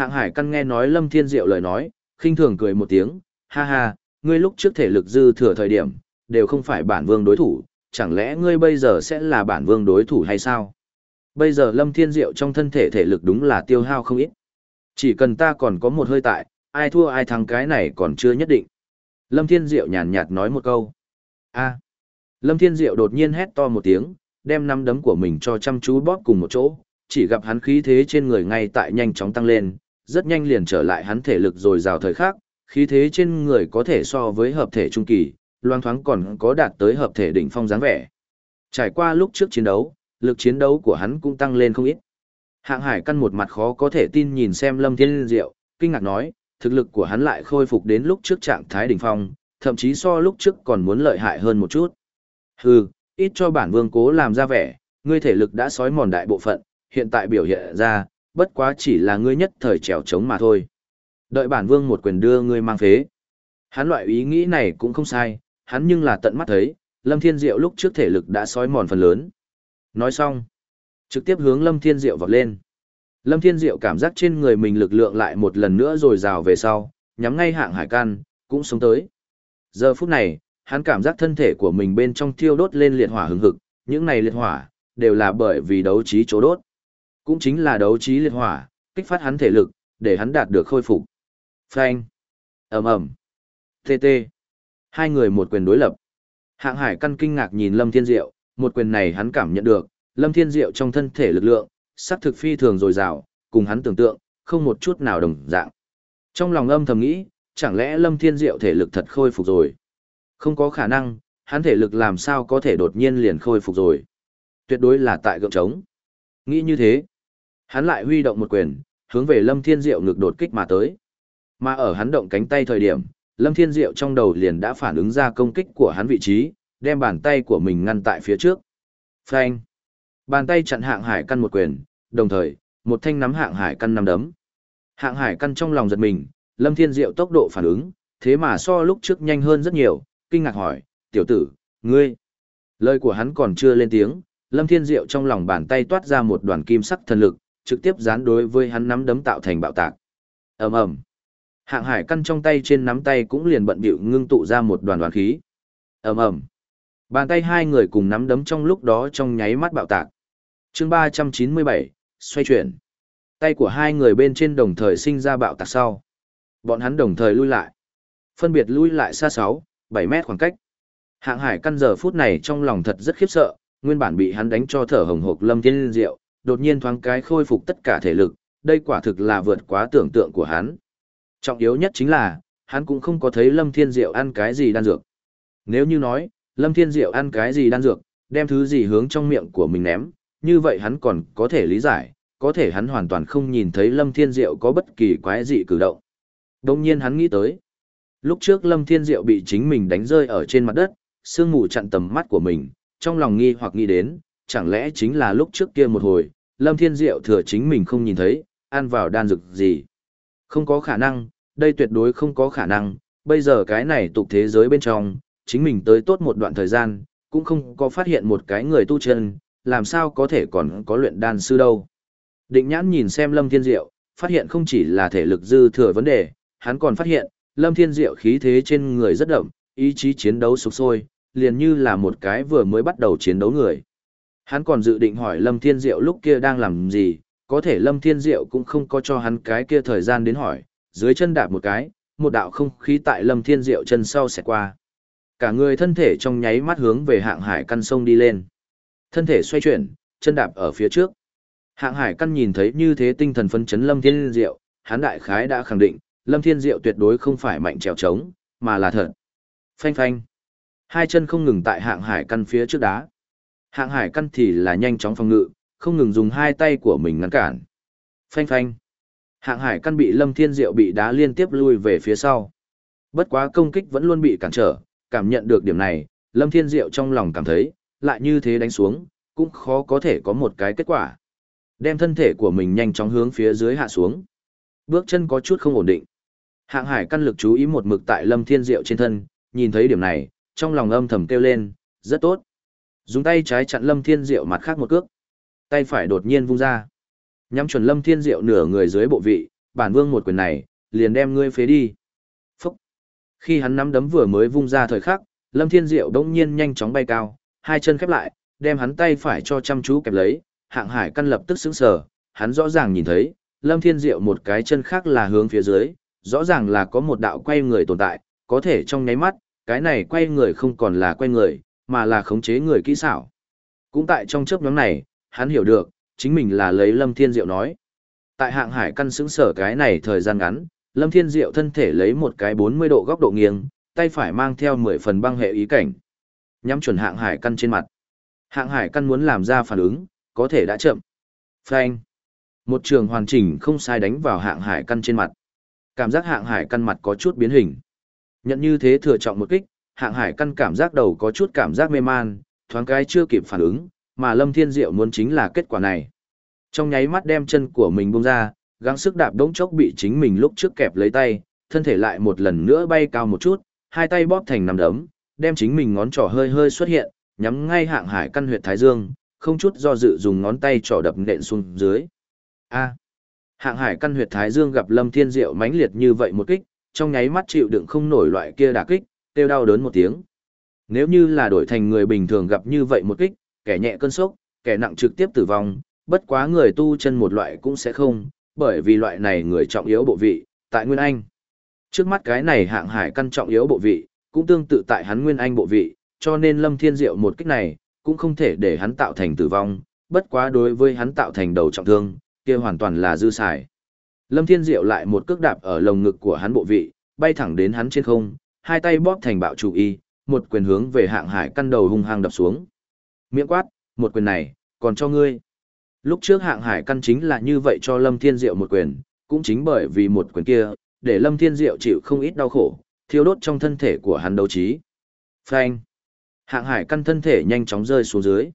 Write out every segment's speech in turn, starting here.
Hạng hải căn nghe nói Lâm Thiên Diệu lời nói, khinh thường cười một tiếng, ha ha, ngươi lúc trước thể lực dư thừa thời điểm, đều không phải bản vương đối thủ, chẳng lẽ ngươi bây giờ sẽ là bản vương đối thủ hay sao? Bây giờ Lâm Thiên Diệu trong thân thể thể lực đúng là tiêu hao không ít. Chỉ cần ta còn có một hơi tại, ai thua ai thắng cái này còn chưa nhất định. Lâm Thiên Diệu nhàn nhạt nói một câu. a Lâm Thiên Diệu đột nhiên hét to một tiếng, đem nắm đấm của mình cho chăm chú bóp cùng một chỗ, chỉ gặp hắn khí thế trên người ngay tại nhanh chóng tăng lên, rất nhanh liền trở lại hắn thể lực rồi rào thời khắc, khí thế trên người có thể so với hợp thể trung kỳ, loang thoáng còn có đạt tới hợp thể đỉnh phong dáng vẻ. Trải qua lúc trước chiến đấu, lực chiến đấu của hắn cũng tăng lên không ít. Hạng Hải căn một mặt khó có thể tin nhìn xem Lâm Thiên Diệu, kinh ngạc nói, thực lực của hắn lại khôi phục đến lúc trước trạng thái đỉnh phong, thậm chí so lúc trước còn muốn lợi hại hơn một chút. Hừ, ít cho bản vương cố làm ra vẻ, ngươi thể lực đã sói mòn đại bộ phận, hiện tại biểu hiện ra, bất quá chỉ là ngươi nhất thời trèo trống mà thôi. Đợi bản vương một quyền đưa ngươi mang phế. Hắn loại ý nghĩ này cũng không sai, hắn nhưng là tận mắt thấy, Lâm Thiên Diệu lúc trước thể lực đã sói mòn phần lớn. Nói xong, trực tiếp hướng Lâm Thiên Diệu vọt lên. Lâm Thiên Diệu cảm giác trên người mình lực lượng lại một lần nữa rồi rào về sau, nhắm ngay hạng hải can, cũng sống tới. Giờ phút này, hắn cảm giác thân thể của mình bên trong thiêu đốt lên liệt hỏa hừng hực, những này liệt hỏa, đều là bởi vì đấu trí chỗ đốt. Cũng chính là đấu trí liệt hỏa, kích phát hắn thể lực, để hắn đạt được khôi phục. Phanh. ầm ầm. TT. Hai người một quyền đối lập. Hạng Hải căn kinh ngạc nhìn Lâm Thiên Diệu, một quyền này hắn cảm nhận được, Lâm Thiên Diệu trong thân thể lực lượng, sắc thực phi thường dồi dào, cùng hắn tưởng tượng, không một chút nào đồng dạng. Trong lòng âm thầm nghĩ, chẳng lẽ Lâm Thiên Diệu thể lực thật khôi phục rồi? Không có khả năng, hắn thể lực làm sao có thể đột nhiên liền khôi phục rồi. Tuyệt đối là tại gượng trống. Nghĩ như thế, hắn lại huy động một quyền, hướng về Lâm Thiên Diệu ngực đột kích mà tới. Mà ở hắn động cánh tay thời điểm, Lâm Thiên Diệu trong đầu liền đã phản ứng ra công kích của hắn vị trí, đem bàn tay của mình ngăn tại phía trước. Phanh! Bàn tay chặn hạng hải căn một quyền, đồng thời, một thanh nắm hạng hải căn nắm đấm. Hạng hải căn trong lòng giật mình, Lâm Thiên Diệu tốc độ phản ứng, thế mà so lúc trước nhanh hơn rất nhiều, kinh ngạc hỏi, tiểu tử, ngươi. Lời của hắn còn chưa lên tiếng, Lâm Thiên Diệu trong lòng bàn tay toát ra một đoàn kim sắc thần lực, trực tiếp dán đối với hắn nắm đấm tạo thành bạo tạc. ầm ầm, Hạng hải căn trong tay trên nắm tay cũng liền bận bịu ngưng tụ ra một đoàn đoàn khí. ầm ầm, Bàn tay hai người cùng nắm đấm trong lúc đó trong nháy mắt bạo tạc. chương 397, xoay chuyển. Tay của hai người bên trên đồng thời sinh ra bạo tạc sau. Bọn hắn đồng thời lui lại. Phân biệt lui lại xa 6, 7 mét khoảng cách. Hạng hải căn giờ phút này trong lòng thật rất khiếp sợ, nguyên bản bị hắn đánh cho thở hồng hộc lâm thiên diệu, đột nhiên thoáng cái khôi phục tất cả thể lực, đây quả thực là vượt quá tưởng tượng của hắn. Trọng yếu nhất chính là, hắn cũng không có thấy lâm thiên diệu ăn cái gì đan dược. Nếu như nói, lâm thiên diệu ăn cái gì đan dược, đem thứ gì hướng trong miệng của mình ném, như vậy hắn còn có thể lý giải, có thể hắn hoàn toàn không nhìn thấy lâm thiên diệu có bất kỳ quái gì cử động. Đồng nhiên hắn nghĩ tới, Lúc trước Lâm Thiên Diệu bị chính mình đánh rơi ở trên mặt đất, sương mù chặn tầm mắt của mình, trong lòng nghi hoặc nghĩ đến, chẳng lẽ chính là lúc trước kia một hồi, Lâm Thiên Diệu thừa chính mình không nhìn thấy, ăn vào đan dược gì. Không có khả năng, đây tuyệt đối không có khả năng, bây giờ cái này tục thế giới bên trong, chính mình tới tốt một đoạn thời gian, cũng không có phát hiện một cái người tu chân, làm sao có thể còn có luyện đan sư đâu. Định nhãn nhìn xem Lâm Thiên Diệu, phát hiện không chỉ là thể lực dư thừa vấn đề, hắn còn phát hiện, Lâm Thiên Diệu khí thế trên người rất đậm, ý chí chiến đấu sục sôi, liền như là một cái vừa mới bắt đầu chiến đấu người. Hắn còn dự định hỏi Lâm Thiên Diệu lúc kia đang làm gì, có thể Lâm Thiên Diệu cũng không có cho hắn cái kia thời gian đến hỏi, dưới chân đạp một cái, một đạo không khí tại Lâm Thiên Diệu chân sau sẽ qua. Cả người thân thể trong nháy mắt hướng về hạng hải căn sông đi lên. Thân thể xoay chuyển, chân đạp ở phía trước. Hạng hải căn nhìn thấy như thế tinh thần phân chấn Lâm Thiên Diệu, hắn đại khái đã khẳng định, Lâm Thiên Diệu tuyệt đối không phải mạnh trèo trống, mà là thật. Phanh phanh. Hai chân không ngừng tại hạng hải căn phía trước đá. Hạng hải căn thì là nhanh chóng phòng ngự, không ngừng dùng hai tay của mình ngăn cản. Phanh phanh. Hạng hải căn bị Lâm Thiên Diệu bị đá liên tiếp lui về phía sau. Bất quá công kích vẫn luôn bị cản trở, cảm nhận được điểm này, Lâm Thiên Diệu trong lòng cảm thấy, lại như thế đánh xuống, cũng khó có thể có một cái kết quả. Đem thân thể của mình nhanh chóng hướng phía dưới hạ xuống. Bước chân có chút không ổn định. Hạng hải căn lực chú ý một mực tại lâm thiên diệu trên thân, nhìn thấy điểm này, trong lòng âm thầm kêu lên, rất tốt. Dùng tay trái chặn lâm thiên diệu mặt khác một cước. Tay phải đột nhiên vung ra. Nhắm chuẩn lâm thiên diệu nửa người dưới bộ vị, bản vương một quyền này, liền đem ngươi phế đi. Phúc! Khi hắn nắm đấm vừa mới vung ra thời khắc, Lâm Thiên Diệu đống nhiên nhanh chóng bay cao, hai chân khép lại, đem hắn tay phải cho chăm chú kẹp lấy, hạng hải căn lập tức sững sờ, hắn rõ ràng nhìn thấy, Lâm Thiên Diệu một cái chân khác là hướng phía dưới, rõ ràng là có một đạo quay người tồn tại, có thể trong nháy mắt, cái này quay người không còn là quay người, mà là khống chế người kỹ xảo. Cũng tại trong chớp nhóm này, hắn hiểu được, chính mình là lấy Lâm Thiên Diệu nói. Tại hạng hải căn xứng sở cái này thời gian ngắn, Lâm Thiên Diệu thân thể lấy một cái 40 độ góc độ nghiêng, tay phải mang theo 10 phần băng hệ ý cảnh. Nhắm chuẩn hạng hải căn trên mặt. Hạng hải căn muốn làm ra phản ứng, có thể đã chậm. Phanh. Một trường hoàn chỉnh không sai đánh vào hạng hải căn trên mặt. Cảm giác hạng hải căn mặt có chút biến hình. Nhận như thế thừa trọng một kích, hạng hải căn cảm giác đầu có chút cảm giác mê man, thoáng cái chưa kịp phản ứng, mà Lâm Thiên Diệu muốn chính là kết quả này. Trong nháy mắt đem chân của mình bung ra, gắng sức đạp đống chốc bị chính mình lúc trước kẹp lấy tay, thân thể lại một lần nữa bay cao một chút, hai tay bóp thành nằm đấm, đem chính mình ngón trỏ hơi hơi xuất hiện, nhắm ngay hạng hải căn huyệt thái dương, không chút do dự dùng ngón tay trỏ đập nện xuống dưới. A. hạng hải căn huyệt thái dương gặp Lâm Thiên Diệu mãnh liệt như vậy một kích, trong nháy mắt chịu đựng không nổi loại kia đả kích, kêu đau đớn một tiếng. Nếu như là đổi thành người bình thường gặp như vậy một kích, kẻ nhẹ cơn sốc, kẻ nặng trực tiếp tử vong, bất quá người tu chân một loại cũng sẽ không, bởi vì loại này người trọng yếu bộ vị, tại Nguyên Anh. Trước mắt cái này hạng hải căn trọng yếu bộ vị, cũng tương tự tại hắn Nguyên Anh bộ vị, cho nên Lâm Thiên Diệu một kích này, cũng không thể để hắn tạo thành tử vong, bất quá đối với hắn tạo thành đầu trọng thương, kia hoàn toàn là dư xài. Lâm Thiên Diệu lại một cước đạp ở lồng ngực của hắn bộ vị, bay thẳng đến hắn trên không, hai tay bóp thành bạo chủ y, một quyền hướng về hạng hải căn đầu hung hăng đập xuống. Miệng quát, một quyền này, còn cho ngươi. Lúc trước hạng hải căn chính là như vậy cho Lâm Thiên Diệu một quyền, cũng chính bởi vì một quyền kia, để Lâm Thiên Diệu chịu không ít đau khổ, thiêu đốt trong thân thể của hắn đấu trí. Phanh. Hạng hải căn thân thể nhanh chóng rơi xuống dưới.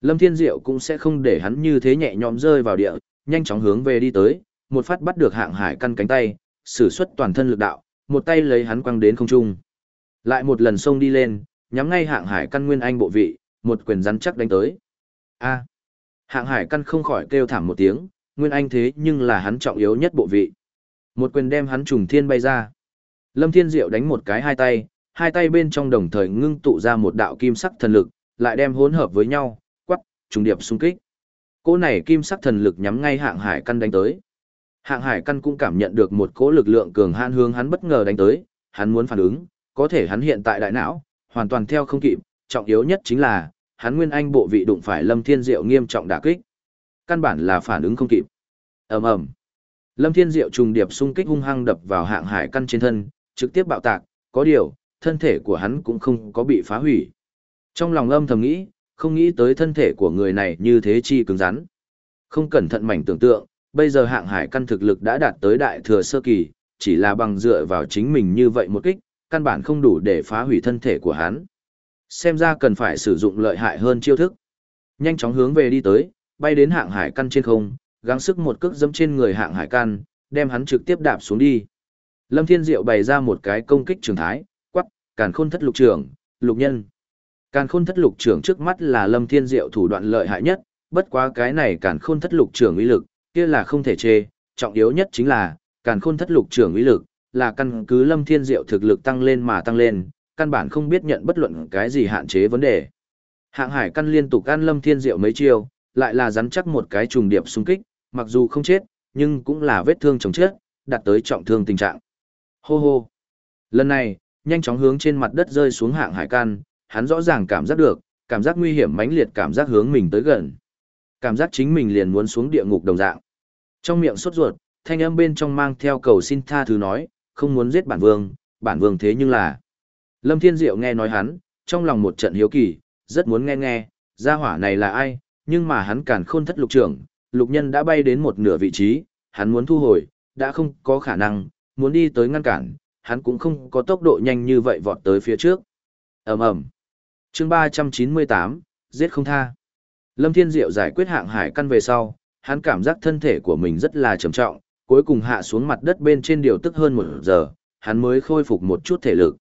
Lâm Thiên Diệu cũng sẽ không để hắn như thế nhẹ nhõm rơi vào địa, nhanh chóng hướng về đi tới, một phát bắt được hạng hải căn cánh tay, sử xuất toàn thân lực đạo, một tay lấy hắn quăng đến không trung. Lại một lần xông đi lên, nhắm ngay hạng hải căn nguyên anh bộ vị, một quyền rắn chắc đánh tới. A. Hạng hải căn không khỏi kêu thảm một tiếng, nguyên anh thế nhưng là hắn trọng yếu nhất bộ vị. Một quyền đem hắn trùng thiên bay ra. Lâm Thiên Diệu đánh một cái hai tay, hai tay bên trong đồng thời ngưng tụ ra một đạo kim sắc thần lực, lại đem hỗn hợp với nhau, quắc, trùng điệp xung kích. Cỗ này kim sắc thần lực nhắm ngay hạng hải căn đánh tới. Hạng hải căn cũng cảm nhận được một cỗ lực lượng cường hãn hướng hắn bất ngờ đánh tới, hắn muốn phản ứng, có thể hắn hiện tại đại não, hoàn toàn theo không kịp, trọng yếu nhất chính là, hắn nguyên anh bộ vị đụng phải Lâm Thiên Diệu nghiêm trọng đả kích. Căn bản là phản ứng không kịp. Ầm ầm. Lâm Thiên Diệu trùng điệp xung kích hung hăng đập vào hạng hải căn trên thân, trực tiếp bạo tạc, có điều, thân thể của hắn cũng không có bị phá hủy. Trong lòng âm thầm nghĩ, không nghĩ tới thân thể của người này như thế chi cứng rắn. Không cẩn thận mảnh tưởng tượng, bây giờ hạng hải căn thực lực đã đạt tới đại thừa sơ kỳ, chỉ là bằng dựa vào chính mình như vậy một kích, căn bản không đủ để phá hủy thân thể của hắn. Xem ra cần phải sử dụng lợi hại hơn chiêu thức. Nhanh chóng hướng về đi tới, bay đến hạng hải căn trên không, gắng sức một cước dẫm trên người hạng hải căn, đem hắn trực tiếp đạp xuống đi. Lâm Thiên Diệu bày ra một cái công kích trường thái, quắc, càn khôn thất lục trưởng, lục nhân. Càn khôn thất lục trưởng trước mắt là Lâm Thiên Diệu thủ đoạn lợi hại nhất, bất quá cái này càn khôn thất lục trưởng uy lực, kia là không thể chê, trọng yếu nhất chính là, càn khôn thất lục trưởng uy lực, là căn cứ Lâm Thiên Diệu thực lực tăng lên mà tăng lên, căn bản không biết nhận bất luận cái gì hạn chế vấn đề. Hạng Hải căn liên tục ăn Lâm Thiên Diệu mấy chiêu, lại là rắn chắc một cái trùng điệp xung kích, mặc dù không chết, nhưng cũng là vết thương chồng chết, đạt tới trọng thương tình trạng. Hô hô. Lần này, nhanh chóng hướng trên mặt đất rơi xuống hạng hải căn, hắn rõ ràng cảm giác được, cảm giác nguy hiểm mãnh liệt cảm giác hướng mình tới gần. Cảm giác chính mình liền muốn xuống địa ngục đồng dạng. Trong miệng sốt ruột, thanh âm bên trong mang theo cầu xin tha thứ nói, không muốn giết bản vương, bản vương thế nhưng là. Lâm Thiên Diệu nghe nói hắn, trong lòng một trận hiếu kỳ, rất muốn nghe nghe, gia hỏa này là ai, nhưng mà hắn càn khôn thất lục trưởng, lục nhân đã bay đến một nửa vị trí, hắn muốn thu hồi, đã không có khả năng, muốn đi tới ngăn cản, hắn cũng không có tốc độ nhanh như vậy vọt tới phía trước. ầm ầm chương 398, giết không tha. Lâm Thiên Diệu giải quyết hạng hải căn về sau, hắn cảm giác thân thể của mình rất là trầm trọng, cuối cùng hạ xuống mặt đất bên trên điều tức hơn một giờ, hắn mới khôi phục một chút thể lực.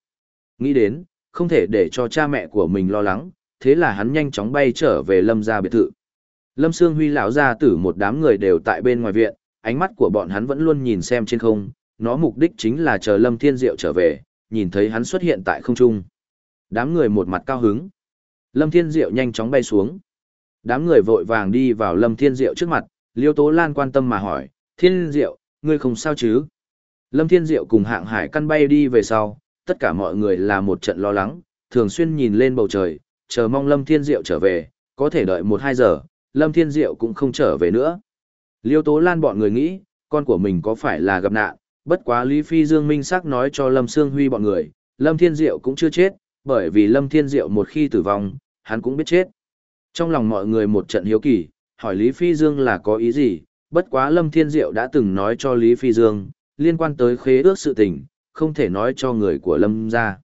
Nghĩ đến, không thể để cho cha mẹ của mình lo lắng, thế là hắn nhanh chóng bay trở về lâm gia biệt thự. Lâm Sương Huy lão gia tử một đám người đều tại bên ngoài viện, ánh mắt của bọn hắn vẫn luôn nhìn xem trên không, nó mục đích chính là chờ Lâm Thiên Diệu trở về, nhìn thấy hắn xuất hiện tại không trung. Đám người một mặt cao hứng. Lâm Thiên Diệu nhanh chóng bay xuống. Đám người vội vàng đi vào Lâm Thiên Diệu trước mặt, Liêu Tố Lan quan tâm mà hỏi, Thiên Diệu, ngươi không sao chứ? Lâm Thiên Diệu cùng hạng hải căn bay đi về sau, tất cả mọi người là một trận lo lắng, thường xuyên nhìn lên bầu trời, chờ mong Lâm Thiên Diệu trở về, có thể đợi một hai giờ, Lâm Thiên Diệu cũng không trở về nữa. Liêu Tố Lan bọn người nghĩ, con của mình có phải là gặp nạn, bất quá Lý Phi Dương Minh sắc nói cho Lâm Sương Huy bọn người, Lâm Thiên Diệu cũng chưa chết, bởi vì Lâm Thiên Diệu một khi tử vong, hắn cũng biết chết. Trong lòng mọi người một trận hiếu kỳ, hỏi Lý Phi Dương là có ý gì, bất quá Lâm Thiên Diệu đã từng nói cho Lý Phi Dương, liên quan tới khế ước sự tình, không thể nói cho người của Lâm ra.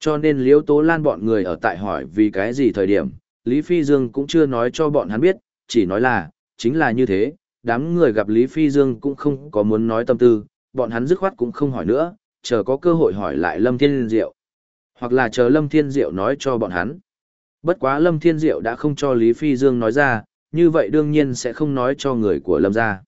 Cho nên Liễu Tố Lan bọn người ở tại hỏi vì cái gì thời điểm, Lý Phi Dương cũng chưa nói cho bọn hắn biết, chỉ nói là, chính là như thế, đám người gặp Lý Phi Dương cũng không có muốn nói tâm tư, bọn hắn dứt khoát cũng không hỏi nữa, chờ có cơ hội hỏi lại Lâm Thiên Diệu. Hoặc là chờ Lâm Thiên Diệu nói cho bọn hắn. Bất quá Lâm Thiên Diệu đã không cho Lý Phi Dương nói ra, như vậy đương nhiên sẽ không nói cho người của Lâm gia.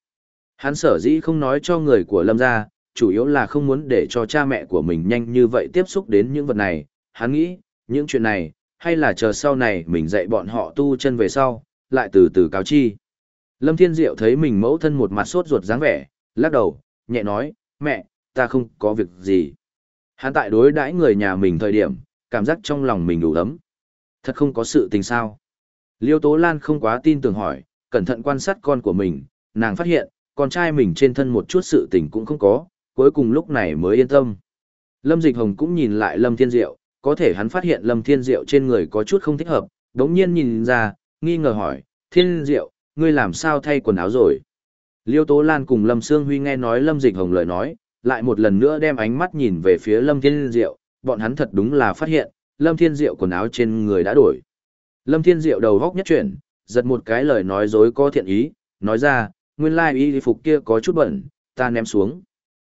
Hắn sở dĩ không nói cho người của Lâm gia, chủ yếu là không muốn để cho cha mẹ của mình nhanh như vậy tiếp xúc đến những vật này. Hắn nghĩ, những chuyện này, hay là chờ sau này mình dạy bọn họ tu chân về sau, lại từ từ cáo chi. Lâm Thiên Diệu thấy mình mẫu thân một mặt sốt ruột dáng vẻ, lắc đầu, nhẹ nói, mẹ, ta không có việc gì. Hắn tại đối đãi người nhà mình thời điểm, cảm giác trong lòng mình đủ ấm. Thật không có sự tình sao. Liêu Tố Lan không quá tin tưởng hỏi, cẩn thận quan sát con của mình, nàng phát hiện, con trai mình trên thân một chút sự tình cũng không có, cuối cùng lúc này mới yên tâm. Lâm Dịch Hồng cũng nhìn lại Lâm Thiên Diệu, có thể hắn phát hiện Lâm Thiên Diệu trên người có chút không thích hợp, đống nhiên nhìn ra, nghi ngờ hỏi, Thiên Diệu, ngươi làm sao thay quần áo rồi? Liêu Tố Lan cùng Lâm Sương Huy nghe nói Lâm Dịch Hồng lời nói, lại một lần nữa đem ánh mắt nhìn về phía Lâm Thiên Diệu, bọn hắn thật đúng là phát hiện, Lâm Thiên Diệu quần áo trên người đã đổi. Lâm Thiên Diệu đầu góc nhất chuyển, giật một cái lời nói dối có thiện ý, nói ra, nguyên lai y phục kia có chút bẩn, ta ném xuống.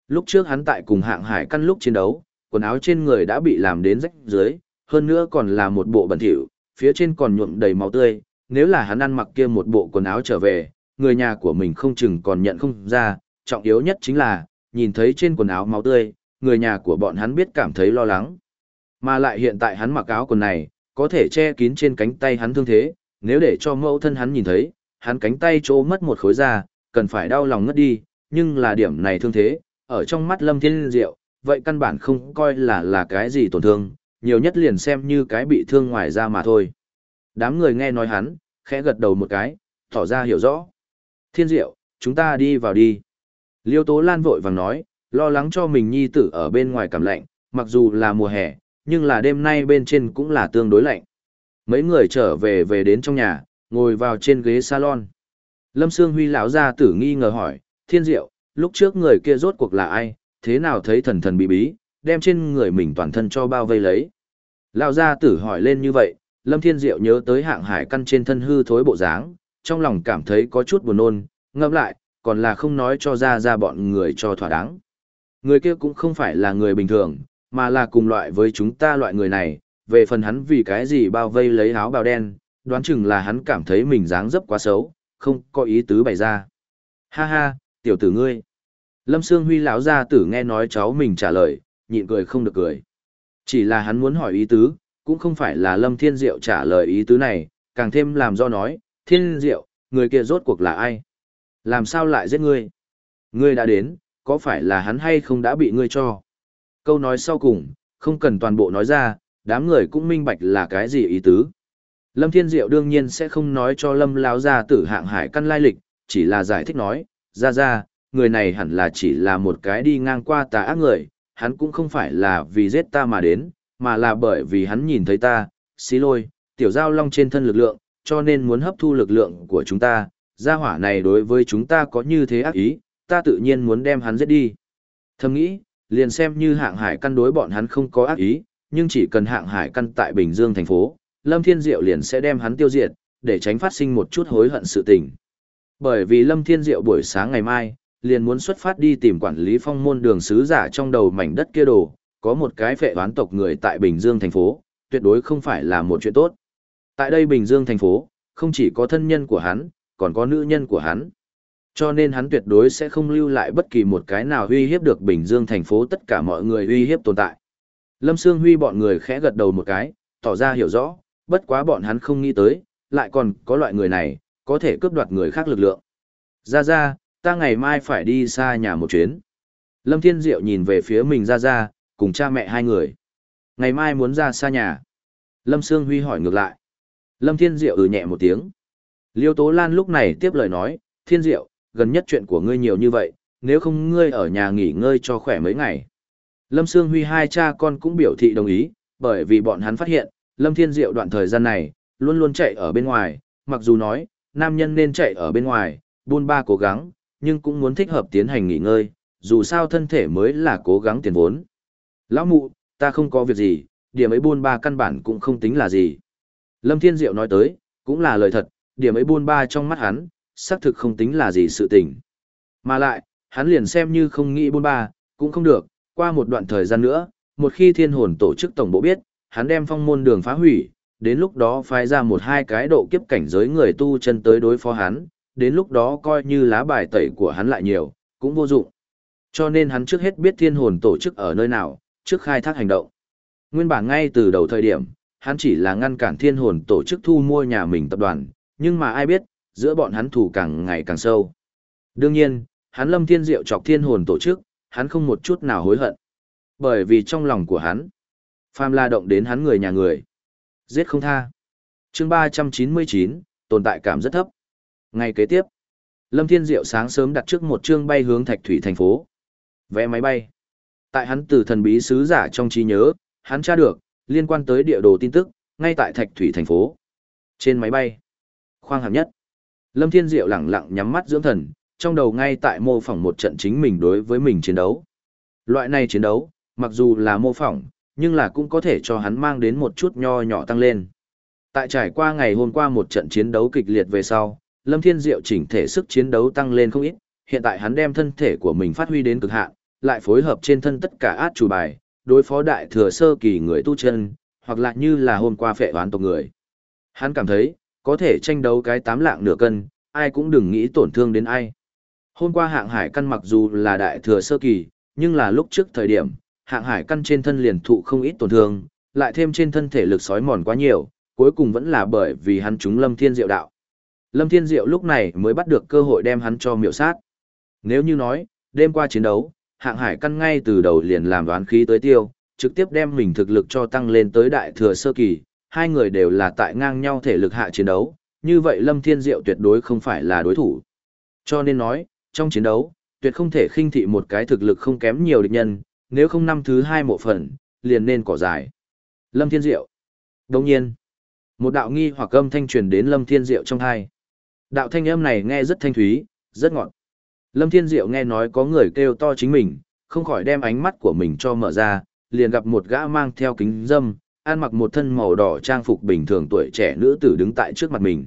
Lúc trước hắn tại cùng hạng hải căn lúc chiến đấu, quần áo trên người đã bị làm đến rách dưới, hơn nữa còn là một bộ bẩn thỉu, phía trên còn nhuộm đầy máu tươi, nếu là hắn ăn mặc kia một bộ quần áo trở về, người nhà của mình không chừng còn nhận không ra, trọng yếu nhất chính là, nhìn thấy trên quần áo máu tươi, người nhà của bọn hắn biết cảm thấy lo lắng. Mà lại hiện tại hắn mặc áo quần này, có thể che kín trên cánh tay hắn thương thế, nếu để cho mẫu thân hắn nhìn thấy, hắn cánh tay chỗ mất một khối da, cần phải đau lòng ngất đi, nhưng là điểm này thương thế, ở trong mắt Lâm Thiên Diệu, vậy căn bản không coi là là cái gì tổn thương, nhiều nhất liền xem như cái bị thương ngoài da mà thôi. Đám người nghe nói hắn, khẽ gật đầu một cái, tỏ ra hiểu rõ. Thiên Diệu, chúng ta đi vào đi. Liêu Tố Lan vội vàng nói, lo lắng cho mình nhi tử ở bên ngoài cảm lạnh, mặc dù là mùa hè, nhưng là đêm nay bên trên cũng là tương đối lạnh. Mấy người trở về về đến trong nhà, ngồi vào trên ghế salon. Lâm Sương Huy lão ra tử nghi ngờ hỏi, Thiên Diệu, lúc trước người kia rốt cuộc là ai, thế nào thấy thần thần bí bí, đem trên người mình toàn thân cho bao vây lấy. Lão gia tử hỏi lên như vậy, Lâm Thiên Diệu nhớ tới hạng hải căn trên thân hư thối bộ dáng, trong lòng cảm thấy có chút buồn nôn, ngậm lại, còn là không nói cho ra ra bọn người cho thỏa đáng. Người kia cũng không phải là người bình thường, mà là cùng loại với chúng ta loại người này, về phần hắn vì cái gì bao vây lấy áo bào đen, đoán chừng là hắn cảm thấy mình dáng dấp quá xấu, không có ý tứ bày ra. Ha ha, tiểu tử ngươi. Lâm Sương Huy lão gia tử nghe nói cháu mình trả lời, nhịn cười không được cười. Chỉ là hắn muốn hỏi ý tứ, cũng không phải là Lâm Thiên Diệu trả lời ý tứ này, càng thêm làm do nói, Thiên Diệu, người kia rốt cuộc là ai? Làm sao lại giết ngươi? Ngươi đã đến, có phải là hắn hay không đã bị ngươi cho? Câu nói sau cùng, không cần toàn bộ nói ra, đám người cũng minh bạch là cái gì ý tứ. Lâm Thiên Diệu đương nhiên sẽ không nói cho Lâm Lão gia tử hạng hải căn lai lịch, chỉ là giải thích nói, ra ra, người này hẳn là chỉ là một cái đi ngang qua tà ác người, hắn cũng không phải là vì giết ta mà đến, mà là bởi vì hắn nhìn thấy ta, xí lôi, tiểu giao long trên thân lực lượng, cho nên muốn hấp thu lực lượng của chúng ta, gia hỏa này đối với chúng ta có như thế ác ý, ta tự nhiên muốn đem hắn giết đi. Thầm nghĩ, liền xem như hạng hải căn đối bọn hắn không có ác ý, nhưng chỉ cần hạng hải căn tại Bình Dương thành phố, Lâm Thiên Diệu liền sẽ đem hắn tiêu diệt, để tránh phát sinh một chút hối hận sự tình. Bởi vì Lâm Thiên Diệu buổi sáng ngày mai, liền muốn xuất phát đi tìm quản lý phong môn đường sứ giả trong đầu mảnh đất kia đồ, có một cái phệ toán tộc người tại Bình Dương thành phố, tuyệt đối không phải là một chuyện tốt. Tại đây Bình Dương thành phố, không chỉ có thân nhân của hắn, còn có nữ nhân của hắn. Cho nên hắn tuyệt đối sẽ không lưu lại bất kỳ một cái nào uy hiếp được Bình Dương thành phố tất cả mọi người uy hiếp tồn tại. Lâm Sương Huy bọn người khẽ gật đầu một cái, tỏ ra hiểu rõ, bất quá bọn hắn không nghĩ tới, lại còn có loại người này, có thể cướp đoạt người khác lực lượng. Ra ra, ta ngày mai phải đi xa nhà một chuyến. Lâm Thiên Diệu nhìn về phía mình ra ra, cùng cha mẹ hai người. Ngày mai muốn ra xa nhà. Lâm Sương Huy hỏi ngược lại. Lâm Thiên Diệu ừ nhẹ một tiếng. Liêu Tố Lan lúc này tiếp lời nói, Thiên Diệu, gần nhất chuyện của ngươi nhiều như vậy, nếu không ngươi ở nhà nghỉ ngơi cho khỏe mấy ngày. Lâm Sương Huy hai cha con cũng biểu thị đồng ý, bởi vì bọn hắn phát hiện, Lâm Thiên Diệu đoạn thời gian này, luôn luôn chạy ở bên ngoài, mặc dù nói, nam nhân nên chạy ở bên ngoài, buôn ba cố gắng, nhưng cũng muốn thích hợp tiến hành nghỉ ngơi, dù sao thân thể mới là cố gắng tiền vốn. Lão mụ, ta không có việc gì, điểm ấy buôn ba căn bản cũng không tính là gì. Lâm Thiên Diệu nói tới, cũng là lời thật, điểm ấy buôn ba trong mắt hắn, xác thực không tính là gì sự tình. Mà lại, hắn liền xem như không nghĩ bôn ba, cũng không được, qua một đoạn thời gian nữa, một khi thiên hồn tổ chức tổng bộ biết, hắn đem phong môn đường phá hủy, đến lúc đó phái ra một hai cái độ kiếp cảnh giới người tu chân tới đối phó hắn, đến lúc đó coi như lá bài tẩy của hắn lại nhiều, cũng vô dụng. Cho nên hắn trước hết biết thiên hồn tổ chức ở nơi nào, trước khai thác hành động. Nguyên bản ngay từ đầu thời điểm, hắn chỉ là ngăn cản thiên hồn tổ chức thu mua nhà mình tập đoàn, nhưng mà ai biết, giữa bọn hắn thủ càng ngày càng sâu. Đương nhiên, hắn lâm thiên diệu chọc thiên hồn tổ chức, hắn không một chút nào hối hận. Bởi vì trong lòng của hắn, phàm la động đến hắn người nhà người. Giết không tha. chương 399, tồn tại cảm rất thấp. Ngày kế tiếp, Lâm Thiên Diệu sáng sớm đặt trước một chương bay hướng Thạch Thủy thành phố. Vé máy bay. Tại hắn từ thần bí sứ giả trong trí nhớ, hắn tra được, liên quan tới địa đồ tin tức, ngay tại Thạch Thủy thành phố. Trên máy bay. Khoang hạng nhất. Lâm Thiên Diệu lặng lặng nhắm mắt dưỡng thần, trong đầu ngay tại mô phỏng một trận chính mình đối với mình chiến đấu. Loại này chiến đấu, mặc dù là mô phỏng, nhưng là cũng có thể cho hắn mang đến một chút nho nhỏ tăng lên. Tại trải qua ngày hôm qua một trận chiến đấu kịch liệt về sau, Lâm Thiên Diệu chỉnh thể sức chiến đấu tăng lên không ít, hiện tại hắn đem thân thể của mình phát huy đến cực hạn, lại phối hợp trên thân tất cả át chủ bài, đối phó đại thừa sơ kỳ người tu chân, hoặc là như là hôm qua phệ hoán tộc người. Hắn cảm thấy, có thể tranh đấu cái tám lạng nửa cân, ai cũng đừng nghĩ tổn thương đến ai. Hôm qua hạng hải căn mặc dù là đại thừa sơ kỳ, nhưng là lúc trước thời điểm, hạng hải căn trên thân liền thụ không ít tổn thương, lại thêm trên thân thể lực sói mòn quá nhiều, cuối cùng vẫn là bởi vì hắn trúng lâm thiên diệu đạo. Lâm thiên diệu lúc này mới bắt được cơ hội đem hắn cho miểu sát. Nếu như nói, đêm qua chiến đấu, hạng hải căn ngay từ đầu liền làm đoán khí tới tiêu, trực tiếp đem mình thực lực cho tăng lên tới đại thừa sơ kỳ, hai người đều là tại ngang nhau thể lực hạ chiến đấu, như vậy Lâm Thiên Diệu tuyệt đối không phải là đối thủ. Cho nên nói, trong chiến đấu, tuyệt không thể khinh thị một cái thực lực không kém nhiều địch nhân, nếu không năm thứ hai mộ phần, liền nên cỏ dài. Lâm Thiên Diệu. Đồng nhiên, một đạo nghi hoặc âm thanh truyền đến Lâm Thiên Diệu trong hai. Đạo thanh âm này nghe rất thanh thúy, rất ngọt. Lâm Thiên Diệu nghe nói có người kêu to chính mình, không khỏi đem ánh mắt của mình cho mở ra, liền gặp một gã mang theo kính dâm, ăn mặc một thân màu đỏ trang phục bình thường tuổi trẻ nữ tử đứng tại trước mặt mình.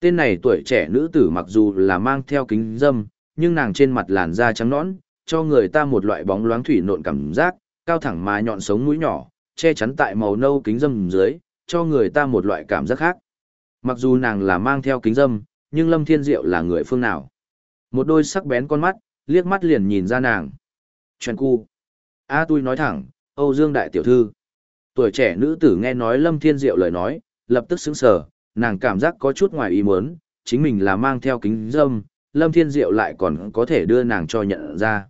Tên này tuổi trẻ nữ tử mặc dù là mang theo kính dâm, nhưng nàng trên mặt làn da trắng nõn, cho người ta một loại bóng loáng thủy nộn cảm giác, cao thẳng mà nhọn sống mũi nhỏ, che chắn tại màu nâu kính dâm dưới, cho người ta một loại cảm giác khác. Mặc dù nàng là mang theo kính dâm, nhưng Lâm Thiên Diệu là người phương nào? Một đôi sắc bén con mắt, liếc mắt liền nhìn ra nàng. Chuyện cu. A à, tôi nói thẳng, Âu Dương Đại Tiểu Thư. Tuổi trẻ nữ tử nghe nói Lâm Thiên Diệu lời nói, lập tức sững sờ, nàng cảm giác có chút ngoài ý muốn, chính mình là mang theo kính dâm, Lâm Thiên Diệu lại còn có thể đưa nàng cho nhận ra.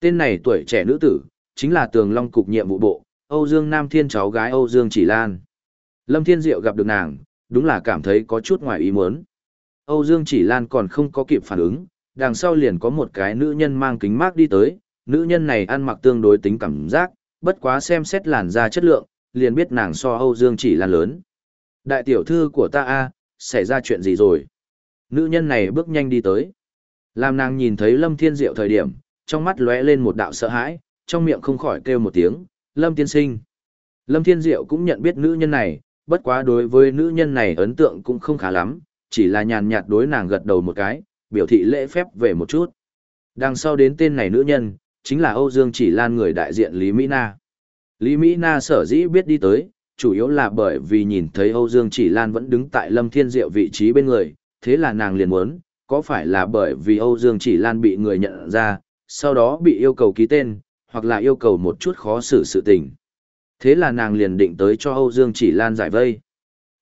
Tên này tuổi trẻ nữ tử, chính là tường long cục nhiệm vụ bộ, Âu Dương Nam Thiên cháu gái Âu Dương Chỉ Lan. Lâm Thiên Diệu gặp được nàng, đúng là cảm thấy có chút ngoài ý muốn. Âu Dương Chỉ Lan còn không có kịp phản ứng, đằng sau liền có một cái nữ nhân mang kính mát đi tới, nữ nhân này ăn mặc tương đối tính cảm giác, bất quá xem xét làn da chất lượng, liền biết nàng so Âu Dương Chỉ Lan lớn. Đại tiểu thư của ta a, xảy ra chuyện gì rồi? Nữ nhân này bước nhanh đi tới. Làm nàng nhìn thấy Lâm Thiên Diệu thời điểm, trong mắt lóe lên một đạo sợ hãi, trong miệng không khỏi kêu một tiếng, Lâm Tiên Sinh. Lâm Thiên Diệu cũng nhận biết nữ nhân này, bất quá đối với nữ nhân này ấn tượng cũng không khá lắm, chỉ là nhàn nhạt đối nàng gật đầu một cái, biểu thị lễ phép về một chút. Đằng sau đến tên này nữ nhân, chính là Âu Dương Chỉ Lan người đại diện Lý Mỹ Na. Lý Mỹ Na sở dĩ biết đi tới, chủ yếu là bởi vì nhìn thấy Âu Dương Chỉ Lan vẫn đứng tại Lâm Thiên Diệu vị trí bên người, thế là nàng liền muốn, có phải là bởi vì Âu Dương Chỉ Lan bị người nhận ra, sau đó bị yêu cầu ký tên, hoặc là yêu cầu một chút khó xử sự tình. Thế là nàng liền định tới cho Âu Dương Chỉ Lan giải vây.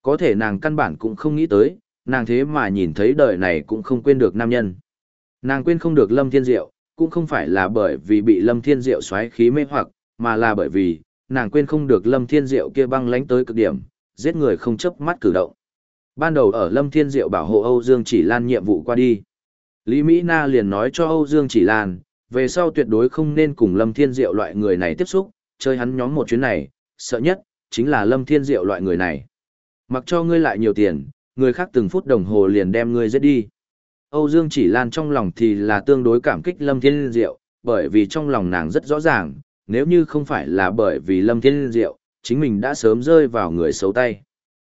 Có thể nàng căn bản cũng không nghĩ tới, nàng thế mà nhìn thấy đời này cũng không quên được nam nhân. Nàng quên không được Lâm Thiên Diệu, cũng không phải là bởi vì bị Lâm Thiên Diệu xoáy khí mê hoặc, mà là bởi vì, nàng quên không được Lâm Thiên Diệu kia băng lánh tới cực điểm, giết người không chấp mắt cử động. Ban đầu ở Lâm Thiên Diệu bảo hộ Âu Dương Chỉ Lan nhiệm vụ qua đi. Lý Mỹ Na liền nói cho Âu Dương Chỉ Lan, về sau tuyệt đối không nên cùng Lâm Thiên Diệu loại người này tiếp xúc, chơi hắn nhóm một chuyến này, sợ nhất, chính là Lâm Thiên Diệu loại người này. Mặc cho ngươi lại nhiều tiền, người khác từng phút đồng hồ liền đem ngươi giết đi. Âu Dương Chỉ Lan trong lòng thì là tương đối cảm kích Lâm Thiên Diệu, bởi vì trong lòng nàng rất rõ ràng, nếu như không phải là bởi vì Lâm Thiên Diệu, chính mình đã sớm rơi vào người xấu tay.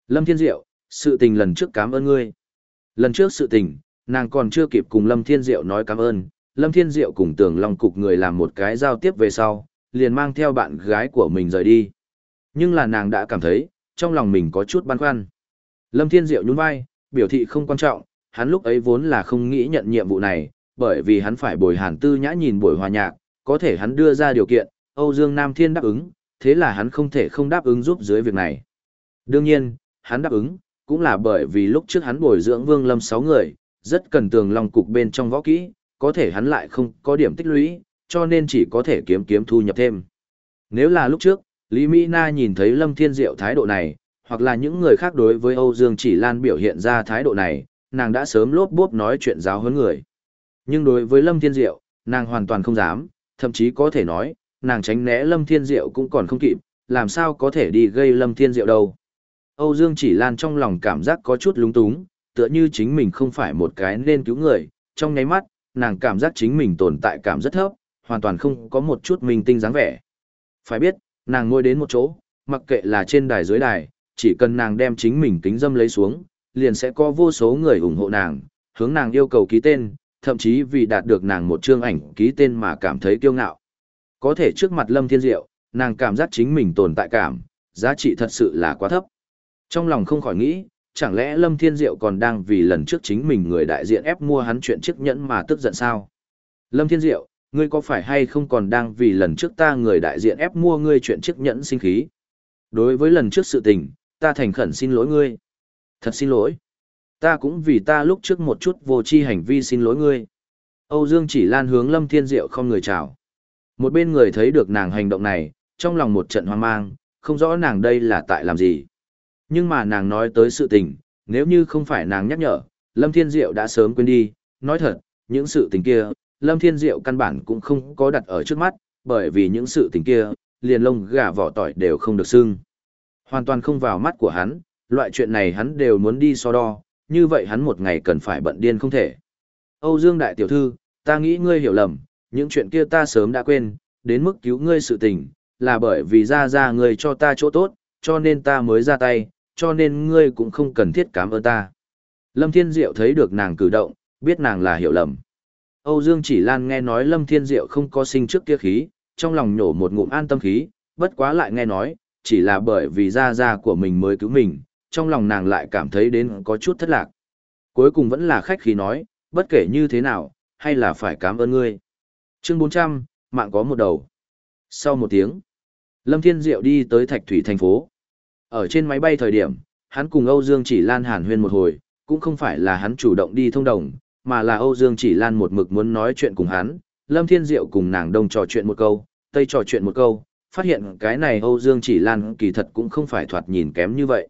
Lâm Thiên Diệu, sự tình lần trước cảm ơn ngươi. Lần trước sự tình, nàng còn chưa kịp cùng Lâm Thiên Diệu nói cảm ơn, Lâm Thiên Diệu cùng Tường Long cục người làm một cái giao tiếp về sau, liền mang theo bạn gái của mình rời đi. Nhưng là nàng đã cảm thấy, trong lòng mình có chút băn khoăn. Lâm Thiên Diệu nhún vai, biểu thị không quan trọng, hắn lúc ấy vốn là không nghĩ nhận nhiệm vụ này, bởi vì hắn phải bồi hàn tư nhã nhìn buổi hòa nhạc, có thể hắn đưa ra điều kiện, Âu Dương Nam Thiên đáp ứng, thế là hắn không thể không đáp ứng giúp dưới việc này. Đương nhiên, hắn đáp ứng, cũng là bởi vì lúc trước hắn bồi dưỡng Vương Lâm 6 người, rất cần tường long cục bên trong võ kỹ, có thể hắn lại không có điểm tích lũy, cho nên chỉ có thể kiếm kiếm thu nhập thêm. Nếu là lúc trước, Lý Mỹ Na nhìn thấy Lâm Thiên Diệu thái độ này, hoặc là những người khác đối với Âu Dương Chỉ Lan biểu hiện ra thái độ này, nàng đã sớm lốp bốp nói chuyện giáo huấn người. Nhưng đối với Lâm Thiên Diệu, nàng hoàn toàn không dám, thậm chí có thể nói, nàng tránh né Lâm Thiên Diệu cũng còn không kịp, làm sao có thể đi gây Lâm Thiên Diệu đâu. Âu Dương Chỉ Lan trong lòng cảm giác có chút lúng túng, tựa như chính mình không phải một cái nên cứu người, trong nháy mắt, nàng cảm giác chính mình tồn tại cảm rất thấp, hoàn toàn không có một chút minh tinh dáng vẻ. Phải biết, nàng ngồi đến một chỗ, mặc kệ là trên đài dưới đài, chỉ cần nàng đem chính mình kính dâm lấy xuống, liền sẽ có vô số người ủng hộ nàng, hướng nàng yêu cầu ký tên, thậm chí vì đạt được nàng một chương ảnh ký tên mà cảm thấy kiêu ngạo. Có thể trước mặt Lâm Thiên Diệu, nàng cảm giác chính mình tồn tại cảm, giá trị thật sự là quá thấp. Trong lòng không khỏi nghĩ, chẳng lẽ Lâm Thiên Diệu còn đang vì lần trước chính mình người đại diện ép mua hắn chuyện chiếc nhẫn mà tức giận sao? Lâm Thiên Diệu, ngươi có phải hay không còn đang vì lần trước ta người đại diện ép mua ngươi chuyện chiếc nhẫn sinh khí? Đối với lần trước sự tình, ta thành khẩn xin lỗi ngươi. Thật xin lỗi. Ta cũng vì ta lúc trước một chút vô tri hành vi xin lỗi ngươi. Âu Dương chỉ lan hướng Lâm Thiên Diệu không người chào. Một bên người thấy được nàng hành động này, trong lòng một trận hoang mang, không rõ nàng đây là tại làm gì. Nhưng mà nàng nói tới sự tình, nếu như không phải nàng nhắc nhở, Lâm Thiên Diệu đã sớm quên đi, nói thật, những sự tình kia, Lâm Thiên Diệu căn bản cũng không có đặt ở trước mắt, bởi vì những sự tình kia, liền lông gà vỏ tỏi đều không được xưng. Hoàn toàn không vào mắt của hắn, loại chuyện này hắn đều muốn đi so đo, như vậy hắn một ngày cần phải bận điên không thể. Âu Dương Đại Tiểu Thư, ta nghĩ ngươi hiểu lầm, những chuyện kia ta sớm đã quên, đến mức cứu ngươi sự tình, là bởi vì ra ra ngươi cho ta chỗ tốt, cho nên ta mới ra tay, cho nên ngươi cũng không cần thiết cảm ơn ta. Lâm Thiên Diệu thấy được nàng cử động, biết nàng là hiểu lầm. Âu Dương Chỉ Lan nghe nói Lâm Thiên Diệu không có sinh trước kia khí, trong lòng nhổ một ngụm an tâm khí, bất quá lại nghe nói, chỉ là bởi vì gia gia của mình mới cứu mình, trong lòng nàng lại cảm thấy đến có chút thất lạc. Cuối cùng vẫn là khách khí nói, bất kể như thế nào, hay là phải cảm ơn ngươi. Chương 400, mạng có một đầu. Sau một tiếng, Lâm Thiên Diệu đi tới Thạch Thủy thành phố. Ở trên máy bay thời điểm, hắn cùng Âu Dương Chỉ Lan hàn huyên một hồi, cũng không phải là hắn chủ động đi thông đồng, mà là Âu Dương Chỉ Lan một mực muốn nói chuyện cùng hắn. Lâm Thiên Diệu cùng nàng đông trò chuyện một câu, tây trò chuyện một câu, phát hiện cái này Âu Dương Chỉ Lan kỳ thật cũng không phải thoạt nhìn kém như vậy.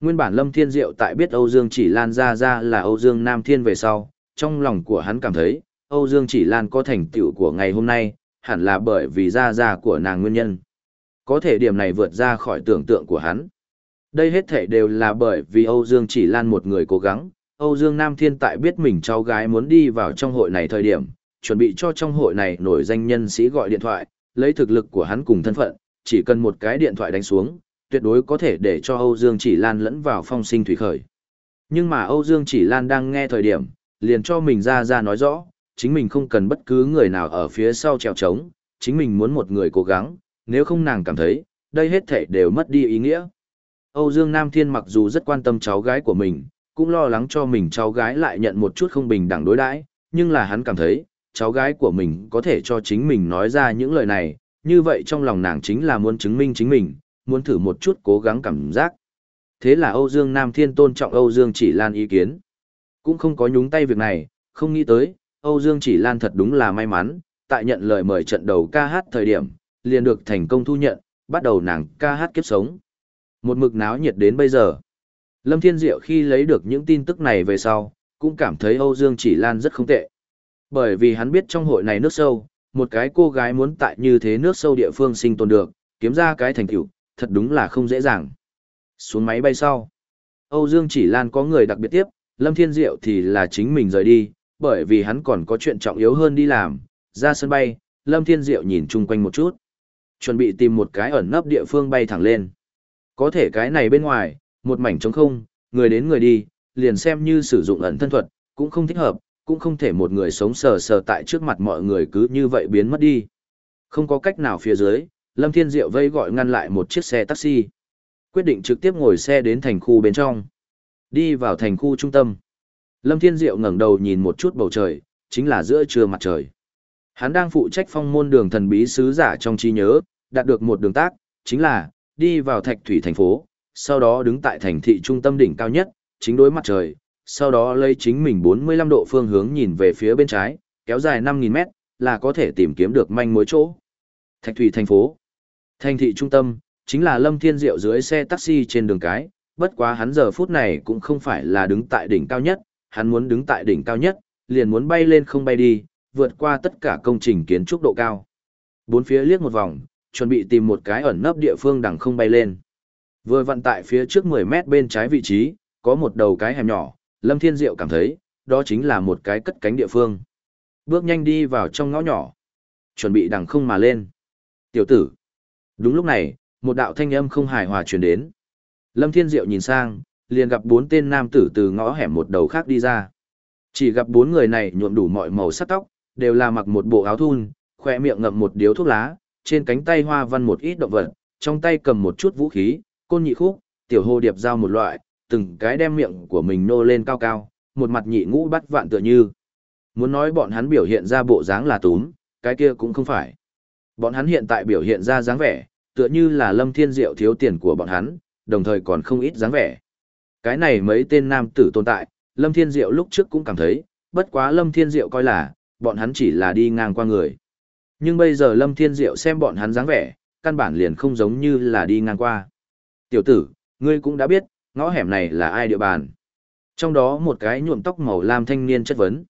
Nguyên bản Lâm Thiên Diệu tại biết Âu Dương Chỉ Lan ra ra là Âu Dương Nam Thiên về sau, trong lòng của hắn cảm thấy, Âu Dương Chỉ Lan có thành tựu của ngày hôm nay, hẳn là bởi vì gia gia của nàng nguyên nhân. Có thể điểm này vượt ra khỏi tưởng tượng của hắn. Đây hết thể đều là bởi vì Âu Dương Chỉ Lan một người cố gắng, Âu Dương Nam Thiên tại biết mình cháu gái muốn đi vào trong hội này thời điểm, chuẩn bị cho trong hội này nổi danh nhân sĩ gọi điện thoại, lấy thực lực của hắn cùng thân phận, chỉ cần một cái điện thoại đánh xuống, tuyệt đối có thể để cho Âu Dương Chỉ Lan lẫn vào phong sinh thủy khởi. Nhưng mà Âu Dương Chỉ Lan đang nghe thời điểm, liền cho mình ra ra nói rõ, chính mình không cần bất cứ người nào ở phía sau trèo trống, chính mình muốn một người cố gắng, nếu không nàng cảm thấy, đây hết thể đều mất đi ý nghĩa. Âu Dương Nam Thiên mặc dù rất quan tâm cháu gái của mình, cũng lo lắng cho mình cháu gái lại nhận một chút không bình đẳng đối đãi, nhưng là hắn cảm thấy, cháu gái của mình có thể cho chính mình nói ra những lời này, như vậy trong lòng nàng chính là muốn chứng minh chính mình, muốn thử một chút cố gắng cảm giác. Thế là Âu Dương Nam Thiên tôn trọng Âu Dương Chỉ Lan ý kiến. Cũng không có nhúng tay việc này, không nghĩ tới, Âu Dương Chỉ Lan thật đúng là may mắn, tại nhận lời mời trận đầu ca hát thời điểm, liền được thành công thu nhận, bắt đầu nàng ca hát kiếp sống. Một mực náo nhiệt đến bây giờ. Lâm Thiên Diệu khi lấy được những tin tức này về sau, cũng cảm thấy Âu Dương Chỉ Lan rất không tệ. Bởi vì hắn biết trong hội này nước sâu, một cái cô gái muốn tại như thế nước sâu địa phương sinh tồn được, kiếm ra cái thành tựu, thật đúng là không dễ dàng. Xuống máy bay sau, Âu Dương Chỉ Lan có người đặc biệt tiếp, Lâm Thiên Diệu thì là chính mình rời đi, bởi vì hắn còn có chuyện trọng yếu hơn đi làm, ra sân bay, Lâm Thiên Diệu nhìn chung quanh một chút, chuẩn bị tìm một cái ẩn nấp địa phương bay thẳng lên. Có thể cái này bên ngoài, một mảnh trống không, người đến người đi, liền xem như sử dụng ẩn thân thuật, cũng không thích hợp, cũng không thể một người sống sờ sờ tại trước mặt mọi người cứ như vậy biến mất đi. Không có cách nào phía dưới, Lâm Thiên Diệu vây gọi ngăn lại một chiếc xe taxi. Quyết định trực tiếp ngồi xe đến thành khu bên trong. Đi vào thành khu trung tâm. Lâm Thiên Diệu ngẩng đầu nhìn một chút bầu trời, chính là giữa trưa mặt trời. Hắn đang phụ trách phong môn đường thần bí sứ giả trong trí nhớ, đạt được một đường tác, chính là, đi vào thạch thủy thành phố, sau đó đứng tại thành thị trung tâm đỉnh cao nhất, chính đối mặt trời, sau đó lấy chính mình 45 độ phương hướng nhìn về phía bên trái, kéo dài 5.000 mét, là có thể tìm kiếm được manh mối chỗ. Thạch thủy thành phố. Thành thị trung tâm, chính là Lâm Thiên Diệu dưới xe taxi trên đường cái, bất quá hắn giờ phút này cũng không phải là đứng tại đỉnh cao nhất, hắn muốn đứng tại đỉnh cao nhất, liền muốn bay lên không bay đi, vượt qua tất cả công trình kiến trúc độ cao. Bốn phía liếc một vòng, chuẩn bị tìm một cái ẩn nấp địa phương đằng không bay lên. Vừa vặn tại phía trước 10 mét bên trái vị trí, có một đầu cái hẻm nhỏ, Lâm Thiên Diệu cảm thấy, đó chính là một cái cất cánh địa phương. Bước nhanh đi vào trong ngõ nhỏ, chuẩn bị đằng không mà lên. Tiểu tử. Đúng lúc này, một đạo thanh âm không hài hòa truyền đến. Lâm Thiên Diệu nhìn sang, liền gặp bốn tên nam tử từ ngõ hẻm một đầu khác đi ra. Chỉ gặp bốn người này nhuộm đủ mọi màu sắc tóc, đều là mặc một bộ áo thun, khoe miệng ngậm một điếu thuốc lá, trên cánh tay hoa văn một ít động vật, trong tay cầm một chút vũ khí, côn nhị khúc, tiểu hồ điệp giao một loại, từng cái đem miệng của mình nô lên cao cao, một mặt nhị ngũ bắt vạn tựa như. Muốn nói bọn hắn biểu hiện ra bộ dáng là túm, cái kia cũng không phải. Bọn hắn hiện tại biểu hiện ra dáng vẻ, tựa như là lâm thiên diệu thiếu tiền của bọn hắn, đồng thời còn không ít dáng vẻ. Cái này mấy tên nam tử tồn tại, lâm thiên diệu lúc trước cũng cảm thấy, bất quá lâm thiên diệu coi là, bọn hắn chỉ là đi ngang qua người. Nhưng bây giờ lâm thiên diệu xem bọn hắn dáng vẻ, căn bản liền không giống như là đi ngang qua. Tiểu tử, ngươi cũng đã biết, ngõ hẻm này là ai địa bàn. Trong đó một cái nhuộm tóc màu lam thanh niên chất vấn.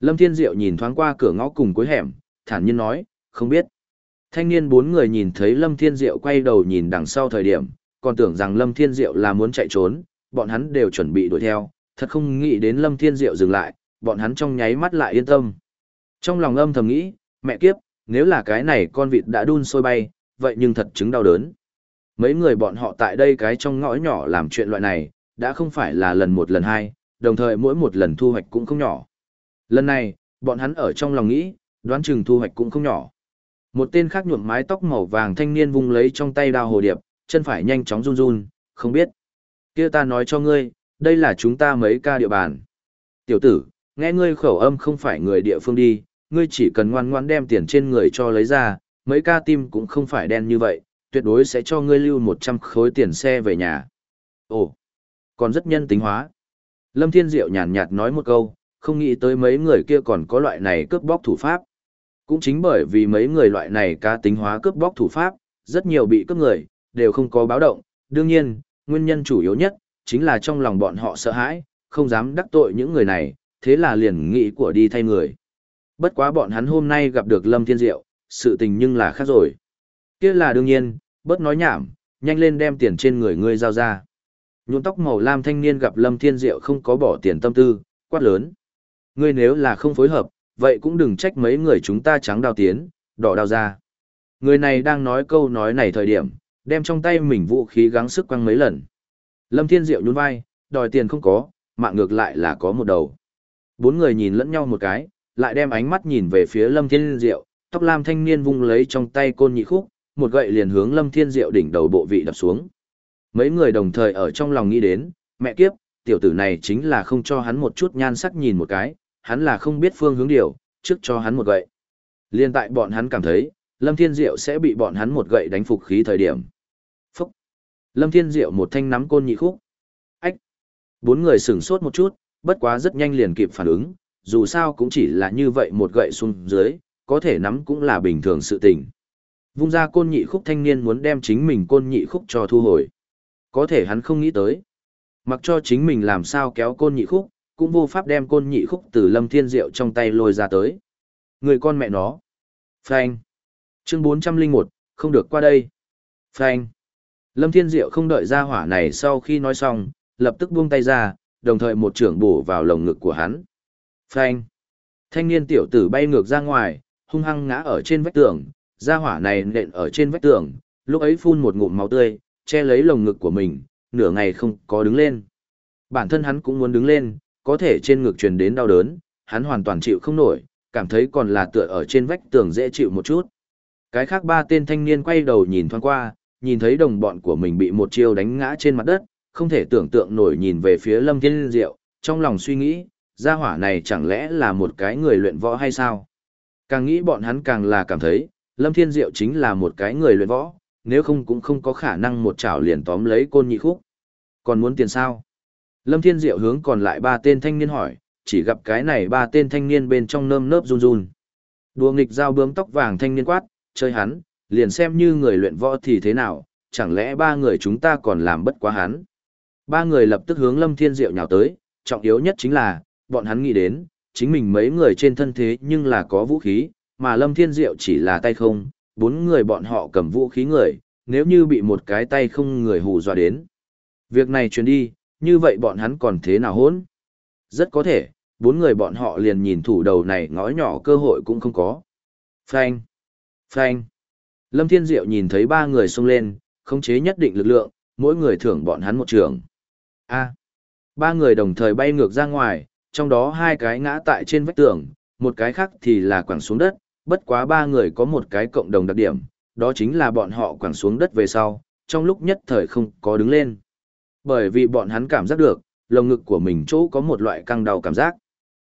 Lâm Thiên Diệu nhìn thoáng qua cửa ngõ cùng cuối hẻm, thản nhiên nói, không biết. Thanh niên bốn người nhìn thấy Lâm Thiên Diệu quay đầu nhìn đằng sau thời điểm, còn tưởng rằng Lâm Thiên Diệu là muốn chạy trốn, bọn hắn đều chuẩn bị đuổi theo, thật không nghĩ đến Lâm Thiên Diệu dừng lại, bọn hắn trong nháy mắt lại yên tâm. Trong lòng âm thầm nghĩ, mẹ kiếp, nếu là cái này con vịt đã đun sôi bay, vậy nhưng thật chứng đau đớn. Mấy người bọn họ tại đây cái trong ngõ nhỏ làm chuyện loại này, đã không phải là lần một lần hai, đồng thời mỗi một lần thu hoạch cũng không nhỏ. Lần này, bọn hắn ở trong lòng nghĩ, đoán chừng thu hoạch cũng không nhỏ. Một tên khác nhuộm mái tóc màu vàng thanh niên vung lấy trong tay đao hồ điệp, chân phải nhanh chóng run run, không biết kia ta nói cho ngươi, đây là chúng ta mấy ca địa bàn. Tiểu tử, nghe ngươi khẩu âm không phải người địa phương đi, ngươi chỉ cần ngoan ngoan đem tiền trên người cho lấy ra, mấy ca tim cũng không phải đen như vậy, tuyệt đối sẽ cho ngươi lưu 100 khối tiền xe về nhà. Ồ, còn rất nhân tính hóa. Lâm Thiên Diệu nhàn nhạt nói một câu, không nghĩ tới mấy người kia còn có loại này cướp bóc thủ pháp. Cũng chính bởi vì mấy người loại này cá tính hóa cướp bóc thủ pháp, rất nhiều bị cướp người, đều không có báo động. Đương nhiên, nguyên nhân chủ yếu nhất, chính là trong lòng bọn họ sợ hãi, không dám đắc tội những người này, thế là liền nghĩ của đi thay người. Bất quá bọn hắn hôm nay gặp được Lâm Thiên Diệu, sự tình nhưng là khác rồi. kia là đương nhiên, bớt nói nhảm, nhanh lên đem tiền trên người ngươi giao ra. Nhuộm tóc màu lam thanh niên gặp Lâm Thiên Diệu không có bỏ tiền tâm tư, quát lớn. Ngươi nếu là không phối hợp, vậy cũng đừng trách mấy người chúng ta trắng đào tiến, đỏ đào ra. Người này đang nói câu nói này thời điểm, đem trong tay mình vũ khí gắng sức quăng mấy lần. Lâm Thiên Diệu nhún vai, đòi tiền không có, mạng ngược lại là có một đầu. Bốn người nhìn lẫn nhau một cái, lại đem ánh mắt nhìn về phía Lâm Thiên Diệu, tóc lam thanh niên vung lấy trong tay côn nhị khúc, một gậy liền hướng Lâm Thiên Diệu đỉnh đầu bộ vị đập xuống. Mấy người đồng thời ở trong lòng nghĩ đến, mẹ kiếp, tiểu tử này chính là không cho hắn một chút nhan sắc nhìn một cái, hắn là không biết phương hướng điều, trước cho hắn một gậy. Liên tại bọn hắn cảm thấy, Lâm Thiên Diệu sẽ bị bọn hắn một gậy đánh phục khí thời điểm. Lâm Thiên Diệu một thanh nắm côn nhị khúc. Ách! Bốn người sửng sốt một chút, bất quá rất nhanh liền kịp phản ứng, dù sao cũng chỉ là như vậy một gậy xuống dưới, có thể nắm cũng là bình thường sự tình. Vung ra côn nhị khúc thanh niên muốn đem chính mình côn nhị khúc cho thu hồi. Có thể hắn không nghĩ tới. Mặc cho chính mình làm sao kéo côn nhị khúc, cũng vô pháp đem côn nhị khúc từ lâm thiên diệu trong tay lôi ra tới. Người con mẹ nó. Phanh. Chương 401, không được qua đây. Phanh. Lâm thiên diệu không đợi ra hỏa này sau khi nói xong, lập tức buông tay ra, đồng thời một trưởng bổ vào lồng ngực của hắn. Phanh. Thanh niên tiểu tử bay ngược ra ngoài, hung hăng ngã ở trên vách tường, ra hỏa này nện ở trên vách tường, lúc ấy phun một ngụm máu tươi, che lấy lồng ngực của mình, nửa ngày không có đứng lên. Bản thân hắn cũng muốn đứng lên, có thể trên ngực truyền đến đau đớn, hắn hoàn toàn chịu không nổi, cảm thấy còn là tựa ở trên vách tường dễ chịu một chút. Cái khác ba tên thanh niên quay đầu nhìn thoáng qua, nhìn thấy đồng bọn của mình bị một chiêu đánh ngã trên mặt đất, không thể tưởng tượng nổi nhìn về phía Lâm Thiên Diệu, trong lòng suy nghĩ, gia hỏa này chẳng lẽ là một cái người luyện võ hay sao? Càng nghĩ bọn hắn càng là cảm thấy, Lâm Thiên Diệu chính là một cái người luyện võ, nếu không cũng không có khả năng một chảo liền tóm lấy côn nhị khúc. Còn muốn tiền sao? Lâm Thiên Diệu hướng còn lại ba tên thanh niên hỏi, chỉ gặp cái này ba tên thanh niên bên trong nơm nớp run run. Đùa nghịch dao bướm tóc vàng thanh niên quát, chơi hắn, liền xem như người luyện võ thì thế nào, chẳng lẽ ba người chúng ta còn làm bất quá hắn. Ba người lập tức hướng Lâm Thiên Diệu nhào tới, trọng yếu nhất chính là, bọn hắn nghĩ đến, chính mình mấy người trên thân thế nhưng là có vũ khí, mà Lâm Thiên Diệu chỉ là tay không, bốn người bọn họ cầm vũ khí người, nếu như bị một cái tay không người hù dọa đến. Việc này truyền đi, như vậy bọn hắn còn thế nào hỗn? Rất có thể, bốn người bọn họ liền nhìn thủ đầu này ngõ nhỏ cơ hội cũng không có. Phanh! Phanh! Lâm Thiên Diệu nhìn thấy ba người xông lên, khống chế nhất định lực lượng, mỗi người thưởng bọn hắn một trường. A! Ba người đồng thời bay ngược ra ngoài, trong đó hai cái ngã tại trên vách tường, một cái khác thì là quẳng xuống đất, bất quá ba người có một cái cộng đồng đặc điểm, đó chính là bọn họ quẳng xuống đất về sau, trong lúc nhất thời không có đứng lên. Bởi vì bọn hắn cảm giác được, lồng ngực của mình chỗ có một loại căng đau cảm giác.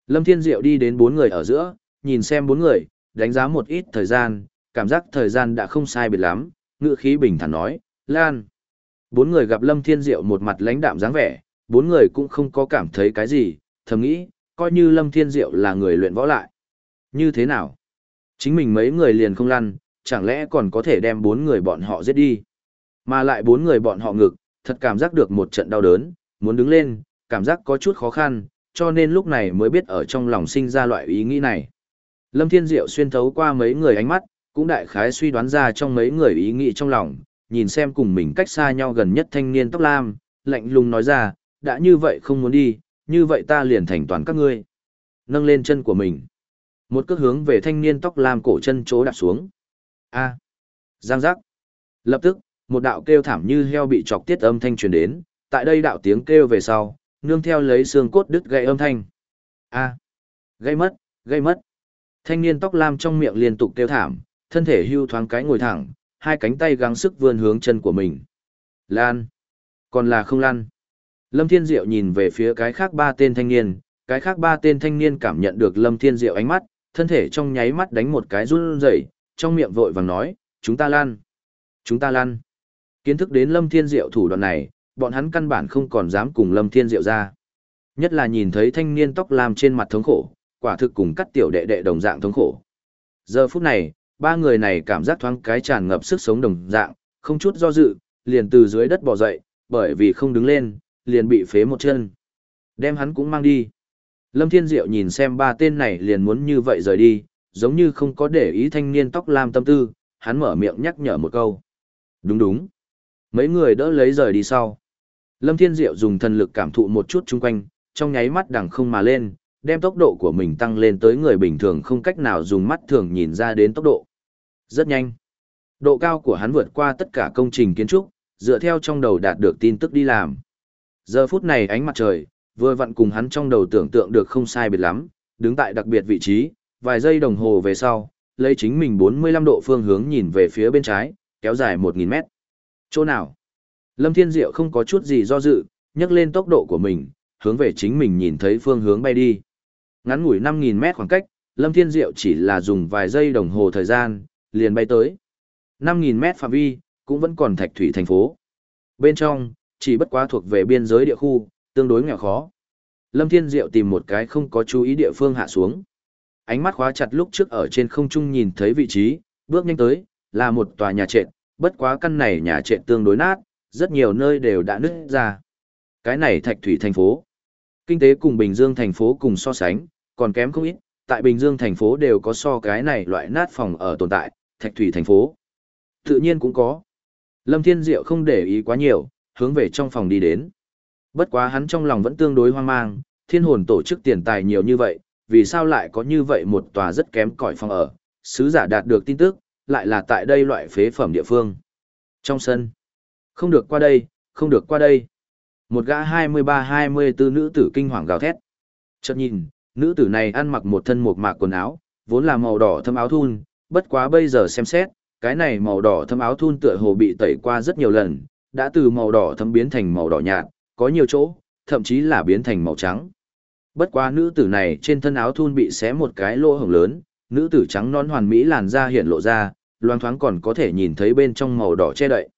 Lâm Thiên Diệu đi đến bốn người ở giữa, nhìn xem bốn người, đánh giá một ít thời gian, cảm giác thời gian đã không sai biệt lắm, ngựa khí bình thản nói, Lan. Bốn người gặp Lâm Thiên Diệu một mặt lãnh đạm dáng vẻ, bốn người cũng không có cảm thấy cái gì, thầm nghĩ, coi như Lâm Thiên Diệu là người luyện võ lại. Như thế nào? Chính mình mấy người liền không lăn, chẳng lẽ còn có thể đem bốn người bọn họ giết đi? Mà lại bốn người bọn họ ngực, thật cảm giác được một trận đau đớn, muốn đứng lên, cảm giác có chút khó khăn, cho nên lúc này mới biết ở trong lòng sinh ra loại ý nghĩ này. Lâm Thiên Diệu xuyên thấu qua mấy người ánh mắt, cũng đại khái suy đoán ra trong mấy người ý nghĩ trong lòng, nhìn xem cùng mình cách xa nhau gần nhất thanh niên tóc lam, lạnh lùng nói ra, đã như vậy không muốn đi, như vậy ta liền thành toàn các ngươi. Nâng lên chân của mình. Một cước hướng về thanh niên tóc lam cổ chân chỗ đạp xuống. A. Giang giác. Lập tức, một đạo kêu thảm như heo bị chọc tiết âm thanh truyền đến, tại đây đạo tiếng kêu về sau, nương theo lấy xương cốt đứt gãy âm thanh. A. Gây mất, gây mất. Thanh niên tóc lam trong miệng liên tục kêu thảm, thân thể hưu thoáng cái ngồi thẳng, hai cánh tay gắng sức vươn hướng chân của mình. Lan. Còn là không lan. Lâm Thiên Diệu nhìn về phía cái khác ba tên thanh niên, cái khác ba tên thanh niên cảm nhận được Lâm Thiên Diệu ánh mắt, thân thể trong nháy mắt đánh một cái run rẩy, trong miệng vội vàng nói, chúng ta lan. Chúng ta lan. Kiến thức đến Lâm Thiên Diệu thủ đoạn này, bọn hắn căn bản không còn dám cùng Lâm Thiên Diệu ra. Nhất là nhìn thấy thanh niên tóc lam trên mặt thống khổ, quả thực cùng cắt tiểu đệ đệ đồng dạng thống khổ. Giờ phút này, ba người này cảm giác thoáng cái tràn ngập sức sống đồng dạng, không chút do dự, liền từ dưới đất bò dậy, bởi vì không đứng lên, liền bị phế một chân. Đem hắn cũng mang đi. Lâm Thiên Diệu nhìn xem ba tên này liền muốn như vậy rời đi, giống như không có để ý thanh niên tóc lam tâm tư, hắn mở miệng nhắc nhở một câu. Đúng đúng. Mấy người đỡ lấy rời đi sau. Lâm Thiên Diệu dùng thần lực cảm thụ một chút chung quanh, trong nháy mắt đằng không mà lên, đem tốc độ của mình tăng lên tới người bình thường không cách nào dùng mắt thường nhìn ra đến tốc độ. Rất nhanh. Độ cao của hắn vượt qua tất cả công trình kiến trúc, dựa theo trong đầu đạt được tin tức đi làm. Giờ phút này ánh mặt trời, vừa vặn cùng hắn trong đầu tưởng tượng được không sai biệt lắm, đứng tại đặc biệt vị trí, vài giây đồng hồ về sau, lấy chính mình 45 độ phương hướng nhìn về phía bên trái, kéo dài 1.000 mét. Chỗ nào? Lâm Thiên Diệu không có chút gì do dự, nhấc lên tốc độ của mình, hướng về chính mình nhìn thấy phương hướng bay đi. Ngắn ngủi 5.000 mét khoảng cách, Lâm Thiên Diệu chỉ là dùng vài giây đồng hồ thời gian, liền bay tới. 5.000 mét phạm vi, cũng vẫn còn thạch thủy thành phố. Bên trong, chỉ bất quá thuộc về biên giới địa khu, tương đối nghèo khó. Lâm Thiên Diệu tìm một cái không có chú ý địa phương hạ xuống. Ánh mắt khóa chặt lúc trước ở trên không trung nhìn thấy vị trí, bước nhanh tới, là một tòa nhà trệt, bất quá căn này nhà trệt tương đối nát, rất nhiều nơi đều đã nứt ra. Cái này thạch thủy thành phố. Kinh tế cùng Bình Dương thành phố cùng so sánh, còn kém không ít, tại Bình Dương thành phố đều có so cái này loại nát phòng ở tồn tại, thạch thủy thành phố. Tự nhiên cũng có. Lâm Thiên Diệu không để ý quá nhiều, hướng về trong phòng đi đến. Bất quá hắn trong lòng vẫn tương đối hoang mang, thiên hồn tổ chức tiền tài nhiều như vậy, vì sao lại có như vậy một tòa rất kém cỏi phòng ở, sứ giả đạt được tin tức, lại là tại đây loại phế phẩm địa phương. Trong sân, không được qua đây, không được qua đây. Một gã 23-24 nữ tử kinh hoàng gào thét. Chợt nhìn, nữ tử này ăn mặc một thân một mạc quần áo, vốn là màu đỏ thâm áo thun, bất quá bây giờ xem xét, cái này màu đỏ thâm áo thun tựa hồ bị tẩy qua rất nhiều lần, đã từ màu đỏ thâm biến thành màu đỏ nhạt, có nhiều chỗ, thậm chí là biến thành màu trắng. Bất quá nữ tử này trên thân áo thun bị xé một cái lỗ hổng lớn, nữ tử trắng non hoàn mỹ làn da hiện lộ ra, loang thoáng còn có thể nhìn thấy bên trong màu đỏ che đậy.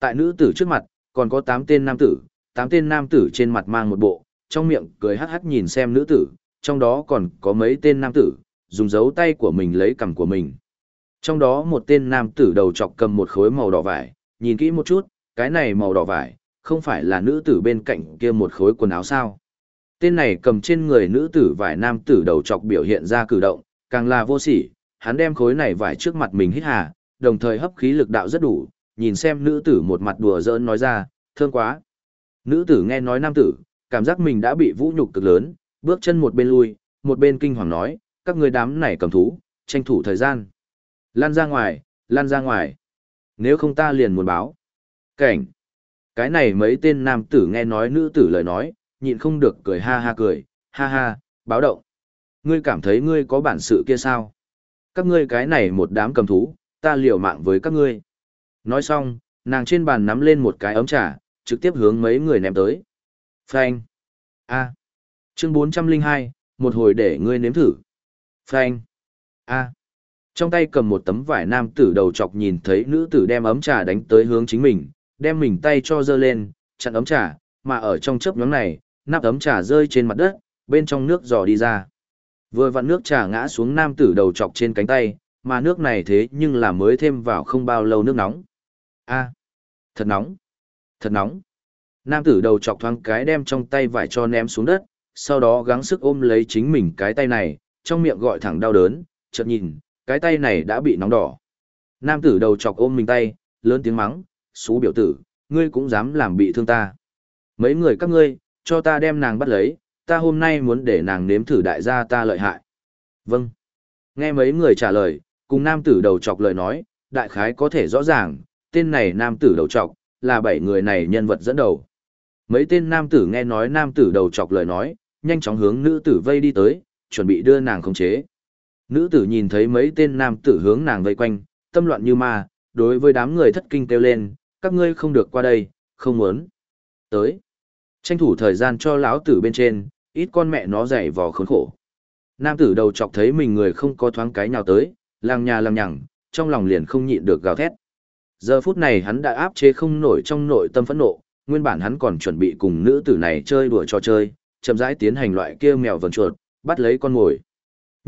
Tại nữ tử trước mặt, còn có 8 tên nam tử, 8 tên nam tử trên mặt mang một bộ, trong miệng cười hắc hắc nhìn xem nữ tử, trong đó còn có mấy tên nam tử, dùng dấu tay của mình lấy cằm của mình. Trong đó một tên nam tử đầu chọc cầm một khối màu đỏ vải, nhìn kỹ một chút, cái này màu đỏ vải, không phải là nữ tử bên cạnh kia một khối quần áo sao. Tên này cầm trên người nữ tử vải nam tử đầu chọc biểu hiện ra cử động, càng là vô sỉ, hắn đem khối này vải trước mặt mình hít hà, đồng thời hấp khí lực đạo rất đủ, nhìn xem nữ tử một mặt đùa giỡn nói ra, thương quá. Nữ tử nghe nói nam tử, cảm giác mình đã bị vũ nhục cực lớn, bước chân một bên lui, một bên kinh hoàng nói, các người đám này cầm thú, tranh thủ thời gian. Lan ra ngoài, lan ra ngoài. Nếu không ta liền muốn báo. Cảnh. Cái này mấy tên nam tử nghe nói nữ tử lời nói, nhịn không được cười ha ha cười, ha ha, báo động. Ngươi cảm thấy ngươi có bản sự kia sao? Các ngươi cái này một đám cầm thú, ta liều mạng với các ngươi. Nói xong, nàng trên bàn nắm lên một cái ấm trà, trực tiếp hướng mấy người ném tới. Phanh. A. Chương 402, một hồi để ngươi nếm thử. Phanh. A. Trong tay cầm một tấm vải nam tử đầu chọc nhìn thấy nữ tử đem ấm trà đánh tới hướng chính mình, đem mình tay cho dơ lên, chặn ấm trà, mà ở trong chớp nhóm này, nắp ấm trà rơi trên mặt đất, bên trong nước giò đi ra. Vừa vặn nước trà ngã xuống nam tử đầu chọc trên cánh tay, mà nước này thế nhưng là mới thêm vào không bao lâu nước nóng. A, thật nóng, thật nóng. Nam tử đầu chọc thoáng cái đem trong tay vải cho ném xuống đất, sau đó gắng sức ôm lấy chính mình cái tay này, trong miệng gọi thẳng đau đớn, chợt nhìn, cái tay này đã bị nóng đỏ. Nam tử đầu chọc ôm mình tay, lớn tiếng mắng, xú biểu tử, ngươi cũng dám làm bị thương ta. Mấy người các ngươi, cho ta đem nàng bắt lấy, ta hôm nay muốn để nàng nếm thử đại gia ta lợi hại. Vâng. Nghe mấy người trả lời, cùng nam tử đầu chọc lời nói, đại khái có thể rõ ràng, tên này nam tử đầu chọc, là bảy người này nhân vật dẫn đầu. Mấy tên nam tử nghe nói nam tử đầu chọc lời nói, nhanh chóng hướng nữ tử vây đi tới, chuẩn bị đưa nàng khống chế. Nữ tử nhìn thấy mấy tên nam tử hướng nàng vây quanh, tâm loạn như ma, đối với đám người thất kinh kêu lên, các ngươi không được qua đây, không muốn. Tới. Tranh thủ thời gian cho lão tử bên trên, ít con mẹ nó dày vò khốn khổ. Nam tử đầu chọc thấy mình người không có thoáng cái nào tới, làng nhà làng nhằng, trong lòng liền không nhịn được gào thét. Giờ phút này hắn đã áp chế không nổi trong nội tâm phẫn nộ, nguyên bản hắn còn chuẩn bị cùng nữ tử này chơi đùa trò chơi, chậm rãi tiến hành loại kia mèo vần chuột, bắt lấy con mồi.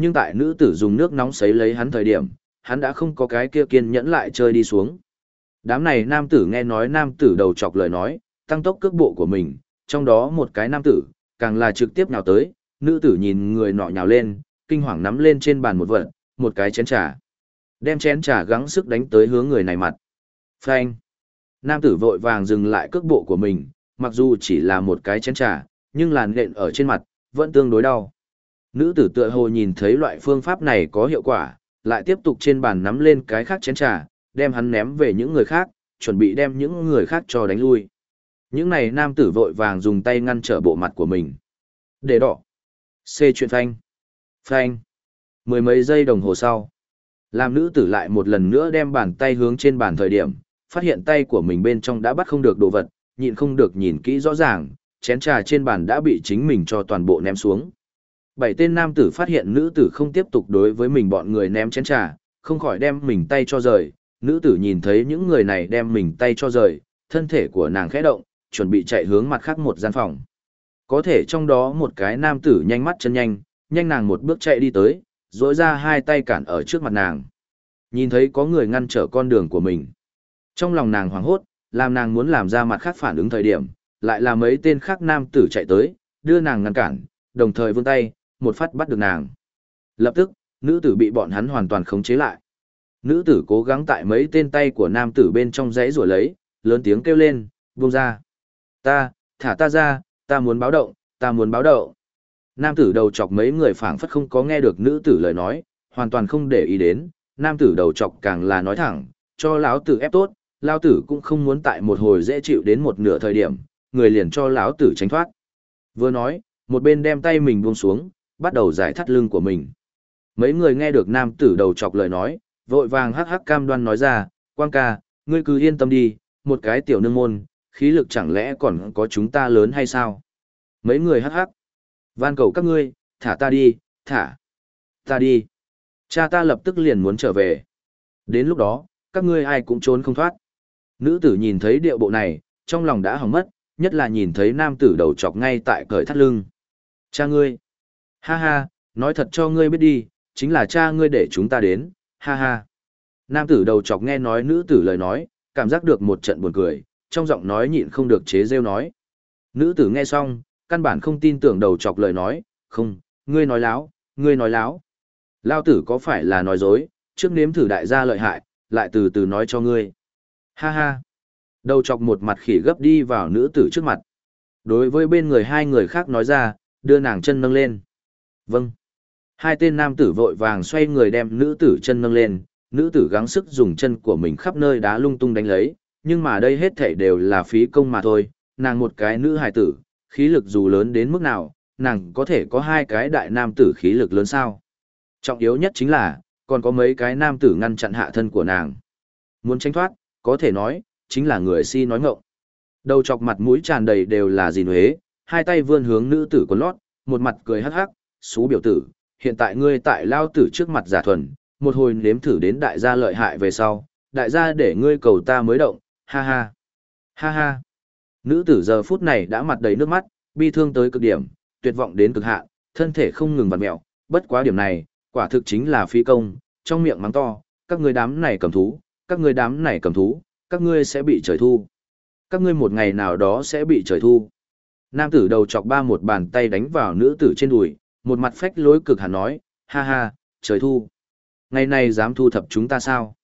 Nhưng tại nữ tử dùng nước nóng sấy lấy hắn thời điểm, hắn đã không có cái kia kiên nhẫn lại chơi đi xuống. Đám này nam tử nghe nói nam tử đầu chọc lời nói, tăng tốc cước bộ của mình, trong đó một cái nam tử, càng là trực tiếp nhào tới, nữ tử nhìn người nọ nhào lên, kinh hoàng nắm lên trên bàn một vật, một cái chén trà. Đem chén trà gắng sức đánh tới hướng người này mặt. Phanh. Nam tử vội vàng dừng lại cước bộ của mình, mặc dù chỉ là một cái chén trà, nhưng làn nện ở trên mặt, vẫn tương đối đau. Nữ tử tựa hồ nhìn thấy loại phương pháp này có hiệu quả, lại tiếp tục trên bàn nắm lên cái khác chén trà, đem hắn ném về những người khác, chuẩn bị đem những người khác cho đánh lui. Những này nam tử vội vàng dùng tay ngăn trở bộ mặt của mình. Để đỏ. C chuyện phanh. Phanh. Mười mấy giây đồng hồ sau. Làm nữ tử lại một lần nữa đem bàn tay hướng trên bàn thời điểm, phát hiện tay của mình bên trong đã bắt không được đồ vật, nhịn không được nhìn kỹ rõ ràng, chén trà trên bàn đã bị chính mình cho toàn bộ ném xuống. Bảy tên nam tử phát hiện nữ tử không tiếp tục đối với mình bọn người ném chén trà, không khỏi đem mình tay cho rời, nữ tử nhìn thấy những người này đem mình tay cho rời, thân thể của nàng khẽ động, chuẩn bị chạy hướng mặt khác một gian phòng. Có thể trong đó một cái nam tử nhanh mắt chân nhanh, nhanh nàng một bước chạy đi tới, rỗi ra hai tay cản ở trước mặt nàng. Nhìn thấy có người ngăn trở con đường của mình. Trong lòng nàng hoảng hốt, làm nàng muốn làm ra mặt khác phản ứng thời điểm, lại là mấy tên khác nam tử chạy tới, đưa nàng ngăn cản, đồng thời vươn tay, một phát bắt được nàng. Lập tức, nữ tử bị bọn hắn hoàn toàn khống chế lại. Nữ tử cố gắng tại mấy tên tay của nam tử bên trong giấy rồi lấy, lớn tiếng kêu lên, buông ra. Ta, thả ta ra, ta muốn báo động, ta muốn báo động. Nam tử đầu chọc mấy người phảng phất không có nghe được nữ tử lời nói, hoàn toàn không để ý đến, nam tử đầu chọc càng là nói thẳng, cho lão tử ép tốt, lão tử cũng không muốn tại một hồi dễ chịu đến một nửa thời điểm, người liền cho lão tử tránh thoát. Vừa nói, một bên đem tay mình buông xuống, bắt đầu giải thắt lưng của mình. Mấy người nghe được nam tử đầu chọc lời nói, vội vàng hắc hắc cam đoan nói ra, quang ca, ngươi cứ yên tâm đi, một cái tiểu nương môn, khí lực chẳng lẽ còn có chúng ta lớn hay sao? Mấy người hắc hắc. Van cầu các ngươi, thả ta đi, thả. Ta đi. Cha ta lập tức liền muốn trở về. Đến lúc đó, các ngươi ai cũng trốn không thoát. Nữ tử nhìn thấy điệu bộ này, trong lòng đã hỏng mất, nhất là nhìn thấy nam tử đầu chọc ngay tại cởi thắt lưng. Cha ngươi. Ha ha, nói thật cho ngươi biết đi, chính là cha ngươi để chúng ta đến, ha ha. Nam tử đầu chọc nghe nói nữ tử lời nói, cảm giác được một trận buồn cười, trong giọng nói nhịn không được chế rêu nói. Nữ tử nghe xong, căn bản không tin tưởng đầu chọc lời nói, không, ngươi nói láo, ngươi nói láo. Lao tử có phải là nói dối, trước nếm thử đại gia lợi hại, lại từ từ nói cho ngươi. Ha ha. Đầu chọc một mặt khỉ gấp đi vào nữ tử trước mặt. Đối với bên người hai người khác nói ra, đưa nàng chân nâng lên. Vâng. Hai tên nam tử vội vàng xoay người đem nữ tử chân nâng lên, nữ tử gắng sức dùng chân của mình khắp nơi đá lung tung đánh lấy, nhưng mà đây hết thảy đều là phí công mà thôi, nàng một cái nữ hài tử, khí lực dù lớn đến mức nào, nàng có thể có hai cái đại nam tử khí lực lớn sao. Trọng yếu nhất chính là, còn có mấy cái nam tử ngăn chặn hạ thân của nàng. Muốn tránh thoát, có thể nói, chính là người si nói ngộng. Đầu chọc mặt mũi tràn đầy đều là gì huế, hai tay vươn hướng nữ tử quần lót, một mặt cười hắc hắc, xú biểu tử, hiện tại ngươi tại lao tử trước mặt giả thuần, một hồi nếm thử đến đại gia lợi hại về sau, đại gia để ngươi cầu ta mới động, ha ha, ha ha. Nữ tử giờ phút này đã mặt đầy nước mắt, bi thương tới cực điểm, tuyệt vọng đến cực hạn, thân thể không ngừng vặn mẹo, bất quá điểm này, quả thực chính là phi công, trong miệng mắng to, các ngươi đám này cầm thú, các ngươi đám này cầm thú, các ngươi sẽ bị trời thu. Các ngươi một ngày nào đó sẽ bị trời thu. Nam tử đầu chọc ba một bàn tay đánh vào nữ tử trên đùi, một mặt phách lối cực hẳn nói, ha ha, trời thu. Ngày này dám thu thập chúng ta sao?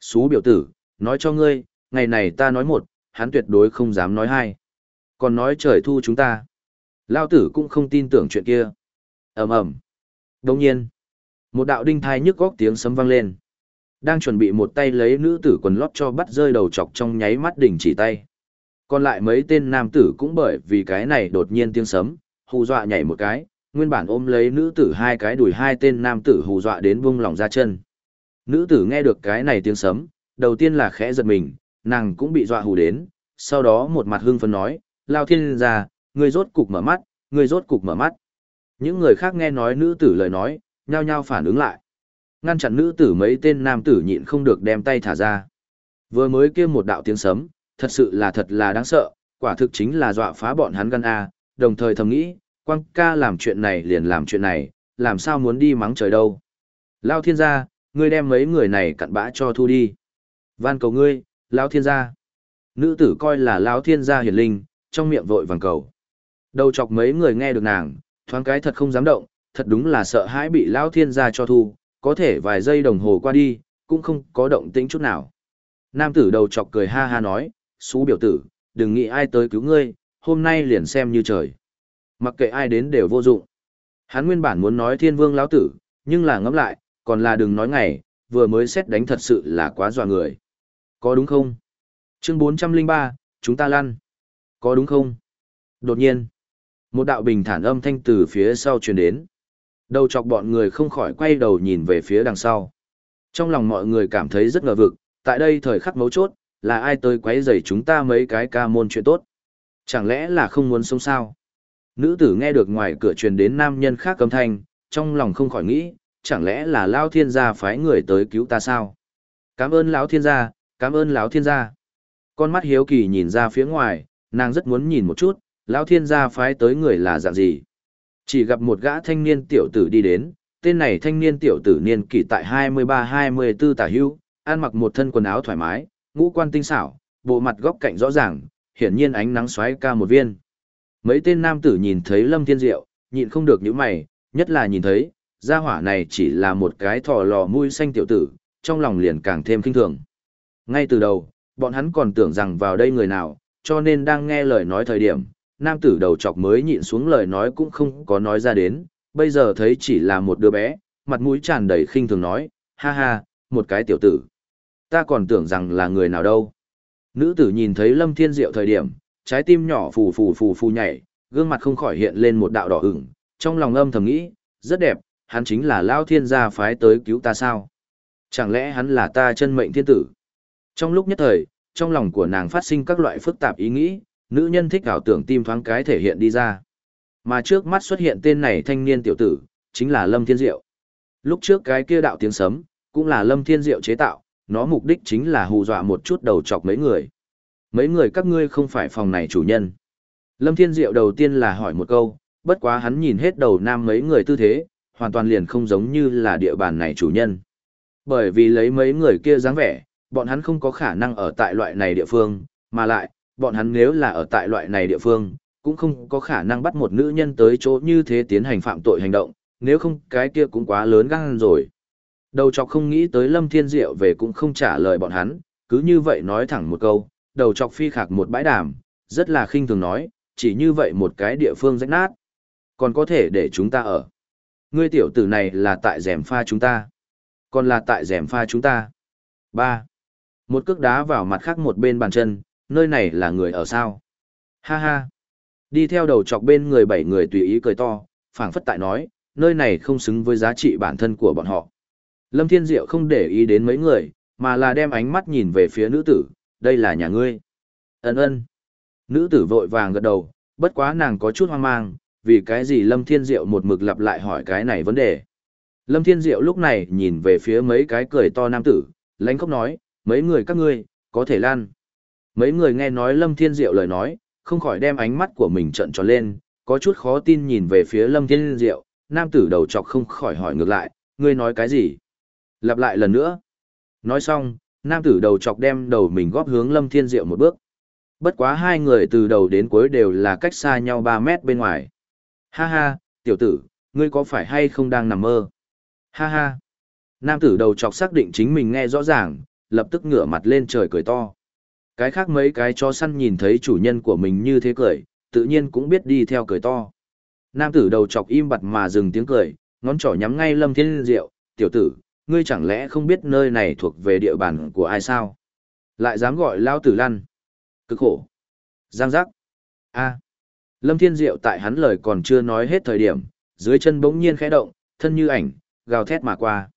Xú biểu tử, nói cho ngươi, ngày này ta nói một, hắn tuyệt đối không dám nói hai. Còn nói trời thu chúng ta. Lao tử cũng không tin tưởng chuyện kia. ầm ầm Đồng nhiên, một đạo đinh thai nhức góc tiếng sấm vang lên. Đang chuẩn bị một tay lấy nữ tử quần lót cho bắt rơi đầu chọc trong nháy mắt đỉnh chỉ tay. Còn lại mấy tên nam tử cũng bởi vì cái này đột nhiên tiếng sấm, hù dọa nhảy một cái, nguyên bản ôm lấy nữ tử hai cái đùi hai tên nam tử hù dọa đến buông lỏng ra chân. Nữ tử nghe được cái này tiếng sấm, đầu tiên là khẽ giật mình, nàng cũng bị dọa hù đến, sau đó một mặt hưng phấn nói, lao thiên ra, người rốt cục mở mắt, người rốt cục mở mắt. Những người khác nghe nói nữ tử lời nói, nhao nhao phản ứng lại. Ngăn chặn nữ tử mấy tên nam tử nhịn không được đem tay thả ra. Vừa mới kia một đạo tiếng sấm, thật sự là thật là đáng sợ, quả thực chính là dọa phá bọn hắn gan A, đồng thời thầm nghĩ, quang ca làm chuyện này liền làm chuyện này, làm sao muốn đi mắng trời đâu. Lao thiên gia, ngươi đem mấy người này cặn bã cho thu đi. Van cầu ngươi, Lao thiên gia. Nữ tử coi là Lao thiên gia hiển linh, trong miệng vội vàng cầu. Đầu chọc mấy người nghe được nàng, thoáng cái thật không dám động, thật đúng là sợ hãi bị Lao thiên gia cho thu, có thể vài giây đồng hồ qua đi, cũng không có động tĩnh chút nào. Nam tử đầu chọc cười ha ha nói, xú biểu tử, đừng nghĩ ai tới cứu ngươi, hôm nay liền xem như trời. Mặc kệ ai đến đều vô dụng. Hắn nguyên bản muốn nói thiên vương lão tử, nhưng là ngẫm lại, còn là đừng nói ngày, vừa mới xét đánh thật sự là quá dọa người. Có đúng không? Chương 403, chúng ta lăn. Có đúng không? Đột nhiên, một đạo bình thản âm thanh từ phía sau truyền đến. Đầu chọc bọn người không khỏi quay đầu nhìn về phía đằng sau. Trong lòng mọi người cảm thấy rất ngờ vực, tại đây thời khắc mấu chốt, là ai tới quấy rầy chúng ta mấy cái ca môn chuyện tốt. Chẳng lẽ là không muốn sống sao? Nữ tử nghe được ngoài cửa truyền đến nam nhân khác cầm thanh, trong lòng không khỏi nghĩ, chẳng lẽ là Lao Thiên gia phái người tới cứu ta sao? Cảm ơn lão Thiên gia, cảm ơn lão Thiên gia. Con mắt hiếu kỳ nhìn ra phía ngoài, nàng rất muốn nhìn một chút, Lão Thiên gia phái tới người là dạng gì. Chỉ gặp một gã thanh niên tiểu tử đi đến, tên này thanh niên tiểu tử niên kỷ tại 23-24 tả hưu, ăn mặc một thân quần áo thoải mái, ngũ quan tinh xảo, bộ mặt góc cạnh rõ ràng, hiển nhiên ánh nắng xoáy ca một viên. Mấy tên nam tử nhìn thấy Lâm Thiên Diệu, nhịn không được những mày, nhất là nhìn thấy, gia hỏa này chỉ là một cái thò lò mũi xanh tiểu tử, trong lòng liền càng thêm kinh thường. Ngay từ đầu, bọn hắn còn tưởng rằng vào đây người nào, cho nên đang nghe lời nói thời điểm, nam tử đầu chọc mới nhịn xuống lời nói cũng không có nói ra đến, bây giờ thấy chỉ là một đứa bé, mặt mũi tràn đầy khinh thường nói, ha ha, một cái tiểu tử. Ta còn tưởng rằng là người nào đâu. Nữ tử nhìn thấy Lâm Thiên Diệu thời điểm, trái tim nhỏ phù phù phù phù nhảy, gương mặt không khỏi hiện lên một đạo đỏ ửng, trong lòng âm thầm nghĩ, rất đẹp, hắn chính là Lao Thiên gia phái tới cứu ta sao? Chẳng lẽ hắn là ta chân mệnh thiên tử? Trong lúc nhất thời, trong lòng của nàng phát sinh các loại phức tạp ý nghĩ, nữ nhân thích ảo tưởng tim thoáng cái thể hiện đi ra. Mà trước mắt xuất hiện tên này thanh niên tiểu tử, chính là Lâm Thiên Diệu. Lúc trước cái kia đạo tiếng sấm, cũng là Lâm Thiên Diệu chế tạo, nó mục đích chính là hù dọa một chút đầu chọc mấy người. Mấy người các ngươi không phải phòng này chủ nhân. Lâm Thiên Diệu đầu tiên là hỏi một câu, bất quá hắn nhìn hết đầu nam mấy người tư thế, hoàn toàn liền không giống như là địa bàn này chủ nhân. Bởi vì lấy mấy người kia dáng vẻ, bọn hắn không có khả năng ở tại loại này địa phương, mà lại, bọn hắn nếu là ở tại loại này địa phương, cũng không có khả năng bắt một nữ nhân tới chỗ như thế tiến hành phạm tội hành động, nếu không cái kia cũng quá lớn gan rồi. Đầu chọc không nghĩ tới Lâm Thiên Diệu về cũng không trả lời bọn hắn, cứ như vậy nói thẳng một câu, đầu chọc phi khạc một bãi đàm, rất là khinh thường nói, chỉ như vậy một cái địa phương rách nát, còn có thể để chúng ta ở. Ngươi tiểu tử này là tại rèm pha chúng ta, còn là tại rèm pha chúng ta. 3. Một cước đá vào mặt khác một bên bàn chân, nơi này là người ở sao? Ha ha. Đi theo đầu chọc bên người bảy người tùy ý cười to, phảng phất tại nói, nơi này không xứng với giá trị bản thân của bọn họ. Lâm Thiên Diệu không để ý đến mấy người, mà là đem ánh mắt nhìn về phía nữ tử, đây là nhà ngươi. Ấn ơn. Nữ tử vội vàng gật đầu, bất quá nàng có chút hoang mang, vì cái gì Lâm Thiên Diệu một mực lặp lại hỏi cái này vấn đề. Lâm Thiên Diệu lúc này nhìn về phía mấy cái cười to nam tử, lãnh khóc nói, mấy người các ngươi, có thể lan. Mấy người nghe nói Lâm Thiên Diệu lời nói, không khỏi đem ánh mắt của mình trận tròn lên, có chút khó tin nhìn về phía Lâm Thiên Diệu, nam tử đầu chọc không khỏi hỏi ngược lại, ngươi nói cái gì? Lặp lại lần nữa. Nói xong, nam tử đầu chọc đem đầu mình góp hướng Lâm Thiên Diệu một bước. Bất quá hai người từ đầu đến cuối đều là cách xa nhau 3 mét bên ngoài. Ha ha, tiểu tử, ngươi có phải hay không đang nằm mơ? Ha ha. Nam tử đầu chọc xác định chính mình nghe rõ ràng, lập tức ngửa mặt lên trời cười to. Cái khác mấy cái chó săn nhìn thấy chủ nhân của mình như thế cười, tự nhiên cũng biết đi theo cười to. Nam tử đầu chọc im bặt mà dừng tiếng cười, ngón trỏ nhắm ngay Lâm Thiên Diệu, tiểu tử, ngươi chẳng lẽ không biết nơi này thuộc về địa bàn của ai sao? Lại dám gọi lao tử lăn. Cực khổ. Giang giác. a Lâm Thiên Diệu tại hắn lời còn chưa nói hết thời điểm, dưới chân bỗng nhiên khẽ động, thân như ảnh, gào thét mà qua.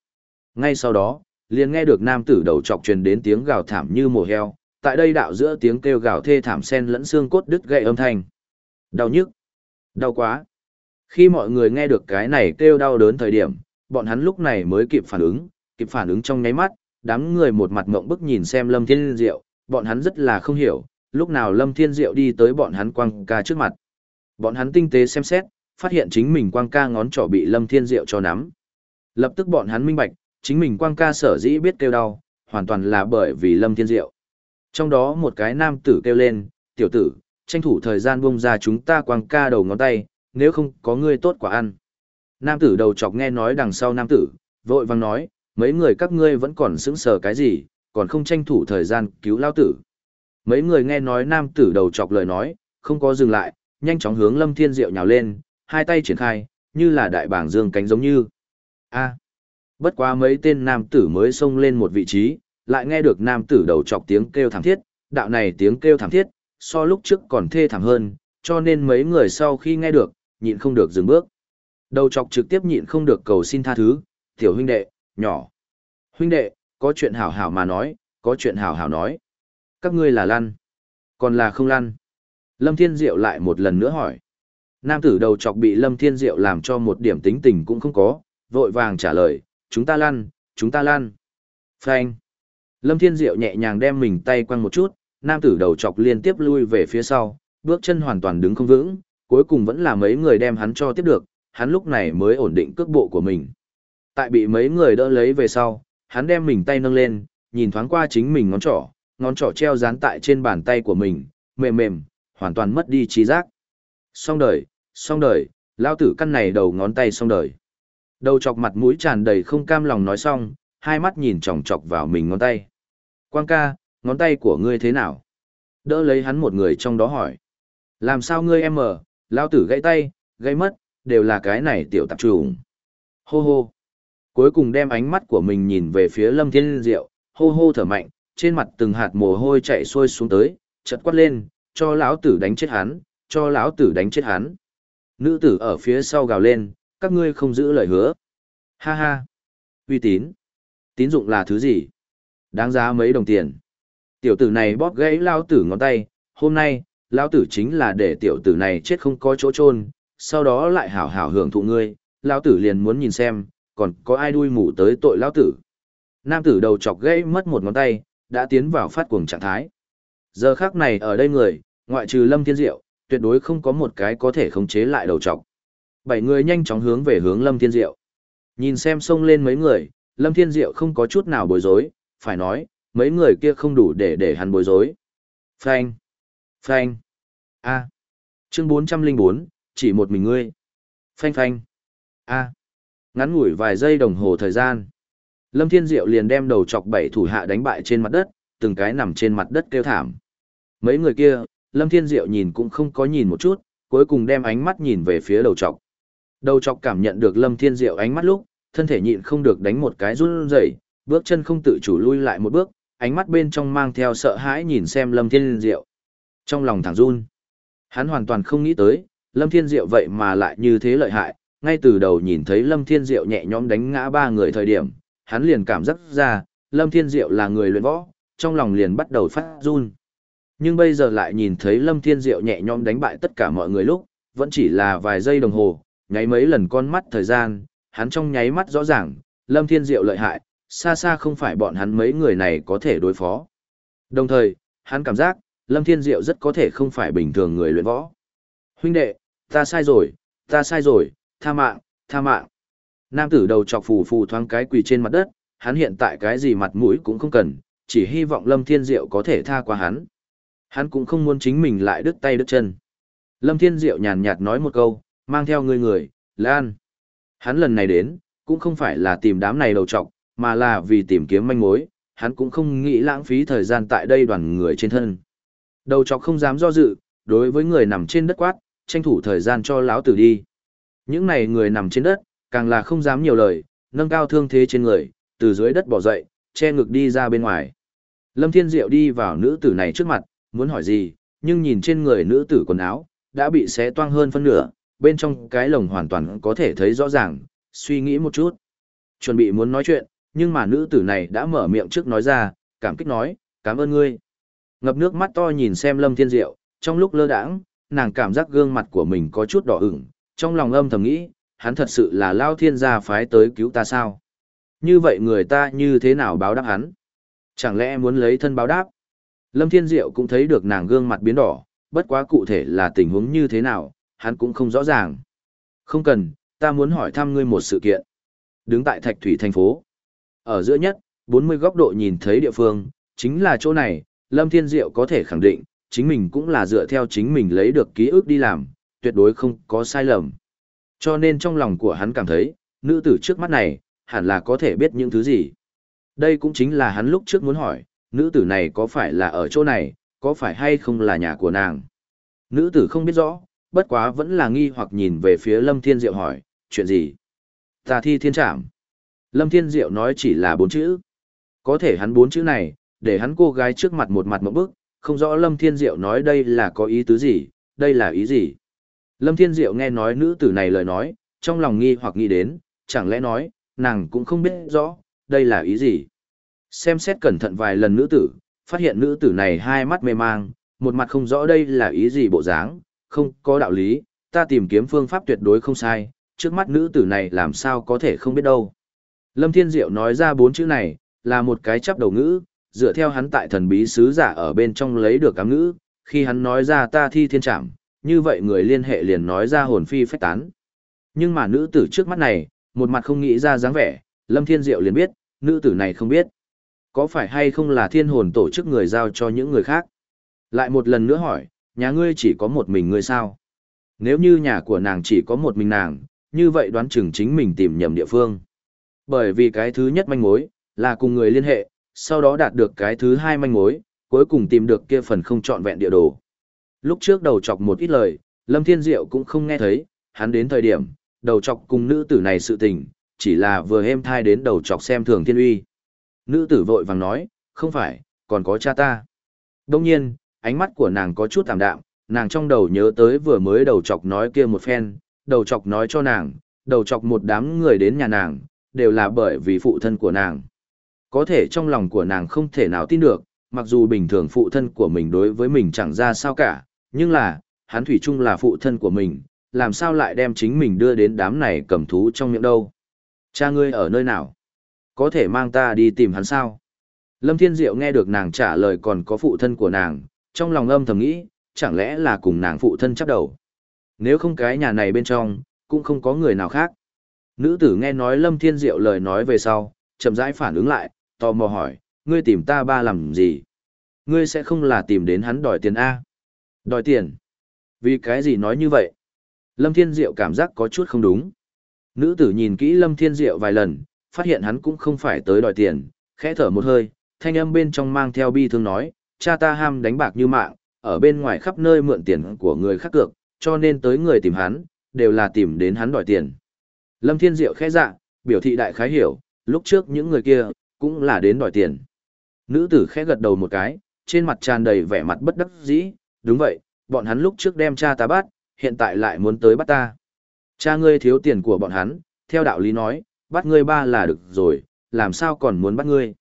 Ngay sau đó, liền nghe được nam tử đầu chọc truyền đến tiếng gào thảm như mổ heo, tại đây đạo giữa tiếng kêu gào thê thảm sen lẫn xương cốt đứt gãy âm thanh. Đau nhức. Đau quá. Khi mọi người nghe được cái này kêu đau đớn thời điểm, bọn hắn lúc này mới kịp phản ứng, kịp phản ứng trong nháy mắt, đám người một mặt ngộng bức nhìn xem Lâm Thiên Diệu, bọn hắn rất là không hiểu, lúc nào Lâm Thiên Diệu đi tới bọn hắn quang ca trước mặt. Bọn hắn tinh tế xem xét, phát hiện chính mình quang ca ngón trỏ bị Lâm Thiên Diệu cho nắm. Lập tức bọn hắn minh bạch, chính mình quang ca sở dĩ biết kêu đau, hoàn toàn là bởi vì Lâm Thiên Diệu. Trong đó một cái nam tử kêu lên, tiểu tử, tranh thủ thời gian bung ra chúng ta quang ca đầu ngón tay, nếu không có ngươi tốt quả ăn. Nam tử đầu chọc nghe nói đằng sau nam tử, vội vang nói, mấy người các ngươi vẫn còn sững sờ cái gì, còn không tranh thủ thời gian cứu lao tử. Mấy người nghe nói nam tử đầu chọc lời nói, không có dừng lại, nhanh chóng hướng lâm thiên diệu nhào lên, hai tay triển khai, như là đại bảng dương cánh giống như. a bất quá mấy tên nam tử mới xông lên một vị trí, lại nghe được nam tử đầu chọc tiếng kêu thảm thiết, đạo này tiếng kêu thảm thiết, so lúc trước còn thê thảm hơn, cho nên mấy người sau khi nghe được, nhịn không được dừng bước. Đầu chọc trực tiếp nhịn không được cầu xin tha thứ, tiểu huynh đệ, nhỏ. Huynh đệ, có chuyện hảo hảo mà nói, có chuyện hảo hảo nói. Các ngươi là lăn, còn là không lăn. Lâm Thiên Diệu lại một lần nữa hỏi. Nam tử đầu chọc bị Lâm Thiên Diệu làm cho một điểm tính tình cũng không có, vội vàng trả lời, chúng ta lăn, chúng ta lăn. Phanh. Lâm Thiên Diệu nhẹ nhàng đem mình tay quăng một chút, nam tử đầu chọc liên tiếp lui về phía sau, bước chân hoàn toàn đứng không vững, cuối cùng vẫn là mấy người đem hắn cho tiếp được, hắn lúc này mới ổn định cước bộ của mình. Tại bị mấy người đỡ lấy về sau, hắn đem mình tay nâng lên, nhìn thoáng qua chính mình ngón trỏ, ngón trỏ treo dán tại trên bàn tay của mình, mềm mềm, hoàn toàn mất đi trí giác. Xong đời, xong đời, lao tử căn này đầu ngón tay xong đời. Đầu chọc mặt mũi tràn đầy không cam lòng nói xong, hai mắt nhìn chòng chọc vào mình ngón tay. Quang ca, ngón tay của ngươi thế nào? Đỡ lấy hắn một người trong đó hỏi. Làm sao ngươi em mở, lao tử gãy tay, gãy mất, đều là cái này tiểu tạp trùng. Hô hô. Cuối cùng đem ánh mắt của mình nhìn về phía lâm thiên diệu, hô hô thở mạnh, trên mặt từng hạt mồ hôi chạy xuôi xuống tới, chật quát lên, cho lão tử đánh chết hắn, cho lão tử đánh chết hắn. Nữ tử ở phía sau gào lên, các ngươi không giữ lời hứa. Ha ha. Uy tín. Tín dụng là thứ gì? Đáng giá mấy đồng tiền. Tiểu tử này bóp gãy lão tử ngón tay, hôm nay, lão tử chính là để tiểu tử này chết không có chỗ chôn, sau đó lại hảo hảo hưởng thụ ngươi, lão tử liền muốn nhìn xem, còn có ai đuôi mù tới tội lão tử. Nam tử đầu chọc gãy mất một ngón tay, đã tiến vào phát cuồng trạng thái. Giờ khắc này ở đây người, ngoại trừ Lâm Thiên Diệu, tuyệt đối không có một cái có thể khống chế lại đầu chọc. Bảy người nhanh chóng hướng về hướng Lâm Thiên Diệu. Nhìn xem xông lên mấy người, Lâm Thiên Diệu không có chút nào bối rối, phải nói, mấy người kia không đủ để để hắn bối rối. Phanh! Phanh! A! Chương 404, chỉ một mình ngươi. Phanh phanh! A! Ngắn ngủi vài giây đồng hồ thời gian. Lâm Thiên Diệu liền đem đầu chọc bảy thủ hạ đánh bại trên mặt đất, từng cái nằm trên mặt đất kêu thảm. Mấy người kia, Lâm Thiên Diệu nhìn cũng không có nhìn một chút, cuối cùng đem ánh mắt nhìn về phía đầu chọc Đầu chọc cảm nhận được Lâm Thiên Diệu ánh mắt lúc, thân thể nhịn không được đánh một cái run rẩy, bước chân không tự chủ lui lại một bước, ánh mắt bên trong mang theo sợ hãi nhìn xem Lâm Thiên Diệu. Trong lòng thẳng run, hắn hoàn toàn không nghĩ tới, Lâm Thiên Diệu vậy mà lại như thế lợi hại, ngay từ đầu nhìn thấy Lâm Thiên Diệu nhẹ nhõm đánh ngã ba người thời điểm, hắn liền cảm giác ra, Lâm Thiên Diệu là người luyện võ, trong lòng liền bắt đầu phát run. Nhưng bây giờ lại nhìn thấy Lâm Thiên Diệu nhẹ nhõm đánh bại tất cả mọi người lúc, vẫn chỉ là vài giây đồng hồ, nháy mấy lần con mắt thời gian, hắn trong nháy mắt rõ ràng, Lâm Thiên Diệu lợi hại, xa xa không phải bọn hắn mấy người này có thể đối phó. Đồng thời, hắn cảm giác, Lâm Thiên Diệu rất có thể không phải bình thường người luyện võ. Huynh đệ, ta sai rồi, ta sai rồi, tha mạng, tha mạng. Nam tử đầu chọc phù phù thoáng cái quỳ trên mặt đất, hắn hiện tại cái gì mặt mũi cũng không cần, chỉ hy vọng Lâm Thiên Diệu có thể tha qua hắn. Hắn cũng không muốn chính mình lại đứt tay đứt chân. Lâm Thiên Diệu nhàn nhạt nói một câu, mang theo người người, Lan. Hắn lần này đến, cũng không phải là tìm đám này đầu trọc, mà là vì tìm kiếm manh mối, hắn cũng không nghĩ lãng phí thời gian tại đây đoàn người trên thân. Đầu trọc không dám do dự, đối với người nằm trên đất quát, tranh thủ thời gian cho lão tử đi. Những này người nằm trên đất, càng là không dám nhiều lời, nâng cao thương thế trên người, từ dưới đất bỏ dậy, che ngực đi ra bên ngoài. Lâm Thiên Diệu đi vào nữ tử này trước mặt, muốn hỏi gì, nhưng nhìn trên người nữ tử quần áo, đã bị xé toang hơn phân nửa, bên trong cái lồng hoàn toàn có thể thấy rõ ràng, suy nghĩ một chút. Chuẩn bị muốn nói chuyện, nhưng mà nữ tử này đã mở miệng trước nói ra, cảm kích nói, cảm ơn ngươi. Ngập nước mắt to nhìn xem Lâm Thiên Diệu, trong lúc lơ đãng, nàng cảm giác gương mặt của mình có chút đỏ ửng, trong lòng âm thầm nghĩ, hắn thật sự là lao thiên gia phái tới cứu ta sao? Như vậy người ta như thế nào báo đáp hắn? Chẳng lẽ muốn lấy thân báo đáp? Lâm Thiên Diệu cũng thấy được nàng gương mặt biến đỏ, bất quá cụ thể là tình huống như thế nào, hắn cũng không rõ ràng. Không cần, ta muốn hỏi thăm ngươi một sự kiện. Đứng tại Thạch Thủy thành phố. Ở giữa nhất, 40 góc độ nhìn thấy địa phương, chính là chỗ này, Lâm Thiên Diệu có thể khẳng định, chính mình cũng là dựa theo chính mình lấy được ký ức đi làm, tuyệt đối không có sai lầm. Cho nên trong lòng của hắn cảm thấy, nữ tử trước mắt này, hẳn là có thể biết những thứ gì. Đây cũng chính là hắn lúc trước muốn hỏi, nữ tử này có phải là ở chỗ này, có phải hay không là nhà của nàng. Nữ tử không biết rõ, bất quá vẫn là nghi hoặc nhìn về phía Lâm Thiên Diệu hỏi, chuyện gì? Tà thi thiên trảm. Lâm Thiên Diệu nói chỉ là bốn chữ. Có thể hắn bốn chữ này, để hắn cô gái trước mặt một mặt một bước không rõ Lâm Thiên Diệu nói đây là có ý tứ gì, đây là ý gì. Lâm Thiên Diệu nghe nói nữ tử này lời nói, trong lòng nghi hoặc nghĩ đến, chẳng lẽ nói, nàng cũng không biết rõ, đây là ý gì. Xem xét cẩn thận vài lần nữ tử, phát hiện nữ tử này hai mắt mê mang, một mặt không rõ đây là ý gì bộ dáng, không có đạo lý, ta tìm kiếm phương pháp tuyệt đối không sai, trước mắt nữ tử này làm sao có thể không biết đâu. Lâm Thiên Diệu nói ra bốn chữ này, là một cái chắp đầu ngữ, dựa theo hắn tại thần bí sứ giả ở bên trong lấy được ám ngữ, khi hắn nói ra ta thi thiên trảm, như vậy người liên hệ liền nói ra hồn phi phách tán. Nhưng mà nữ tử trước mắt này, một mặt không nghĩ ra dáng vẻ, Lâm Thiên Diệu liền biết, nữ tử này không biết. Có phải hay không là thiên hồn tổ chức người giao cho những người khác? Lại một lần nữa hỏi, nhà ngươi chỉ có một mình ngươi sao? Nếu như nhà của nàng chỉ có một mình nàng, như vậy đoán chừng chính mình tìm nhầm địa phương. Bởi vì cái thứ nhất manh mối, là cùng người liên hệ, sau đó đạt được cái thứ hai manh mối, cuối cùng tìm được kia phần không trọn vẹn địa đồ. Lúc trước đầu chọc một ít lời, Lâm Thiên Diệu cũng không nghe thấy, hắn đến thời điểm, đầu chọc cùng nữ tử này sự tình, chỉ là vừa êm thai đến đầu chọc xem thường thiên uy. Nữ tử vội vàng nói, không phải, còn có cha ta. Đông nhiên, ánh mắt của nàng có chút tạm đạm, nàng trong đầu nhớ tới vừa mới đầu chọc nói kia một phen, đầu chọc nói cho nàng, đầu chọc một đám người đến nhà nàng, đều là bởi vì phụ thân của nàng. Có thể trong lòng của nàng không thể nào tin được, mặc dù bình thường phụ thân của mình đối với mình chẳng ra sao cả, nhưng là, hắn thủy chung là phụ thân của mình, làm sao lại đem chính mình đưa đến đám này cầm thú trong miệng đâu. Cha ngươi ở nơi nào? Có thể mang ta đi tìm hắn sao? Lâm Thiên Diệu nghe được nàng trả lời còn có phụ thân của nàng, trong lòng âm thầm nghĩ, chẳng lẽ là cùng nàng phụ thân chấp đầu. Nếu không cái nhà này bên trong, cũng không có người nào khác. Nữ tử nghe nói Lâm Thiên Diệu lời nói về sau, chậm rãi phản ứng lại, tò mò hỏi, ngươi tìm ta ba làm gì? Ngươi sẽ không là tìm đến hắn đòi tiền A. Đòi tiền? Vì cái gì nói như vậy? Lâm Thiên Diệu cảm giác có chút không đúng. Nữ tử nhìn kỹ Lâm Thiên Diệu vài lần, phát hiện hắn cũng không phải tới đòi tiền, khẽ thở một hơi, thanh âm bên trong mang theo bi thương nói, cha ta ham đánh bạc như mạng, ở bên ngoài khắp nơi mượn tiền của người khác cược, cho nên tới người tìm hắn, đều là tìm đến hắn đòi tiền. Lâm Thiên Diệu khẽ dạ, biểu thị đại khái hiểu, lúc trước những người kia, cũng là đến đòi tiền. Nữ tử khẽ gật đầu một cái, trên mặt tràn đầy vẻ mặt bất đắc dĩ, đúng vậy, bọn hắn lúc trước đem cha ta bắt, hiện tại lại muốn tới bắt ta. Cha ngươi thiếu tiền của bọn hắn, theo đạo lý nói, bắt ngươi ba là được rồi, làm sao còn muốn bắt ngươi.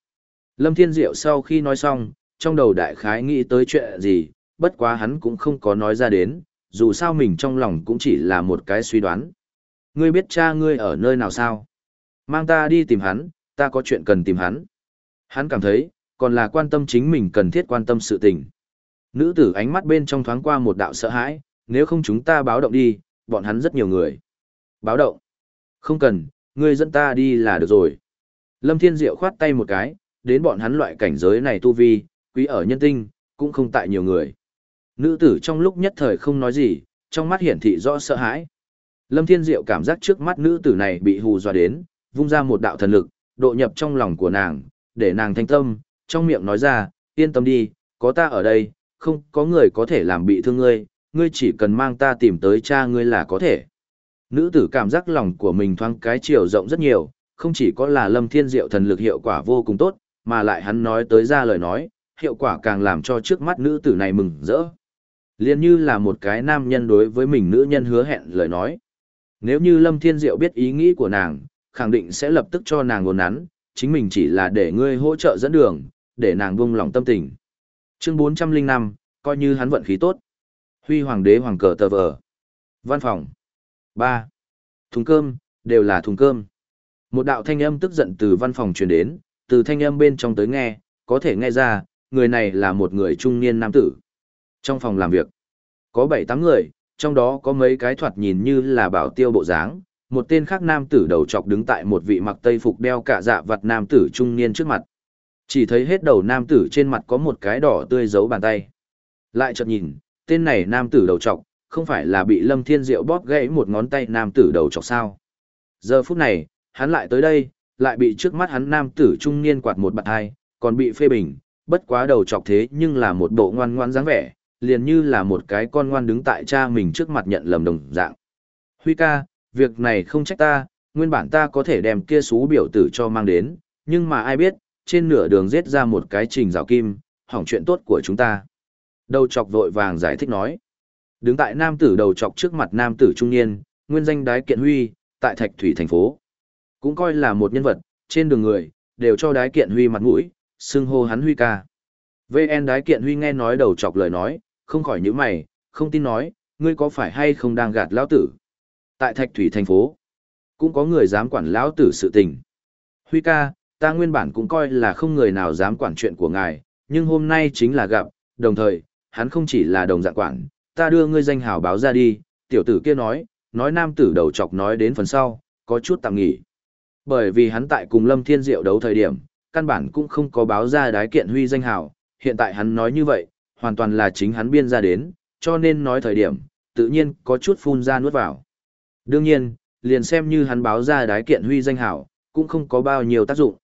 Lâm Thiên Diệu sau khi nói xong, trong đầu đại khái nghĩ tới chuyện gì, bất quá hắn cũng không có nói ra đến, dù sao mình trong lòng cũng chỉ là một cái suy đoán. Ngươi biết cha ngươi ở nơi nào sao? Mang ta đi tìm hắn, ta có chuyện cần tìm hắn. Hắn cảm thấy, còn là quan tâm chính mình cần thiết quan tâm sự tình. Nữ tử ánh mắt bên trong thoáng qua một đạo sợ hãi, nếu không chúng ta báo động đi, bọn hắn rất nhiều người. Báo động? Không cần, ngươi dẫn ta đi là được rồi. Lâm Thiên Diệu khoát tay một cái, đến bọn hắn loại cảnh giới này tu vi, quý ở nhân tinh, cũng không tại nhiều người. Nữ tử trong lúc nhất thời không nói gì, trong mắt hiển thị rõ sợ hãi. Lâm Thiên Diệu cảm giác trước mắt nữ tử này bị hù dọa đến, vung ra một đạo thần lực, độ nhập trong lòng của nàng, để nàng thanh tâm, trong miệng nói ra, yên tâm đi, có ta ở đây, không có người có thể làm bị thương ngươi, ngươi chỉ cần mang ta tìm tới cha ngươi là có thể. Nữ tử cảm giác lòng của mình thoáng cái chiều rộng rất nhiều, không chỉ có là lâm thiên diệu thần lực hiệu quả vô cùng tốt, mà lại hắn nói tới ra lời nói, hiệu quả càng làm cho trước mắt nữ tử này mừng rỡ. Liên như là một cái nam nhân đối với mình nữ nhân hứa hẹn lời nói. Nếu như Lâm Thiên Diệu biết ý nghĩ của nàng, khẳng định sẽ lập tức cho nàng ngồn nắn, chính mình chỉ là để ngươi hỗ trợ dẫn đường, để nàng buông lòng tâm tình. Chương 405, coi như hắn vận khí tốt. Huy Hoàng đế Hoàng cờ tờ vờ. Văn phòng. 3. Thùng cơm, đều là thùng cơm. Một đạo thanh âm tức giận từ văn phòng truyền đến, từ thanh âm bên trong tới nghe, có thể nghe ra, người này là một người trung niên nam tử. Trong phòng làm việc, có 7-8 người, trong đó có mấy cái thoạt nhìn như là bảo tiêu bộ dáng, một tên khác nam tử đầu chọc đứng tại một vị mặc tây phục đeo cả dạ vật nam tử trung niên trước mặt. Chỉ thấy hết đầu nam tử trên mặt có một cái đỏ tươi giấu bàn tay. Lại chợt nhìn, tên này nam tử đầu trọc, không phải là bị Lâm Thiên Diệu bóp gãy một ngón tay nam tử đầu trọc sao. Giờ phút này, hắn lại tới đây, lại bị trước mắt hắn nam tử trung niên quạt một bạt hai, còn bị phê bình, bất quá đầu trọc thế nhưng là một bộ ngoan ngoan dáng vẻ, liền như là một cái con ngoan đứng tại cha mình trước mặt nhận lầm đồng dạng. Huy ca, việc này không trách ta, nguyên bản ta có thể đem kia xú biểu tử cho mang đến, nhưng mà ai biết, trên nửa đường giết ra một cái trình rào kim, hỏng chuyện tốt của chúng ta. Đầu chọc vội vàng giải thích nói. Đứng tại nam tử đầu chọc trước mặt nam tử trung niên, nguyên danh đái kiện huy, tại thạch thủy thành phố. Cũng coi là một nhân vật, trên đường người, đều cho đái kiện huy mặt mũi, xưng hô hắn huy ca. VN đái kiện huy nghe nói đầu chọc lời nói, không khỏi những mày, không tin nói, ngươi có phải hay không đang gạt lão tử. Tại thạch thủy thành phố, cũng có người dám quản lão tử sự tình. Huy ca, ta nguyên bản cũng coi là không người nào dám quản chuyện của ngài, nhưng hôm nay chính là gặp, đồng thời, hắn không chỉ là đồng dạng quản, ta đưa ngươi danh hào báo ra đi, tiểu tử kia nói, nói nam tử đầu chọc nói đến phần sau, có chút tạm nghỉ. Bởi vì hắn tại cùng Lâm Thiên Diệu đấu thời điểm, căn bản cũng không có báo ra đái kiện huy danh hào, hiện tại hắn nói như vậy, hoàn toàn là chính hắn biên ra đến, cho nên nói thời điểm, tự nhiên có chút phun ra nuốt vào. Đương nhiên, liền xem như hắn báo ra đái kiện huy danh hảo cũng không có bao nhiêu tác dụng.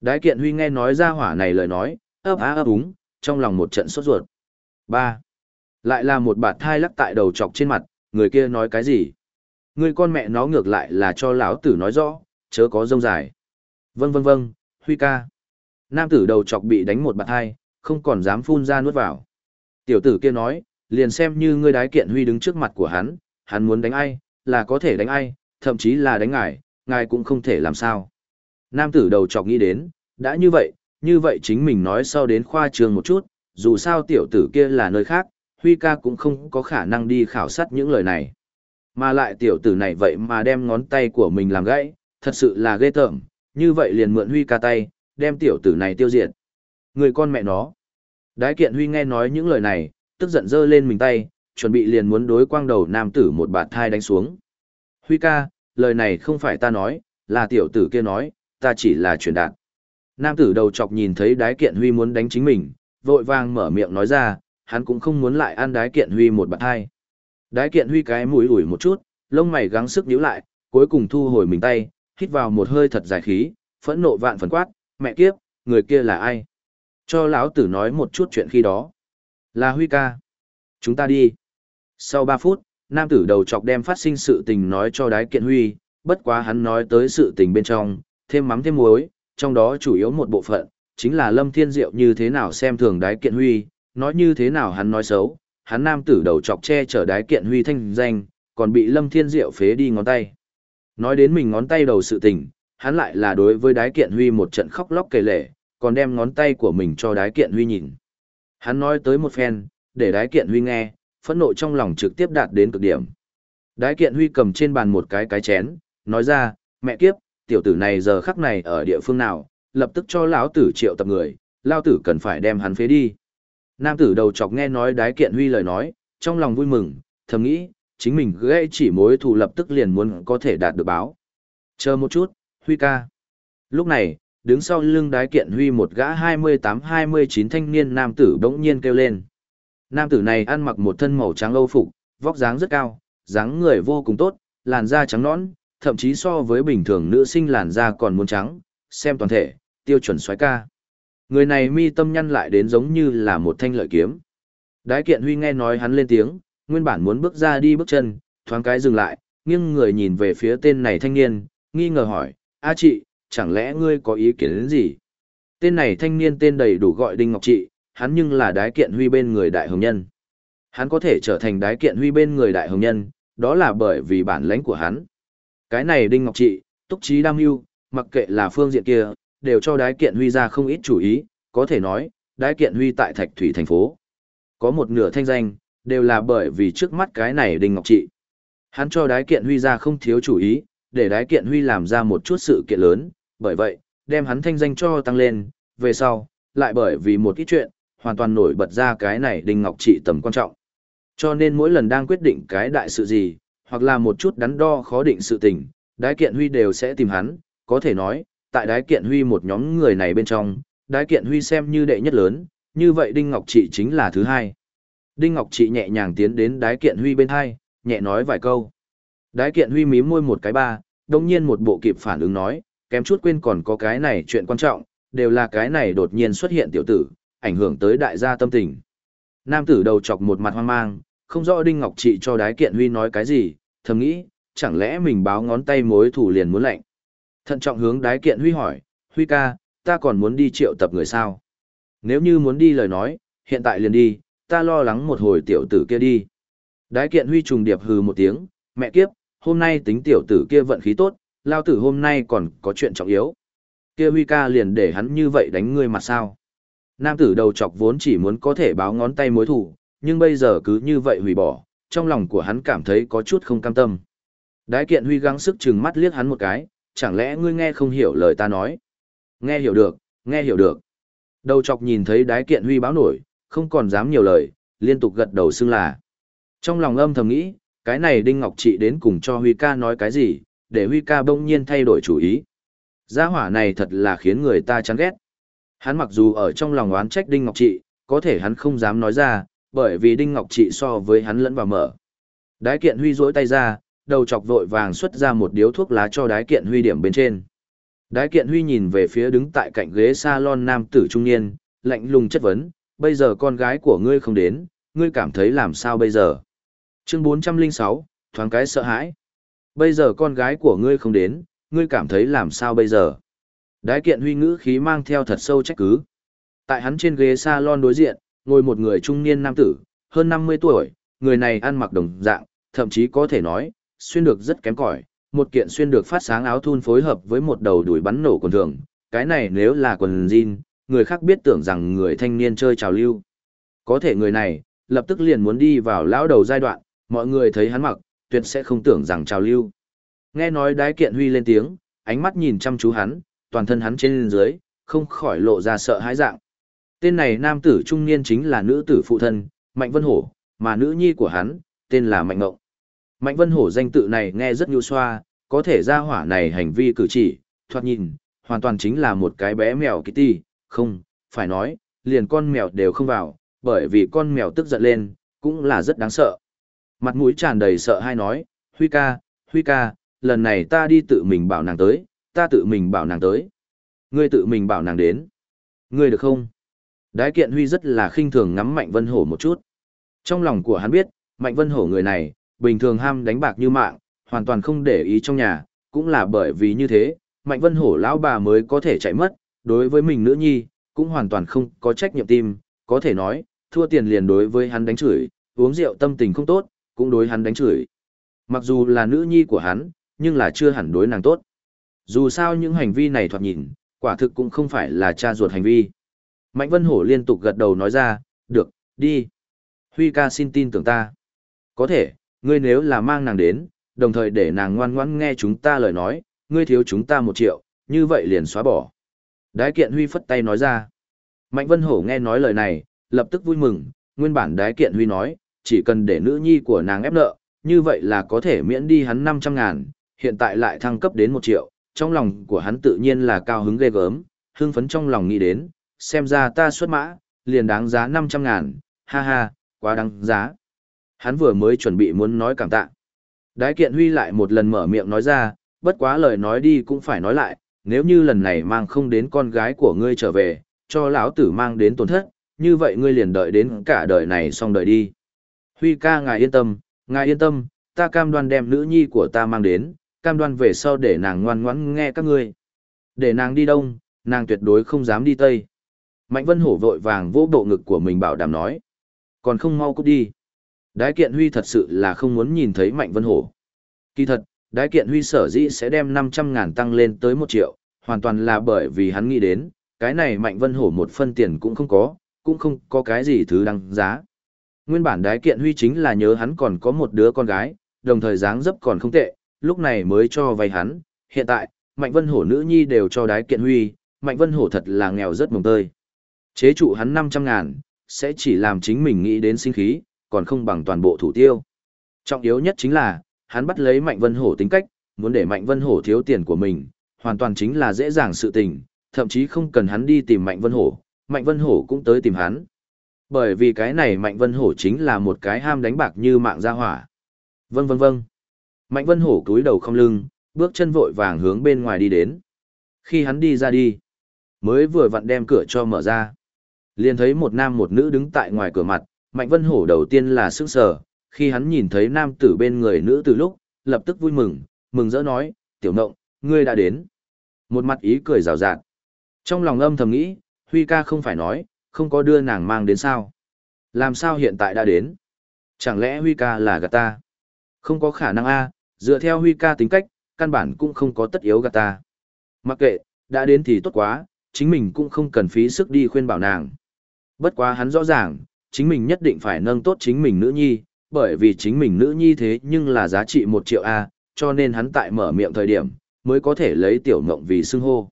Đái kiện huy nghe nói ra hỏa này lời nói, ấp á ấp úng, trong lòng một trận sốt ruột. 3. Lại là một bạt thai lắc tại đầu chọc trên mặt, người kia nói cái gì? Người con mẹ nó ngược lại là cho lão tử nói rõ, chớ có rông dài. Vâng vâng vâng, Huy ca. Nam tử đầu chọc bị đánh một bạt hai, không còn dám phun ra nuốt vào. Tiểu tử kia nói, liền xem như ngươi đái kiện Huy đứng trước mặt của hắn, hắn muốn đánh ai, là có thể đánh ai, thậm chí là đánh ngài, ngài cũng không thể làm sao. Nam tử đầu chọc nghĩ đến, đã như vậy, như vậy chính mình nói sau đến khoa trường một chút, dù sao tiểu tử kia là nơi khác, Huy ca cũng không có khả năng đi khảo sát những lời này. Mà lại tiểu tử này vậy mà đem ngón tay của mình làm gãy, thật sự là ghê tởm, như vậy liền mượn Huy ca tay, đem tiểu tử này tiêu diệt. Người con mẹ nó. Đái kiện Huy nghe nói những lời này, tức giận dơ lên mình tay, chuẩn bị liền muốn đối quang đầu nam tử một bạt thai đánh xuống. Huy ca, lời này không phải ta nói, là tiểu tử kia nói, ta chỉ là truyền đạt. Nam tử đầu chọc nhìn thấy đái kiện Huy muốn đánh chính mình, vội vàng mở miệng nói ra, hắn cũng không muốn lại ăn đái kiện Huy một bạt thai. Đái kiện Huy cái mũi ủi một chút, lông mày gắng sức nhíu lại, cuối cùng thu hồi mình tay, hít vào một hơi thật dài khí, phẫn nộ vạn phần quát, mẹ kiếp, người kia là ai? Cho lão tử nói một chút chuyện khi đó. Là Huy ca. Chúng ta đi. Sau 3 phút, nam tử đầu chọc đem phát sinh sự tình nói cho đái kiện Huy, bất quá hắn nói tới sự tình bên trong, thêm mắm thêm muối, trong đó chủ yếu một bộ phận, chính là Lâm Thiên Diệu như thế nào xem thường đái kiện Huy, nói như thế nào hắn nói xấu, hắn nam tử đầu chọc che chở đái kiện Huy thanh danh, còn bị Lâm Thiên Diệu phế đi ngón tay. Nói đến mình ngón tay đầu sự tình, hắn lại là đối với đái kiện huy một trận khóc lóc kể lể, còn đem ngón tay của mình cho đái kiện huy nhìn. Hắn nói tới một phen, để đái kiện huy nghe, phẫn nộ trong lòng trực tiếp đạt đến cực điểm. Đái kiện huy cầm trên bàn một cái cái chén, nói ra, mẹ kiếp, tiểu tử này giờ khắc này ở địa phương nào, lập tức cho lão tử triệu tập người, lao tử cần phải đem hắn phế đi. Nam tử đầu chọc nghe nói đái kiện huy lời nói, trong lòng vui mừng, thầm nghĩ, chính mình gây chỉ mối thù lập tức liền muốn có thể đạt được báo. Chờ một chút, Huy ca. Lúc này, đứng sau lưng đái kiện Huy một gã 28-29 thanh niên nam tử bỗng nhiên kêu lên. Nam tử này ăn mặc một thân màu trắng âu phục, vóc dáng rất cao, dáng người vô cùng tốt, làn da trắng nõn, thậm chí so với bình thường nữ sinh làn da còn muốn trắng, xem toàn thể, tiêu chuẩn xoái ca. Người này mi tâm nhăn lại đến giống như là một thanh lợi kiếm. Đái kiện Huy nghe nói hắn lên tiếng, nguyên bản muốn bước ra đi bước chân, thoáng cái dừng lại, nghiêng người nhìn về phía tên này thanh niên, nghi ngờ hỏi, A chị, chẳng lẽ ngươi có ý kiến đến gì? Tên này thanh niên tên đầy đủ gọi Đinh Ngọc Trị, hắn nhưng là đái kiện huy bên người đại hồng nhân. Hắn có thể trở thành đái kiện huy bên người đại hồng nhân, đó là bởi vì bản lãnh của hắn. Cái này Đinh Ngọc Trị, túc trí đam Hưu, mặc kệ là phương diện kia, đều cho đái kiện huy ra không ít chủ ý, có thể nói, đái kiện huy tại thạch thủy thành phố. Có một nửa thanh danh, đều là bởi vì trước mắt cái này Đinh Ngọc Trị. Hắn cho đái kiện huy ra không thiếu chủ ý, để đái kiện huy làm ra một chút sự kiện lớn, bởi vậy, đem hắn thanh danh cho tăng lên, về sau, lại bởi vì một ít chuyện, hoàn toàn nổi bật ra cái này Đinh Ngọc Trị tầm quan trọng. Cho nên mỗi lần đang quyết định cái đại sự gì, hoặc là một chút đắn đo khó định sự tình, đái kiện huy đều sẽ tìm hắn, có thể nói, tại đái kiện huy một nhóm người này bên trong, đái kiện huy xem như đệ nhất lớn, như vậy Đinh Ngọc Trị chính là thứ hai. Đinh Ngọc Trị nhẹ nhàng tiến đến đái kiện huy bên hai, nhẹ nói vài câu. Đái kiện huy mím môi một cái ba, đồng nhiên một bộ kịp phản ứng nói, kém chút quên còn có cái này chuyện quan trọng, đều là cái này đột nhiên xuất hiện tiểu tử, ảnh hưởng tới đại gia tâm tình. Nam tử đầu chọc một mặt hoang mang, không rõ Đinh Ngọc Trị cho đái kiện huy nói cái gì, thầm nghĩ, chẳng lẽ mình báo ngón tay mối thủ liền muốn lệnh. Thận trọng hướng đái kiện huy hỏi, huy ca, ta còn muốn đi triệu tập người sao? Nếu như muốn đi lời nói, hiện tại liền đi, ta lo lắng một hồi tiểu tử kia đi. Đái kiện huy trùng điệp hừ một tiếng, mẹ kiếp, hôm nay tính tiểu tử kia vận khí tốt, lao tử hôm nay còn có chuyện trọng yếu. Kia huy ca liền để hắn như vậy đánh ngươi mặt sao. Nam tử đầu chọc vốn chỉ muốn có thể báo ngón tay mối thủ, nhưng bây giờ cứ như vậy hủy bỏ, trong lòng của hắn cảm thấy có chút không cam tâm. Đái kiện huy gắng sức chừng mắt liếc hắn một cái, chẳng lẽ ngươi nghe không hiểu lời ta nói? Nghe hiểu được, nghe hiểu được. Đầu chọc nhìn thấy đái kiện huy báo nổi, không còn dám nhiều lời, liên tục gật đầu xưng là. Trong lòng âm thầm nghĩ, cái này Đinh Ngọc Trị đến cùng cho Huy ca nói cái gì, để Huy ca bỗng nhiên thay đổi chủ ý. Gia hỏa này thật là khiến người ta chán ghét. Hắn mặc dù ở trong lòng oán trách Đinh Ngọc Trị, có thể hắn không dám nói ra, bởi vì Đinh Ngọc Trị so với hắn lẫn vào mở. Đái kiện Huy rỗi tay ra, đầu chọc vội vàng xuất ra một điếu thuốc lá cho đái kiện Huy điểm bên trên. Đái kiện Huy nhìn về phía đứng tại cạnh ghế salon nam tử trung niên, lạnh lùng chất vấn, bây giờ con gái của ngươi không đến, ngươi cảm thấy làm sao bây giờ? Chương 406, thoáng cái sợ hãi. Bây giờ con gái của ngươi không đến, ngươi cảm thấy làm sao bây giờ? Đái kiện huy ngữ khí mang theo thật sâu trách cứ. Tại hắn trên ghế salon đối diện, ngồi một người trung niên nam tử, hơn 50 tuổi, người này ăn mặc đồng dạng, thậm chí có thể nói, xuyên được rất kém cỏi, một kiện xuyên được phát sáng áo thun phối hợp với một đầu đuổi bắn nổ quần thường, cái này nếu là quần jean, người khác biết tưởng rằng người thanh niên chơi trào lưu. Có thể người này, lập tức liền muốn đi vào lão đầu giai đoạn, mọi người thấy hắn mặc, tuyệt sẽ không tưởng rằng trào lưu. Nghe nói đái kiện huy lên tiếng, ánh mắt nhìn chăm chú hắn, toàn thân hắn trên dưới, không khỏi lộ ra sợ hãi dạng. Tên này nam tử trung niên chính là nữ tử phụ thân, Mạnh Vân Hổ, mà nữ nhi của hắn, tên là Mạnh Ngộng. Mạnh Vân Hổ danh tự này nghe rất nhu xoa, có thể ra hỏa này hành vi cử chỉ, thoạt nhìn, hoàn toàn chính là một cái bé mèo Kitty, không, phải nói, liền con mèo đều không vào, bởi vì con mèo tức giận lên, cũng là rất đáng sợ. Mặt mũi tràn đầy sợ hai nói, Huy ca, Huy ca, lần này ta đi tự mình bảo nàng tới, ta tự mình bảo nàng tới. Ngươi tự mình bảo nàng đến. Ngươi được không? Đái kiện Huy rất là khinh thường ngắm Mạnh Vân Hổ một chút. Trong lòng của hắn biết, Mạnh Vân Hổ người này, bình thường ham đánh bạc như mạng, hoàn toàn không để ý trong nhà, cũng là bởi vì như thế, Mạnh Vân Hổ lão bà mới có thể chạy mất, đối với mình nữ nhi, cũng hoàn toàn không có trách nhiệm tim, có thể nói, thua tiền liền đối với hắn đánh chửi, uống rượu tâm tình không tốt, cũng đối hắn đánh chửi. Mặc dù là nữ nhi của hắn, nhưng là chưa hẳn đối nàng tốt. Dù sao những hành vi này thoạt nhìn, quả thực cũng không phải là cha ruột hành vi. Mạnh Vân Hổ liên tục gật đầu nói ra, được, đi. Huy ca xin tin tưởng ta. Có thể, ngươi nếu là mang nàng đến, đồng thời để nàng ngoan ngoãn nghe chúng ta lời nói, ngươi thiếu chúng ta một triệu, như vậy liền xóa bỏ. Đái kiện Huy phất tay nói ra. Mạnh Vân Hổ nghe nói lời này, lập tức vui mừng, nguyên bản đái kiện Huy nói, chỉ cần để nữ nhi của nàng ép nợ, như vậy là có thể miễn đi hắn 500 ngàn, hiện tại lại thăng cấp đến 1 triệu, trong lòng của hắn tự nhiên là cao hứng ghê gớm, hưng phấn trong lòng nghĩ đến, xem ra ta xuất mã, liền đáng giá 500 ngàn, ha ha, quá đáng giá. Hắn vừa mới chuẩn bị muốn nói cảm tạ. Đái kiện Huy lại một lần mở miệng nói ra, bất quá lời nói đi cũng phải nói lại, nếu như lần này mang không đến con gái của ngươi trở về, cho lão tử mang đến tổn thất, như vậy ngươi liền đợi đến cả đời này xong đời đi. Huy ca ngài yên tâm, ngài yên tâm, ta cam đoan đem nữ nhi của ta mang đến, cam đoan về sau để nàng ngoan ngoãn nghe các ngươi. Để nàng đi đông, nàng tuyệt đối không dám đi tây. Mạnh Vân Hổ vội vàng vỗ bộ ngực của mình bảo đảm nói. Còn không mau cút đi. Đái kiện Huy thật sự là không muốn nhìn thấy Mạnh Vân Hổ. Kỳ thật, đái kiện Huy sở dĩ sẽ đem 500 ngàn tăng lên tới 1 triệu, hoàn toàn là bởi vì hắn nghĩ đến, cái này Mạnh Vân Hổ một phân tiền cũng không có, cũng không có cái gì thứ đăng giá. Nguyên bản đái kiện huy chính là nhớ hắn còn có một đứa con gái, đồng thời dáng dấp còn không tệ, lúc này mới cho vay hắn. Hiện tại, Mạnh Vân Hổ nữ nhi đều cho đái kiện huy, Mạnh Vân Hổ thật là nghèo rất mồng tơi. Chế trụ hắn 500 ngàn, sẽ chỉ làm chính mình nghĩ đến sinh khí, còn không bằng toàn bộ thủ tiêu. Trọng yếu nhất chính là, hắn bắt lấy Mạnh Vân Hổ tính cách, muốn để Mạnh Vân Hổ thiếu tiền của mình, hoàn toàn chính là dễ dàng sự tình, thậm chí không cần hắn đi tìm Mạnh Vân Hổ, Mạnh Vân Hổ cũng tới tìm hắn. Bởi vì cái này Mạnh Vân Hổ chính là một cái ham đánh bạc như mạng gia hỏa. Vâng vâng vâng. Mạnh Vân Hổ cúi đầu không lưng, bước chân vội vàng hướng bên ngoài đi đến. Khi hắn đi ra đi, mới vừa vặn đem cửa cho mở ra. liền thấy một nam một nữ đứng tại ngoài cửa mặt, Mạnh Vân Hổ đầu tiên là sức sở, khi hắn nhìn thấy nam tử bên người nữ từ lúc, lập tức vui mừng, mừng rỡ nói, tiểu nộng, ngươi đã đến. Một mặt ý cười rào rạt. Trong lòng âm thầm nghĩ, Huy ca không phải nói, không có đưa nàng mang đến sao. Làm sao hiện tại đã đến? Chẳng lẽ Huy ca là gạt ta? Không có khả năng a dựa theo Huy ca tính cách, căn bản cũng không có tất yếu gạt ta. Mặc kệ, đã đến thì tốt quá, chính mình cũng không cần phí sức đi khuyên bảo nàng. Bất quá hắn rõ ràng, chính mình nhất định phải nâng tốt chính mình nữ nhi, bởi vì chính mình nữ nhi thế nhưng là giá trị một triệu A, cho nên hắn tại mở miệng thời điểm, mới có thể lấy tiểu ngộng vì xưng hô.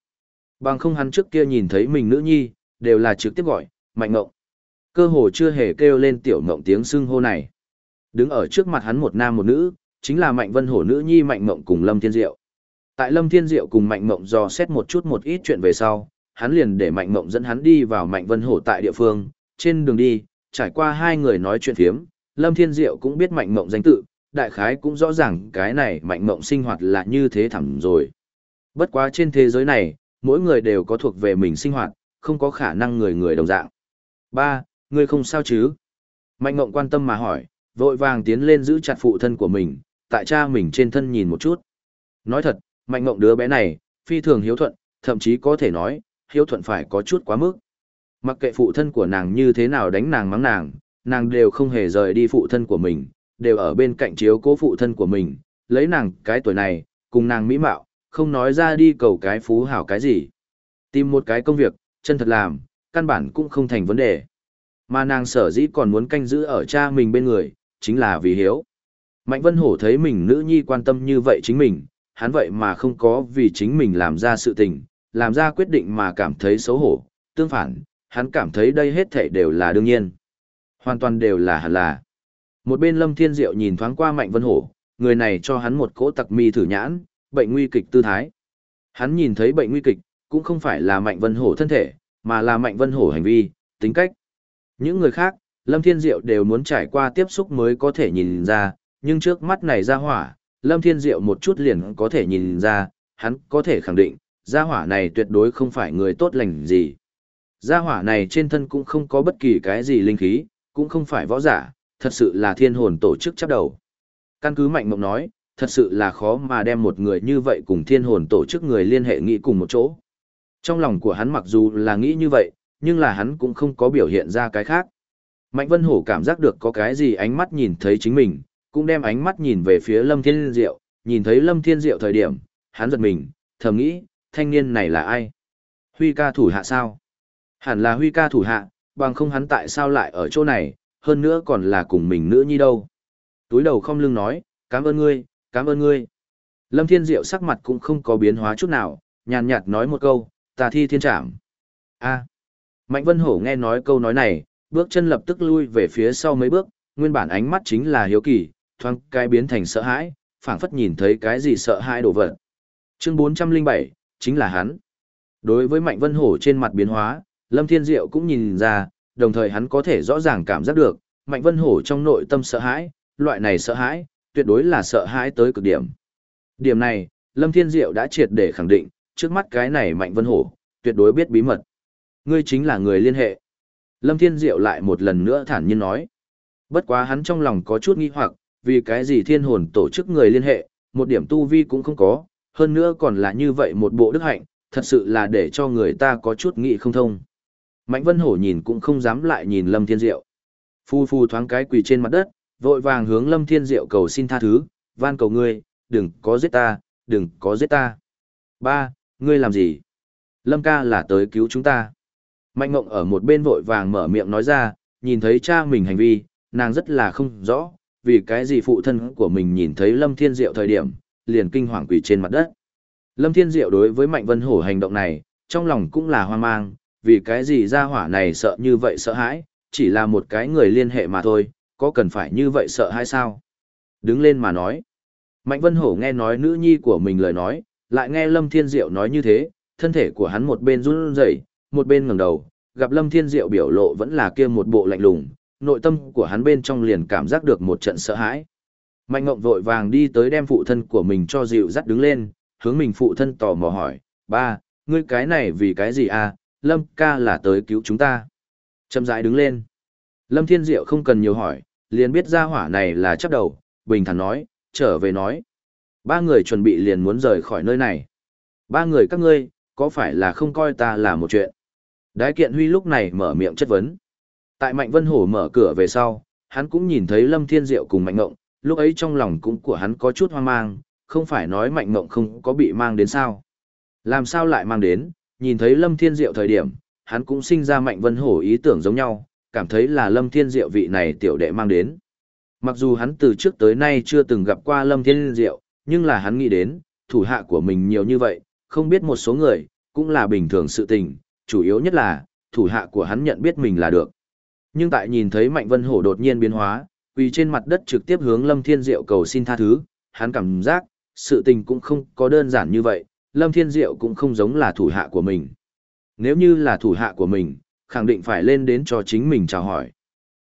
Bằng không hắn trước kia nhìn thấy mình nữ nhi, đều là trực tiếp gọi, mạnh ngộng. Cơ hồ chưa hề kêu lên tiểu ngộng tiếng xưng hô này. Đứng ở trước mặt hắn một nam một nữ, chính là mạnh vân hổ nữ nhi mạnh Mộng cùng Lâm Thiên Diệu. Tại Lâm Thiên Diệu cùng mạnh Mộng dò xét một chút một ít chuyện về sau, hắn liền để mạnh Mộng dẫn hắn đi vào mạnh vân hổ tại địa phương, trên đường đi, trải qua hai người nói chuyện phiếm, Lâm Thiên Diệu cũng biết mạnh Mộng danh tự, đại khái cũng rõ ràng cái này mạnh Mộng sinh hoạt là như thế thẳng rồi. Bất quá trên thế giới này, mỗi người đều có thuộc về mình sinh hoạt, không có khả năng người người đồng dạng. Ba, ngươi không sao chứ? Mạnh Mộng quan tâm mà hỏi, vội vàng tiến lên giữ chặt phụ thân của mình, tại cha mình trên thân nhìn một chút. Nói thật, mạnh mộng đứa bé này, phi thường hiếu thuận, thậm chí có thể nói, hiếu thuận phải có chút quá mức. Mặc kệ phụ thân của nàng như thế nào đánh nàng mắng nàng, nàng đều không hề rời đi phụ thân của mình, đều ở bên cạnh chiếu cố phụ thân của mình, lấy nàng cái tuổi này, cùng nàng mỹ mạo, không nói ra đi cầu cái phú hảo cái gì. Tìm một cái công việc, chân thật làm, căn bản cũng không thành vấn đề. Mà nàng sở dĩ còn muốn canh giữ ở cha mình bên người, chính là vì hiếu. Mạnh Vân Hổ thấy mình nữ nhi quan tâm như vậy chính mình, hắn vậy mà không có vì chính mình làm ra sự tình, làm ra quyết định mà cảm thấy xấu hổ, tương phản, hắn cảm thấy đây hết thảy đều là đương nhiên. Hoàn toàn đều là hẳn là. Một bên Lâm Thiên Diệu nhìn thoáng qua Mạnh Vân Hổ, người này cho hắn một cỗ tặc mi thử nhãn, bệnh nguy kịch tư thái. Hắn nhìn thấy bệnh nguy kịch, cũng không phải là Mạnh Vân Hổ thân thể, mà là Mạnh Vân Hổ hành vi, tính cách. Những người khác, Lâm Thiên Diệu đều muốn trải qua tiếp xúc mới có thể nhìn ra, nhưng trước mắt này ra hỏa, Lâm Thiên Diệu một chút liền có thể nhìn ra, hắn có thể khẳng định, gia hỏa này tuyệt đối không phải người tốt lành gì. Gia hỏa này trên thân cũng không có bất kỳ cái gì linh khí, cũng không phải võ giả, thật sự là thiên hồn tổ chức chấp đầu. Căn cứ mạnh mộng nói, thật sự là khó mà đem một người như vậy cùng thiên hồn tổ chức người liên hệ nghĩ cùng một chỗ. Trong lòng của hắn mặc dù là nghĩ như vậy, nhưng là hắn cũng không có biểu hiện ra cái khác. Mạnh Vân Hổ cảm giác được có cái gì ánh mắt nhìn thấy chính mình, cũng đem ánh mắt nhìn về phía Lâm Thiên Diệu, nhìn thấy Lâm Thiên Diệu thời điểm, hắn giật mình, thầm nghĩ, thanh niên này là ai? Huy ca thủ hạ sao? Hẳn là Huy ca thủ hạ, bằng không hắn tại sao lại ở chỗ này, hơn nữa còn là cùng mình nữ nhi đâu. Túi đầu không lưng nói, cảm ơn ngươi, cảm ơn ngươi. Lâm Thiên Diệu sắc mặt cũng không có biến hóa chút nào, nhàn nhạt nói một câu, tà thi thiên trảm. a Mạnh Vân Hổ nghe nói câu nói này, bước chân lập tức lui về phía sau mấy bước, nguyên bản ánh mắt chính là hiếu kỳ, thoáng cái biến thành sợ hãi, phảng phất nhìn thấy cái gì sợ hãi đổ vật. Chương 407, chính là hắn. Đối với Mạnh Vân Hổ trên mặt biến hóa, Lâm Thiên Diệu cũng nhìn ra, đồng thời hắn có thể rõ ràng cảm giác được, Mạnh Vân Hổ trong nội tâm sợ hãi, loại này sợ hãi, tuyệt đối là sợ hãi tới cực điểm. Điểm này, Lâm Thiên Diệu đã triệt để khẳng định, trước mắt cái này Mạnh Vân Hổ, tuyệt đối biết bí mật. Ngươi chính là người liên hệ. Lâm Thiên Diệu lại một lần nữa thản nhiên nói. Bất quá hắn trong lòng có chút nghi hoặc, vì cái gì thiên hồn tổ chức người liên hệ, một điểm tu vi cũng không có, hơn nữa còn là như vậy một bộ đức hạnh, thật sự là để cho người ta có chút nghị không thông. Mạnh Vân Hổ nhìn cũng không dám lại nhìn Lâm Thiên Diệu. Phu phu thoáng cái quỳ trên mặt đất, vội vàng hướng Lâm Thiên Diệu cầu xin tha thứ, van cầu ngươi, đừng có giết ta, đừng có giết ta. Ba, ngươi làm gì? Lâm ca là tới cứu chúng ta. Mạnh Ngộng ở một bên vội vàng mở miệng nói ra, nhìn thấy cha mình hành vi, nàng rất là không rõ, vì cái gì phụ thân của mình nhìn thấy Lâm Thiên Diệu thời điểm, liền kinh hoàng quỳ trên mặt đất. Lâm Thiên Diệu đối với Mạnh Vân Hổ hành động này, trong lòng cũng là hoang mang, vì cái gì ra hỏa này sợ như vậy sợ hãi, chỉ là một cái người liên hệ mà thôi, có cần phải như vậy sợ hay sao? Đứng lên mà nói. Mạnh Vân Hổ nghe nói nữ nhi của mình lời nói, lại nghe Lâm Thiên Diệu nói như thế, thân thể của hắn một bên run rẩy, một bên ngẩng đầu, gặp Lâm Thiên Diệu biểu lộ vẫn là kia một bộ lạnh lùng, nội tâm của hắn bên trong liền cảm giác được một trận sợ hãi. Mạnh Ngộng vội vàng đi tới đem phụ thân của mình cho dịu dắt đứng lên, hướng mình phụ thân tò mò hỏi, ba, ngươi cái này vì cái gì à, Lâm ca là tới cứu chúng ta. Châm rãi đứng lên. Lâm Thiên Diệu không cần nhiều hỏi, liền biết ra hỏa này là chấp đầu, bình thản nói, trở về nói. Ba người chuẩn bị liền muốn rời khỏi nơi này. Ba người các ngươi, có phải là không coi ta là một chuyện? Đái kiện huy lúc này mở miệng chất vấn. Tại Mạnh Vân Hổ mở cửa về sau, hắn cũng nhìn thấy Lâm Thiên Diệu cùng Mạnh Ngộng, lúc ấy trong lòng cũng của hắn có chút hoang mang, không phải nói Mạnh Ngộng không có bị mang đến sao. Làm sao lại mang đến, nhìn thấy Lâm Thiên Diệu thời điểm, hắn cũng sinh ra Mạnh Vân Hổ ý tưởng giống nhau, cảm thấy là Lâm Thiên Diệu vị này tiểu đệ mang đến. Mặc dù hắn từ trước tới nay chưa từng gặp qua Lâm Thiên Diệu, nhưng là hắn nghĩ đến, thủ hạ của mình nhiều như vậy, không biết một số người, cũng là bình thường sự tình, chủ yếu nhất là, thủ hạ của hắn nhận biết mình là được. Nhưng tại nhìn thấy Mạnh Vân Hổ đột nhiên biến hóa, quỳ trên mặt đất trực tiếp hướng Lâm Thiên Diệu cầu xin tha thứ, hắn cảm giác, sự tình cũng không có đơn giản như vậy, Lâm Thiên Diệu cũng không giống là thủ hạ của mình. Nếu như là thủ hạ của mình, khẳng định phải lên đến cho chính mình chào hỏi.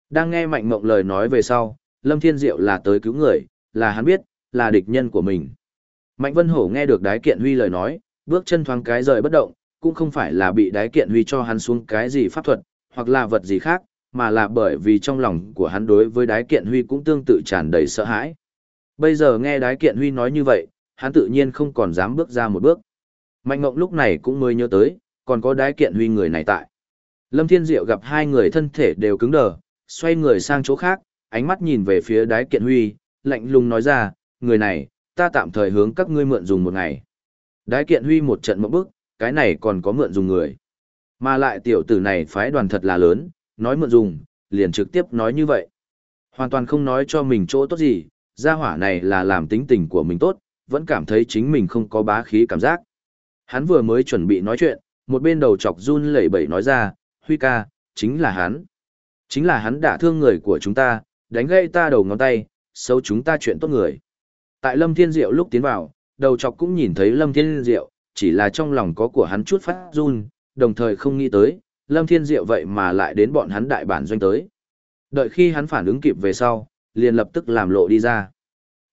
Đang nghe Mạnh Mộng lời nói về sau, Lâm Thiên Diệu là tới cứu người, là hắn biết, là địch nhân của mình. Mạnh Vân Hổ nghe được Đái Kiện Huy lời nói, bước chân thoáng cái rời bất động, cũng không phải là bị Đái Kiện Huy cho hắn xuống cái gì pháp thuật, hoặc là vật gì khác, mà là bởi vì trong lòng của hắn đối với Đái Kiện Huy cũng tương tự tràn đầy sợ hãi. Bây giờ nghe Đái Kiện Huy nói như vậy, hắn tự nhiên không còn dám bước ra một bước. Mạnh Ngộng lúc này cũng mới nhớ tới, còn có Đái Kiện Huy người này tại. Lâm Thiên Diệu gặp hai người thân thể đều cứng đờ, xoay người sang chỗ khác, ánh mắt nhìn về phía Đái Kiện Huy, lạnh lùng nói ra, người này, ta tạm thời hướng các ngươi mượn dùng một ngày. Đái Kiện Huy một trận mộng bức, cái này còn có mượn dùng người. Mà lại tiểu tử này phái đoàn thật là lớn, nói mượn dùng, liền trực tiếp nói như vậy. Hoàn toàn không nói cho mình chỗ tốt gì, gia hỏa này là làm tính tình của mình tốt, vẫn cảm thấy chính mình không có bá khí cảm giác. Hắn vừa mới chuẩn bị nói chuyện, một bên đầu chọc run lẩy bẩy nói ra, Huy ca, chính là hắn. Chính là hắn đã thương người của chúng ta, đánh gãy ta đầu ngón tay, xấu chúng ta chuyện tốt người. Tại Lâm Thiên Diệu lúc tiến vào, đầu chọc cũng nhìn thấy Lâm Thiên Diệu, chỉ là trong lòng có của hắn chút phát run, đồng thời không nghĩ tới, Lâm Thiên Diệu vậy mà lại đến bọn hắn đại bản doanh tới. Đợi khi hắn phản ứng kịp về sau, liền lập tức làm lộ đi ra.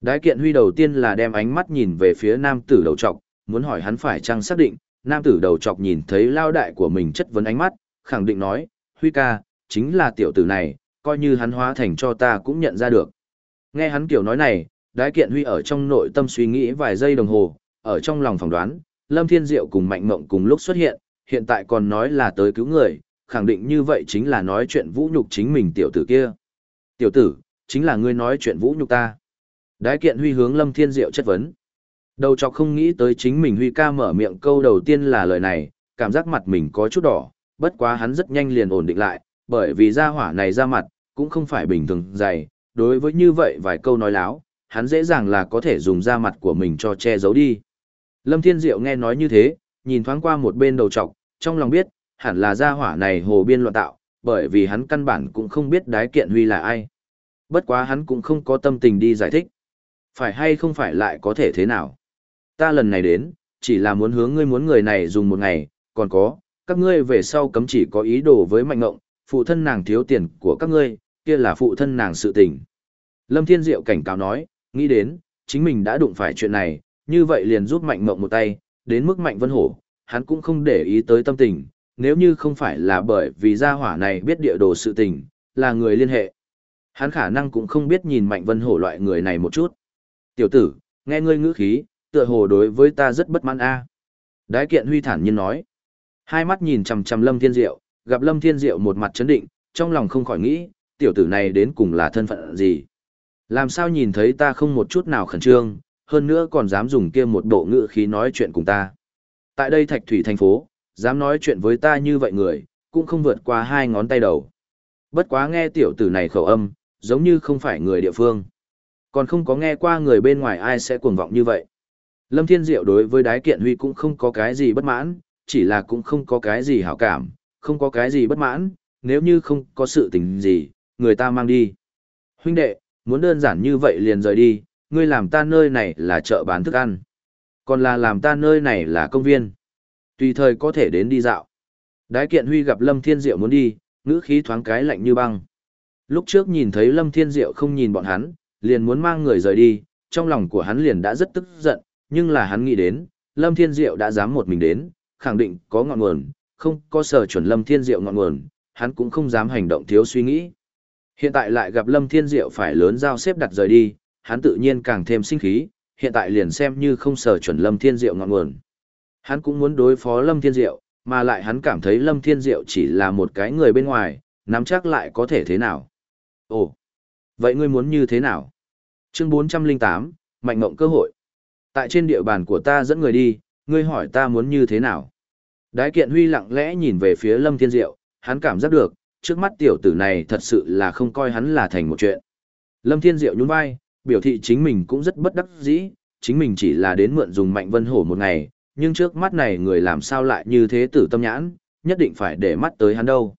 Đái kiện huy đầu tiên là đem ánh mắt nhìn về phía nam tử đầu trọc, muốn hỏi hắn phải chăng xác định, nam tử đầu trọc nhìn thấy lao đại của mình chất vấn ánh mắt, khẳng định nói, huy ca, chính là tiểu tử này, coi như hắn hóa thành cho ta cũng nhận ra được. Nghe hắn kiểu nói này, đái kiện huy ở trong nội tâm suy nghĩ vài giây đồng hồ, ở trong lòng phỏng đoán, Lâm Thiên Diệu cùng Mạnh Mộng cùng lúc xuất hiện, hiện tại còn nói là tới cứu người, khẳng định như vậy chính là nói chuyện vũ nhục chính mình tiểu tử kia. Tiểu tử, chính là ngươi nói chuyện vũ nhục ta. Đái kiện huy hướng Lâm Thiên Diệu chất vấn. Đầu chọc không nghĩ tới chính mình huy ca mở miệng câu đầu tiên là lời này, cảm giác mặt mình có chút đỏ, bất quá hắn rất nhanh liền ổn định lại, bởi vì ra hỏa này ra mặt, cũng không phải bình thường dày, đối với như vậy vài câu nói láo, hắn dễ dàng là có thể dùng da mặt của mình cho che giấu đi. Lâm Thiên Diệu nghe nói như thế, nhìn thoáng qua một bên đầu trọc, trong lòng biết, hẳn là gia hỏa này hồ biên loạn tạo, bởi vì hắn căn bản cũng không biết đái kiện huy là ai. Bất quá hắn cũng không có tâm tình đi giải thích. Phải hay không phải lại có thể thế nào. Ta lần này đến, chỉ là muốn hướng ngươi muốn người này dùng một ngày, còn có, các ngươi về sau cấm chỉ có ý đồ với mạnh ngộng, phụ thân nàng thiếu tiền của các ngươi, kia là phụ thân nàng sự tình. Lâm Thiên Diệu cảnh cáo nói, nghĩ đến, chính mình đã đụng phải chuyện này, như vậy liền giúp mạnh ngộng một tay, đến mức mạnh vân hổ, hắn cũng không để ý tới tâm tình, nếu như không phải là bởi vì gia hỏa này biết địa đồ sự tình, là người liên hệ. Hắn khả năng cũng không biết nhìn mạnh vân hổ loại người này một chút. Tiểu tử, nghe ngươi ngữ khí, tựa hồ đối với ta rất bất mãn a. Đái kiện huy thản nhiên nói. Hai mắt nhìn chằm chằm Lâm Thiên Diệu, gặp Lâm Thiên Diệu một mặt chấn định, trong lòng không khỏi nghĩ, tiểu tử này đến cùng là thân phận gì. Làm sao nhìn thấy ta không một chút nào khẩn trương, hơn nữa còn dám dùng kia một bộ ngữ khí nói chuyện cùng ta. Tại đây thạch thủy thành phố, dám nói chuyện với ta như vậy người, cũng không vượt qua hai ngón tay đầu. Bất quá nghe tiểu tử này khẩu âm, giống như không phải người địa phương. Còn không có nghe qua người bên ngoài ai sẽ cuồng vọng như vậy. Lâm Thiên Diệu đối với đái kiện huy cũng không có cái gì bất mãn, chỉ là cũng không có cái gì hảo cảm, không có cái gì bất mãn, nếu như không có sự tình gì, người ta mang đi. Huynh đệ, muốn đơn giản như vậy liền rời đi, ngươi làm ta nơi này là chợ bán thức ăn. Còn là làm ta nơi này là công viên. Tùy thời có thể đến đi dạo. Đái kiện huy gặp Lâm Thiên Diệu muốn đi, ngữ khí thoáng cái lạnh như băng. Lúc trước nhìn thấy Lâm Thiên Diệu không nhìn bọn hắn, liền muốn mang người rời đi, trong lòng của hắn liền đã rất tức giận, nhưng là hắn nghĩ đến, Lâm Thiên Diệu đã dám một mình đến, khẳng định có ngọn nguồn, không có sở chuẩn Lâm Thiên Diệu ngọn nguồn, hắn cũng không dám hành động thiếu suy nghĩ. Hiện tại lại gặp Lâm Thiên Diệu phải lớn giao xếp đặt rời đi, hắn tự nhiên càng thêm sinh khí, hiện tại liền xem như không sở chuẩn Lâm Thiên Diệu ngọn nguồn. Hắn cũng muốn đối phó Lâm Thiên Diệu, mà lại hắn cảm thấy Lâm Thiên Diệu chỉ là một cái người bên ngoài, nắm chắc lại có thể thế nào. Ồ, vậy ngươi muốn như thế nào? Chương 408, Mạnh Ngộng cơ hội. Tại trên địa bàn của ta dẫn người đi, ngươi hỏi ta muốn như thế nào? Đái kiện huy lặng lẽ nhìn về phía Lâm Thiên Diệu, hắn cảm giác được, trước mắt tiểu tử này thật sự là không coi hắn là thành một chuyện. Lâm Thiên Diệu nhún vai, biểu thị chính mình cũng rất bất đắc dĩ, chính mình chỉ là đến mượn dùng Mạnh Vân Hổ một ngày, nhưng trước mắt này người làm sao lại như thế tử tâm nhãn, nhất định phải để mắt tới hắn đâu.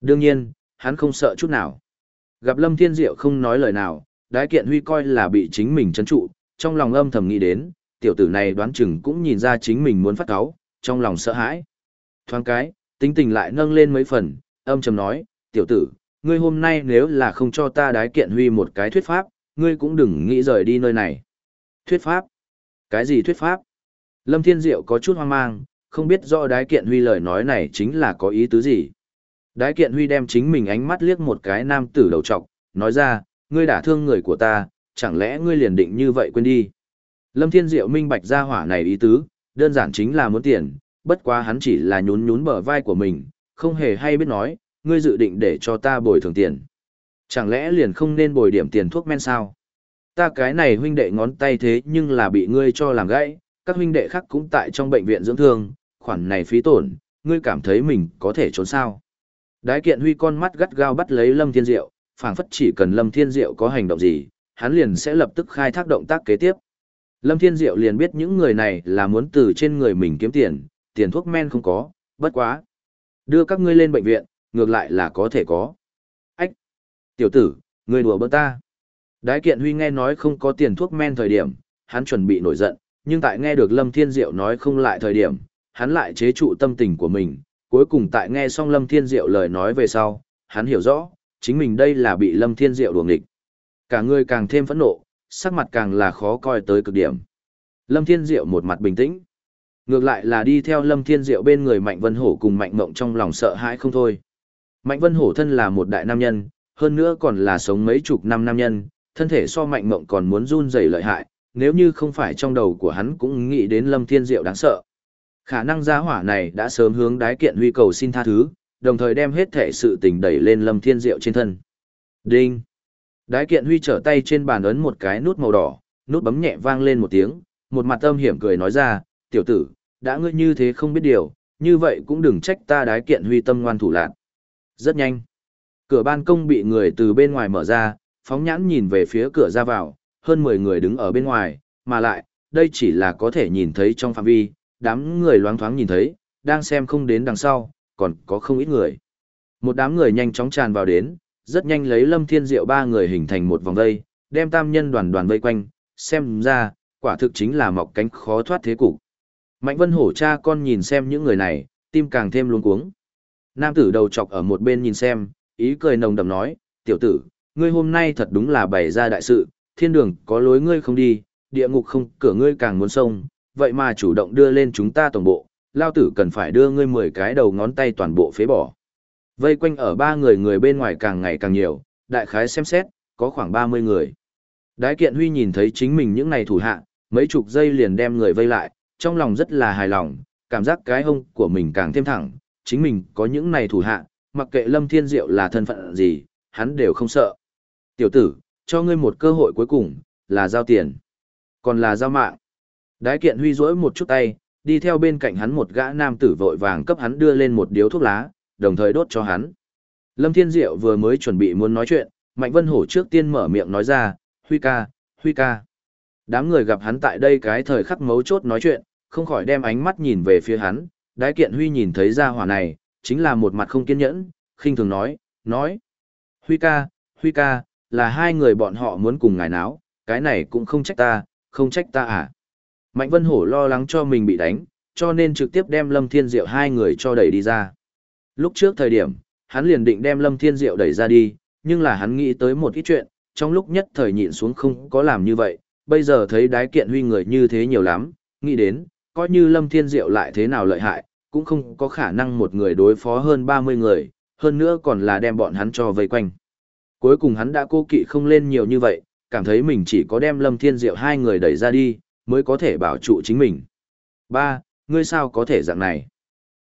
Đương nhiên, hắn không sợ chút nào. Gặp Lâm Thiên Diệu không nói lời nào, đái kiện huy coi là bị chính mình chấn trụ, trong lòng âm thầm nghĩ đến, tiểu tử này đoán chừng cũng nhìn ra chính mình muốn phát cáo, trong lòng sợ hãi. Thoáng cái, tính tình lại nâng lên mấy phần, âm trầm nói, tiểu tử, ngươi hôm nay nếu là không cho ta đái kiện huy một cái thuyết pháp, ngươi cũng đừng nghĩ rời đi nơi này. Thuyết pháp? Cái gì thuyết pháp? Lâm Thiên Diệu có chút hoang mang, không biết rõ đái kiện huy lời nói này chính là có ý tứ gì. Đái kiện huy đem chính mình ánh mắt liếc một cái nam tử đầu trọc, nói ra, ngươi đả thương người của ta, chẳng lẽ ngươi liền định như vậy quên đi. Lâm Thiên Diệu minh bạch ra hỏa này ý tứ, đơn giản chính là muốn tiền, bất quá hắn chỉ là nhún nhún bờ vai của mình, không hề hay biết nói, ngươi dự định để cho ta bồi thường tiền. Chẳng lẽ liền không nên bồi điểm tiền thuốc men sao? Ta cái này huynh đệ ngón tay thế nhưng là bị ngươi cho làm gãy, các huynh đệ khác cũng tại trong bệnh viện dưỡng thương, khoản này phí tổn, ngươi cảm thấy mình có thể trốn sao? Đái kiện huy con mắt gắt gao bắt lấy Lâm Thiên Diệu, phảng phất chỉ cần Lâm Thiên Diệu có hành động gì, hắn liền sẽ lập tức khai thác động tác kế tiếp. Lâm Thiên Diệu liền biết những người này là muốn từ trên người mình kiếm tiền, tiền thuốc men không có, bất quá. Đưa các ngươi lên bệnh viện, ngược lại là có thể có. Tiểu tử, ngươi đùa bỡn ta. Đái kiện huy nghe nói không có tiền thuốc men thời điểm, hắn chuẩn bị nổi giận, nhưng tại nghe được Lâm Thiên Diệu nói không lại thời điểm, hắn lại chế trụ tâm tình của mình, cuối cùng tại nghe xong Lâm Thiên Diệu lời nói về sau, hắn hiểu rõ, chính mình đây là bị Lâm Thiên Diệu đuổi nghịch. Cả người càng thêm phẫn nộ, sắc mặt càng là khó coi tới cực điểm. Lâm Thiên Diệu một mặt bình tĩnh. Ngược lại là đi theo Lâm Thiên Diệu bên người Mạnh Vân Hổ cùng Mạnh Mộng trong lòng sợ hãi không thôi. Mạnh Vân Hổ thân là một đại nam nhân, hơn nữa còn là sống mấy chục năm nam nhân, thân thể so Mạnh Mộng còn muốn run rẩy lợi hại, nếu như không phải trong đầu của hắn cũng nghĩ đến Lâm Thiên Diệu đáng sợ. Khả năng gia hỏa này đã sớm hướng đái kiện huy cầu xin tha thứ, đồng thời đem hết thể sự tình đẩy lên Lâm Thiên Diệu trên thân. Đinh! Đái kiện huy trở tay trên bàn ấn một cái nút màu đỏ, nút bấm nhẹ vang lên một tiếng, một mặt âm hiểm cười nói ra, tiểu tử, đã ngươi như thế không biết điều, như vậy cũng đừng trách ta đái kiện huy tâm ngoan thủ lạc. Rất nhanh. Cửa ban công bị người từ bên ngoài mở ra, phóng nhãn nhìn về phía cửa ra vào, hơn 10 người đứng ở bên ngoài, mà lại, đây chỉ là có thể nhìn thấy trong phạm vi, đám người loáng thoáng nhìn thấy, đang xem không đến đằng sau, còn có không ít người. Một đám người nhanh chóng tràn vào đến, rất nhanh lấy Lâm Thiên Diệu ba người hình thành một vòng vây, đem tam nhân đoàn đoàn vây quanh, xem ra, quả thực chính là mọc cánh khó thoát thế cục. Mạnh Vân Hổ cha con nhìn xem những người này, tim càng thêm luống cuống. Nam tử đầu chọc ở một bên nhìn xem, ý cười nồng đậm nói, tiểu tử, ngươi hôm nay thật đúng là bày ra đại sự, thiên đường có lối ngươi không đi, địa ngục không cửa ngươi càng muốn sông, vậy mà chủ động đưa lên chúng ta tổng bộ, lao tử cần phải đưa ngươi 10 cái đầu ngón tay toàn bộ phế bỏ. Vây quanh ở ba người người bên ngoài càng ngày càng nhiều, đại khái xem xét, có khoảng 30 người. Đái kiện huy nhìn thấy chính mình những này thủ hạ, mấy chục giây liền đem người vây lại, trong lòng rất là hài lòng, cảm giác cái hông của mình càng thêm thẳng, chính mình có những này thủ hạ, mặc kệ Lâm Thiên Diệu là thân phận gì, hắn đều không sợ. Tiểu tử, cho ngươi một cơ hội cuối cùng, là giao tiền, còn là giao mạng. Đái kiện huy rỗi một chút tay, đi theo bên cạnh hắn một gã nam tử vội vàng cấp hắn đưa lên một điếu thuốc lá, đồng thời đốt cho hắn. Lâm Thiên Diệu vừa mới chuẩn bị muốn nói chuyện, Mạnh Vân Hổ trước tiên mở miệng nói ra, Huy ca, Huy ca. Đám người gặp hắn tại đây cái thời khắc mấu chốt nói chuyện, không khỏi đem ánh mắt nhìn về phía hắn, đái kiện Huy nhìn thấy ra hỏa này, chính là một mặt không kiên nhẫn, khinh thường nói, nói. Huy ca, Huy ca, là hai người bọn họ muốn cùng ngài náo, cái này cũng không trách ta, không trách ta à. Mạnh Vân Hổ lo lắng cho mình bị đánh, cho nên trực tiếp đem Lâm Thiên Diệu hai người cho đẩy đi ra. Lúc trước thời điểm, hắn liền định đem Lâm Thiên Diệu đẩy ra đi, nhưng là hắn nghĩ tới một ít chuyện, trong lúc nhất thời nhịn xuống không có làm như vậy, bây giờ thấy đái kiện huy người như thế nhiều lắm, nghĩ đến, coi như Lâm Thiên Diệu lại thế nào lợi hại, cũng không có khả năng một người đối phó hơn 30 người, hơn nữa còn là đem bọn hắn cho vây quanh. Cuối cùng hắn đã cố kỵ không lên nhiều như vậy, cảm thấy mình chỉ có đem Lâm Thiên Diệu hai người đẩy ra đi, mới có thể bảo trụ chính mình. Ba, ngươi sao có thể dạng này?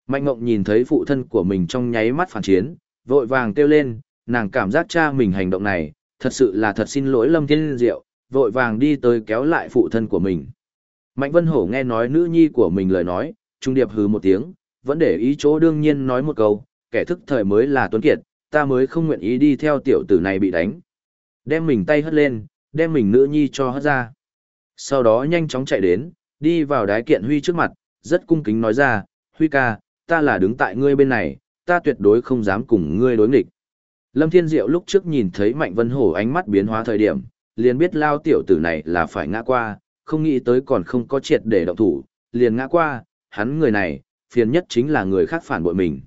Mạnh Ngộng nhìn thấy phụ thân của mình trong nháy mắt phản chiến, vội vàng kêu lên, nàng cảm giác cha mình hành động này, thật sự là thật xin lỗi Lâm Thiên Diệu, vội vàng đi tới kéo lại phụ thân của mình. Mạnh Vân Hổ nghe nói nữ nhi của mình lời nói, trung điệp hừ một tiếng, vẫn để ý chỗ đương nhiên nói một câu, kẻ thức thời mới là tuấn kiệt, ta mới không nguyện ý đi theo tiểu tử này bị đánh. Đem mình tay hất lên, đem mình nữ nhi cho hất ra. Sau đó nhanh chóng chạy đến, đi vào đái kiện Huy trước mặt, rất cung kính nói ra, Huy ca, ta là đứng tại ngươi bên này, ta tuyệt đối không dám cùng ngươi đối nghịch. Lâm Thiên Diệu lúc trước nhìn thấy Mạnh Vân Hổ ánh mắt biến hóa thời điểm, liền biết lao tiểu tử này là phải ngã qua, không nghĩ tới còn không có triệt để động thủ, liền ngã qua, hắn người này, phiền nhất chính là người khác phản bội mình.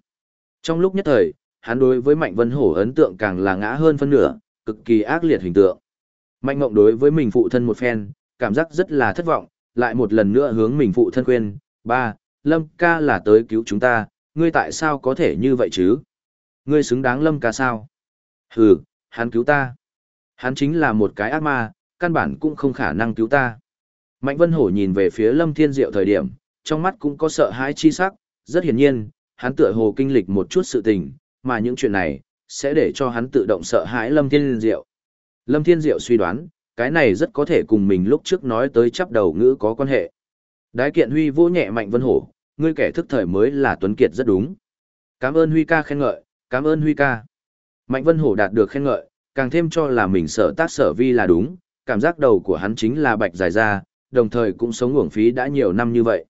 Trong lúc nhất thời, hắn đối với Mạnh Vân Hổ ấn tượng càng là ngã hơn phân nửa, cực kỳ ác liệt hình tượng. Mạnh Ngộng đối với mình phụ thân một phen, cảm giác rất là thất vọng, lại một lần nữa hướng mình phụ thân khuyên, ba, Lâm ca là tới cứu chúng ta, ngươi tại sao có thể như vậy chứ? Ngươi xứng đáng Lâm ca sao? Hừ, hắn cứu ta. Hắn chính là một cái ác ma, căn bản cũng không khả năng cứu ta. Mạnh Vân Hổ nhìn về phía Lâm Thiên Diệu thời điểm, trong mắt cũng có sợ hãi chi sắc, rất hiển nhiên, hắn tựa hồ kinh lịch một chút sự tình, mà những chuyện này, sẽ để cho hắn tự động sợ hãi Lâm Thiên Diệu. Lâm Thiên Diệu suy đoán, cái này rất có thể cùng mình lúc trước nói tới chắp đầu ngữ có quan hệ. Đái kiện Huy vô nhẹ Mạnh Vân Hổ, ngươi kẻ thức thời mới là Tuấn Kiệt rất đúng. Cảm ơn Huy ca khen ngợi, cảm ơn Huy ca. Mạnh Vân Hổ đạt được khen ngợi, càng thêm cho là mình sợ tác sở vi là đúng, cảm giác đầu của hắn chính là bạch dài ra, đồng thời cũng sống uổng phí đã nhiều năm như vậy.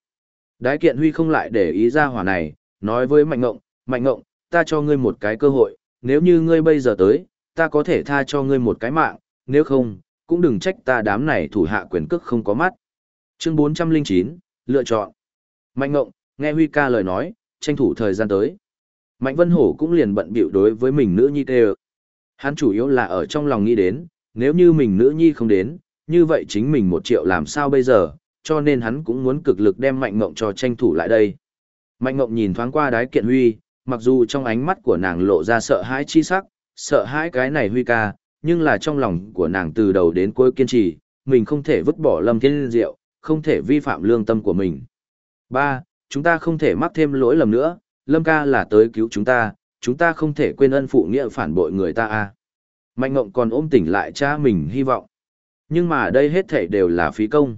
Đái kiện Huy không lại để ý ra hỏa này, nói với Mạnh Ngộng, Mạnh Ngộng, ta cho ngươi một cái cơ hội, nếu như ngươi bây giờ tới, ta có thể tha cho ngươi một cái mạng, nếu không, cũng đừng trách ta đám này thủ hạ quyền cước không có mắt. Chương 409, lựa chọn. Mạnh Ngộng, nghe Huy ca lời nói, tranh thủ thời gian tới. Mạnh Vân Hổ cũng liền bận bịu đối với mình nữ nhi tê Hắn chủ yếu là ở trong lòng nghĩ đến, nếu như mình nữ nhi không đến, như vậy chính mình một triệu làm sao bây giờ, cho nên hắn cũng muốn cực lực đem Mạnh Ngộng cho tranh thủ lại đây. Mạnh Ngộng nhìn thoáng qua đái kiện Huy, mặc dù trong ánh mắt của nàng lộ ra sợ hãi chi sắc, sợ hãi cái này Huy ca, nhưng là trong lòng của nàng từ đầu đến cuối kiên trì, mình không thể vứt bỏ Lâm Thiên Diệu, không thể vi phạm lương tâm của mình. Ba, chúng ta không thể mắc thêm lỗi lầm nữa, Lâm ca là tới cứu chúng ta, chúng ta không thể quên ân phụ nghĩa phản bội người ta a. Mạnh Ngộng còn ôm tỉnh lại cha mình hy vọng. Nhưng mà đây hết thảy đều là phí công.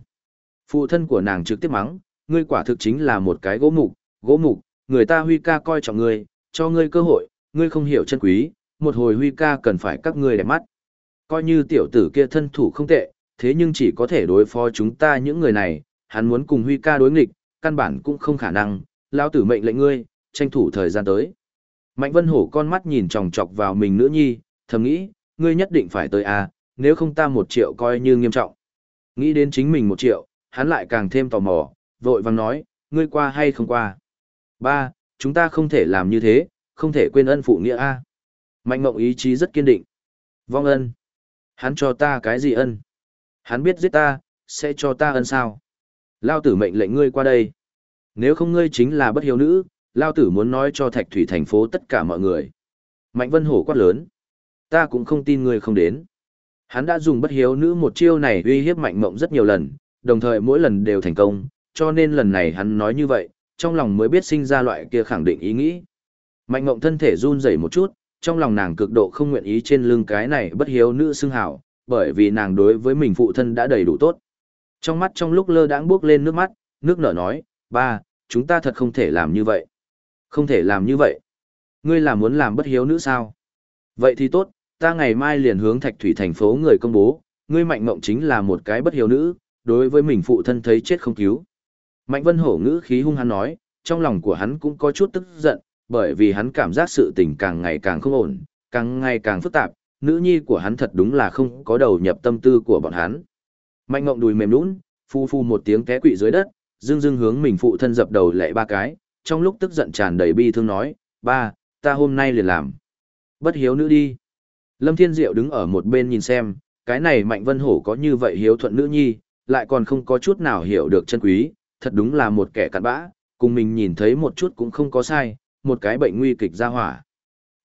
Phụ thân của nàng trực tiếp mắng, ngươi quả thực chính là một cái gỗ mục, gỗ mục, người ta huy ca coi trọng ngươi, cho ngươi cơ hội, ngươi không hiểu chân quý, một hồi huy ca cần phải các ngươi đẹp mắt. Coi như tiểu tử kia thân thủ không tệ, thế nhưng chỉ có thể đối phó chúng ta những người này, hắn muốn cùng huy ca đối nghịch, căn bản cũng không khả năng, lao tử mệnh lệnh ngươi, tranh thủ thời gian tới. Mạnh Vân Hổ con mắt nhìn chòng chọc vào mình nữ nhi, thầm nghĩ, ngươi nhất định phải tới à, nếu không ta một triệu coi như nghiêm trọng. Nghĩ đến chính mình một triệu, hắn lại càng thêm tò mò, vội vàng nói, ngươi qua hay không qua. Ba, chúng ta không thể làm như thế, không thể quên ân phụ nghĩa a. Mạnh mộng ý chí rất kiên định. Vong ân. Hắn cho ta cái gì ân? Hắn biết giết ta, sẽ cho ta ân sao? Lao tử mệnh lệnh ngươi qua đây. Nếu không ngươi chính là bất hiếu nữ, Lao tử muốn nói cho thạch thủy thành phố tất cả mọi người. Mạnh vân hổ quát lớn. Ta cũng không tin ngươi không đến. Hắn đã dùng bất hiếu nữ một chiêu này uy hiếp mạnh mộng rất nhiều lần, đồng thời mỗi lần đều thành công, cho nên lần này hắn nói như vậy, trong lòng mới biết sinh ra loại kia khẳng định ý nghĩ. Mạnh mộng thân thể run rẩy một chút, trong lòng nàng cực độ không nguyện ý trên lưng cái này bất hiếu nữ xưng hảo, bởi vì nàng đối với mình phụ thân đã đầy đủ tốt. Trong mắt trong lúc lơ đãng bước lên nước mắt, nước nở nói, ba, chúng ta thật không thể làm như vậy. Không thể làm như vậy. Ngươi là muốn làm bất hiếu nữ sao? Vậy thì tốt, ta ngày mai liền hướng thạch thủy thành phố người công bố, ngươi mạnh mộng chính là một cái bất hiếu nữ, đối với mình phụ thân thấy chết không cứu. Mạnh vân hổ ngữ khí hung hắn nói, trong lòng của hắn cũng có chút tức giận, bởi vì hắn cảm giác sự tình càng ngày càng không ổn, càng ngày càng phức tạp, nữ nhi của hắn thật đúng là không có đầu nhập tâm tư của bọn hắn. Mạnh ngộng đùi mềm nhũn, phu phu một tiếng té quỵ dưới đất, dương dương hướng mình phụ thân dập đầu lạy ba cái, trong lúc tức giận tràn đầy bi thương nói, ba, ta hôm nay liền làm. Bất hiếu nữ đi. Lâm Thiên Diệu đứng ở một bên nhìn xem, cái này Mạnh Vân Hổ có như vậy hiếu thuận nữ nhi, lại còn không có chút nào hiểu được chân quý, thật đúng là một kẻ cặn bã, cùng mình nhìn thấy một chút cũng không có sai, một cái bệnh nguy kịch ra hỏa.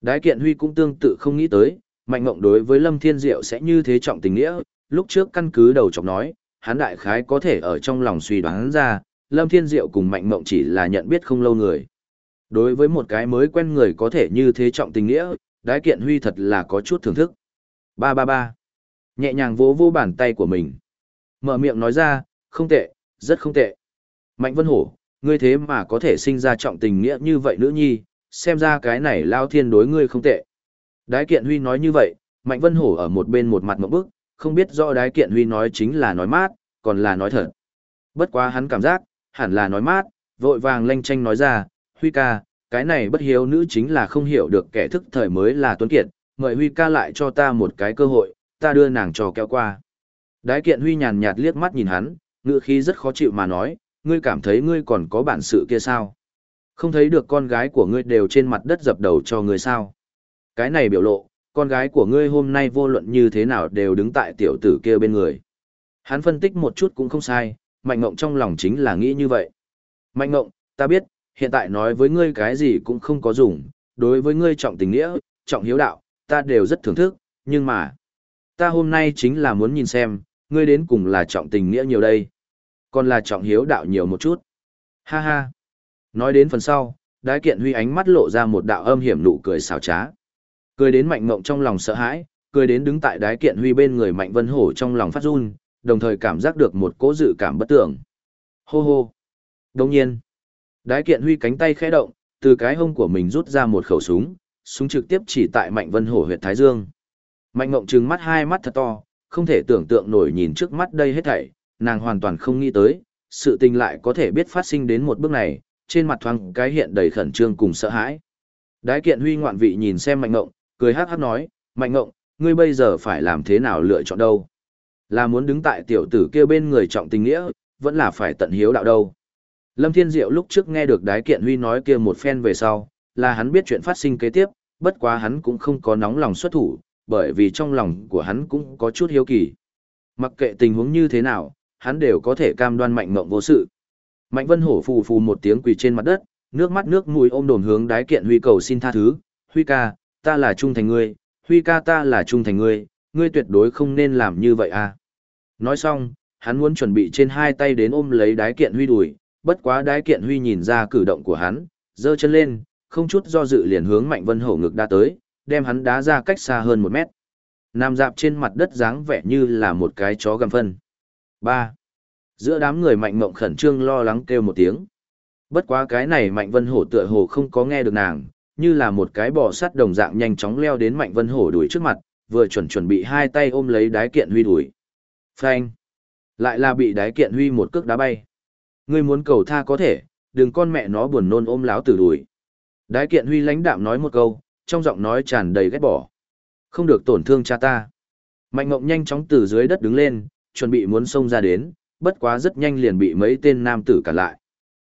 Đái kiện huy cũng tương tự không nghĩ tới, Mạnh Ngộng đối với Lâm Thiên Diệu sẽ như thế trọng tình nghĩa, lúc trước căn cứ đầu chọc nói, hắn đại khái có thể ở trong lòng suy đoán ra, Lâm Thiên Diệu cùng Mạnh Ngộng chỉ là nhận biết không lâu người. Đối với một cái mới quen người có thể như thế trọng tình nghĩa, đái kiện huy thật là có chút thưởng thức. Ba ba ba. Nhẹ nhàng vỗ vô bàn tay của mình. Mở miệng nói ra, không tệ, rất không tệ. Mạnh Vân Hổ, ngươi thế mà có thể sinh ra trọng tình nghĩa như vậy nữ nhi, xem ra cái này lao thiên đối ngươi không tệ. Đái kiện huy nói như vậy, Mạnh Vân Hổ ở một bên một mặt ngậm bức, không biết rõ đái kiện huy nói chính là nói mát, còn là nói thật. Bất quá hắn cảm giác, hẳn là nói mát, vội vàng lanh tranh nói ra, huy ca, cái này bất hiếu nữ chính là không hiểu được kẻ thức thời mới là tuấn kiệt, mời huy ca lại cho ta một cái cơ hội, ta đưa nàng trò kéo qua. Đái kiện huy nhàn nhạt liếc mắt nhìn hắn, ngựa khí rất khó chịu mà nói, ngươi cảm thấy ngươi còn có bản sự kia sao? Không thấy được con gái của ngươi đều trên mặt đất dập đầu cho ngươi sao? Cái này biểu lộ, con gái của ngươi hôm nay vô luận như thế nào đều đứng tại tiểu tử kia bên người. Hắn phân tích một chút cũng không sai, Mạnh Ngộng trong lòng chính là nghĩ như vậy. Mạnh Ngộng, ta biết, hiện tại nói với ngươi cái gì cũng không có dùng, đối với ngươi trọng tình nghĩa, trọng hiếu đạo, ta đều rất thưởng thức, nhưng mà, ta hôm nay chính là muốn nhìn xem, ngươi đến cùng là trọng tình nghĩa nhiều đây, còn là trọng hiếu đạo nhiều một chút. Ha ha. Nói đến phần sau, đái kiện huy ánh mắt lộ ra một đạo âm hiểm nụ cười xào trá. Cười đến mạnh mộng trong lòng sợ hãi, cười đến đứng tại đái kiện huy bên người mạnh vân hổ trong lòng phát run, đồng thời cảm giác được một cố dự cảm bất tưởng. Hô hô. Đồng nhiên, đái kiện huy cánh tay khẽ động, từ cái hông của mình rút ra một khẩu súng, súng trực tiếp chỉ tại mạnh vân hổ huyệt thái dương. Mạnh mộng trừng mắt hai mắt thật to, không thể tưởng tượng nổi nhìn trước mắt đây hết thảy, nàng hoàn toàn không nghĩ tới, sự tình lại có thể biết phát sinh đến một bước này, trên mặt thoáng cái hiện đầy khẩn trương cùng sợ hãi. Đái kiện huy ngoạn vị nhìn xem mạnh ngộng, cười hát hát nói, mạnh ngộng, ngươi bây giờ phải làm thế nào lựa chọn đâu? Là muốn đứng tại tiểu tử kia bên người trọng tình nghĩa, vẫn là phải tận hiếu đạo đâu? Lâm Thiên Diệu lúc trước nghe được đái kiện huy nói kia một phen về sau, là hắn biết chuyện phát sinh kế tiếp, bất quá hắn cũng không có nóng lòng xuất thủ, bởi vì trong lòng của hắn cũng có chút hiếu kỳ. Mặc kệ tình huống như thế nào, hắn đều có thể cam đoan mạnh mộng vô sự. Mạnh Vân Hổ phù phù một tiếng quỳ trên mặt đất, nước mắt nước mũi ôm đồn hướng đái kiện Huy cầu xin tha thứ, "Huy ca, ta là trung thành ngươi, Huy ca ta là trung thành ngươi, ngươi tuyệt đối không nên làm như vậy à." Nói xong, hắn muốn chuẩn bị trên hai tay đến ôm lấy đái kiện Huy đùi, bất quá đái kiện Huy nhìn ra cử động của hắn, giơ chân lên, không chút do dự liền hướng Mạnh Vân Hổ ngực đã tới, đem hắn đá ra cách xa hơn một mét. Nam dạp trên mặt đất dáng vẻ như là một cái chó gầm phân. Ba, Giữa đám người mạnh mộng khẩn trương lo lắng kêu một tiếng. Bất quá cái này mạnh vân hổ tựa hồ không có nghe được nàng, như là một cái bò sắt đồng dạng nhanh chóng leo đến mạnh vân hổ đuổi trước mặt, vừa chuẩn chuẩn bị hai tay ôm lấy đái kiện huy đuổi. Phanh! Lại là bị đái kiện huy một cước đá bay. Ngươi muốn cầu tha có thể, đừng con mẹ nó buồn nôn ôm láo tử đuổi. Đái kiện huy lãnh đạm nói một câu, trong giọng nói tràn đầy ghét bỏ. Không được tổn thương cha ta. Mạnh mộng nhanh chóng từ dưới đất đứng lên, chuẩn bị muốn xông ra đến, bất quá rất nhanh liền bị mấy tên nam tử cản lại.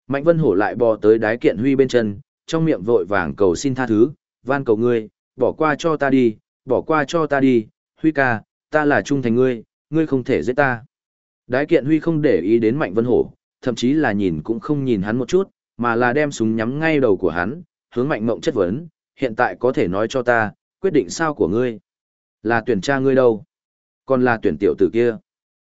Mạnh Vân Hổ lại bò tới đái kiện huy bên chân, trong miệng vội vàng cầu xin tha thứ, van cầu ngươi, bỏ qua cho ta đi, bỏ qua cho ta đi, huy ca, ta là trung thành ngươi, ngươi không thể giết ta. Đái kiện huy không để ý đến Mạnh Vân Hổ, thậm chí là nhìn cũng không nhìn hắn một chút, mà là đem súng nhắm ngay đầu của hắn, hướng Mạnh Mộng chất vấn, hiện tại có thể nói cho ta, quyết định sao của ngươi? Là tuyển cha ngươi đâu? Còn là tuyển tiểu tử kia?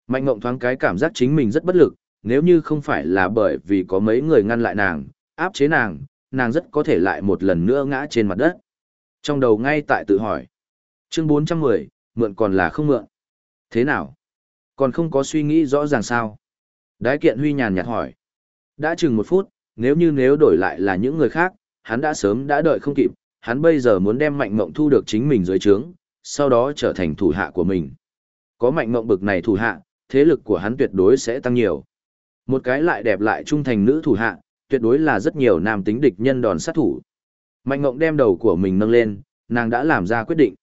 Mạnh ngộng thoáng cái cảm giác chính mình rất bất lực, nếu như không phải là bởi vì có mấy người ngăn lại nàng, áp chế nàng, nàng rất có thể lại một lần nữa ngã trên mặt đất. Trong đầu ngay tại tự hỏi. Chương 410, mượn còn là không mượn. Thế nào? Còn không có suy nghĩ rõ ràng sao? Đái kiện huy nhàn nhạt hỏi. Đã chừng một phút, nếu như nếu đổi lại là những người khác, hắn đã sớm đã đợi không kịp, hắn bây giờ muốn đem mạnh mộng thu được chính mình dưới trướng, sau đó trở thành thủ hạ của mình. Có mạnh mộng bực này thủ hạ, thế lực của hắn tuyệt đối sẽ tăng nhiều. Một cái lại đẹp lại trung thành nữ thủ hạ, tuyệt đối là rất nhiều nam tính địch nhân đòn sát thủ. Mạnh mộng đem đầu của mình nâng lên, nàng đã làm ra quyết định.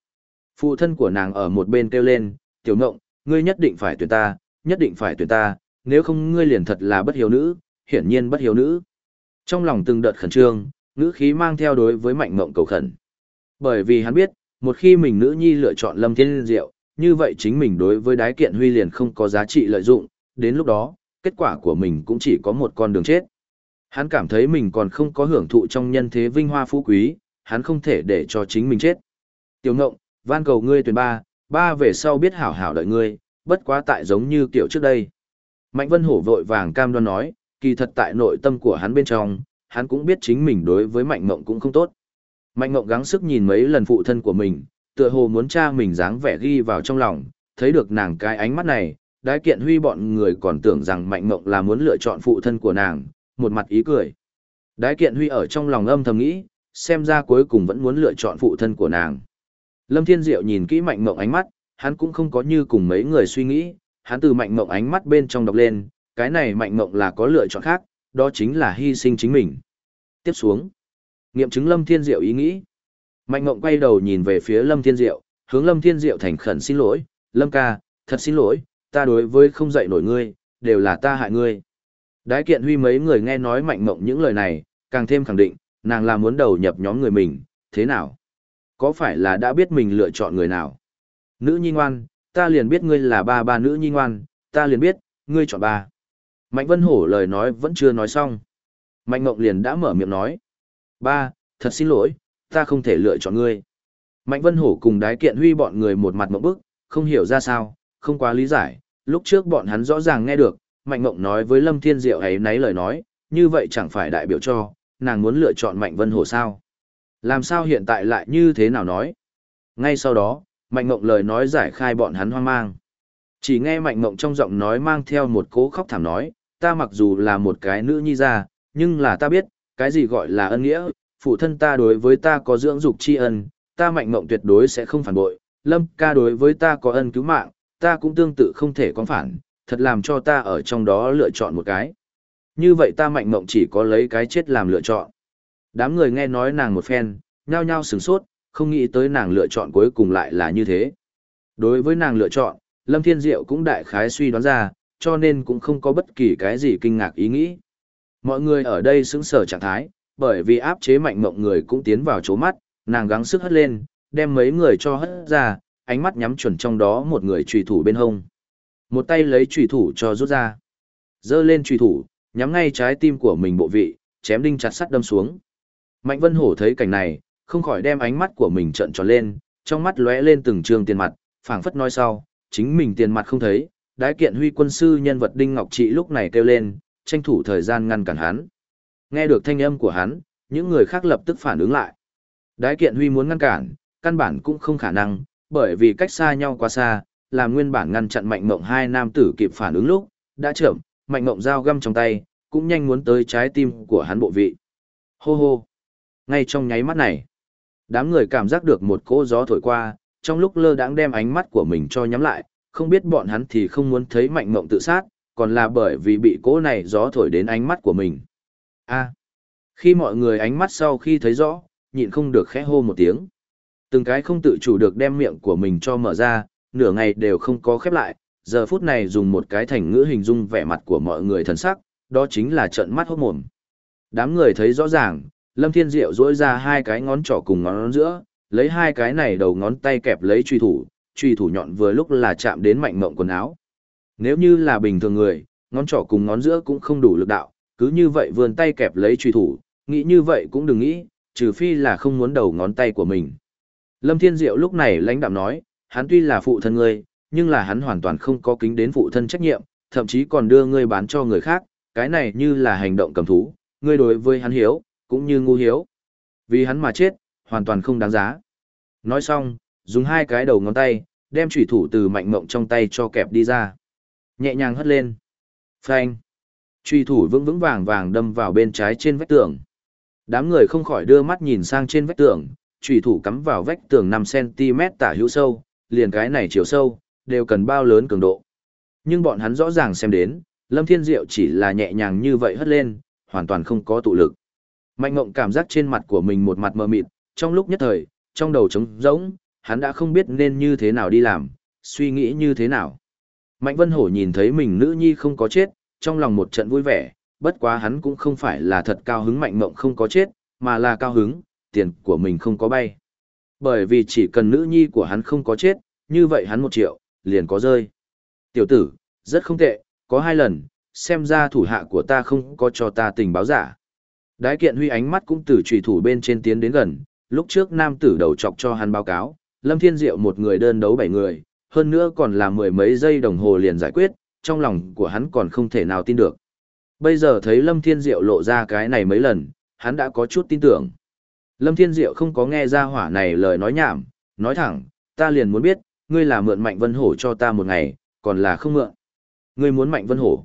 Phụ thân của nàng ở một bên kêu lên, "Tiểu mộng, ngươi nhất định phải tuyển ta, nhất định phải tuyển ta, nếu không ngươi liền thật là bất hiếu nữ, hiển nhiên bất hiếu nữ." Trong lòng từng đợt khẩn trương, nữ khí mang theo đối với Mạnh mộng cầu khẩn. Bởi vì hắn biết, một khi mình nữ nhi lựa chọn Lâm Thiên Diệu, như vậy chính mình đối với đái kiện huy liền không có giá trị lợi dụng, đến lúc đó, kết quả của mình cũng chỉ có một con đường chết. Hắn cảm thấy mình còn không có hưởng thụ trong nhân thế vinh hoa phú quý, hắn không thể để cho chính mình chết. Tiểu ngộng, van cầu ngươi tuyển ba, ba về sau biết hảo hảo đợi ngươi, bất quá tại giống như kiểu trước đây. Mạnh Vân Hổ vội vàng cam đoan nói, kỳ thật tại nội tâm của hắn bên trong, hắn cũng biết chính mình đối với Mạnh Ngộng cũng không tốt. Mạnh Ngộng gắng sức nhìn mấy lần phụ thân của mình, tựa hồ muốn cha mình dáng vẻ ghi vào trong lòng, thấy được nàng cái ánh mắt này, đái kiện huy bọn người còn tưởng rằng mạnh mộng là muốn lựa chọn phụ thân của nàng, một mặt ý cười. Đái kiện huy ở trong lòng âm thầm nghĩ, xem ra cuối cùng vẫn muốn lựa chọn phụ thân của nàng. Lâm Thiên Diệu nhìn kỹ mạnh mộng ánh mắt, hắn cũng không có như cùng mấy người suy nghĩ, hắn từ mạnh mộng ánh mắt bên trong đọc lên, cái này mạnh mộng là có lựa chọn khác, đó chính là hy sinh chính mình. Tiếp xuống, nghiệm chứng Lâm Thiên Diệu ý nghĩ. Mạnh Ngộng quay đầu nhìn về phía Lâm Thiên Diệu, hướng Lâm Thiên Diệu thành khẩn xin lỗi, Lâm ca, thật xin lỗi, ta đối với không dạy nổi ngươi, đều là ta hại ngươi. Đái kiện huy mấy người nghe nói mạnh Ngộng những lời này, càng thêm khẳng định, nàng là muốn đầu nhập nhóm người mình, thế nào? Có phải là đã biết mình lựa chọn người nào? Nữ nhi ngoan, ta liền biết ngươi là ba ba nữ nhi ngoan, ta liền biết, ngươi chọn ba. Mạnh Vân Hổ lời nói vẫn chưa nói xong. Mạnh Ngộng liền đã mở miệng nói. Ba, thật xin lỗi, ta không thể lựa chọn ngươi. Mạnh Vân Hổ cùng đái kiện huy bọn người một mặt mộng bức, không hiểu ra sao, không quá lý giải. Lúc trước bọn hắn rõ ràng nghe được, Mạnh Ngộng nói với Lâm Thiên Diệu ấy nấy lời nói, như vậy chẳng phải đại biểu cho, nàng muốn lựa chọn Mạnh Vân Hổ sao. Làm sao hiện tại lại như thế nào nói? Ngay sau đó, Mạnh Ngộng lời nói giải khai bọn hắn hoang mang. Chỉ nghe Mạnh Ngộng trong giọng nói mang theo một cố khóc thảm nói, ta mặc dù là một cái nữ nhi ra, nhưng là ta biết, cái gì gọi là ân nghĩa, phụ thân ta đối với ta có dưỡng dục tri ân, ta Mạnh mộng tuyệt đối sẽ không phản bội, Lâm ca đối với ta có ân cứu mạng, ta cũng tương tự không thể có phản, thật làm cho ta ở trong đó lựa chọn một cái. Như vậy ta Mạnh mộng chỉ có lấy cái chết làm lựa chọn. Đám người nghe nói nàng một phen, nhao nhao sửng sốt, không nghĩ tới nàng lựa chọn cuối cùng lại là như thế. Đối với nàng lựa chọn, Lâm Thiên Diệu cũng đại khái suy đoán ra, cho nên cũng không có bất kỳ cái gì kinh ngạc ý nghĩ. Mọi người ở đây sững sờ trạng thái, bởi vì áp chế mạnh mộng người cũng tiến vào chỗ mắt, nàng gắng sức hất lên, đem mấy người cho hất ra, ánh mắt nhắm chuẩn trong đó một người trùy thủ bên hông. Một tay lấy trùy thủ cho rút ra. Dơ lên trùy thủ, nhắm ngay trái tim của mình bộ vị, chém đinh chặt sắt đâm xuống. Mạnh Vân Hổ thấy cảnh này, không khỏi đem ánh mắt của mình trợn tròn lên, trong mắt lóe lên từng trường tiền mặt, phảng phất nói sau, chính mình tiền mặt không thấy, đái kiện huy quân sư nhân vật Đinh Ngọc Trị lúc này kêu lên, tranh thủ thời gian ngăn cản hắn. Nghe được thanh âm của hắn, những người khác lập tức phản ứng lại. Đái kiện huy muốn ngăn cản, căn bản cũng không khả năng, bởi vì cách xa nhau quá xa, làm nguyên bản ngăn chặn mạnh mộng hai nam tử kịp phản ứng lúc, đã chậm, mạnh mộng dao găm trong tay, cũng nhanh muốn tới trái tim của hắn bộ vị. Hô hô! Ngay trong nháy mắt này, đám người cảm giác được một cỗ gió thổi qua, trong lúc lơ đãng đem ánh mắt của mình cho nhắm lại, không biết bọn hắn thì không muốn thấy mạnh mộng tự sát, còn là bởi vì bị cỗ này gió thổi đến ánh mắt của mình. A. khi mọi người ánh mắt sau khi thấy rõ, nhịn không được khẽ hô một tiếng. Từng cái không tự chủ được đem miệng của mình cho mở ra, nửa ngày đều không có khép lại, giờ phút này dùng một cái thành ngữ hình dung vẻ mặt của mọi người thần sắc, đó chính là trận mắt hốt mồm. Đám người thấy rõ ràng, Lâm Thiên Diệu duỗi ra hai cái ngón trỏ cùng ngón giữa, lấy hai cái này đầu ngón tay kẹp lấy truy thủ, truy thủ nhọn vừa lúc là chạm đến mạnh mộng quần áo. Nếu như là bình thường người, ngón trỏ cùng ngón giữa cũng không đủ lực đạo, cứ như vậy vươn tay kẹp lấy truy thủ, nghĩ như vậy cũng đừng nghĩ, trừ phi là không muốn đầu ngón tay của mình. Lâm Thiên Diệu lúc này lãnh đạm nói, hắn tuy là phụ thân ngươi, nhưng là hắn hoàn toàn không có kính đến phụ thân trách nhiệm, thậm chí còn đưa ngươi bán cho người khác, cái này như là hành động cầm thú, ngươi đối với hắn hiếu, cũng như ngu hiếu. Vì hắn mà chết, hoàn toàn không đáng giá. Nói xong, dùng hai cái đầu ngón tay, đem chủy thủ từ mạnh mộng trong tay cho kẹp đi ra. Nhẹ nhàng hất lên. Phanh. Chủy thủ vững vững vàng vàng đâm vào bên trái trên vách tường. Đám người không khỏi đưa mắt nhìn sang trên vách tường, chủy thủ cắm vào vách tường 5cm tả hữu sâu, liền cái này chiều sâu, đều cần bao lớn cường độ. Nhưng bọn hắn rõ ràng xem đến, Lâm Thiên Diệu chỉ là nhẹ nhàng như vậy hất lên, hoàn toàn không có tụ lực. Mạnh Ngộng cảm giác trên mặt của mình một mặt mờ mịt, trong lúc nhất thời, trong đầu trống rỗng, hắn đã không biết nên như thế nào đi làm, suy nghĩ như thế nào. Mạnh Vân Hổ nhìn thấy mình nữ nhi không có chết, trong lòng một trận vui vẻ, bất quá hắn cũng không phải là thật cao hứng Mạnh Mộng không có chết, mà là cao hứng, tiền của mình không có bay. Bởi vì chỉ cần nữ nhi của hắn không có chết, như vậy hắn một triệu, liền có rơi. Tiểu tử, rất không tệ, có hai lần, xem ra thủ hạ của ta không có cho ta tình báo giả. Đái kiện huy ánh mắt cũng từ trùy thủ bên trên tiến đến gần, lúc trước nam tử đầu chọc cho hắn báo cáo, Lâm Thiên Diệu một người đơn đấu bảy người, hơn nữa còn là mười mấy giây đồng hồ liền giải quyết, trong lòng của hắn còn không thể nào tin được. Bây giờ thấy Lâm Thiên Diệu lộ ra cái này mấy lần, hắn đã có chút tin tưởng. Lâm Thiên Diệu không có nghe ra hỏa này lời nói nhảm, nói thẳng, ta liền muốn biết, ngươi là mượn Mạnh Vân Hổ cho ta một ngày, còn là không mượn. Ngươi muốn Mạnh Vân Hổ.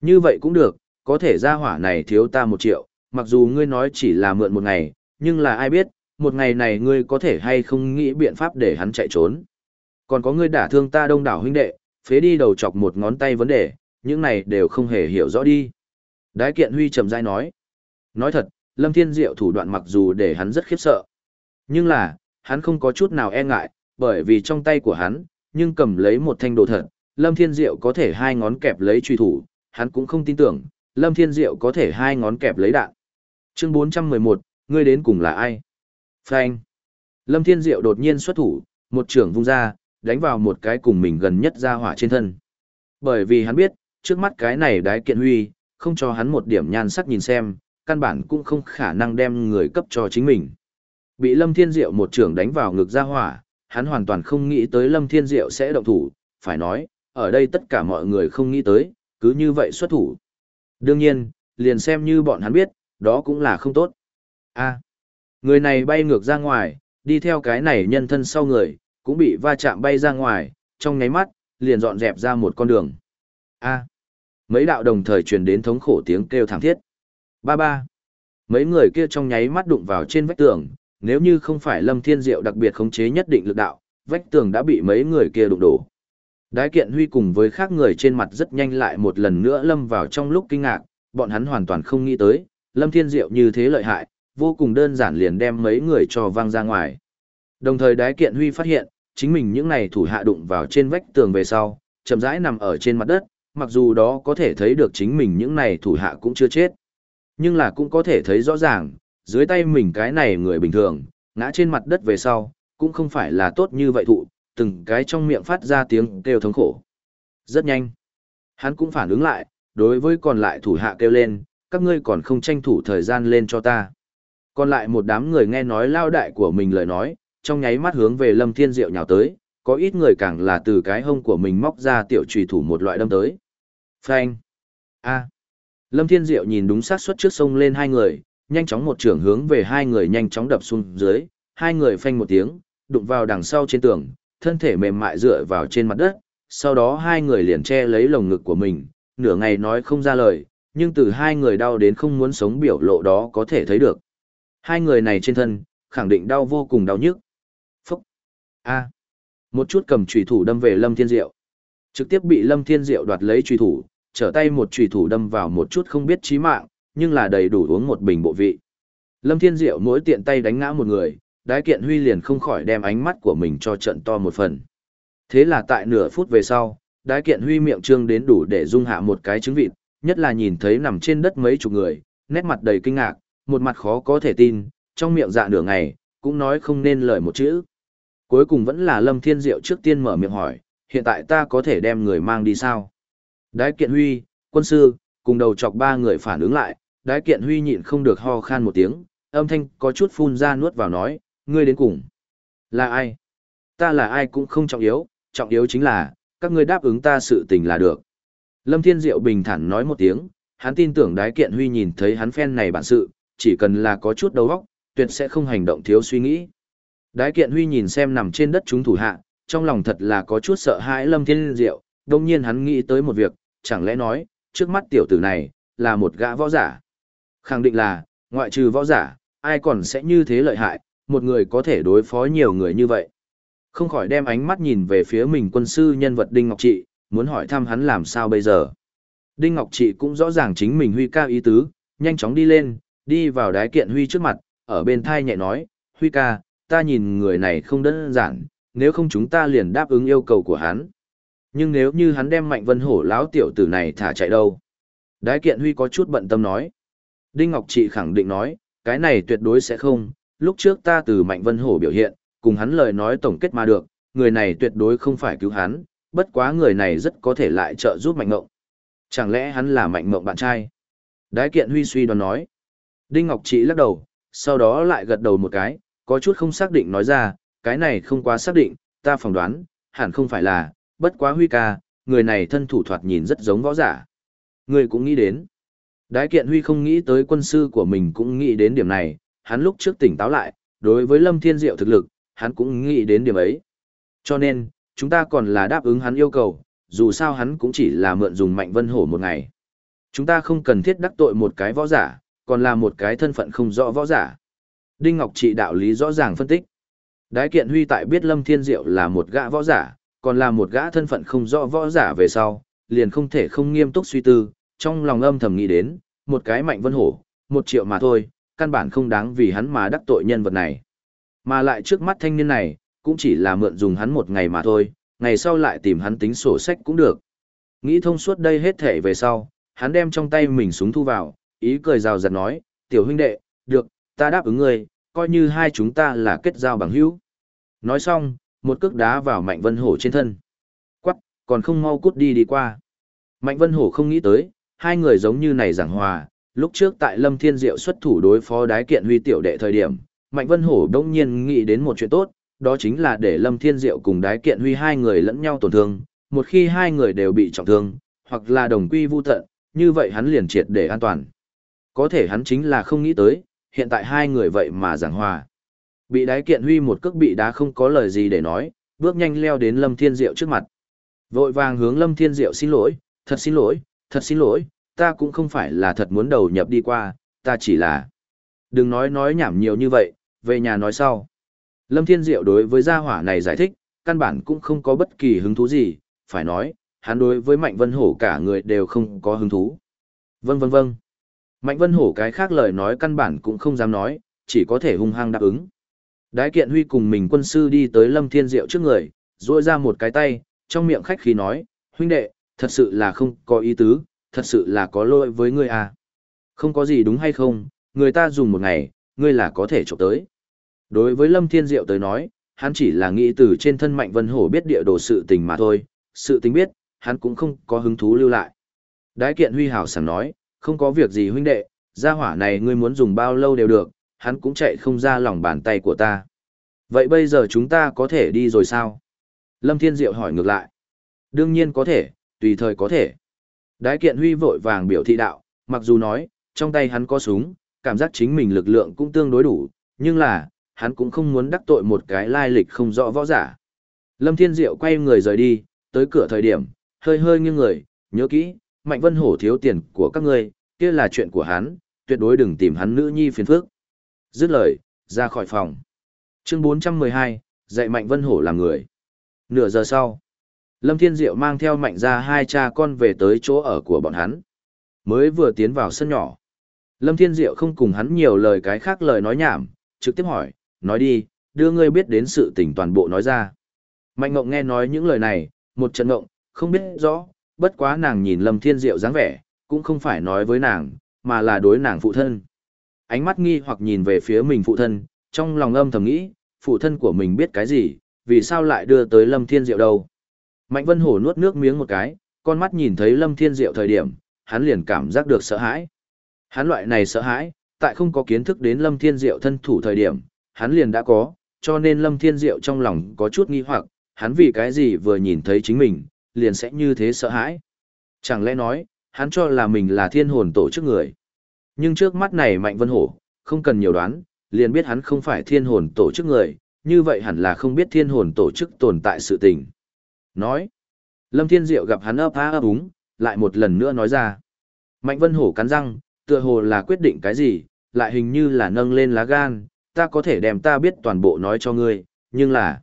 Như vậy cũng được, có thể ra hỏa này thiếu ta một triệu, mặc dù ngươi nói chỉ là mượn một ngày, nhưng là ai biết, một ngày này ngươi có thể hay không nghĩ biện pháp để hắn chạy trốn. Còn có ngươi đả thương ta đông đảo huynh đệ, phế đi đầu chọc một ngón tay vấn đề, những này đều không hề hiểu rõ đi. Đái kiện huy trầm dai nói. Nói thật, Lâm Thiên Diệu thủ đoạn mặc dù để hắn rất khiếp sợ. Nhưng là, hắn không có chút nào e ngại, bởi vì trong tay của hắn, nhưng cầm lấy một thanh đồ thật, Lâm Thiên Diệu có thể hai ngón kẹp lấy truy thủ, hắn cũng không tin tưởng, Lâm Thiên Diệu có thể hai ngón kẹp lấy đạn. Chương 411, ngươi đến cùng là ai? Phanh. Lâm Thiên Diệu đột nhiên xuất thủ, một trưởng vung ra, đánh vào một cái cùng mình gần nhất ra hỏa trên thân. Bởi vì hắn biết, trước mắt cái này đái kiện huy, không cho hắn một điểm nhan sắc nhìn xem, căn bản cũng không khả năng đem người cấp cho chính mình. Bị Lâm Thiên Diệu một trưởng đánh vào ngực ra hỏa, hắn hoàn toàn không nghĩ tới Lâm Thiên Diệu sẽ động thủ, phải nói, ở đây tất cả mọi người không nghĩ tới, cứ như vậy xuất thủ. Đương nhiên, liền xem như bọn hắn biết, đó cũng là không tốt. a người này bay ngược ra ngoài, đi theo cái này nhân thân sau người, cũng bị va chạm bay ra ngoài, trong nháy mắt, liền dọn dẹp ra một con đường. a mấy đạo đồng thời truyền đến thống khổ tiếng kêu thảm thiết. Ba ba. Mấy người kia trong nháy mắt đụng vào trên vách tường, nếu như không phải Lâm Thiên Diệu đặc biệt khống chế nhất định lực đạo, vách tường đã bị mấy người kia đụng đổ. Đái kiện huy cùng với khác người trên mặt rất nhanh lại một lần nữa lâm vào trong lúc kinh ngạc, bọn hắn hoàn toàn không nghĩ tới, Lâm Thiên Diệu như thế lợi hại, vô cùng đơn giản liền đem mấy người cho văng ra ngoài. Đồng thời đái kiện huy phát hiện, chính mình những này thủ hạ đụng vào trên vách tường về sau, chậm rãi nằm ở trên mặt đất, mặc dù đó có thể thấy được chính mình những này thủ hạ cũng chưa chết. Nhưng là cũng có thể thấy rõ ràng, dưới tay mình cái này người bình thường, ngã trên mặt đất về sau, cũng không phải là tốt như vậy thụ, từng cái trong miệng phát ra tiếng kêu thống khổ. Rất nhanh. Hắn cũng phản ứng lại, đối với còn lại thủ hạ kêu lên, các ngươi còn không tranh thủ thời gian lên cho ta. Còn lại một đám người nghe nói lao đại của mình lời nói, trong nháy mắt hướng về Lâm Thiên Diệu nhào tới, có ít người càng là từ cái hông của mình móc ra tiểu trùy thủ một loại đâm tới. Phanh. A. Lâm Thiên Diệu nhìn đúng sát suất trước sông lên hai người, nhanh chóng một trường hướng về hai người nhanh chóng đập xuống dưới, hai người phanh một tiếng, đụng vào đằng sau trên tường, thân thể mềm mại dựa vào trên mặt đất, sau đó hai người liền che lấy lồng ngực của mình, nửa ngày nói không ra lời, nhưng từ hai người đau đến không muốn sống biểu lộ đó có thể thấy được. Hai người này trên thân, khẳng định đau vô cùng đau nhức. Phúc! A! Một chút cầm trùy thủ đâm về Lâm Thiên Diệu. Trực tiếp bị Lâm Thiên Diệu đoạt lấy trùy thủ, trở tay một trùy thủ đâm vào một chút không biết chí mạng, nhưng là đầy đủ uống một bình bộ vị. Lâm Thiên Diệu mỗi tiện tay đánh ngã một người, đái kiện huy liền không khỏi đem ánh mắt của mình cho trận to một phần. Thế là tại nửa phút về sau, đái kiện huy miệng trương đến đủ để dung hạ một cái trứng vịt, nhất là nhìn thấy nằm trên đất mấy chục người, nét mặt đầy kinh ngạc, một mặt khó có thể tin, trong miệng dạ nửa ngày, cũng nói không nên lời một chữ. Cuối cùng vẫn là Lâm Thiên Diệu trước tiên mở miệng hỏi, hiện tại ta có thể đem người mang đi sao? Đái kiện huy, quân sư, cùng đầu chọc ba người phản ứng lại, đái kiện huy nhịn không được ho khan một tiếng, âm thanh có chút phun ra nuốt vào nói, ngươi đến cùng. Là ai? Ta là ai cũng không trọng yếu, trọng yếu chính là, các ngươi đáp ứng ta sự tình là được. Lâm Thiên Diệu bình thản nói một tiếng, hắn tin tưởng đái kiện huy nhìn thấy hắn phen này bản sự, chỉ cần là có chút đầu óc, tuyệt sẽ không hành động thiếu suy nghĩ. Đái kiện huy nhìn xem nằm trên đất chúng thủ hạ, trong lòng thật là có chút sợ hãi Lâm Thiên Diệu, đồng nhiên hắn nghĩ tới một việc, chẳng lẽ nói, trước mắt tiểu tử này, là một gã võ giả. Khẳng định là, ngoại trừ võ giả, ai còn sẽ như thế lợi hại, một người có thể đối phó nhiều người như vậy. Không khỏi đem ánh mắt nhìn về phía mình quân sư nhân vật Đinh Ngọc Trị, muốn hỏi thăm hắn làm sao bây giờ. Đinh Ngọc Trị cũng rõ ràng chính mình Huy ca ý tứ, nhanh chóng đi lên, đi vào đái kiện Huy trước mặt, ở bên thai nhẹ nói, Huy ca, ta nhìn người này không đơn giản, nếu không chúng ta liền đáp ứng yêu cầu của hắn. Nhưng nếu như hắn đem Mạnh Vân Hổ lão tiểu tử này thả chạy đâu? Đái kiện Huy có chút bận tâm nói. Đinh Ngọc Trị khẳng định nói, cái này tuyệt đối sẽ không, lúc trước ta từ Mạnh Vân Hổ biểu hiện, cùng hắn lời nói tổng kết mà được, người này tuyệt đối không phải cứu hắn, bất quá người này rất có thể lại trợ giúp Mạnh Ngộng. Chẳng lẽ hắn là Mạnh Ngộng bạn trai? Đái kiện Huy suy đoán nói. Đinh Ngọc Trị lắc đầu, sau đó lại gật đầu một cái, có chút không xác định nói ra, cái này không quá xác định, ta phỏng đoán, hẳn không phải là, bất quá Huy ca, người này thân thủ thoạt nhìn rất giống võ giả. Người cũng nghĩ đến. Đái kiện Huy không nghĩ tới quân sư của mình cũng nghĩ đến điểm này, hắn lúc trước tỉnh táo lại, đối với Lâm Thiên Diệu thực lực, hắn cũng nghĩ đến điểm ấy. Cho nên, chúng ta còn là đáp ứng hắn yêu cầu, dù sao hắn cũng chỉ là mượn dùng Mạnh Vân Hổ một ngày. Chúng ta không cần thiết đắc tội một cái võ giả, còn là một cái thân phận không rõ võ giả. Đinh Ngọc trị đạo lý rõ ràng phân tích. Đái kiện huy tại biết Lâm Thiên Diệu là một gã võ giả, còn là một gã thân phận không rõ võ giả về sau, liền không thể không nghiêm túc suy tư, trong lòng âm thầm nghĩ đến, một cái mạnh vân hổ, một triệu mà thôi, căn bản không đáng vì hắn mà đắc tội nhân vật này. Mà lại trước mắt thanh niên này, cũng chỉ là mượn dùng hắn một ngày mà thôi, ngày sau lại tìm hắn tính sổ sách cũng được. Nghĩ thông suốt đây hết thể về sau, hắn đem trong tay mình súng thu vào, ý cười rào rạt nói, tiểu huynh đệ, được, ta đáp ứng ngươi, coi như hai chúng ta là kết giao bằng hữu. Nói xong, một cước đá vào Mạnh Vân Hổ trên thân. Quắc, còn không mau cút đi đi qua. Mạnh Vân Hổ không nghĩ tới, hai người giống như này giảng hòa, lúc trước tại Lâm Thiên Diệu xuất thủ đối phó đái kiện huy tiểu đệ thời điểm, Mạnh Vân Hổ đông nhiên nghĩ đến một chuyện tốt, đó chính là để Lâm Thiên Diệu cùng đái kiện huy hai người lẫn nhau tổn thương, một khi hai người đều bị trọng thương, hoặc là đồng quy vu tận, như vậy hắn liền triệt để an toàn. Có thể hắn chính là không nghĩ tới, hiện tại hai người vậy mà giảng hòa. Bị đái kiện huy một cước bị đá không có lời gì để nói, bước nhanh leo đến Lâm Thiên Diệu trước mặt. Vội vàng hướng Lâm Thiên Diệu xin lỗi, thật xin lỗi, thật xin lỗi, ta cũng không phải là thật muốn đầu nhập đi qua, ta chỉ là... Đừng nói nói nhảm nhiều như vậy, về nhà nói sau. Lâm Thiên Diệu đối với gia hỏa này giải thích, căn bản cũng không có bất kỳ hứng thú gì, phải nói, hắn đối với Mạnh Vân Hổ cả người đều không có hứng thú. Vâng vâng vâng. Mạnh Vân Hổ cái khác lời nói căn bản cũng không dám nói, chỉ có thể hung hăng đáp ứng. Đái kiện huy cùng mình quân sư đi tới Lâm Thiên Diệu trước người, duỗi ra một cái tay, trong miệng khách khí nói, huynh đệ, thật sự là không có ý tứ, thật sự là có lỗi với ngươi à. Không có gì đúng hay không, người ta dùng một ngày, ngươi là có thể trộm tới. Đối với Lâm Thiên Diệu tới nói, hắn chỉ là nghĩ từ trên thân Mạnh Vân Hổ biết địa đồ sự tình mà thôi, sự tình biết, hắn cũng không có hứng thú lưu lại. Đái kiện huy hảo sẵn nói, không có việc gì huynh đệ, gia hỏa này ngươi muốn dùng bao lâu đều được, hắn cũng chạy không ra lòng bàn tay của ta. Vậy bây giờ chúng ta có thể đi rồi sao? Lâm Thiên Diệu hỏi ngược lại. Đương nhiên có thể, tùy thời có thể. Đái kiện huy vội vàng biểu thị đạo, mặc dù nói, trong tay hắn có súng, cảm giác chính mình lực lượng cũng tương đối đủ, nhưng là, hắn cũng không muốn đắc tội một cái lai lịch không rõ võ giả. Lâm Thiên Diệu quay người rời đi, tới cửa thời điểm, hơi hơi nghiêng người, nhớ kỹ, Mạnh Vân Hổ thiếu tiền của các ngươi, kia là chuyện của hắn, tuyệt đối đừng tìm hắn nữ nhi phiền phức. Dứt lời, ra khỏi phòng. Chương 412, dạy Mạnh Vân Hổ làm người. Nửa giờ sau, Lâm Thiên Diệu mang theo Mạnh ra hai cha con về tới chỗ ở của bọn hắn. Mới vừa tiến vào sân nhỏ. Lâm Thiên Diệu không cùng hắn nhiều lời cái khác lời nói nhảm, trực tiếp hỏi, nói đi, đưa ngươi biết đến sự tình toàn bộ nói ra. Mạnh Ngộng nghe nói những lời này, một trận ngộng, không biết rõ, bất quá nàng nhìn Lâm Thiên Diệu dáng vẻ, cũng không phải nói với nàng, mà là đối nàng phụ thân. Ánh mắt nghi hoặc nhìn về phía mình phụ thân, trong lòng âm thầm nghĩ, phụ thân của mình biết cái gì, vì sao lại đưa tới Lâm Thiên Diệu đâu. Mạnh Vân Hổ nuốt nước miếng một cái, con mắt nhìn thấy Lâm Thiên Diệu thời điểm, hắn liền cảm giác được sợ hãi. Hắn loại này sợ hãi, tại không có kiến thức đến Lâm Thiên Diệu thân thủ thời điểm, hắn liền đã có, cho nên Lâm Thiên Diệu trong lòng có chút nghi hoặc, hắn vì cái gì vừa nhìn thấy chính mình, liền sẽ như thế sợ hãi. Chẳng lẽ nói, hắn cho là mình là thiên hồn tổ chức người. Nhưng trước mắt này Mạnh Vân Hổ, không cần nhiều đoán, liền biết hắn không phải thiên hồn tổ chức người, như vậy hẳn là không biết thiên hồn tổ chức tồn tại sự tình. Nói, Lâm Thiên Diệu gặp hắn ấp há ấp úng, lại một lần nữa nói ra. Mạnh Vân Hổ cắn răng, tựa hồ là quyết định cái gì, lại hình như là nâng lên lá gan, ta có thể đem ta biết toàn bộ nói cho ngươi, nhưng là,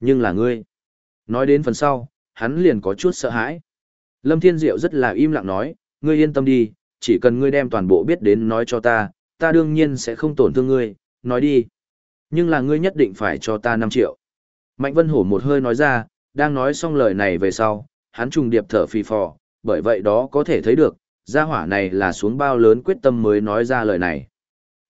nhưng là ngươi. Nói đến phần sau, hắn liền có chút sợ hãi. Lâm Thiên Diệu rất là im lặng nói, ngươi yên tâm đi, chỉ cần ngươi đem toàn bộ biết đến nói cho ta, ta đương nhiên sẽ không tổn thương ngươi, nói đi. Nhưng là ngươi nhất định phải cho ta 5 triệu. Mạnh Vân Hổ một hơi nói ra, đang nói xong lời này về sau, hắn trùng điệp thở phì phò, bởi vậy đó có thể thấy được, gia hỏa này là xuống bao lớn quyết tâm mới nói ra lời này.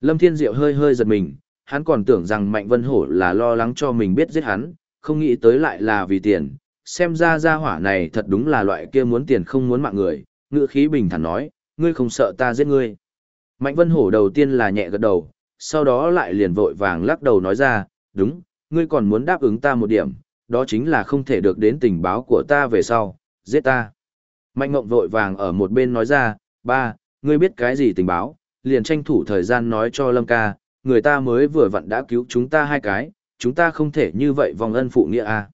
Lâm Thiên Diệu hơi hơi giật mình, hắn còn tưởng rằng Mạnh Vân Hổ là lo lắng cho mình biết giết hắn, không nghĩ tới lại là vì tiền. Xem ra gia hỏa này thật đúng là loại kia muốn tiền không muốn mạng người, ngữ khí bình thản nói, ngươi không sợ ta giết ngươi. Mạnh Vân Hổ đầu tiên là nhẹ gật đầu, sau đó lại liền vội vàng lắc đầu nói ra, đúng, ngươi còn muốn đáp ứng ta một điểm, đó chính là không thể được đến tình báo của ta về sau, giết ta. Mạnh Ngộng vội vàng ở một bên nói ra, ba, ngươi biết cái gì tình báo, liền tranh thủ thời gian nói cho Lâm ca, người ta mới vừa vặn đã cứu chúng ta hai cái, chúng ta không thể như vậy vòng ân phụ nghĩa à.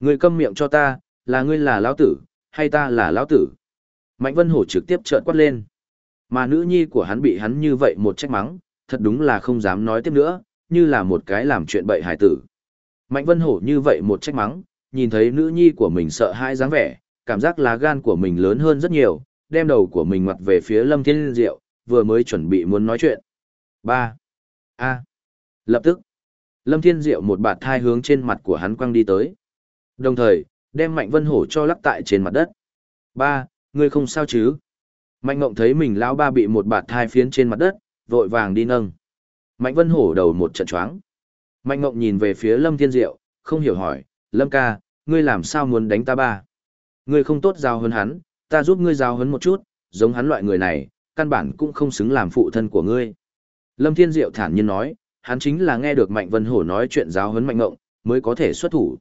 Ngươi câm miệng cho ta, là ngươi là lão tử, hay ta là lão tử. Mạnh Vân Hổ trực tiếp trợn quát lên. Mà nữ nhi của hắn bị hắn như vậy một trách mắng, thật đúng là không dám nói tiếp nữa, như là một cái làm chuyện bậy hải tử. Mạnh Vân Hổ như vậy một trách mắng, nhìn thấy nữ nhi của mình sợ hãi dáng vẻ, cảm giác lá gan của mình lớn hơn rất nhiều, đem đầu của mình mặt về phía Lâm Thiên Diệu, vừa mới chuẩn bị muốn nói chuyện. 3. A. Lập tức, Lâm Thiên Diệu một bạt thai hướng trên mặt của hắn quăng đi tới. Đồng thời, đem Mạnh Vân Hổ cho lắc tại trên mặt đất. Ba, ngươi không sao chứ? Mạnh Ngộng thấy mình lão ba bị một bạt thai phiến trên mặt đất, vội vàng đi nâng. Mạnh Vân Hổ đầu một trận choáng. Mạnh Ngộng nhìn về phía Lâm Thiên Diệu, không hiểu hỏi, Lâm ca, ngươi làm sao muốn đánh ta ba? Ngươi không tốt giao hơn hắn, ta giúp ngươi giao hấn một chút, giống hắn loại người này, căn bản cũng không xứng làm phụ thân của ngươi. Lâm Thiên Diệu thản nhiên nói, hắn chính là nghe được Mạnh Vân Hổ nói chuyện giáo huấn Mạnh Ngộng, mới có thể xuất thủ.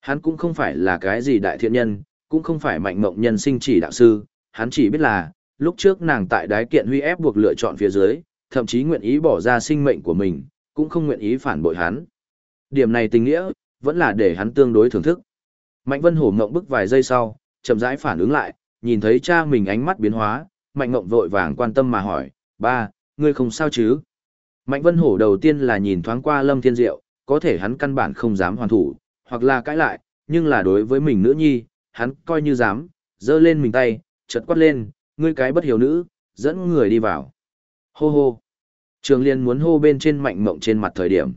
Hắn cũng không phải là cái gì đại thiện nhân, cũng không phải Mạnh mộng nhân sinh chỉ đạo sư, hắn chỉ biết là, lúc trước nàng tại đái kiện huy ép buộc lựa chọn phía dưới, thậm chí nguyện ý bỏ ra sinh mệnh của mình, cũng không nguyện ý phản bội hắn. Điểm này tình nghĩa, vẫn là để hắn tương đối thưởng thức. Mạnh Vân Hổ ngộng bức vài giây sau, chậm rãi phản ứng lại, nhìn thấy cha mình ánh mắt biến hóa, Mạnh Ngộng vội vàng quan tâm mà hỏi, ba, ngươi không sao chứ? Mạnh Vân Hổ đầu tiên là nhìn thoáng qua Lâm Thiên Diệu, có thể hắn căn bản không dám hoàn thủ, hoặc là cãi lại, nhưng là đối với mình nữ nhi, hắn coi như dám, giơ lên mình tay, chợt quát lên, ngươi cái bất hiểu nữ, dẫn người đi vào. Hô hô. Trường Liên muốn hô bên trên mạnh mộng trên mặt thời điểm.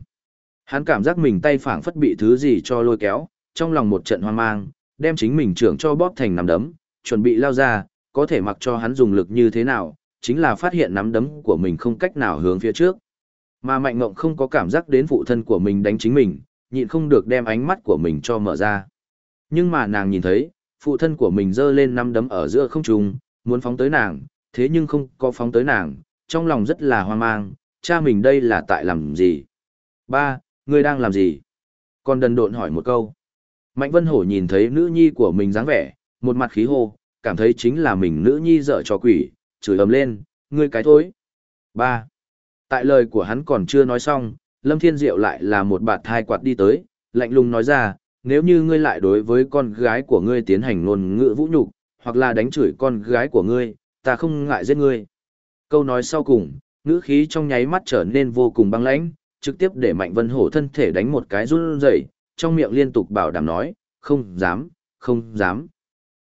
Hắn cảm giác mình tay phảng phất bị thứ gì cho lôi kéo, trong lòng một trận hoang mang, đem chính mình trưởng cho bóp thành nắm đấm, chuẩn bị lao ra, có thể mặc cho hắn dùng lực như thế nào, chính là phát hiện nắm đấm của mình không cách nào hướng phía trước. Mà Mạnh mộng không có cảm giác đến phụ thân của mình đánh chính mình, nhịn không được đem ánh mắt của mình cho mở ra. Nhưng mà nàng nhìn thấy, phụ thân của mình giơ lên năm đấm ở giữa không trung, muốn phóng tới nàng, thế nhưng không có phóng tới nàng, trong lòng rất là hoang mang, cha mình đây là tại làm gì? Ba, ngươi đang làm gì? Con đần độn hỏi một câu. Mạnh Vân Hổ nhìn thấy nữ nhi của mình dáng vẻ, một mặt khí hô, cảm thấy chính là mình nữ nhi dở cho quỷ, chửi ầm lên, ngươi cái thối. Ba. Tại lời của hắn còn chưa nói xong, Lâm Thiên Diệu lại là một bạt thai quạt đi tới, lạnh lùng nói ra, nếu như ngươi lại đối với con gái của ngươi tiến hành ngôn ngữ vũ nhục, hoặc là đánh chửi con gái của ngươi, ta không ngại giết ngươi. Câu nói sau cùng, ngữ khí trong nháy mắt trở nên vô cùng băng lãnh, trực tiếp để Mạnh Vân Hổ thân thể đánh một cái run rẩy, trong miệng liên tục bảo đảm nói, không dám, không dám.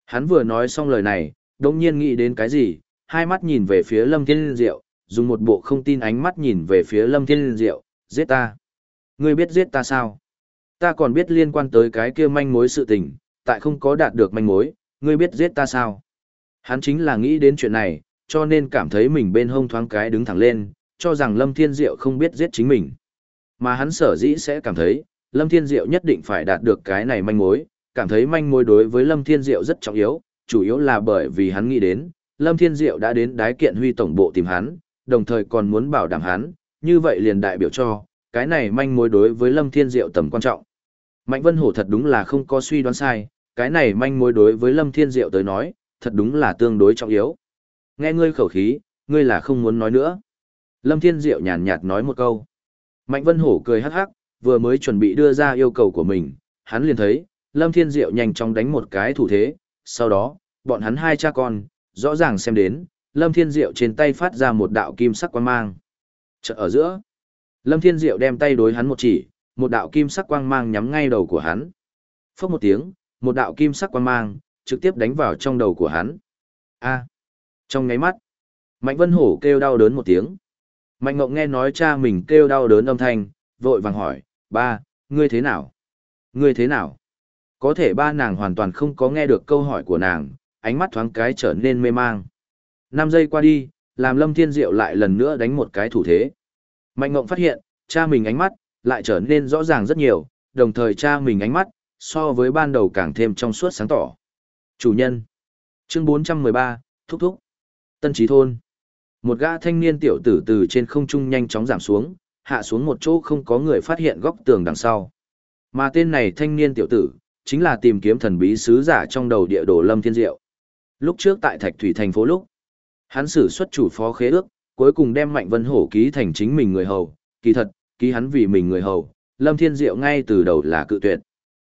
Hắn vừa nói xong lời này, đồng nhiên nghĩ đến cái gì, hai mắt nhìn về phía Lâm Thiên Diệu, dùng một bộ không tin ánh mắt nhìn về phía Lâm Thiên Diệu, giết ta. Ngươi biết giết ta sao? Ta còn biết liên quan tới cái kia manh mối sự tình, tại không có đạt được manh mối, ngươi biết giết ta sao? Hắn chính là nghĩ đến chuyện này, cho nên cảm thấy mình bên hông thoáng cái đứng thẳng lên, cho rằng Lâm Thiên Diệu không biết giết chính mình. Mà hắn sở dĩ sẽ cảm thấy, Lâm Thiên Diệu nhất định phải đạt được cái này manh mối, cảm thấy manh mối đối với Lâm Thiên Diệu rất trọng yếu, chủ yếu là bởi vì hắn nghĩ đến, Lâm Thiên Diệu đã đến đái kiện huy tổng bộ tìm hắn, đồng thời còn muốn bảo đảm hắn, như vậy liền đại biểu cho, cái này manh mối đối với Lâm Thiên Diệu tầm quan trọng. Mạnh Vân Hổ thật đúng là không có suy đoán sai, cái này manh mối đối với Lâm Thiên Diệu tới nói, thật đúng là tương đối trọng yếu. Nghe ngươi khẩu khí, ngươi là không muốn nói nữa. Lâm Thiên Diệu nhàn nhạt nói một câu. Mạnh Vân Hổ cười hắc hắc, vừa mới chuẩn bị đưa ra yêu cầu của mình, hắn liền thấy, Lâm Thiên Diệu nhanh chóng đánh một cái thủ thế, sau đó, bọn hắn hai cha con, rõ ràng xem đến, Lâm Thiên Diệu trên tay phát ra một đạo kim sắc quang mang. Chợt ở giữa, Lâm Thiên Diệu đem tay đối hắn một chỉ, một đạo kim sắc quang mang nhắm ngay đầu của hắn. Phốc một tiếng, một đạo kim sắc quang mang trực tiếp đánh vào trong đầu của hắn. A. Trong ngáy mắt, Mạnh Vân Hổ kêu đau đớn một tiếng. Mạnh Ngộng nghe nói cha mình kêu đau đớn âm thanh, vội vàng hỏi, ba, ngươi thế nào? Ngươi thế nào? Có thể ba nàng hoàn toàn không có nghe được câu hỏi của nàng, ánh mắt thoáng cái trở nên mê mang. Năm giây qua đi, làm Lâm Thiên Diệu lại lần nữa đánh một cái thủ thế. Mạnh Ngộng phát hiện, cha mình ánh mắt, lại trở nên rõ ràng rất nhiều, đồng thời cha mình ánh mắt, so với ban đầu càng thêm trong suốt sáng tỏ. Chủ nhân. Chương 413, Thúc Thúc. Tân Trí Thôn. Một gã thanh niên tiểu tử từ trên không trung nhanh chóng giảm xuống, hạ xuống một chỗ không có người phát hiện góc tường đằng sau. Mà tên này thanh niên tiểu tử, chính là tìm kiếm thần bí sứ giả trong đầu địa đồ Lâm Thiên Diệu. Lúc trước tại Thạch Thủy thành phố lúc, hắn xử xuất chủ phó khế ước, cuối cùng đem Mạnh Vân Hổ ký thành chính mình người hầu, kỳ thật, ký hắn vì mình người hầu, Lâm Thiên Diệu ngay từ đầu là cự tuyệt.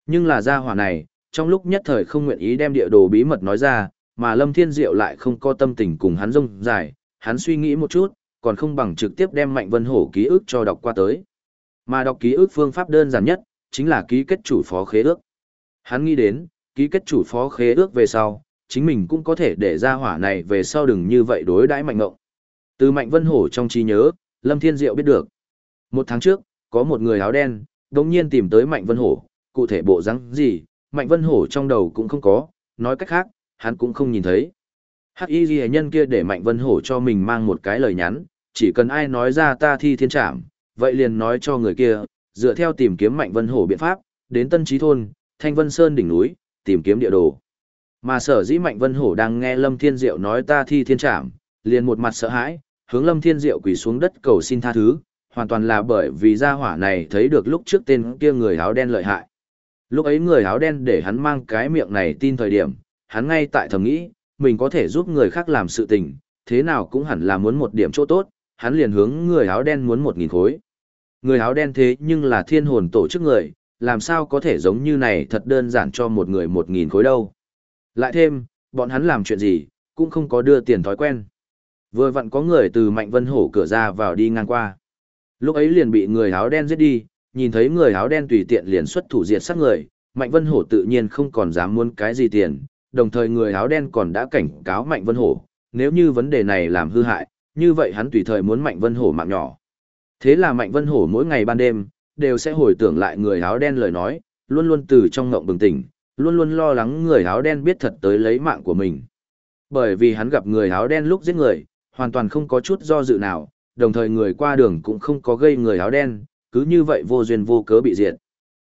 Nhưng là gia hỏa này, trong lúc nhất thời không nguyện ý đem địa đồ bí mật nói ra, mà Lâm Thiên Diệu lại không có tâm tình cùng hắn rông dài, hắn suy nghĩ một chút, còn không bằng trực tiếp đem Mạnh Vân Hổ ký ức cho đọc qua tới. Mà đọc ký ức phương pháp đơn giản nhất, chính là ký kết chủ phó khế ước. Hắn nghĩ đến, ký kết chủ phó khế ước về sau, chính mình cũng có thể để ra hỏa này về sau đừng như vậy đối đãi Mạnh Ngộng. Từ Mạnh Vân Hổ trong trí nhớ, Lâm Thiên Diệu biết được. Một tháng trước, có một người áo đen, đồng nhiên tìm tới Mạnh Vân Hổ, cụ thể bộ rắn gì, Mạnh Vân Hổ trong đầu cũng không có, nói cách khác, hắn cũng không nhìn thấy. Hắc y ghi nhân kia để Mạnh Vân Hổ cho mình mang một cái lời nhắn, chỉ cần ai nói ra ta thi thiên trảm, vậy liền nói cho người kia, dựa theo tìm kiếm Mạnh Vân Hổ biện pháp, đến Tân Trí Thôn, Thanh Vân Sơn đỉnh núi, tìm kiếm địa đồ. Mà sở dĩ Mạnh Vân Hổ đang nghe Lâm Thiên Diệu nói ta thi thiên trảm, liền một mặt sợ hãi, hướng Lâm Thiên Diệu quỳ xuống đất cầu xin tha thứ, hoàn toàn là bởi vì gia hỏa này thấy được lúc trước tên kia người áo đen lợi hại. Lúc ấy người áo đen để hắn mang cái miệng này tin thời điểm, hắn ngay tại thầm nghĩ, mình có thể giúp người khác làm sự tình, thế nào cũng hẳn là muốn một điểm chỗ tốt, hắn liền hướng người áo đen muốn một nghìn khối. Người áo đen thế nhưng là thiên hồn tổ chức người, làm sao có thể giống như này thật đơn giản cho một người một nghìn khối đâu. Lại thêm, bọn hắn làm chuyện gì, cũng không có đưa tiền thói quen. Vừa vặn có người từ Mạnh Vân Hổ cửa ra vào đi ngang qua. Lúc ấy liền bị người áo đen giết đi, nhìn thấy người áo đen tùy tiện liền xuất thủ diệt sát người, Mạnh Vân Hổ tự nhiên không còn dám muốn cái gì tiền, đồng thời người áo đen còn đã cảnh cáo Mạnh Vân Hổ, nếu như vấn đề này làm hư hại, như vậy hắn tùy thời muốn Mạnh Vân Hổ mạng nhỏ. Thế là Mạnh Vân Hổ mỗi ngày ban đêm, đều sẽ hồi tưởng lại người áo đen lời nói, luôn luôn từ trong ngộng bừng tỉnh, luôn luôn lo lắng người áo đen biết thật tới lấy mạng của mình. Bởi vì hắn gặp người áo đen lúc giết người, hoàn toàn không có chút do dự nào, đồng thời người qua đường cũng không có gây người áo đen, cứ như vậy vô duyên vô cớ bị diệt.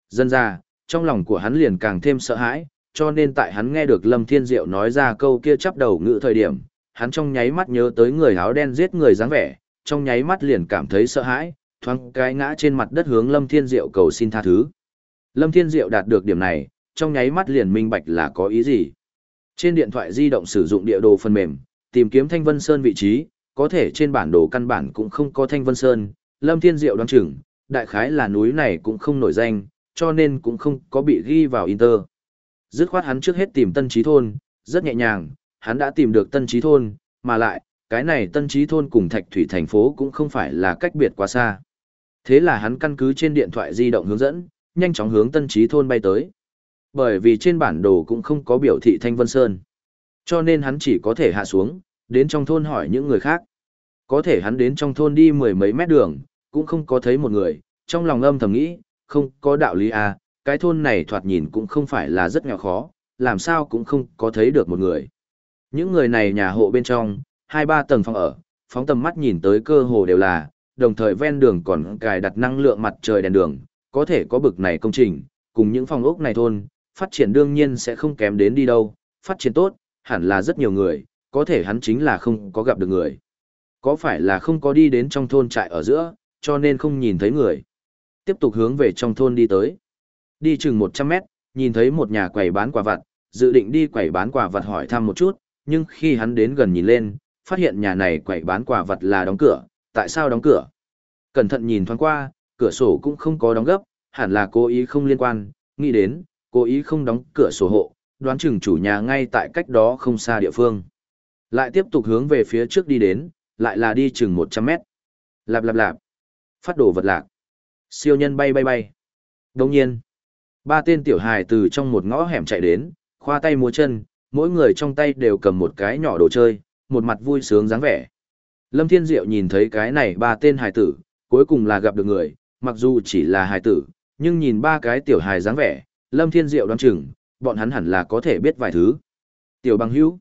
Dân ra, trong lòng của hắn liền càng thêm sợ hãi, cho nên tại hắn nghe được Lâm Thiên Diệu nói ra câu kia chắp đầu ngữ thời điểm, hắn trong nháy mắt nhớ tới người áo đen giết người dáng vẻ, trong nháy mắt liền cảm thấy sợ hãi, thoáng cái ngã trên mặt đất hướng Lâm Thiên Diệu cầu xin tha thứ. Lâm Thiên Diệu đạt được điểm này, trong nháy mắt liền minh bạch là có ý gì. Trên điện thoại di động sử dụng địa đồ phần mềm, tìm kiếm Thanh Vân Sơn vị trí, có thể trên bản đồ căn bản cũng không có Thanh Vân Sơn, Lâm Thiên Diệu đoán chừng, đại khái là núi này cũng không nổi danh, cho nên cũng không có bị ghi vào Inter. Dứt khoát hắn trước hết tìm Tân Trí Thôn, rất nhẹ nhàng, hắn đã tìm được Tân Trí Thôn, mà lại, cái này Tân Trí Thôn cùng Thạch Thủy thành phố cũng không phải là cách biệt quá xa. Thế là hắn căn cứ trên điện thoại di động hướng dẫn, nhanh chóng hướng Tân Trí Thôn bay tới. Bởi vì trên bản đồ cũng không có biểu thị Thanh Vân Sơn. Cho nên hắn chỉ có thể hạ xuống, đến trong thôn hỏi những người khác. Có thể hắn đến trong thôn đi mười mấy mét đường, cũng không có thấy một người, trong lòng âm thầm nghĩ, không có đạo lý à, cái thôn này thoạt nhìn cũng không phải là rất nghèo khó, làm sao cũng không có thấy được một người. Những người này nhà hộ bên trong, hai ba tầng phòng ở, phóng tầm mắt nhìn tới cơ hồ đều là, đồng thời ven đường còn cài đặt năng lượng mặt trời đèn đường, có thể có bực này công trình, cùng những phòng ốc này thôn, phát triển đương nhiên sẽ không kém đến đi đâu, phát triển tốt, hẳn là rất nhiều người, có thể hắn chính là không có gặp được người. Có phải là không có đi đến trong thôn trại ở giữa, cho nên không nhìn thấy người. Tiếp tục hướng về trong thôn đi tới. Đi chừng 100 mét, nhìn thấy một nhà quầy bán quà vặt, dự định đi quầy bán quà vặt hỏi thăm một chút, nhưng khi hắn đến gần nhìn lên, phát hiện nhà này quầy bán quà vặt là đóng cửa, tại sao đóng cửa? Cẩn thận nhìn thoáng qua, cửa sổ cũng không có đóng gấp, hẳn là cố ý không liên quan, nghĩ đến, cố ý không đóng cửa sổ hộ, đoán chừng chủ nhà ngay tại cách đó không xa địa phương. Lại tiếp tục hướng về phía trước đi đến, lại là đi chừng 100 mét. Lạp lạp lạp. Phát đổ vật lạc. Siêu nhân bay bay bay. Đồng nhiên, ba tên tiểu hài từ trong một ngõ hẻm chạy đến, khoa tay múa chân, mỗi người trong tay đều cầm một cái nhỏ đồ chơi, một mặt vui sướng dáng vẻ. Lâm Thiên Diệu nhìn thấy cái này ba tên hài tử, cuối cùng là gặp được người, mặc dù chỉ là hài tử, nhưng nhìn ba cái tiểu hài dáng vẻ, Lâm Thiên Diệu đoán chừng, bọn hắn hẳn là có thể biết vài thứ. Tiểu bằng hữu,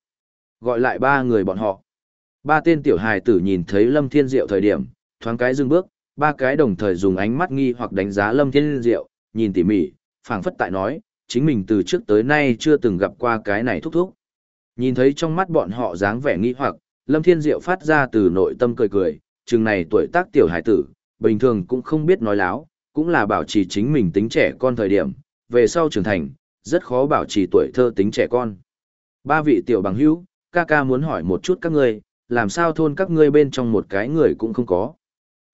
gọi lại ba người bọn họ. Ba tên tiểu hài tử nhìn thấy Lâm Thiên Diệu thời điểm, thoáng cái dừng bước, ba cái đồng thời dùng ánh mắt nghi hoặc đánh giá Lâm Thiên Diệu, nhìn tỉ mỉ, phảng phất tại nói, chính mình từ trước tới nay chưa từng gặp qua cái này thúc thúc. Nhìn thấy trong mắt bọn họ dáng vẻ nghi hoặc, Lâm Thiên Diệu phát ra từ nội tâm cười cười, chừng này tuổi tác tiểu hải tử, bình thường cũng không biết nói láo, cũng là bảo trì chính mình tính trẻ con thời điểm, về sau trưởng thành, rất khó bảo trì tuổi thơ tính trẻ con. Ba vị tiểu bằng hữu, ca ca muốn hỏi một chút các ngươi, làm sao thôn các ngươi bên trong một cái người cũng không có.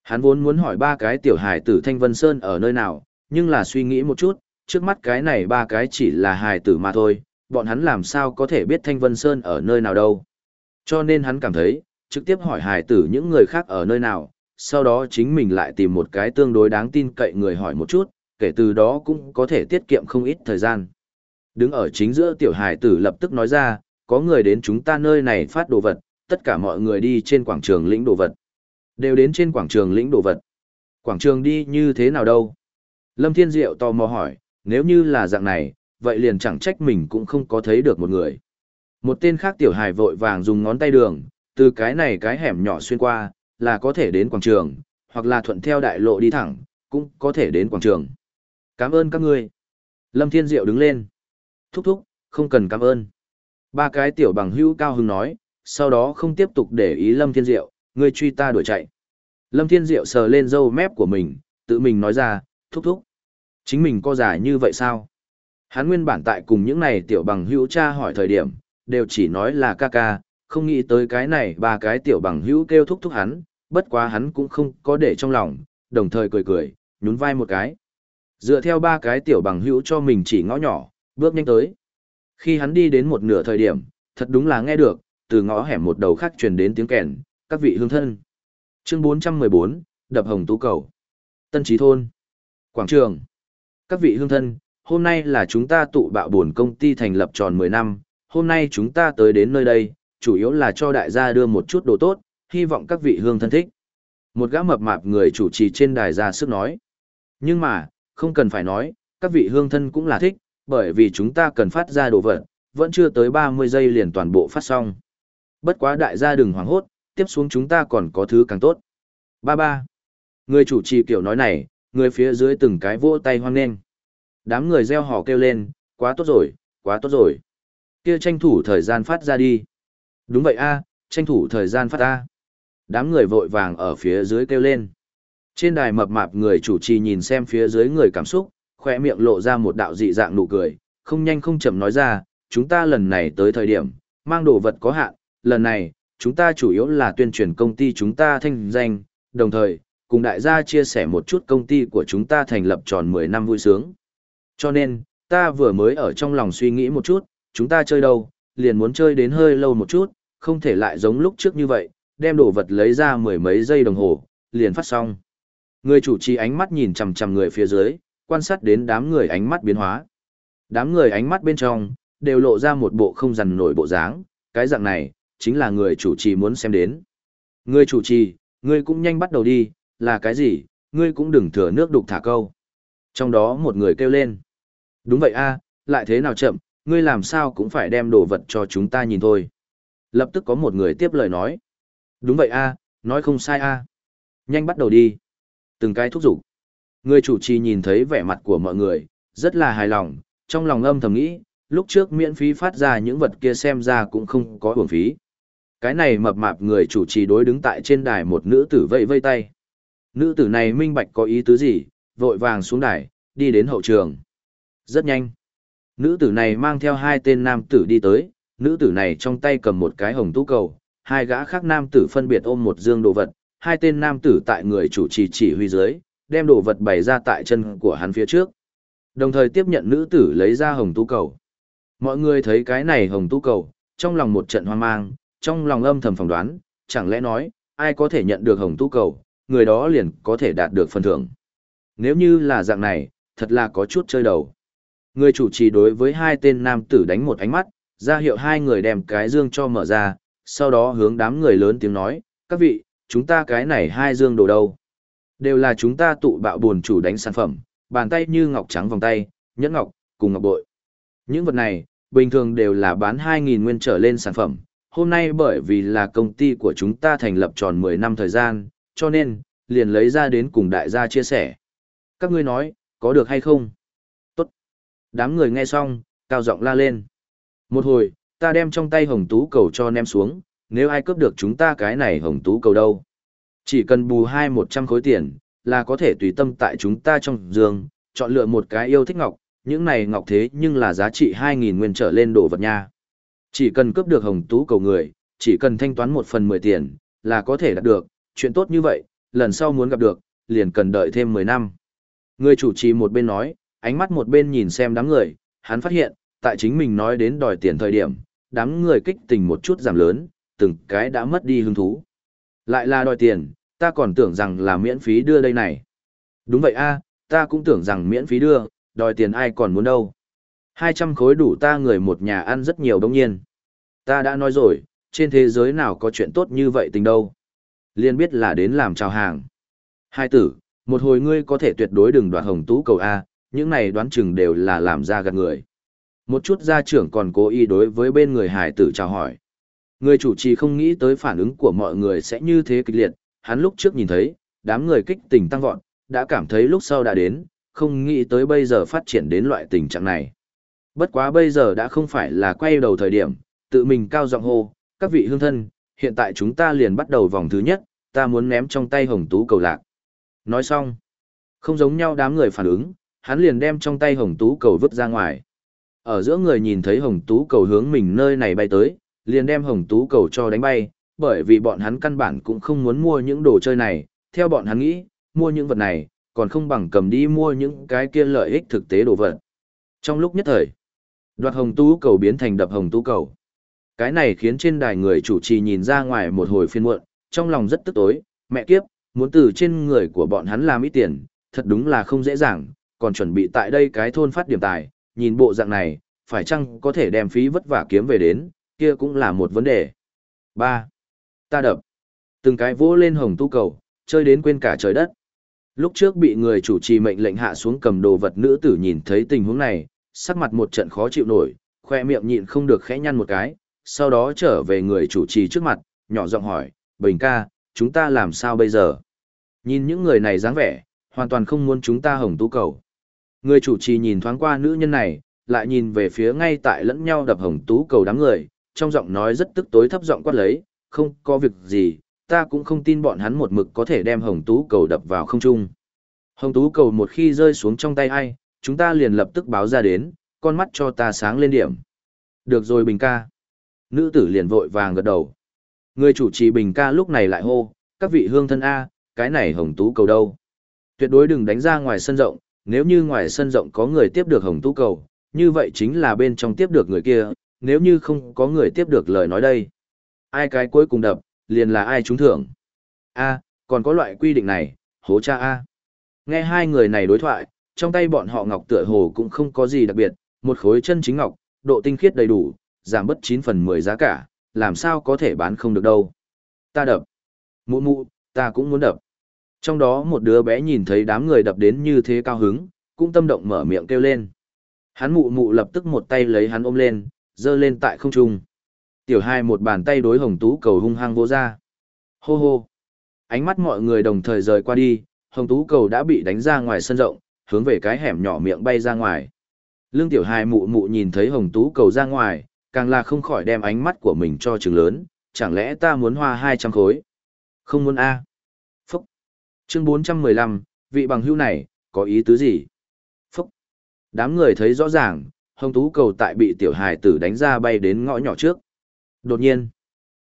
Hắn vốn muốn hỏi ba cái tiểu hài tử Thanh Vân Sơn ở nơi nào, nhưng là suy nghĩ một chút, trước mắt cái này ba cái chỉ là hài tử mà thôi, bọn hắn làm sao có thể biết Thanh Vân Sơn ở nơi nào đâu. Cho nên hắn cảm thấy, trực tiếp hỏi hài tử những người khác ở nơi nào, sau đó chính mình lại tìm một cái tương đối đáng tin cậy người hỏi một chút, kể từ đó cũng có thể tiết kiệm không ít thời gian. Đứng ở chính giữa tiểu hải tử lập tức nói ra, có người đến chúng ta nơi này phát đồ vật, tất cả mọi người đi trên quảng trường lĩnh đồ vật. Đều đến trên quảng trường lĩnh đồ vật. Quảng trường đi như thế nào đâu? Lâm Thiên Diệu tò mò hỏi, nếu như là dạng này, vậy liền chẳng trách mình cũng không có thấy được một người. Một tên khác tiểu hài vội vàng dùng ngón tay đường, từ cái này cái hẻm nhỏ xuyên qua, là có thể đến quảng trường, hoặc là thuận theo đại lộ đi thẳng, cũng có thể đến quảng trường. Cảm ơn các ngươi. Lâm Thiên Diệu đứng lên. Thúc thúc, không cần cảm ơn. Ba cái tiểu bằng hữu cao hứng nói, sau đó không tiếp tục để ý Lâm Thiên Diệu, ngươi truy ta đuổi chạy. Lâm Thiên Diệu sờ lên râu mép của mình, tự mình nói ra, thúc thúc. Chính mình có giải như vậy sao? Hắn nguyên bản tại cùng những này tiểu bằng hữu cha hỏi thời điểm, đều chỉ nói là ca ca, không nghĩ tới cái này ba cái tiểu bằng hữu kêu thúc thúc hắn, bất quá hắn cũng không có để trong lòng, đồng thời cười cười, nhún vai một cái. Dựa theo ba cái tiểu bằng hữu cho mình chỉ ngõ nhỏ, bước nhanh tới. Khi hắn đi đến một nửa thời điểm, thật đúng là nghe được, từ ngõ hẻm một đầu khác truyền đến tiếng kèn, các vị hương thân. Chương 414, Đập Hồng Tú Cầu. Tân Trí Thôn. Quảng trường. Các vị hương thân, hôm nay là chúng ta tụ bạo buồn công ty thành lập tròn 10 năm, hôm nay chúng ta tới đến nơi đây, chủ yếu là cho đại gia đưa một chút đồ tốt, hy vọng các vị hương thân thích. Một gã mập mạp người chủ trì trên đài ra sức nói. Nhưng mà, không cần phải nói, các vị hương thân cũng là thích, bởi vì chúng ta cần phát ra đồ vật, vẫn chưa tới 30 giây liền toàn bộ phát xong. Bất quá đại gia đừng hoảng hốt, tiếp xuống chúng ta còn có thứ càng tốt. Ba ba. Người chủ trì kiểu nói này, người phía dưới từng cái vỗ tay hoang nghênh. Đám người reo hò kêu lên, quá tốt rồi, quá tốt rồi. Kia tranh thủ thời gian phát ra đi. Đúng vậy a, tranh thủ thời gian phát a. Đám người vội vàng ở phía dưới kêu lên. Trên đài mập mạp người chủ trì nhìn xem phía dưới người cảm xúc, khoe miệng lộ ra một đạo dị dạng nụ cười, không nhanh không chậm nói ra, chúng ta lần này tới thời điểm, mang đồ vật có hạn, lần này, chúng ta chủ yếu là tuyên truyền công ty chúng ta thanh danh, đồng thời, cùng đại gia chia sẻ một chút công ty của chúng ta thành lập tròn 10 năm vui sướng. Cho nên, ta vừa mới ở trong lòng suy nghĩ một chút, chúng ta chơi đâu, liền muốn chơi đến hơi lâu một chút, không thể lại giống lúc trước như vậy, đem đồ vật lấy ra mười mấy giây đồng hồ, liền phát xong. Người chủ trì ánh mắt nhìn chằm chằm người phía dưới, quan sát đến đám người ánh mắt biến hóa. Đám người ánh mắt bên trong, đều lộ ra một bộ không dằn nổi bộ dáng, cái dạng này, chính là người chủ trì muốn xem đến. Người chủ trì, ngươi cũng nhanh bắt đầu đi, là cái gì, ngươi cũng đừng thừa nước đục thả câu. Trong đó một người kêu lên. Đúng vậy a, lại thế nào chậm, ngươi làm sao cũng phải đem đồ vật cho chúng ta nhìn thôi. Lập tức có một người tiếp lời nói. Đúng vậy a, nói không sai a. Nhanh bắt đầu đi. Từng cái thúc giục. Người chủ trì nhìn thấy vẻ mặt của mọi người, rất là hài lòng, trong lòng âm thầm nghĩ, lúc trước miễn phí phát ra những vật kia xem ra cũng không có uổng phí. Cái này mập mạp người chủ trì đối đứng tại trên đài một nữ tử vây vây tay. Nữ tử này minh bạch có ý tứ gì, vội vàng xuống đài, đi đến hậu trường. Rất nhanh. Nữ tử này mang theo hai tên nam tử đi tới, nữ tử này trong tay cầm một cái hồng tú cầu, hai gã khác nam tử phân biệt ôm một dương đồ vật, hai tên nam tử tại người chủ trì chỉ huy dưới, đem đồ vật bày ra tại chân của hắn phía trước. Đồng thời tiếp nhận nữ tử lấy ra hồng tu cầu. Mọi người thấy cái này hồng tu cầu, trong lòng một trận hoang mang, trong lòng âm thầm phỏng đoán, chẳng lẽ nói, ai có thể nhận được hồng tu cầu, người đó liền có thể đạt được phần thưởng. Nếu như là dạng này, thật là có chút chơi đầu. Người chủ trì đối với hai tên nam tử đánh một ánh mắt, ra hiệu hai người đem cái dương cho mở ra, sau đó hướng đám người lớn tiếng nói, các vị, chúng ta cái này hai dương đồ đâu. Đều là chúng ta tụ bạo buồn chủ đánh sản phẩm, bàn tay như ngọc trắng vòng tay, nhẫn ngọc, cùng ngọc bội. Những vật này, bình thường đều là bán 2.000 nguyên trở lên sản phẩm. Hôm nay bởi vì là công ty của chúng ta thành lập tròn 10 năm thời gian, cho nên, liền lấy ra đến cùng đại gia chia sẻ. Các ngươi nói, có được hay không? Tốt. Đám người nghe xong, cao giọng la lên. Một hồi, ta đem trong tay hồng tú cầu cho ném xuống, nếu ai cướp được chúng ta cái này hồng tú cầu đâu. Chỉ cần bù hai một trăm khối tiền, là có thể tùy tâm tại chúng ta trong giường, chọn lựa một cái yêu thích ngọc, những này ngọc thế nhưng là giá trị 2.000 nguyên trở lên đồ vật nha. Chỉ cần cướp được hồng tú cầu người, chỉ cần thanh toán một phần 10 tiền, là có thể đạt được, chuyện tốt như vậy, lần sau muốn gặp được, liền cần đợi thêm 10 năm. Người chủ trì một bên nói, ánh mắt một bên nhìn xem đám người, hắn phát hiện, tại chính mình nói đến đòi tiền thời điểm, đám người kích tình một chút giảm lớn, từng cái đã mất đi hứng thú. Lại là đòi tiền, ta còn tưởng rằng là miễn phí đưa đây này. Đúng vậy a, ta cũng tưởng rằng miễn phí đưa, đòi tiền ai còn muốn đâu. 200 khối đủ ta người một nhà ăn rất nhiều đông nhiên. Ta đã nói rồi, trên thế giới nào có chuyện tốt như vậy tình đâu. Liên biết là đến làm chào hàng. Hai tử, một hồi ngươi có thể tuyệt đối đừng đoạt hồng tú cầu A, những này đoán chừng đều là làm ra gạt người. Một chút gia trưởng còn cố ý đối với bên người hải tử chào hỏi. Người chủ trì không nghĩ tới phản ứng của mọi người sẽ như thế kịch liệt, hắn lúc trước nhìn thấy, đám người kích tình tăng vọt, đã cảm thấy lúc sau đã đến, không nghĩ tới bây giờ phát triển đến loại tình trạng này. Bất quá bây giờ đã không phải là quay đầu thời điểm, tự mình cao giọng hô, các vị hương thân, hiện tại chúng ta liền bắt đầu vòng thứ nhất, ta muốn ném trong tay hồng tú cầu lạc. Nói xong, không giống nhau đám người phản ứng, hắn liền đem trong tay hồng tú cầu vứt ra ngoài. Ở giữa người nhìn thấy hồng tú cầu hướng mình nơi này bay tới, liền đem hồng tú cầu cho đánh bay, bởi vì bọn hắn căn bản cũng không muốn mua những đồ chơi này, theo bọn hắn nghĩ, mua những vật này, còn không bằng cầm đi mua những cái kia lợi ích thực tế đồ vật. Trong lúc nhất thời, đoạt hồng tú cầu biến thành đập hồng tú cầu. Cái này khiến trên đài người chủ trì nhìn ra ngoài một hồi phiên muộn, trong lòng rất tức tối, mẹ kiếp, muốn từ trên người của bọn hắn làm ít tiền, thật đúng là không dễ dàng, còn chuẩn bị tại đây cái thôn phát điểm tài, nhìn bộ dạng này, phải chăng có thể đem phí vất vả kiếm về đến, kia cũng là một vấn đề. 3. Ta đập. Từng cái vỗ lên hồng tu cầu, chơi đến quên cả trời đất. Lúc trước bị người chủ trì mệnh lệnh hạ xuống cầm đồ vật nữ tử nhìn thấy tình huống này, sắc mặt một trận khó chịu nổi, khoe miệng nhịn không được khẽ nhăn một cái, sau đó trở về người chủ trì trước mặt, nhỏ giọng hỏi, Bình ca, chúng ta làm sao bây giờ? Nhìn những người này dáng vẻ, hoàn toàn không muốn chúng ta hồng tu cầu. Người chủ trì nhìn thoáng qua nữ nhân này, lại nhìn về phía ngay tại lẫn nhau đập hồng tú cầu đám người, trong giọng nói rất tức tối thấp giọng quát lấy, không có việc gì, ta cũng không tin bọn hắn một mực có thể đem hồng tú cầu đập vào không trung. Hồng tú cầu một khi rơi xuống trong tay ai, chúng ta liền lập tức báo ra đến, con mắt cho ta sáng lên điểm. Được rồi Bình ca. Nữ tử liền vội vàng gật đầu. Người chủ trì Bình ca lúc này lại hô, các vị hương thân A, cái này hồng tú cầu đâu. Tuyệt đối đừng đánh ra ngoài sân rộng, nếu như ngoài sân rộng có người tiếp được hồng tú cầu, như vậy chính là bên trong tiếp được người kia, nếu như không có người tiếp được lời nói đây. Ai cái cuối cùng đập, liền là ai trúng thưởng. A, còn có loại quy định này, hố cha A. Nghe hai người này đối thoại, trong tay bọn họ ngọc tựa hồ cũng không có gì đặc biệt, một khối chân chính ngọc, độ tinh khiết đầy đủ, giảm bất 9 phần 10 giá cả, làm sao có thể bán không được đâu. Ta đập. Mụ mụ, ta cũng muốn đập. Trong đó một đứa bé nhìn thấy đám người đập đến như thế cao hứng, cũng tâm động mở miệng kêu lên. Hắn mụ mụ lập tức một tay lấy hắn ôm lên, dơ lên tại không trung. Tiểu hai một bàn tay đối hồng tú cầu hung hăng vỗ ra. Hô hô. Ánh mắt mọi người đồng thời rời qua đi, hồng tú cầu đã bị đánh ra ngoài sân rộng, hướng về cái hẻm nhỏ miệng bay ra ngoài. Lương tiểu hai mụ mụ nhìn thấy hồng tú cầu ra ngoài, càng là không khỏi đem ánh mắt của mình cho trường lớn, chẳng lẽ ta muốn hoa 200 khối? Không muốn A. Phúc. Chương 415, vị bằng hữu này, có ý tứ gì? Phúc. Đám người thấy rõ ràng, hồng tú cầu tại bị tiểu hài tử đánh ra bay đến ngõ nhỏ trước. Đột nhiên,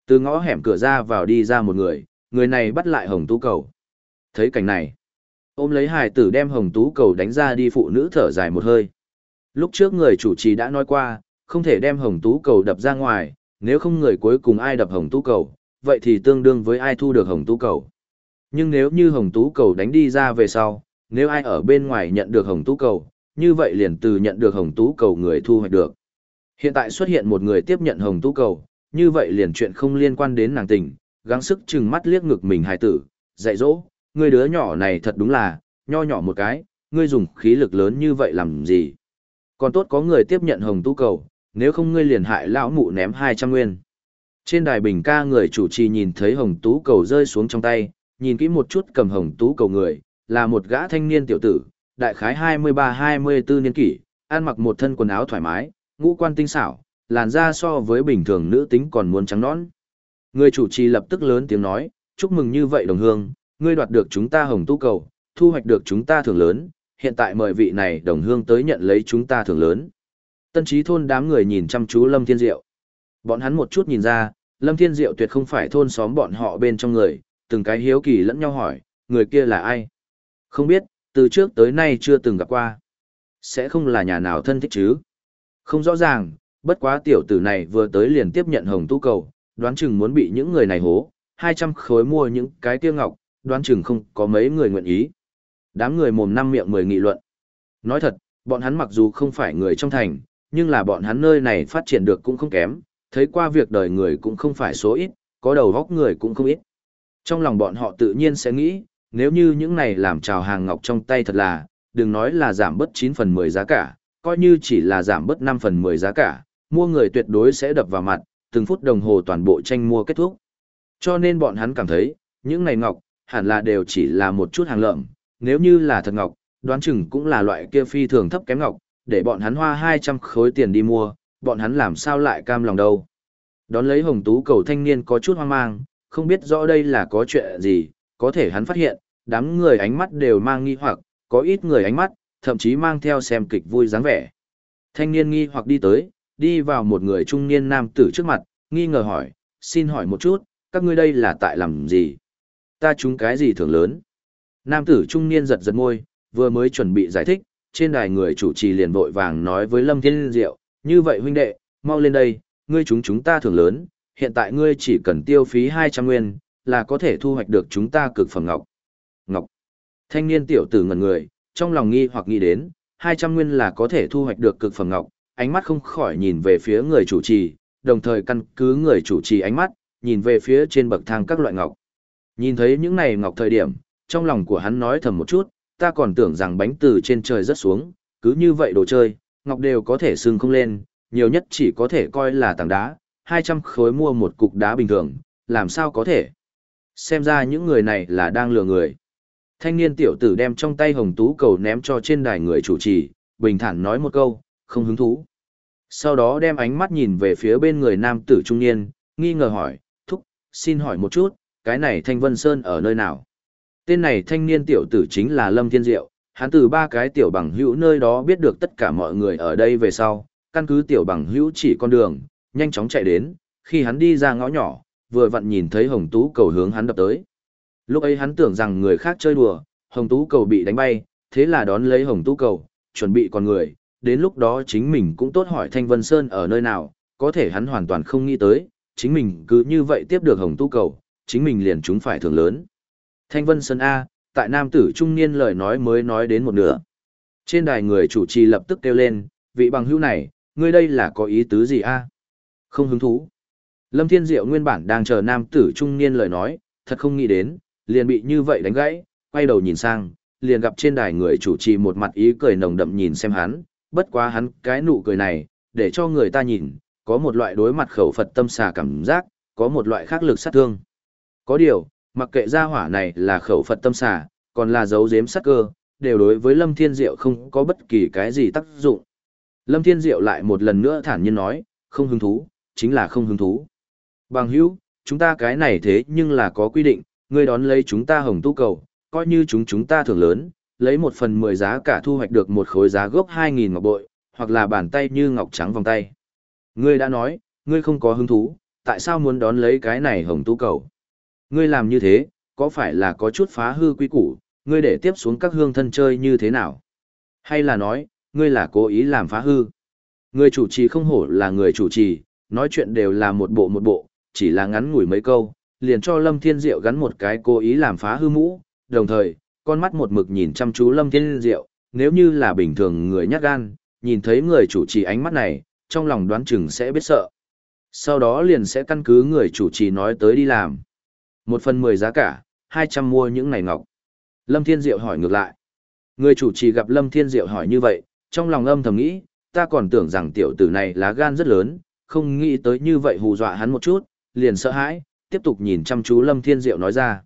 từ ngõ hẻm cửa ra vào đi ra một người, người này bắt lại hồng tú cầu. Thấy cảnh này, ôm lấy hài tử đem hồng tú cầu đánh ra đi phụ nữ thở dài một hơi. Lúc trước người chủ trì đã nói qua, không thể đem hồng tú cầu đập ra ngoài, nếu không người cuối cùng ai đập hồng tú cầu, vậy thì tương đương với ai thu được hồng tú cầu. Nhưng nếu như hồng tú cầu đánh đi ra về sau, nếu ai ở bên ngoài nhận được hồng tú cầu, như vậy liền từ nhận được hồng tú cầu người thu hoạch được. Hiện tại xuất hiện một người tiếp nhận hồng tú cầu, như vậy liền chuyện không liên quan đến nàng tình, gắng sức chừng mắt liếc ngực mình hài tử, dạy dỗ, người đứa nhỏ này thật đúng là, nho nhỏ một cái, ngươi dùng khí lực lớn như vậy làm gì. Còn tốt có người tiếp nhận hồng tú cầu, nếu không ngươi liền hại lão mụ ném 200 nguyên. Trên đài bình ca người chủ trì nhìn thấy hồng tú cầu rơi xuống trong tay, nhìn kỹ một chút cầm hồng tú cầu người, là một gã thanh niên tiểu tử, đại khái 23-24 niên kỷ, ăn mặc một thân quần áo thoải mái, ngũ quan tinh xảo, làn da so với bình thường nữ tính còn muốn trắng nõn. Người chủ trì lập tức lớn tiếng nói, chúc mừng như vậy đồng hương, ngươi đoạt được chúng ta hồng tu cầu, thu hoạch được chúng ta thưởng lớn, hiện tại mời vị này đồng hương tới nhận lấy chúng ta thưởng lớn. Tân trí thôn đám người nhìn chăm chú Lâm Thiên Diệu. Bọn hắn một chút nhìn ra, Lâm Thiên Diệu tuyệt không phải thôn xóm bọn họ bên trong người, từng cái hiếu kỳ lẫn nhau hỏi, người kia là ai? Không biết, từ trước tới nay chưa từng gặp qua. Sẽ không là nhà nào thân thích chứ? Không rõ ràng, bất quá tiểu tử này vừa tới liền tiếp nhận hồng tu cầu, đoán chừng muốn bị những người này hố, 200 khối mua những cái tiêu ngọc, đoán chừng không có mấy người nguyện ý. Đám người mồm năm miệng mười nghị luận. Nói thật, bọn hắn mặc dù không phải người trong thành, nhưng là bọn hắn nơi này phát triển được cũng không kém, thấy qua việc đời người cũng không phải số ít, có đầu góc người cũng không ít. Trong lòng bọn họ tự nhiên sẽ nghĩ, nếu như những này làm trào hàng ngọc trong tay thật là, đừng nói là giảm bớt 9 phần 10 giá cả, coi như chỉ là giảm bớt 5 phần 10 giá cả, mua người tuyệt đối sẽ đập vào mặt, từng phút đồng hồ toàn bộ tranh mua kết thúc. Cho nên bọn hắn cảm thấy, những này ngọc, hẳn là đều chỉ là một chút hàng lợm, nếu như là thật ngọc, đoán chừng cũng là loại kia phi thường thấp kém ngọc, để bọn hắn hoa 200 khối tiền đi mua, bọn hắn làm sao lại cam lòng đâu. Đón lấy hồng tú cầu thanh niên có chút hoang mang, không biết rõ đây là có chuyện gì, có thể hắn phát hiện, đám người ánh mắt đều mang nghi hoặc, có ít người ánh mắt, thậm chí mang theo xem kịch vui dáng vẻ. Thanh niên nghi hoặc đi tới, đi vào một người trung niên nam tử trước mặt, nghi ngờ hỏi, xin hỏi một chút, các ngươi đây là tại làm gì? Ta trúng cái gì thường lớn? Nam tử trung niên giật giật môi, vừa mới chuẩn bị giải thích, trên đài người chủ trì liền vội vàng nói với Lâm Thiên Diệu, như vậy huynh đệ, mau lên đây, ngươi chúng chúng ta thưởng lớn, hiện tại ngươi chỉ cần tiêu phí 200 nguyên, là có thể thu hoạch được chúng ta cực phẩm. Ngọc. Thanh niên tiểu tử ngẩn người, trong lòng nghi hoặc nghĩ đến, 200 nguyên là có thể thu hoạch được cực phẩm ngọc, ánh mắt không khỏi nhìn về phía người chủ trì, đồng thời căn cứ người chủ trì ánh mắt, nhìn về phía trên bậc thang các loại ngọc. Nhìn thấy những này ngọc thời điểm, trong lòng của hắn nói thầm một chút, ta còn tưởng rằng bánh từ trên trời rớt xuống, cứ như vậy đồ chơi, ngọc đều có thể sưng không lên, nhiều nhất chỉ có thể coi là tảng đá, 200 khối mua một cục đá bình thường, làm sao có thể. Xem ra những người này là đang lừa người. Thanh niên tiểu tử đem trong tay hồng tú cầu ném cho trên đài người chủ trì, bình thản nói một câu, không hứng thú. Sau đó đem ánh mắt nhìn về phía bên người nam tử trung niên, nghi ngờ hỏi, thúc, xin hỏi một chút, cái này Thanh Vân Sơn ở nơi nào? Tên này thanh niên tiểu tử chính là Lâm Thiên Diệu, hắn từ ba cái tiểu bằng hữu nơi đó biết được tất cả mọi người ở đây về sau, căn cứ tiểu bằng hữu chỉ con đường, nhanh chóng chạy đến, khi hắn đi ra ngõ nhỏ, vừa vặn nhìn thấy hồng tú cầu hướng hắn đập tới. Lúc ấy hắn tưởng rằng người khác chơi đùa, hồng tú cầu bị đánh bay, thế là đón lấy hồng tú cầu, chuẩn bị con người, đến lúc đó chính mình cũng tốt hỏi Thanh Vân Sơn ở nơi nào, có thể hắn hoàn toàn không nghĩ tới, chính mình cứ như vậy tiếp được hồng tú cầu, chính mình liền chúng phải thường lớn. Thanh Vân Sơn A, tại nam tử trung niên lời nói mới nói đến một nửa. Trên đài người chủ trì lập tức kêu lên, vị bằng hữu này, ngươi đây là có ý tứ gì a? Không hứng thú. Lâm Thiên Diệu nguyên bản đang chờ nam tử trung niên lời nói, thật không nghĩ đến, liền bị như vậy đánh gãy, quay đầu nhìn sang, liền gặp trên đài người chủ trì một mặt ý cười nồng đậm nhìn xem hắn, bất quá hắn cái nụ cười này, để cho người ta nhìn, có một loại đối mặt khẩu Phật tâm xà cảm giác, có một loại khác lực sát thương. Có điều, mặc kệ gia hỏa này là khẩu Phật tâm xà, còn là dấu giếm sát cơ, đều đối với Lâm Thiên Diệu không có bất kỳ cái gì tác dụng. Lâm Thiên Diệu lại một lần nữa thản nhiên nói, không hứng thú, chính là không hứng thú. Bằng hữu, chúng ta cái này thế nhưng là có quy định, ngươi đón lấy chúng ta hồng tu cầu, coi như chúng chúng ta thường lớn, lấy một phần mười giá cả thu hoạch được một khối giá gốc 2.000 ngọc bội, hoặc là bàn tay như ngọc trắng vòng tay. Ngươi đã nói, ngươi không có hứng thú, tại sao muốn đón lấy cái này hồng tu cầu? Ngươi làm như thế, có phải là có chút phá hư quy củ, ngươi để tiếp xuống các hương thân chơi như thế nào? Hay là nói, ngươi là cố ý làm phá hư? Người chủ trì không hổ là người chủ trì, nói chuyện đều là một bộ một bộ, chỉ là ngắn ngủi mấy câu, liền cho Lâm Thiên Diệu gắn một cái cố ý làm phá hư mũ, đồng thời, con mắt một mực nhìn chăm chú Lâm Thiên Diệu, nếu như là bình thường người nhát gan, nhìn thấy người chủ trì ánh mắt này, trong lòng đoán chừng sẽ biết sợ. Sau đó liền sẽ căn cứ người chủ trì nói tới đi làm. Một phần mười giá cả, hai trăm mua những này ngọc. Lâm Thiên Diệu hỏi ngược lại. Người chủ trì gặp Lâm Thiên Diệu hỏi như vậy, trong lòng âm thầm nghĩ, ta còn tưởng rằng tiểu tử này lá gan rất lớn, không nghĩ tới như vậy hù dọa hắn một chút, liền sợ hãi, tiếp tục nhìn chăm chú Lâm Thiên Diệu nói ra.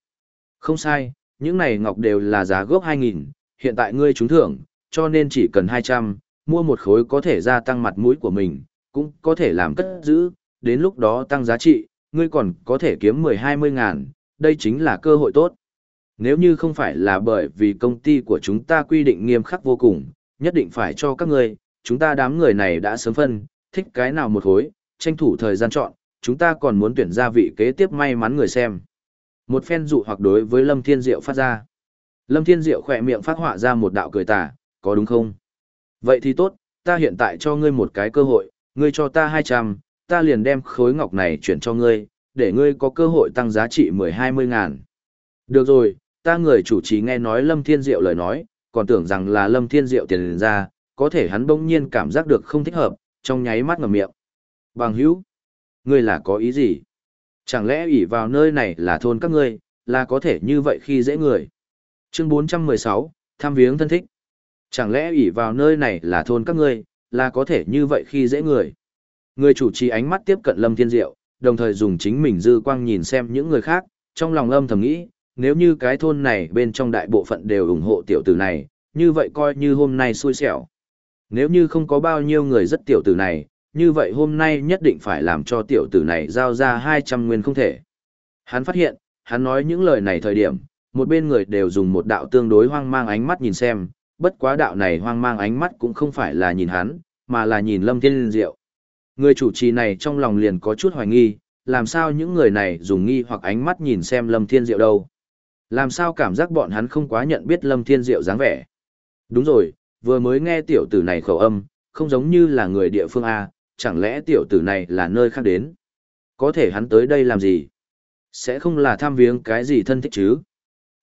Không sai, những này ngọc đều là giá gốc 2.000, hiện tại ngươi trúng thưởng, cho nên chỉ cần 200, mua một khối có thể gia tăng mặt mũi của mình, cũng có thể làm cất giữ, đến lúc đó tăng giá trị, ngươi còn có thể kiếm 10-20 ngàn, đây chính là cơ hội tốt. Nếu như không phải là bởi vì công ty của chúng ta quy định nghiêm khắc vô cùng, nhất định phải cho các ngươi, chúng ta đám người này đã sớm phân, thích cái nào một khối, tranh thủ thời gian chọn, chúng ta còn muốn tuyển ra vị kế tiếp may mắn người xem. Một phen dụ hoặc đối với Lâm Thiên Diệu phát ra. Lâm Thiên Diệu khỏe miệng phát họa ra một đạo cười tà, có đúng không? Vậy thì tốt, ta hiện tại cho ngươi một cái cơ hội, ngươi cho ta 200, ta liền đem khối ngọc này chuyển cho ngươi, để ngươi có cơ hội tăng giá trị 10-20 ngàn. Được rồi, ta người chủ trì nghe nói Lâm Thiên Diệu lời nói, còn tưởng rằng là Lâm Thiên Diệu tiền ra, có thể hắn bỗng nhiên cảm giác được không thích hợp, trong nháy mắt ngậm miệng. Bằng hữu, ngươi là có ý gì? Chẳng lẽ ủy vào nơi này là thôn các ngươi, là có thể như vậy khi dễ người? Chương 416, tham viếng thân thích. Chẳng lẽ ủy vào nơi này là thôn các ngươi, là có thể như vậy khi dễ người? Người chủ trì ánh mắt tiếp cận Lâm Thiên Diệu, đồng thời dùng chính mình dư quang nhìn xem những người khác, trong lòng âm thầm nghĩ, nếu như cái thôn này bên trong đại bộ phận đều ủng hộ tiểu tử này, như vậy coi như hôm nay xui xẻo. Nếu như không có bao nhiêu người rất tiểu tử này, như vậy hôm nay nhất định phải làm cho tiểu tử này giao ra 200 nguyên không thể. Hắn phát hiện, hắn nói những lời này thời điểm, một bên người đều dùng một đạo tương đối hoang mang ánh mắt nhìn xem, bất quá đạo này hoang mang ánh mắt cũng không phải là nhìn hắn, mà là nhìn Lâm Thiên Diệu. Người chủ trì này trong lòng liền có chút hoài nghi, làm sao những người này dùng nghi hoặc ánh mắt nhìn xem Lâm Thiên Diệu đâu. Làm sao cảm giác bọn hắn không quá nhận biết Lâm Thiên Diệu dáng vẻ. Đúng rồi, vừa mới nghe tiểu tử này khẩu âm, không giống như là người địa phương A, chẳng lẽ tiểu tử này là nơi khác đến. Có thể hắn tới đây làm gì? Sẽ không là tham viếng cái gì thân thích chứ?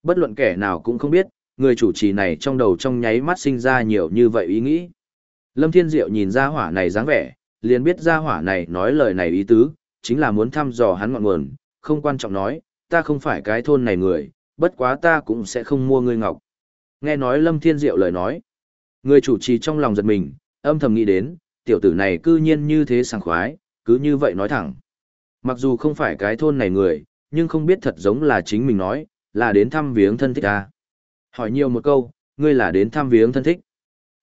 Bất luận kẻ nào cũng không biết, người chủ trì này trong đầu trong nháy mắt sinh ra nhiều như vậy ý nghĩ. Lâm Thiên Diệu nhìn ra hỏa này dáng vẻ, liền biết ra hỏa này nói lời này ý tứ, chính là muốn thăm dò hắn ngọn nguồn, không quan trọng nói, ta không phải cái thôn này người, bất quá ta cũng sẽ không mua ngươi ngọc. Nghe nói Lâm Thiên Diệu lời nói, người chủ trì trong lòng giật mình, âm thầm nghĩ đến, tiểu tử này cư nhiên như thế sảng khoái, cứ như vậy nói thẳng. Mặc dù không phải cái thôn này người, nhưng không biết thật giống là chính mình nói, là đến thăm viếng thân thích ta. Hỏi nhiều một câu, ngươi là đến thăm viếng thân thích.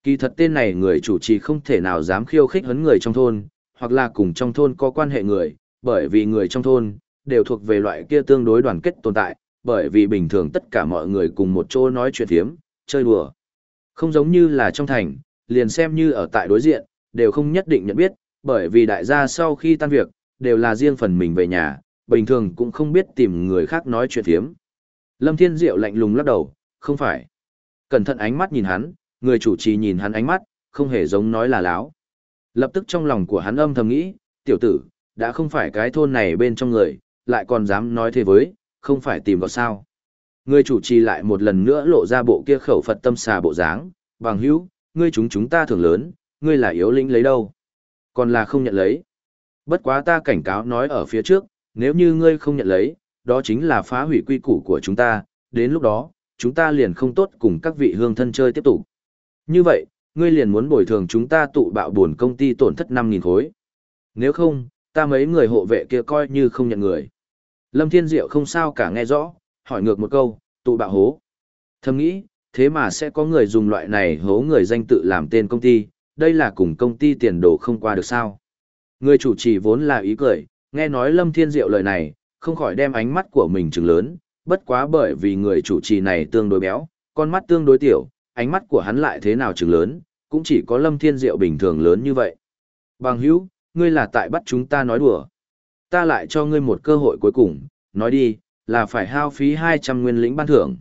Kỳ thật tên này người chủ trì không thể nào dám khiêu khích hấn người trong thôn, hoặc là cùng trong thôn có quan hệ người, bởi vì người trong thôn, đều thuộc về loại kia tương đối đoàn kết tồn tại, bởi vì bình thường tất cả mọi người cùng một chỗ nói chuyện thiếm, chơi đùa. Không giống như là trong thành, liền xem như ở tại đối diện, đều không nhất định nhận biết, bởi vì đại gia sau khi tan việc, đều là riêng phần mình về nhà, bình thường cũng không biết tìm người khác nói chuyện thiếm. Lâm Thiên Diệu lạnh lùng lắc đầu, không phải. Cẩn thận ánh mắt nhìn hắn, người chủ trì nhìn hắn ánh mắt, không hề giống nói là láo. Lập tức trong lòng của hắn âm thầm nghĩ, tiểu tử, đã không phải cái thôn này bên trong người, lại còn dám nói thế với, không phải tìm vào sao. Người chủ trì lại một lần nữa lộ ra bộ kia khẩu Phật tâm xà bộ dáng, bằng hữu, ngươi chúng chúng ta thường lớn, ngươi là yếu lĩnh lấy đâu. Còn là không nhận lấy. Bất quá ta cảnh cáo nói ở phía trước, nếu như ngươi không nhận lấy, đó chính là phá hủy quy củ của chúng ta, đến lúc đó, chúng ta liền không tốt cùng các vị hương thân chơi tiếp tục. Như vậy, ngươi liền muốn bồi thường chúng ta tụ bạo buồn công ty tổn thất 5.000 khối. Nếu không, ta mấy người hộ vệ kia coi như không nhận người. Lâm Thiên Diệu không sao cả nghe rõ, hỏi ngược một câu, tụ bạo hố. Thầm nghĩ, thế mà sẽ có người dùng loại này hố người danh tự làm tên công ty, đây là cùng công ty tiền đồ không qua được sao. Người chủ trì vốn là ý cười, nghe nói Lâm Thiên Diệu lời này, không khỏi đem ánh mắt của mình trừng lớn, bất quá bởi vì người chủ trì này tương đối béo, con mắt tương đối tiểu, ánh mắt của hắn lại thế nào trừng lớn, cũng chỉ có Lâm Thiên Diệu bình thường lớn như vậy. Bằng hữu, ngươi là tại bắt chúng ta nói đùa. Ta lại cho ngươi một cơ hội cuối cùng, nói đi, là phải hao phí 200 nguyên lĩnh ban thưởng.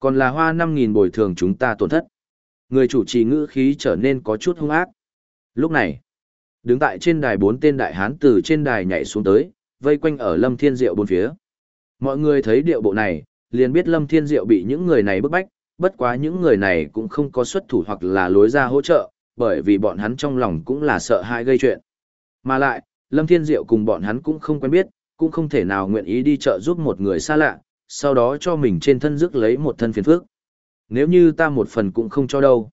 Còn là hoa 5.000 bồi thường chúng ta tổn thất. Người chủ trì ngữ khí trở nên có chút hung ác. Lúc này, đứng tại trên đài bốn tên đại hán từ trên đài nhảy xuống tới, vây quanh ở Lâm Thiên Diệu bốn phía. Mọi người thấy điệu bộ này, liền biết Lâm Thiên Diệu bị những người này bức bách, bất quá những người này cũng không có xuất thủ hoặc là lối ra hỗ trợ, bởi vì bọn hắn trong lòng cũng là sợ hãi gây chuyện. Mà lại, Lâm Thiên Diệu cùng bọn hắn cũng không quen biết, cũng không thể nào nguyện ý đi chợ giúp một người xa lạ, sau đó cho mình trên thân rước lấy một thân phiền phước. Nếu như ta một phần cũng không cho đâu.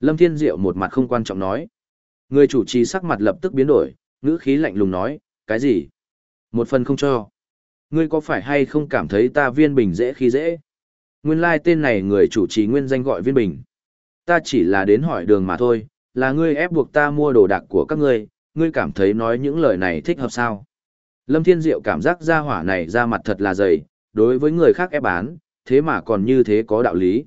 Lâm Thiên Diệu một mặt không quan trọng nói. Người chủ trì sắc mặt lập tức biến đổi, ngữ khí lạnh lùng nói, cái gì? Một phần không cho. Ngươi có phải hay không cảm thấy ta viên bình dễ khi dễ? Nguyên lai like tên này người chủ trì nguyên danh gọi viên bình. Ta chỉ là đến hỏi đường mà thôi, là ngươi ép buộc ta mua đồ đạc của các ngươi, ngươi cảm thấy nói những lời này thích hợp sao? Lâm Thiên Diệu cảm giác ra hỏa này ra mặt thật là dày, đối với người khác ép bán, thế mà còn như thế có đạo lý.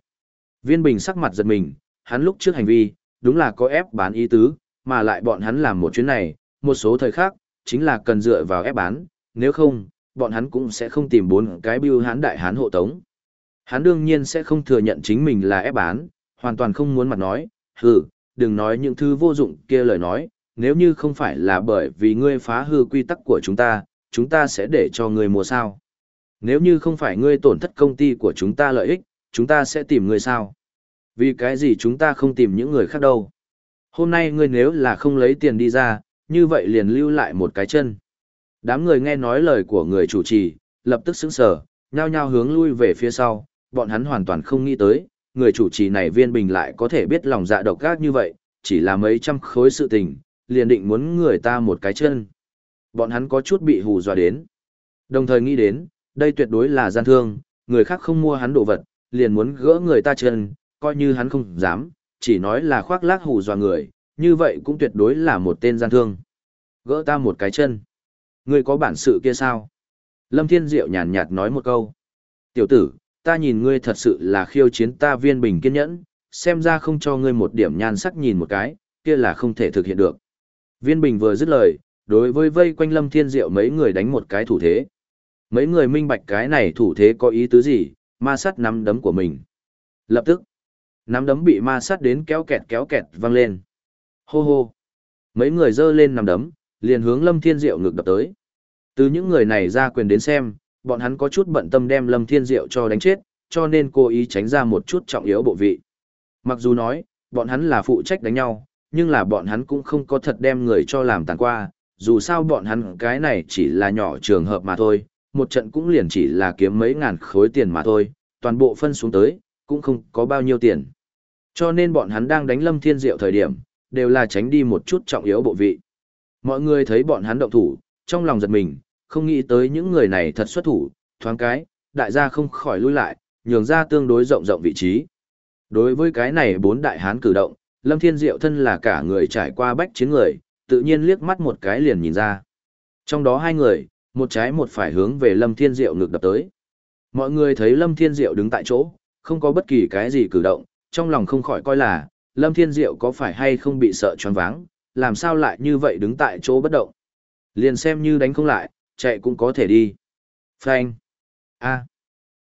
Viên Bình sắc mặt giật mình, hắn lúc trước hành vi, đúng là có ép bán ý tứ, mà lại bọn hắn làm một chuyến này, một số thời khác, chính là cần dựa vào ép bán, nếu không, bọn hắn cũng sẽ không tìm bốn cái bưu hán đại hán hộ tống. Hắn đương nhiên sẽ không thừa nhận chính mình là ép bán, hoàn toàn không muốn mặt nói, hừ, đừng nói những thứ vô dụng kia lời nói, nếu như không phải là bởi vì ngươi phá hư quy tắc của chúng ta, chúng ta sẽ để cho ngươi mua sao. Nếu như không phải ngươi tổn thất công ty của chúng ta lợi ích, chúng ta sẽ tìm ngươi sao. Vì cái gì chúng ta không tìm những người khác đâu. Hôm nay ngươi nếu là không lấy tiền đi ra, như vậy liền lưu lại một cái chân. Đám người nghe nói lời của người chủ trì, lập tức sững sờ, nhao nhao hướng lui về phía sau, bọn hắn hoàn toàn không nghĩ tới, người chủ trì này viên bình lại có thể biết lòng dạ độc ác như vậy, chỉ là mấy trăm khối sự tình, liền định muốn người ta một cái chân. Bọn hắn có chút bị hù dọa đến. Đồng thời nghĩ đến, đây tuyệt đối là gian thương, người khác không mua hắn đồ vật, liền muốn gỡ người ta chân, coi như hắn không dám, chỉ nói là khoác lác hù dọa người, như vậy cũng tuyệt đối là một tên gian thương. Gỡ ta một cái chân. Ngươi có bản sự kia sao? Lâm Thiên Diệu nhàn nhạt nói một câu. Tiểu tử, ta nhìn ngươi thật sự là khiêu chiến ta viên bình kiên nhẫn, xem ra không cho ngươi một điểm nhan sắc nhìn một cái, kia là không thể thực hiện được. Viên bình vừa dứt lời, đối với vây quanh Lâm Thiên Diệu mấy người đánh một cái thủ thế. Mấy người minh bạch cái này thủ thế có ý tứ gì, ma sát nắm đấm của mình. Lập tức, nắm đấm bị ma sát đến kéo kẹt kéo kẹt văng lên. Hô hô. Mấy người giơ lên nắm đấm, liền hướng Lâm Thiên Diệu ngược đập tới. Từ những người này ra quyền đến xem, bọn hắn có chút bận tâm đem Lâm Thiên Diệu cho đánh chết, cho nên cố ý tránh ra một chút trọng yếu bộ vị. Mặc dù nói, bọn hắn là phụ trách đánh nhau, nhưng là bọn hắn cũng không có thật đem người cho làm tàn qua, dù sao bọn hắn cái này chỉ là nhỏ trường hợp mà thôi, một trận cũng liền chỉ là kiếm mấy ngàn khối tiền mà thôi, toàn bộ phân xuống tới, cũng không có bao nhiêu tiền. Cho nên bọn hắn đang đánh Lâm Thiên Diệu thời điểm, đều là tránh đi một chút trọng yếu bộ vị. Mọi người thấy bọn hắn động thủ, trong lòng giật mình, không nghĩ tới những người này thật xuất thủ, thoáng cái, đại gia không khỏi lui lại, nhường ra tương đối rộng rộng vị trí. Đối với cái này bốn đại hán cử động, Lâm Thiên Diệu thân là cả người trải qua bách chiến người, tự nhiên liếc mắt một cái liền nhìn ra. Trong đó hai người, một trái một phải hướng về Lâm Thiên Diệu ngược đập tới. Mọi người thấy Lâm Thiên Diệu đứng tại chỗ, không có bất kỳ cái gì cử động, trong lòng không khỏi coi là, Lâm Thiên Diệu có phải hay không bị sợ choáng váng, làm sao lại như vậy đứng tại chỗ bất động. Liền xem như đánh không lại, chạy cũng có thể đi. Phanh. A.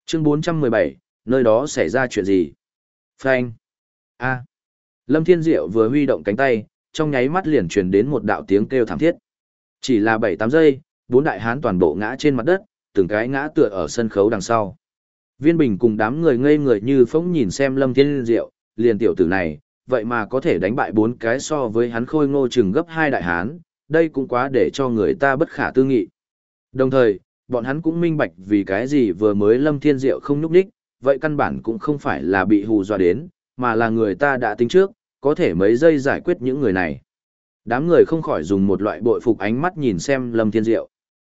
Chương 417, nơi đó xảy ra chuyện gì? Phanh. A. Lâm Thiên Diệu vừa huy động cánh tay, trong nháy mắt liền truyền đến một đạo tiếng kêu thảm thiết. Chỉ là 7-8 giây, bốn đại hán toàn bộ ngã trên mặt đất, từng cái ngã tựa ở sân khấu đằng sau. Viên Bình cùng đám người ngây người như phóng nhìn xem Lâm Thiên Diệu, liền tiểu tử này, vậy mà có thể đánh bại bốn cái so với hắn khôi ngô chừng gấp hai đại hán, đây cũng quá để cho người ta bất khả tư nghị. Đồng thời, bọn hắn cũng minh bạch vì cái gì vừa mới Lâm Thiên Diệu không nhúc đích, vậy căn bản cũng không phải là bị hù dọa đến, mà là người ta đã tính trước, có thể mấy giây giải quyết những người này. Đám người không khỏi dùng một loại bội phục ánh mắt nhìn xem Lâm Thiên Diệu.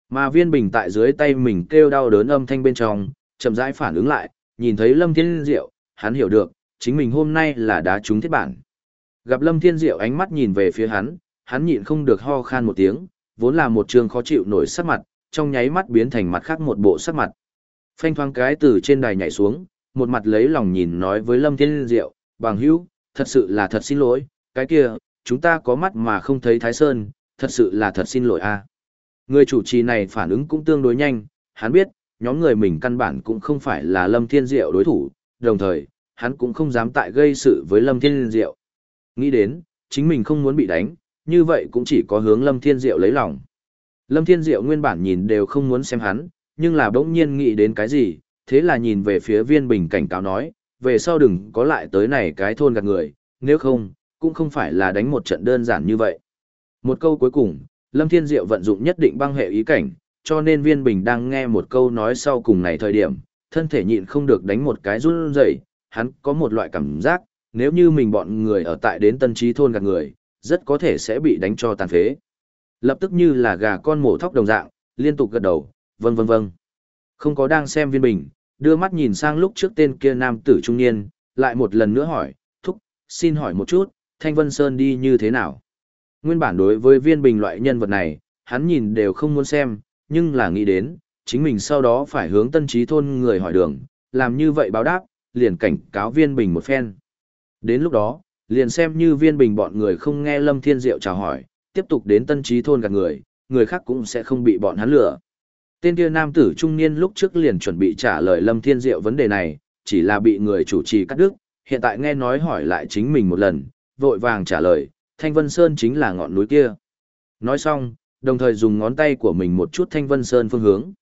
Mà viên bình tại dưới tay mình kêu đau đớn âm thanh bên trong, chậm rãi phản ứng lại, nhìn thấy Lâm Thiên Diệu, hắn hiểu được, chính mình hôm nay là đá trúng thiết bản. Gặp Lâm Thiên Diệu ánh mắt nhìn về phía hắn, hắn nhịn không được ho khan một tiếng, vốn là một trường khó chịu nổi sắc mặt, trong nháy mắt biến thành mặt khác một bộ sắc mặt. Phanh thoáng cái từ trên đài nhảy xuống, một mặt lấy lòng nhìn nói với Lâm Thiên Diệu, bằng hữu, thật sự là thật xin lỗi, cái kia, chúng ta có mắt mà không thấy Thái Sơn, thật sự là thật xin lỗi a. Người chủ trì này phản ứng cũng tương đối nhanh, hắn biết, nhóm người mình căn bản cũng không phải là Lâm Thiên Diệu đối thủ, đồng thời, hắn cũng không dám tại gây sự với Lâm Thiên Diệu. Nghĩ đến, chính mình không muốn bị đánh, như vậy cũng chỉ có hướng Lâm Thiên Diệu lấy lòng. Lâm Thiên Diệu nguyên bản nhìn đều không muốn xem hắn, nhưng là bỗng nhiên nghĩ đến cái gì, thế là nhìn về phía viên bình cảnh cáo nói, về sau đừng có lại tới này cái thôn gạt người, nếu không, cũng không phải là đánh một trận đơn giản như vậy. Một câu cuối cùng, Lâm Thiên Diệu vận dụng nhất định băng hệ ý cảnh, cho nên viên bình đang nghe một câu nói sau cùng này thời điểm, thân thể nhịn không được đánh một cái run rẩy, hắn có một loại cảm giác, nếu như mình bọn người ở tại đến tân trí thôn gạt người, rất có thể sẽ bị đánh cho tàn phế. Lập tức như là gà con mổ thóc đồng dạng, liên tục gật đầu, vâng vâng vâng. Không có đang xem viên bình, đưa mắt nhìn sang lúc trước tên kia nam tử trung niên, lại một lần nữa hỏi, thúc, xin hỏi một chút, Thanh Vân Sơn đi như thế nào? Nguyên bản đối với viên bình loại nhân vật này, hắn nhìn đều không muốn xem, nhưng là nghĩ đến, chính mình sau đó phải hướng tân trí thôn người hỏi đường, làm như vậy báo đáp, liền cảnh cáo viên bình một phen. Đến lúc đó, liền xem như viên bình bọn người không nghe Lâm Thiên Diệu chào hỏi, tiếp tục đến tân trí thôn gạt người, người khác cũng sẽ không bị bọn hắn lừa. Tên kia nam tử trung niên lúc trước liền chuẩn bị trả lời Lâm Thiên Diệu vấn đề này, chỉ là bị người chủ trì cắt đứt, hiện tại nghe nói hỏi lại chính mình một lần, vội vàng trả lời, Thanh Vân Sơn chính là ngọn núi kia. Nói xong, đồng thời dùng ngón tay của mình một chút Thanh Vân Sơn phương hướng.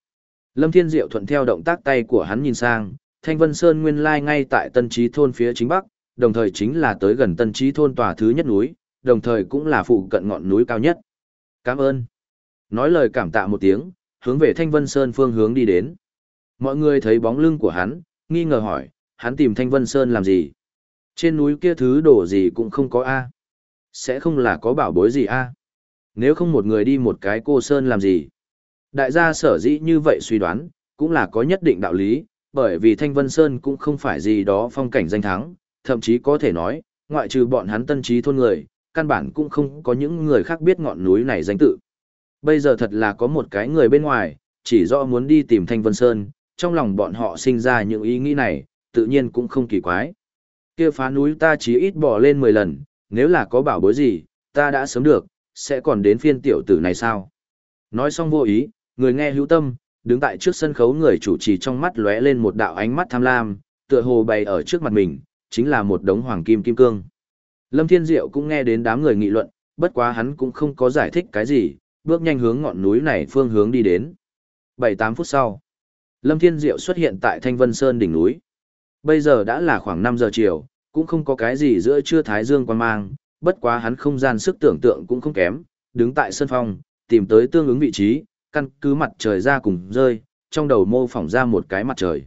Lâm Thiên Diệu thuận theo động tác tay của hắn nhìn sang, Thanh Vân Sơn nguyên lai ngay tại Tân Trí thôn phía chính bắc, đồng thời chính là tới gần Tân Trí thôn tòa thứ nhất núi, đồng thời cũng là phụ cận ngọn núi cao nhất. Cảm ơn. Nói lời cảm tạ một tiếng, hướng về Thanh Vân Sơn phương hướng đi đến. Mọi người thấy bóng lưng của hắn, nghi ngờ hỏi, hắn tìm Thanh Vân Sơn làm gì? Trên núi kia thứ đổ gì cũng không có A. Sẽ không là có bảo bối gì A. Nếu không một người đi một cái cô Sơn làm gì? Đại gia sở dĩ như vậy suy đoán, cũng là có nhất định đạo lý, bởi vì Thanh Vân Sơn cũng không phải gì đó phong cảnh danh thắng, thậm chí có thể nói, ngoại trừ bọn hắn tân trí thôn người, căn bản cũng không có những người khác biết ngọn núi này danh tự. Bây giờ thật là có một cái người bên ngoài, chỉ rõ muốn đi tìm Thanh Vân Sơn, trong lòng bọn họ sinh ra những ý nghĩ này, tự nhiên cũng không kỳ quái. Kia phá núi ta chỉ ít bỏ lên 10 lần, nếu là có bảo bối gì, ta đã sớm được, sẽ còn đến phiên tiểu tử này sao? Nói xong vô ý, người nghe hữu tâm, đứng tại trước sân khấu người chủ trì trong mắt lóe lên một đạo ánh mắt tham lam, tựa hồ bày ở trước mặt mình, chính là một đống hoàng kim kim cương. Lâm Thiên Diệu cũng nghe đến đám người nghị luận, bất quá hắn cũng không có giải thích cái gì, bước nhanh hướng ngọn núi này phương hướng đi đến. 7-8 phút sau, Lâm Thiên Diệu xuất hiện tại Thanh Vân Sơn đỉnh núi. Bây giờ đã là khoảng 5 giờ chiều, cũng không có cái gì giữa trưa thái dương quan mang, bất quá hắn không gian sức tưởng tượng cũng không kém, đứng tại sân phong, tìm tới tương ứng vị trí, căn cứ mặt trời ra cùng rơi, trong đầu mô phỏng ra một cái mặt trời.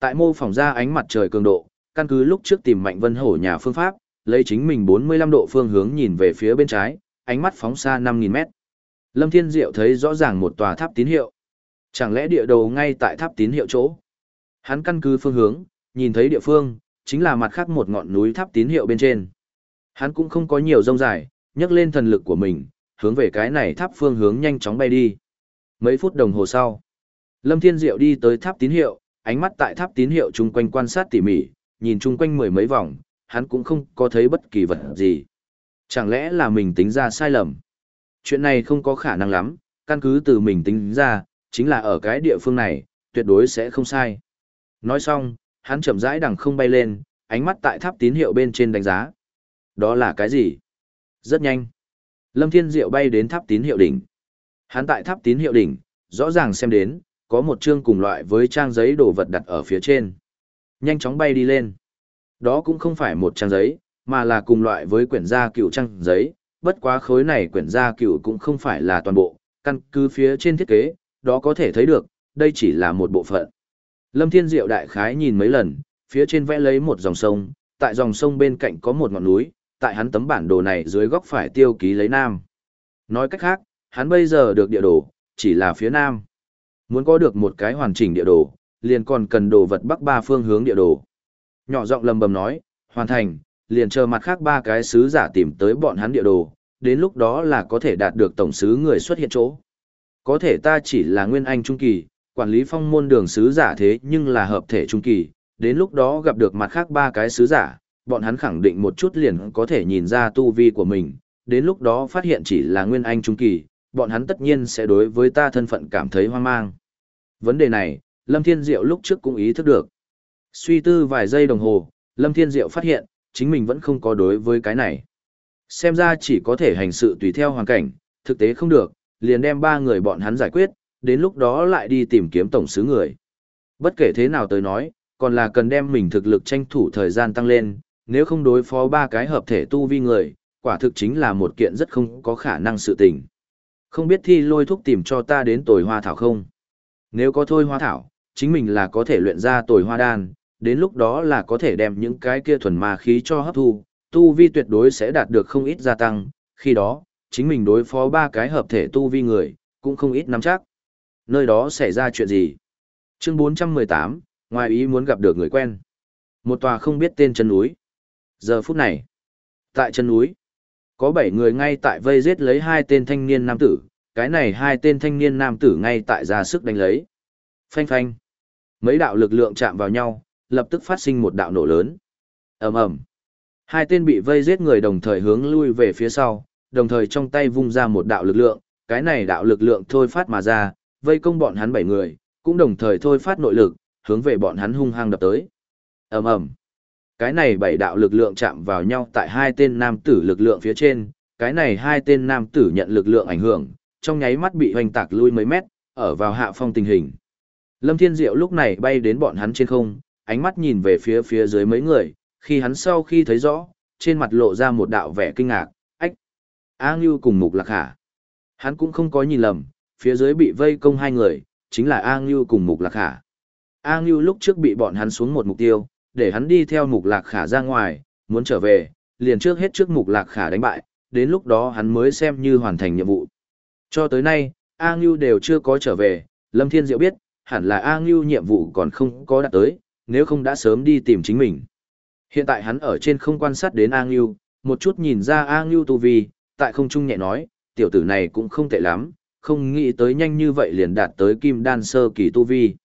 Tại mô phỏng ra ánh mặt trời cường độ, căn cứ lúc trước tìm Mạnh Vân Hổ nhà phương pháp, lấy chính mình 45 độ phương hướng nhìn về phía bên trái, ánh mắt phóng xa 5000 mét. Lâm Thiên Diệu thấy rõ ràng một tòa tháp tín hiệu. Chẳng lẽ địa đồ ngay tại tháp tín hiệu chỗ? Hắn căn cứ phương hướng, nhìn thấy địa phương, chính là mặt khác một ngọn núi tháp tín hiệu bên trên. Hắn cũng không có nhiều rông dài, nhấc lên thần lực của mình, hướng về cái này tháp phương hướng nhanh chóng bay đi. Mấy phút đồng hồ sau, Lâm Thiên Diệu đi tới tháp tín hiệu, ánh mắt tại tháp tín hiệu chung quanh quan sát tỉ mỉ, nhìn chung quanh mười mấy vòng, hắn cũng không có thấy bất kỳ vật gì. Chẳng lẽ là mình tính ra sai lầm? Chuyện này không có khả năng lắm, căn cứ từ mình tính ra, chính là ở cái địa phương này, tuyệt đối sẽ không sai. Nói xong, hắn chậm rãi đằng không bay lên, ánh mắt tại tháp tín hiệu bên trên đánh giá. Đó là cái gì? Rất nhanh. Lâm Thiên Diệu bay đến tháp tín hiệu đỉnh. Hắn tại tháp tín hiệu đỉnh, rõ ràng xem đến, có một chương cùng loại với trang giấy đồ vật đặt ở phía trên. Nhanh chóng bay đi lên. Đó cũng không phải một trang giấy, mà là cùng loại với quyển gia cựu trang giấy, bất quá khối này quyển gia cựu cũng không phải là toàn bộ, căn cứ phía trên thiết kế, đó có thể thấy được, đây chỉ là một bộ phận. Lâm Thiên Diệu đại khái nhìn mấy lần, phía trên vẽ lấy một dòng sông, tại dòng sông bên cạnh có một ngọn núi, tại hắn tấm bản đồ này dưới góc phải tiêu ký lấy nam. Nói cách khác, hắn bây giờ được địa đồ, chỉ là phía nam. Muốn có được một cái hoàn chỉnh địa đồ, liền còn cần đồ vật bắc ba phương hướng địa đồ. Nhỏ giọng lầm bầm nói, hoàn thành, liền chờ mặt khác ba cái sứ giả tìm tới bọn hắn địa đồ, đến lúc đó là có thể đạt được tổng sứ người xuất hiện chỗ. Có thể ta chỉ là nguyên anh trung kỳ, quản lý phong môn đường sứ giả thế nhưng là hợp thể trung kỳ, đến lúc đó gặp được mặt khác ba cái sứ giả, bọn hắn khẳng định một chút liền có thể nhìn ra tu vi của mình, đến lúc đó phát hiện chỉ là nguyên anh trung kỳ, bọn hắn tất nhiên sẽ đối với ta thân phận cảm thấy hoang mang. Vấn đề này, Lâm Thiên Diệu lúc trước cũng ý thức được. Suy tư vài giây đồng hồ, Lâm Thiên Diệu phát hiện, chính mình vẫn không có đối với cái này. Xem ra chỉ có thể hành sự tùy theo hoàn cảnh, thực tế không được, liền đem ba người bọn hắn giải quyết, đến lúc đó lại đi tìm kiếm tổng sứ người. Bất kể thế nào tới nói, còn là cần đem mình thực lực tranh thủ thời gian tăng lên, nếu không đối phó ba cái hợp thể tu vi người, quả thực chính là một kiện rất không có khả năng sự tình. Không biết thi lôi thúc tìm cho ta đến tồi hoa thảo không? Nếu có thôi hoa thảo, chính mình là có thể luyện ra tồi hoa đan, đến lúc đó là có thể đem những cái kia thuần ma khí cho hấp thu, tu vi tuyệt đối sẽ đạt được không ít gia tăng, khi đó, chính mình đối phó ba cái hợp thể tu vi người, cũng không ít nắm chắc. Nơi đó xảy ra chuyện gì? Chương 418, ngoài ý muốn gặp được người quen. Một tòa không biết tên chân núi. Giờ phút này, tại chân núi, có bảy người ngay tại vây giết lấy hai tên thanh niên nam tử, cái này hai tên thanh niên nam tử ngay tại ra sức đánh lấy. Phanh phanh. Mấy đạo lực lượng chạm vào nhau, lập tức phát sinh một đạo nổ lớn. ầm ầm. Hai tên bị vây giết người đồng thời hướng lui về phía sau, đồng thời trong tay vung ra một đạo lực lượng, cái này đạo lực lượng thôi phát mà ra, vây công bọn hắn bảy người, cũng đồng thời thôi phát nội lực, hướng về bọn hắn hung hăng đập tới. ầm ầm cái này bảy đạo lực lượng chạm vào nhau tại hai tên nam tử lực lượng phía trên, cái này hai tên nam tử nhận lực lượng ảnh hưởng, trong nháy mắt bị hoành tạc lui mấy mét, ở vào hạ phong tình hình. Lâm Thiên Diệu lúc này bay đến bọn hắn trên không, ánh mắt nhìn về phía phía dưới mấy người, khi hắn sau khi thấy rõ, trên mặt lộ ra một đạo vẻ kinh ngạc, ách. A Ngưu cùng Mục Lạc Khả. Hắn cũng không có nhìn lầm, phía dưới bị vây công hai người, chính là A Ngưu cùng Mục Lạc Khả. A Ngưu lúc trước bị bọn hắn xuống một mục tiêu, để hắn đi theo Mục Lạc Khả ra ngoài, muốn trở về, liền trước hết trước Mục Lạc Khả đánh bại, đến lúc đó hắn mới xem như hoàn thành nhiệm vụ. Cho tới nay, A Ngưu đều chưa có trở về, Lâm Thiên Diệu biết, hẳn là A Ngưu nhiệm vụ còn không có đạt tới, nếu không đã sớm đi tìm chính mình. Hiện tại hắn ở trên không quan sát đến A Ngưu, một chút nhìn ra A Ngưu tu vi, tại không trung nhẹ nói, tiểu tử này cũng không tệ lắm, không nghĩ tới nhanh như vậy liền đạt tới kim đan sơ kỳ tu vi.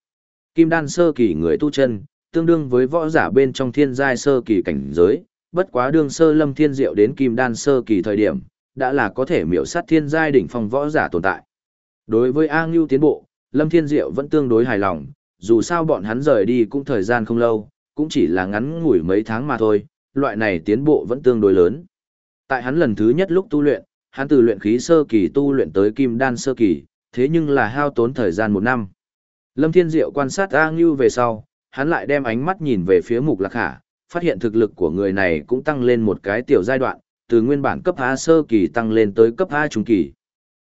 Kim đan sơ kỳ người tu chân, tương đương với võ giả bên trong thiên giai sơ kỳ cảnh giới, bất quá đương sơ lâm thiên diệu đến kim đan sơ kỳ thời điểm, đã là có thể miểu sát thiên giai đỉnh phong võ giả tồn tại. Đối với A Ngưu tiến bộ, Lâm Thiên Diệu vẫn tương đối hài lòng, dù sao bọn hắn rời đi cũng thời gian không lâu, cũng chỉ là ngắn ngủi mấy tháng mà thôi, loại này tiến bộ vẫn tương đối lớn. Tại hắn lần thứ nhất lúc tu luyện, hắn từ luyện khí sơ kỳ tu luyện tới kim đan sơ kỳ, thế nhưng là hao tốn thời gian một năm. Lâm Thiên Diệu quan sát A Ngưu về sau, hắn lại đem ánh mắt nhìn về phía Mục Lạc Khả, phát hiện thực lực của người này cũng tăng lên một cái tiểu giai đoạn, từ nguyên bản cấp A sơ kỳ tăng lên tới cấp A trung kỳ.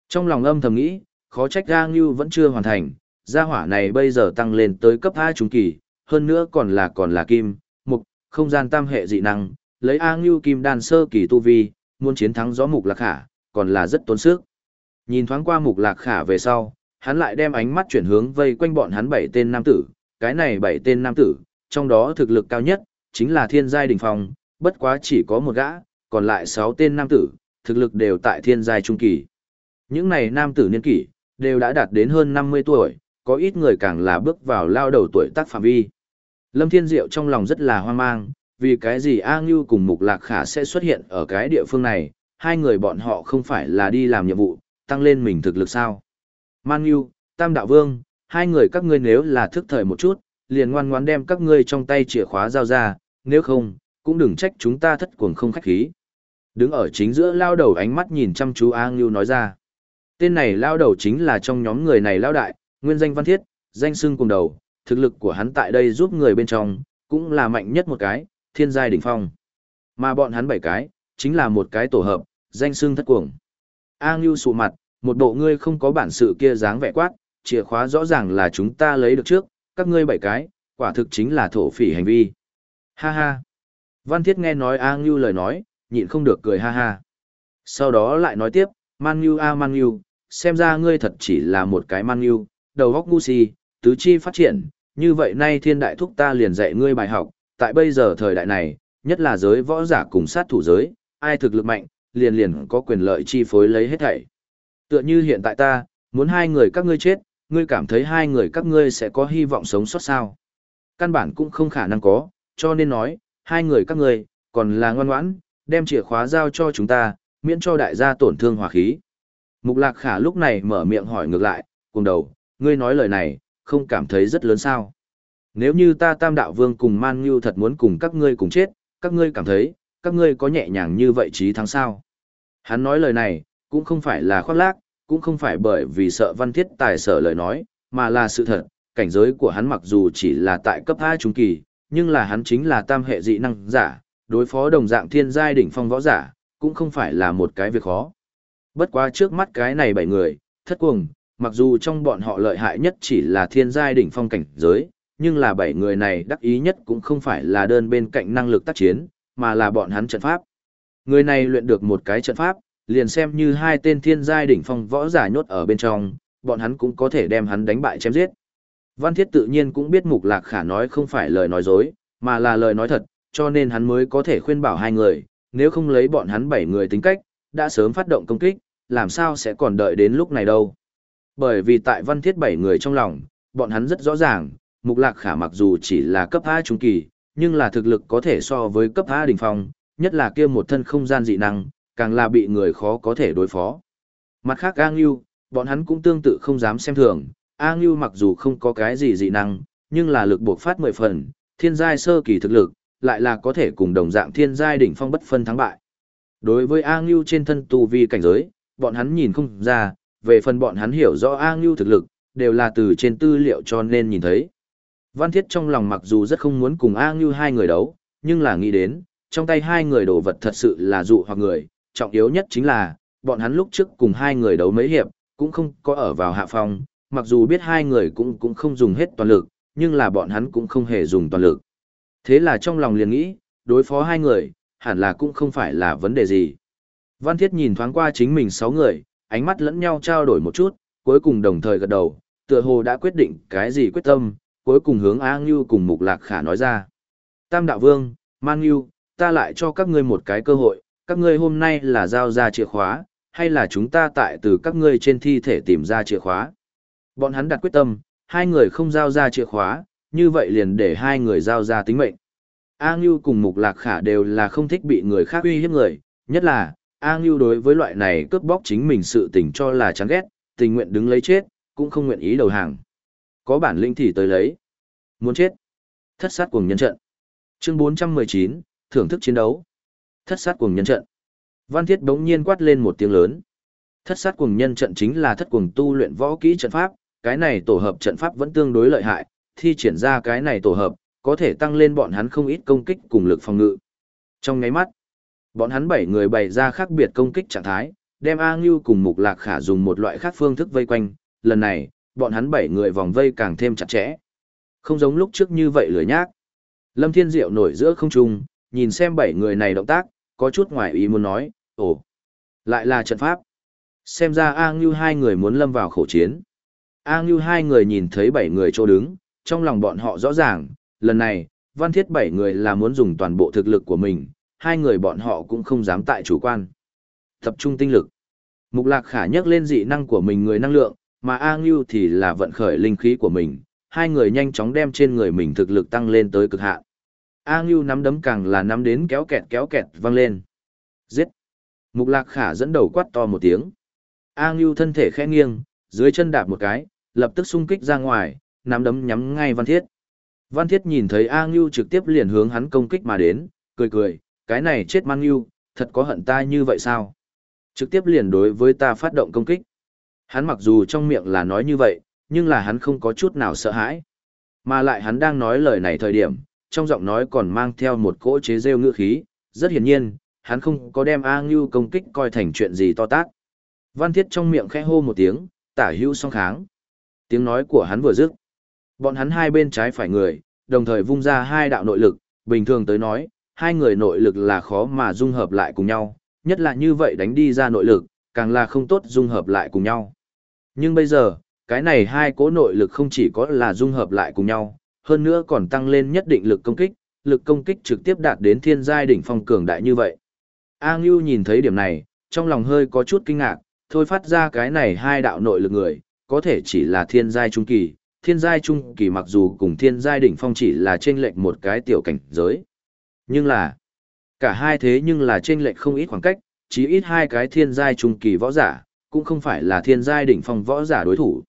Trong lòng âm thầm nghĩ, khó trách A Ngưu vẫn chưa hoàn thành, gia hỏa này bây giờ tăng lên tới cấp A trung kỳ, hơn nữa còn là còn là kim, mục, không gian tam hệ dị năng, lấy A Ngưu kim đan sơ kỳ tu vi, muốn chiến thắng gió mục lạc khả, còn là rất tốn sức. Nhìn thoáng qua mục lạc khả về sau, hắn lại đem ánh mắt chuyển hướng vây quanh bọn hắn bảy tên nam tử, cái này bảy tên nam tử, trong đó thực lực cao nhất, chính là thiên giai đỉnh phong, bất quá chỉ có một gã, còn lại sáu tên nam tử, thực lực đều tại thiên giai trung kỳ. Những này nam tử niên kỷ, đều đã đạt đến hơn 50 tuổi, có ít người càng là bước vào lao đầu tuổi tác phạm vi. Lâm Thiên Diệu trong lòng rất là hoang mang, vì cái gì A Ngưu cùng Mục Lạc Khả sẽ xuất hiện ở cái địa phương này, hai người bọn họ không phải là đi làm nhiệm vụ, tăng lên mình thực lực sao. Man Ngưu, Tam Đạo Vương, hai người các ngươi nếu là thức thời một chút, liền ngoan ngoãn đem các ngươi trong tay chìa khóa giao ra, nếu không, cũng đừng trách chúng ta thất cuồng không khách khí. Đứng ở chính giữa lao đầu ánh mắt nhìn chăm chú A Ngưu nói ra. Tên này lao đầu chính là trong nhóm người này lao đại, nguyên danh văn thiết, danh xưng cùng đầu, thực lực của hắn tại đây giúp người bên trong, cũng là mạnh nhất một cái, thiên giai đỉnh phong. Mà bọn hắn bảy cái, chính là một cái tổ hợp, danh xưng thất cuồng. A Ngưu sụ mặt, một bộ ngươi không có bản sự kia dáng vẻ quát, chìa khóa rõ ràng là chúng ta lấy được trước, các ngươi bảy cái, quả thực chính là thổ phỉ hành vi. Ha ha. Văn Thiết nghe nói A Ngưu lời nói, nhịn không được cười ha ha. Sau đó lại nói tiếp, Man Ngưu A Man Ngưu, xem ra ngươi thật chỉ là một cái Man Ngưu, đầu góc ngu si, tứ chi phát triển, như vậy nay thiên đại thúc ta liền dạy ngươi bài học, tại bây giờ thời đại này, nhất là giới võ giả cùng sát thủ giới, ai thực lực mạnh, liền liền có quyền lợi chi phối lấy hết thảy. Tựa như hiện tại ta, muốn hai người các ngươi chết, ngươi cảm thấy hai người các ngươi sẽ có hy vọng sống sót sao. Căn bản cũng không khả năng có, cho nên nói, hai người các ngươi, còn là ngoan ngoãn, đem chìa khóa giao cho chúng ta, miễn cho đại gia tổn thương hòa khí. Mục lạc khả lúc này mở miệng hỏi ngược lại, cùng đầu, ngươi nói lời này, không cảm thấy rất lớn sao. Nếu như ta tam đạo vương cùng man như thật muốn cùng các ngươi cùng chết, các ngươi cảm thấy, các ngươi có nhẹ nhàng như vậy trí thắng sao. Hắn nói lời này, cũng không phải là khoác lác, cũng không phải bởi vì sợ văn thiết tài sở lời nói, mà là sự thật, cảnh giới của hắn mặc dù chỉ là tại cấp A trung kỳ, nhưng là hắn chính là tam hệ dị năng giả, đối phó đồng dạng thiên giai đỉnh phong võ giả, cũng không phải là một cái việc khó. Bất quá trước mắt cái này bảy người, thất cuồng, mặc dù trong bọn họ lợi hại nhất chỉ là thiên giai đỉnh phong cảnh giới, nhưng là bảy người này đắc ý nhất cũng không phải là đơn bên cạnh năng lực tác chiến, mà là bọn hắn trận pháp. Người này luyện được một cái trận pháp, liền xem như hai tên thiên giai đỉnh phong võ giả nhốt ở bên trong, bọn hắn cũng có thể đem hắn đánh bại chém giết. Văn Thiết tự nhiên cũng biết Mục Lạc Khả nói không phải lời nói dối, mà là lời nói thật, cho nên hắn mới có thể khuyên bảo hai người, nếu không lấy bọn hắn bảy người tính cách, đã sớm phát động công kích, làm sao sẽ còn đợi đến lúc này đâu. Bởi vì tại văn thiết bảy người trong lòng, bọn hắn rất rõ ràng, mục lạc khả mặc dù chỉ là cấp A trung kỳ, nhưng là thực lực có thể so với cấp A đỉnh phong, nhất là kia một thân không gian dị năng, càng là bị người khó có thể đối phó. Mặt khác A Ngưu, bọn hắn cũng tương tự không dám xem thường, A Ngưu mặc dù không có cái gì dị năng, nhưng là lực buộc phát mười phần, thiên giai sơ kỳ thực lực, lại là có thể cùng đồng dạng thiên giai đỉnh phong bất phân thắng bại. Đối với A Ngưu trên thân tu vi cảnh giới, bọn hắn nhìn không ra, về phần bọn hắn hiểu rõ A Ngưu thực lực, đều là từ trên tư liệu cho nên nhìn thấy. Văn Thiết trong lòng mặc dù rất không muốn cùng A Ngưu hai người đấu, nhưng là nghĩ đến, trong tay hai người đồ vật thật sự là dụ hoặc người, trọng yếu nhất chính là, bọn hắn lúc trước cùng hai người đấu mấy hiệp, cũng không có ở vào hạ phong, mặc dù biết hai người cũng cũng không dùng hết toàn lực, nhưng là bọn hắn cũng không hề dùng toàn lực. Thế là trong lòng liền nghĩ, đối phó hai người, hẳn là cũng không phải là vấn đề gì. Văn Thiết nhìn thoáng qua chính mình sáu người, ánh mắt lẫn nhau trao đổi một chút, cuối cùng đồng thời gật đầu, tựa hồ đã quyết định cái gì quyết tâm, cuối cùng hướng A Ngưu cùng Mục Lạc Khả nói ra. Tam Đạo Vương, Man Ngưu, ta lại cho các ngươi một cái cơ hội, các ngươi hôm nay là giao ra chìa khóa, hay là chúng ta tại từ các ngươi trên thi thể tìm ra chìa khóa. Bọn hắn đặt quyết tâm, hai người không giao ra chìa khóa, như vậy liền để hai người giao ra tính mệnh. A Ngưu cùng Mục Lạc Khả đều là không thích bị người khác uy hiếp người, nhất là, A Ngưu đối với loại này cướp bóc chính mình sự tình cho là chán ghét, tình nguyện đứng lấy chết, cũng không nguyện ý đầu hàng. Có bản lĩnh thì tới lấy. Muốn chết. Thất sát cùng nhân trận. Chương 419, thưởng thức chiến đấu. Thất sát cuồng nhân trận. Văn Thiết bỗng nhiên quát lên một tiếng lớn. Thất sát cuồng nhân trận chính là thất cuồng tu luyện võ kỹ trận pháp, cái này tổ hợp trận pháp vẫn tương đối lợi hại, thi triển ra cái này tổ hợp, có thể tăng lên bọn hắn không ít công kích cùng lực phòng ngự. Trong ngáy mắt, bọn hắn bảy người bày ra khác biệt công kích trạng thái, đem A Ngưu cùng Mục Lạc Khả dùng một loại khác phương thức vây quanh, lần này, bọn hắn bảy người vòng vây càng thêm chặt chẽ. Không giống lúc trước như vậy lười nhác. Lâm Thiên Diệu nổi giữa không trung, nhìn xem bảy người này động tác, có chút ngoài ý muốn nói, ồ, lại là trận pháp. Xem ra A Ngưu hai người muốn lâm vào khổ chiến. A Ngưu hai người nhìn thấy bảy người chỗ đứng, trong lòng bọn họ rõ ràng, lần này, văn thiết bảy người là muốn dùng toàn bộ thực lực của mình, hai người bọn họ cũng không dám tại chủ quan. Tập trung tinh lực. Mục lạc khả nhắc lên dị năng của mình người năng lượng, mà A Ngưu thì là vận khởi linh khí của mình, hai người nhanh chóng đem trên người mình thực lực tăng lên tới cực hạn. A Ngưu nắm đấm càng là nắm đến kéo kẹt kéo kẹt văng lên. Giết! Mục lạc khả dẫn đầu quát to một tiếng. A Ngưu thân thể khẽ nghiêng, dưới chân đạp một cái, lập tức xung kích ra ngoài, nắm đấm nhắm ngay Văn Thiết. Văn Thiết nhìn thấy A Ngưu trực tiếp liền hướng hắn công kích mà đến, cười cười, cái này chết mang Ngưu, thật có hận ta như vậy sao? Trực tiếp liền đối với ta phát động công kích. Hắn mặc dù trong miệng là nói như vậy, nhưng là hắn không có chút nào sợ hãi. Mà lại hắn đang nói lời này thời điểm, trong giọng nói còn mang theo một cỗ chế rêu ngữ khí, rất hiển nhiên, hắn không có đem A Ngưu công kích coi thành chuyện gì to tát. Văn Thiết trong miệng khẽ hô một tiếng, tả hữu song kháng. Tiếng nói của hắn vừa dứt. Bọn hắn hai bên trái phải người, đồng thời vung ra hai đạo nội lực, bình thường tới nói, hai người nội lực là khó mà dung hợp lại cùng nhau, nhất là như vậy đánh đi ra nội lực, càng là không tốt dung hợp lại cùng nhau. Nhưng bây giờ, cái này hai cỗ nội lực không chỉ có là dung hợp lại cùng nhau, hơn nữa còn tăng lên nhất định lực công kích, lực công kích trực tiếp đạt đến thiên giai đỉnh phong cường đại như vậy. A Ngưu nhìn thấy điểm này, trong lòng hơi có chút kinh ngạc, thôi phát ra cái này hai đạo nội lực người, có thể chỉ là thiên giai trung kỳ, thiên giai trung kỳ mặc dù cùng thiên giai đỉnh phong chỉ là trên lệch một cái tiểu cảnh giới. Nhưng là, cả hai thế nhưng là trên lệch không ít khoảng cách, chỉ ít hai cái thiên giai trung kỳ võ giả, cũng không phải là thiên giai đỉnh phong võ giả đối thủ.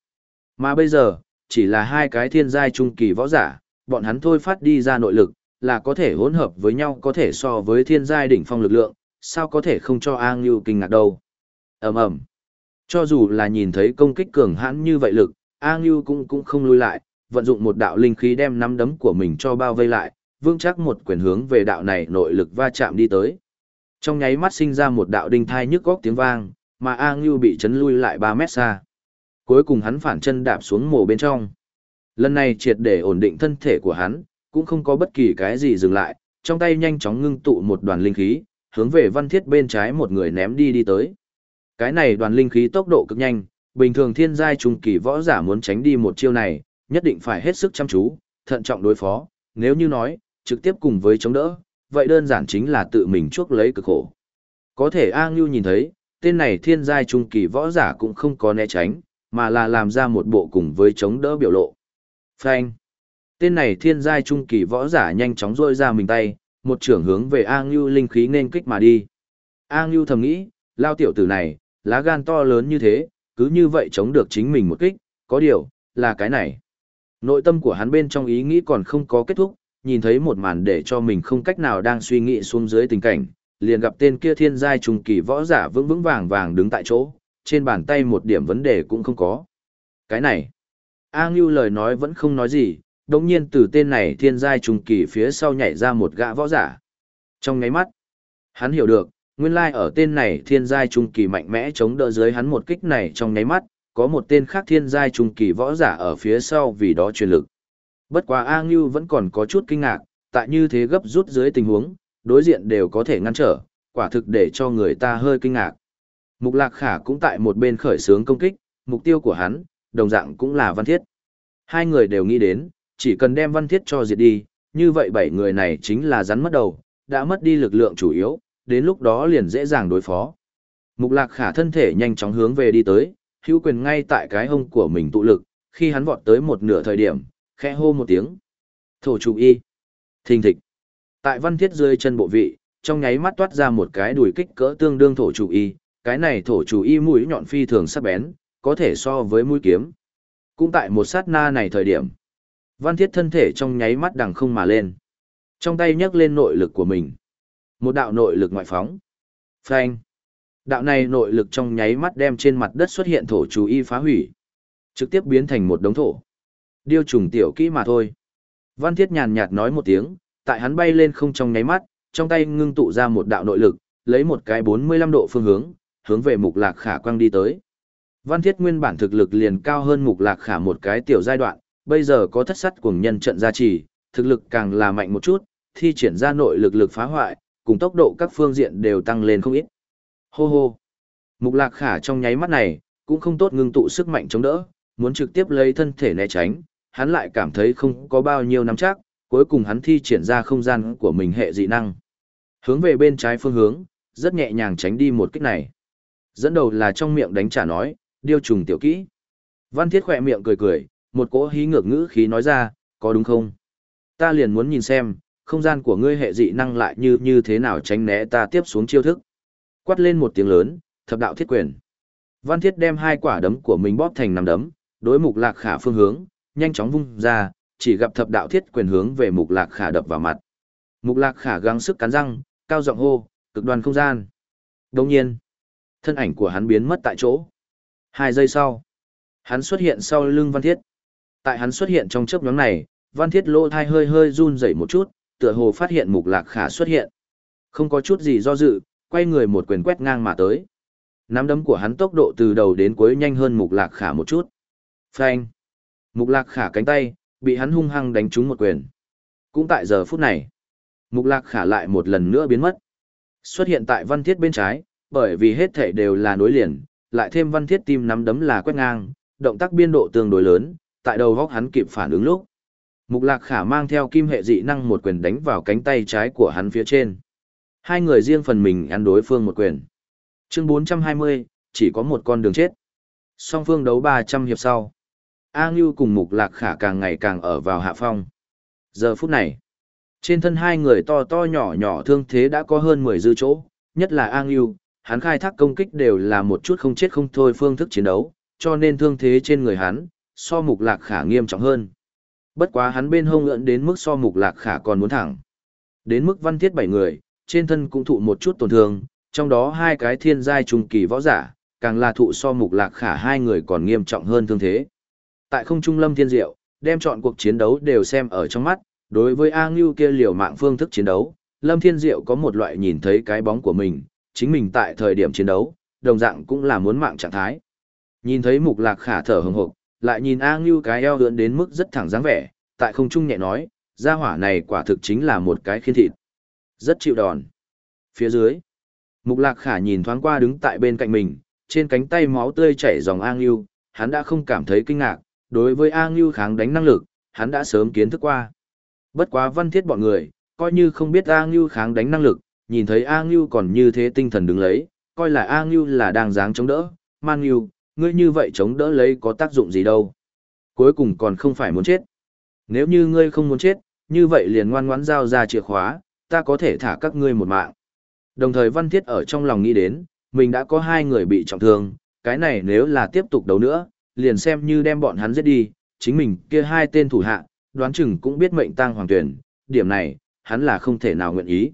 Mà bây giờ, chỉ là hai cái thiên giai trung kỳ võ giả, bọn hắn thôi phát đi ra nội lực, là có thể hỗn hợp với nhau có thể so với thiên giai đỉnh phong lực lượng, sao có thể không cho A Ngưu kinh ngạc đâu. ầm ầm Cho dù là nhìn thấy công kích cường hãn như vậy lực, A Ngưu cũng cũng không lui lại, vận dụng một đạo linh khí đem nắm đấm của mình cho bao vây lại, vững chắc một quyền hướng về đạo này nội lực va chạm đi tới. Trong nháy mắt sinh ra một đạo đinh thai nhức góc tiếng vang, mà A Ngưu bị chấn lui lại 3 mét xa. Cuối cùng hắn phản chân đạp xuống mồ bên trong. Lần này triệt để ổn định thân thể của hắn, cũng không có bất kỳ cái gì dừng lại, trong tay nhanh chóng ngưng tụ một đoàn linh khí, hướng về văn thiết bên trái một người ném đi đi tới. Cái này đoàn linh khí tốc độ cực nhanh, bình thường thiên giai trung kỳ võ giả muốn tránh đi một chiêu này, nhất định phải hết sức chăm chú, thận trọng đối phó, nếu như nói, trực tiếp cùng với chống đỡ, vậy đơn giản chính là tự mình chuốc lấy cực khổ. Có thể A Ngưu nhìn thấy, tên này thiên giai trung kỳ võ giả cũng không có né tránh, mà là làm ra một bộ cùng với chống đỡ biểu lộ. Phanh. Tên này thiên giai trung kỳ võ giả nhanh chóng rôi ra mình tay, một trưởng hướng về A Ngưu linh khí nên kích mà đi. A Ngưu thầm nghĩ, lao tiểu tử này, lá gan to lớn như thế, cứ như vậy chống được chính mình một kích, có điều, là cái này. Nội tâm của hắn bên trong ý nghĩ còn không có kết thúc, nhìn thấy một màn để cho mình không cách nào đang suy nghĩ xuống dưới tình cảnh, liền gặp tên kia thiên giai trùng kỳ võ giả vững vững vàng vàng đứng tại chỗ, trên bàn tay một điểm vấn đề cũng không có. Cái này, A Ngưu lời nói vẫn không nói gì, đồng nhiên từ tên này thiên giai trùng kỳ phía sau nhảy ra một gã võ giả. Trong ngáy mắt, hắn hiểu được, nguyên lai ở tên này thiên giai trung kỳ mạnh mẽ chống đỡ dưới hắn một kích này trong nháy mắt, có một tên khác thiên giai trung kỳ võ giả ở phía sau vì đó truyền lực. Bất quá A Ngưu vẫn còn có chút kinh ngạc, tại như thế gấp rút dưới tình huống, đối diện đều có thể ngăn trở, quả thực để cho người ta hơi kinh ngạc. Mục Lạc Khả cũng tại một bên khởi xướng công kích, mục tiêu của hắn, đồng dạng cũng là Văn Thiết. Hai người đều nghĩ đến, chỉ cần đem Văn Thiết cho diệt đi, như vậy bảy người này chính là rắn mất đầu, đã mất đi lực lượng chủ yếu, đến lúc đó liền dễ dàng đối phó. Mục Lạc Khả thân thể nhanh chóng hướng về đi tới, hữu quyền ngay tại cái hông của mình tụ lực, khi hắn vọt tới một nửa thời điểm, khẽ hô một tiếng. Thổ chủ y. Thình thịch. Tại văn thiết rơi chân bộ vị, trong nháy mắt toát ra một cái đùi kích cỡ tương đương thổ chủ y, cái này thổ chủ y mũi nhọn phi thường sắc bén, có thể so với mũi kiếm. Cũng tại một sát na này thời điểm, văn thiết thân thể trong nháy mắt đằng không mà lên. Trong tay nhấc lên nội lực của mình. Một đạo nội lực ngoại phóng. Phanh. Đạo này nội lực trong nháy mắt đem trên mặt đất xuất hiện thổ chú y phá hủy. Trực tiếp biến thành một đống thổ. Điêu trùng tiểu kỹ mà thôi. Văn Thiết nhàn nhạt nói một tiếng, tại hắn bay lên không trong nháy mắt, trong tay ngưng tụ ra một đạo nội lực, lấy một cái 45 độ phương hướng, hướng về mục lạc khả quang đi tới. Văn Thiết nguyên bản thực lực liền cao hơn mục lạc khả một cái tiểu giai đoạn, bây giờ có thất sắt cùng nhân trận gia trì, thực lực càng là mạnh một chút, thi triển ra nội lực lực phá hoại, cùng tốc độ các phương diện đều tăng lên không ít. Hô hô. Mục lạc khả trong nháy mắt này, cũng không tốt ngưng tụ sức mạnh chống đỡ, muốn trực tiếp lấy thân thể né tránh, hắn lại cảm thấy không có bao nhiêu nắm chắc, cuối cùng hắn thi triển ra không gian của mình hệ dị năng. Hướng về bên trái phương hướng, rất nhẹ nhàng tránh đi một kích này. Dẫn đầu là trong miệng đánh trả nói, điêu trùng tiểu kỹ. Văn thiết khỏe miệng cười cười, một cỗ hí ngược ngữ khí nói ra, có đúng không? Ta liền muốn nhìn xem, không gian của ngươi hệ dị năng lại như như thế nào tránh né ta tiếp xuống chiêu thức. Quát lên một tiếng lớn, thập đạo thiết quyền. Văn thiết đem hai quả đấm của mình bóp thành năm đấm, đối mục lạc khả phương hướng, nhanh chóng vung ra, chỉ gặp thập đạo thiết quyền hướng về mục lạc khả đập vào mặt. Mục lạc khả gắng sức cắn răng, cao giọng hô, cực đoan không gian. Đồng nhiên, thân ảnh của hắn biến mất tại chỗ. Hai giây sau, hắn xuất hiện sau lưng văn thiết. Tại hắn xuất hiện trong chớp nhóm này, văn thiết lỗ thai hơi hơi run rẩy một chút, tựa hồ phát hiện mục lạc khả xuất hiện. Không có chút gì do dự, quay người một quyền quét ngang mà tới. Nắm đấm của hắn tốc độ từ đầu đến cuối nhanh hơn mục lạc khả một chút. Phanh. Mục lạc khả cánh tay, bị hắn hung hăng đánh trúng một quyền. Cũng tại giờ phút này, mục lạc khả lại một lần nữa biến mất. Xuất hiện tại văn thiết bên trái, bởi vì hết thể đều là nối liền, lại thêm văn thiết tim nắm đấm là quét ngang, động tác biên độ tương đối lớn, tại đầu góc hắn kịp phản ứng lúc. Mục lạc khả mang theo kim hệ dị năng một quyền đánh vào cánh tay trái của hắn phía trên. Hai người riêng phần mình ăn đối phương một quyền. Chương 420, chỉ có một con đường chết. Song phương đấu 300 hiệp sau. A Ngưu cùng Mục Lạc Khả càng ngày càng ở vào hạ phong. Giờ phút này, trên thân hai người to to nhỏ nhỏ thương thế đã có hơn 10 dư chỗ, nhất là A Ngưu, hắn khai thác công kích đều là một chút không chết không thôi phương thức chiến đấu, cho nên thương thế trên người hắn, so Mục Lạc Khả nghiêm trọng hơn. Bất quá hắn bên hông ưỡn đến mức so Mục Lạc Khả còn muốn thẳng. Đến mức văn thiết bảy người, trên thân cũng thụ một chút tổn thương, trong đó hai cái thiên giai trung kỳ võ giả, càng là thụ so mục lạc khả hai người còn nghiêm trọng hơn thương thế. Tại không trung lâm thiên diệu, đem chọn cuộc chiến đấu đều xem ở trong mắt, đối với A Ngưu kia liều mạng phương thức chiến đấu, lâm thiên diệu có một loại nhìn thấy cái bóng của mình, chính mình tại thời điểm chiến đấu, đồng dạng cũng là muốn mạng trạng thái. Nhìn thấy mục lạc khả thở hừng hực, lại nhìn A Ngưu cái eo ưỡn đến mức rất thẳng dáng vẻ, tại không trung nhẹ nói, gia hỏa này quả thực chính là một cái khiên thịt. Rất chịu đòn. Phía dưới, Mục Lạc Khả nhìn thoáng qua đứng tại bên cạnh mình, trên cánh tay máu tươi chảy dòng A Ngưu, hắn đã không cảm thấy kinh ngạc, đối với A Ngưu kháng đánh năng lực, hắn đã sớm kiến thức qua. Bất quá văn thiết bọn người, coi như không biết A Ngưu kháng đánh năng lực, nhìn thấy A Ngưu còn như thế tinh thần đứng lấy, coi là A Ngưu là đang dáng chống đỡ, Man Ngưu, ngươi như vậy chống đỡ lấy có tác dụng gì đâu. Cuối cùng còn không phải muốn chết. Nếu như ngươi không muốn chết, như vậy liền ngoan ngoãn giao ra chìa khóa, ta có thể thả các ngươi một mạng. Đồng thời Văn Thiết ở trong lòng nghĩ đến, mình đã có hai người bị trọng thương, cái này nếu là tiếp tục đấu nữa, liền xem như đem bọn hắn giết đi, chính mình kia hai tên thủ hạ, đoán chừng cũng biết mệnh tang hoàng tuyển, điểm này, hắn là không thể nào nguyện ý.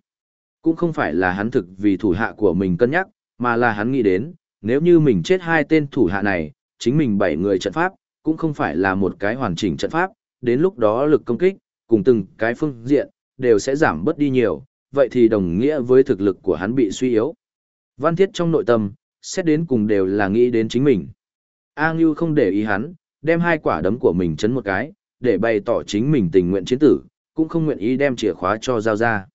Cũng không phải là hắn thực vì thủ hạ của mình cân nhắc, mà là hắn nghĩ đến, nếu như mình chết hai tên thủ hạ này, chính mình bảy người trận pháp, cũng không phải là một cái hoàn chỉnh trận pháp, đến lúc đó lực công kích, cùng từng cái phương diện, đều sẽ giảm bớt đi nhiều, vậy thì đồng nghĩa với thực lực của hắn bị suy yếu. Văn thiết trong nội tâm, xét đến cùng đều là nghĩ đến chính mình. A Ngưu không để ý hắn, đem hai quả đấm của mình chấn một cái, để bày tỏ chính mình tình nguyện chiến tử, cũng không nguyện ý đem chìa khóa cho giao ra.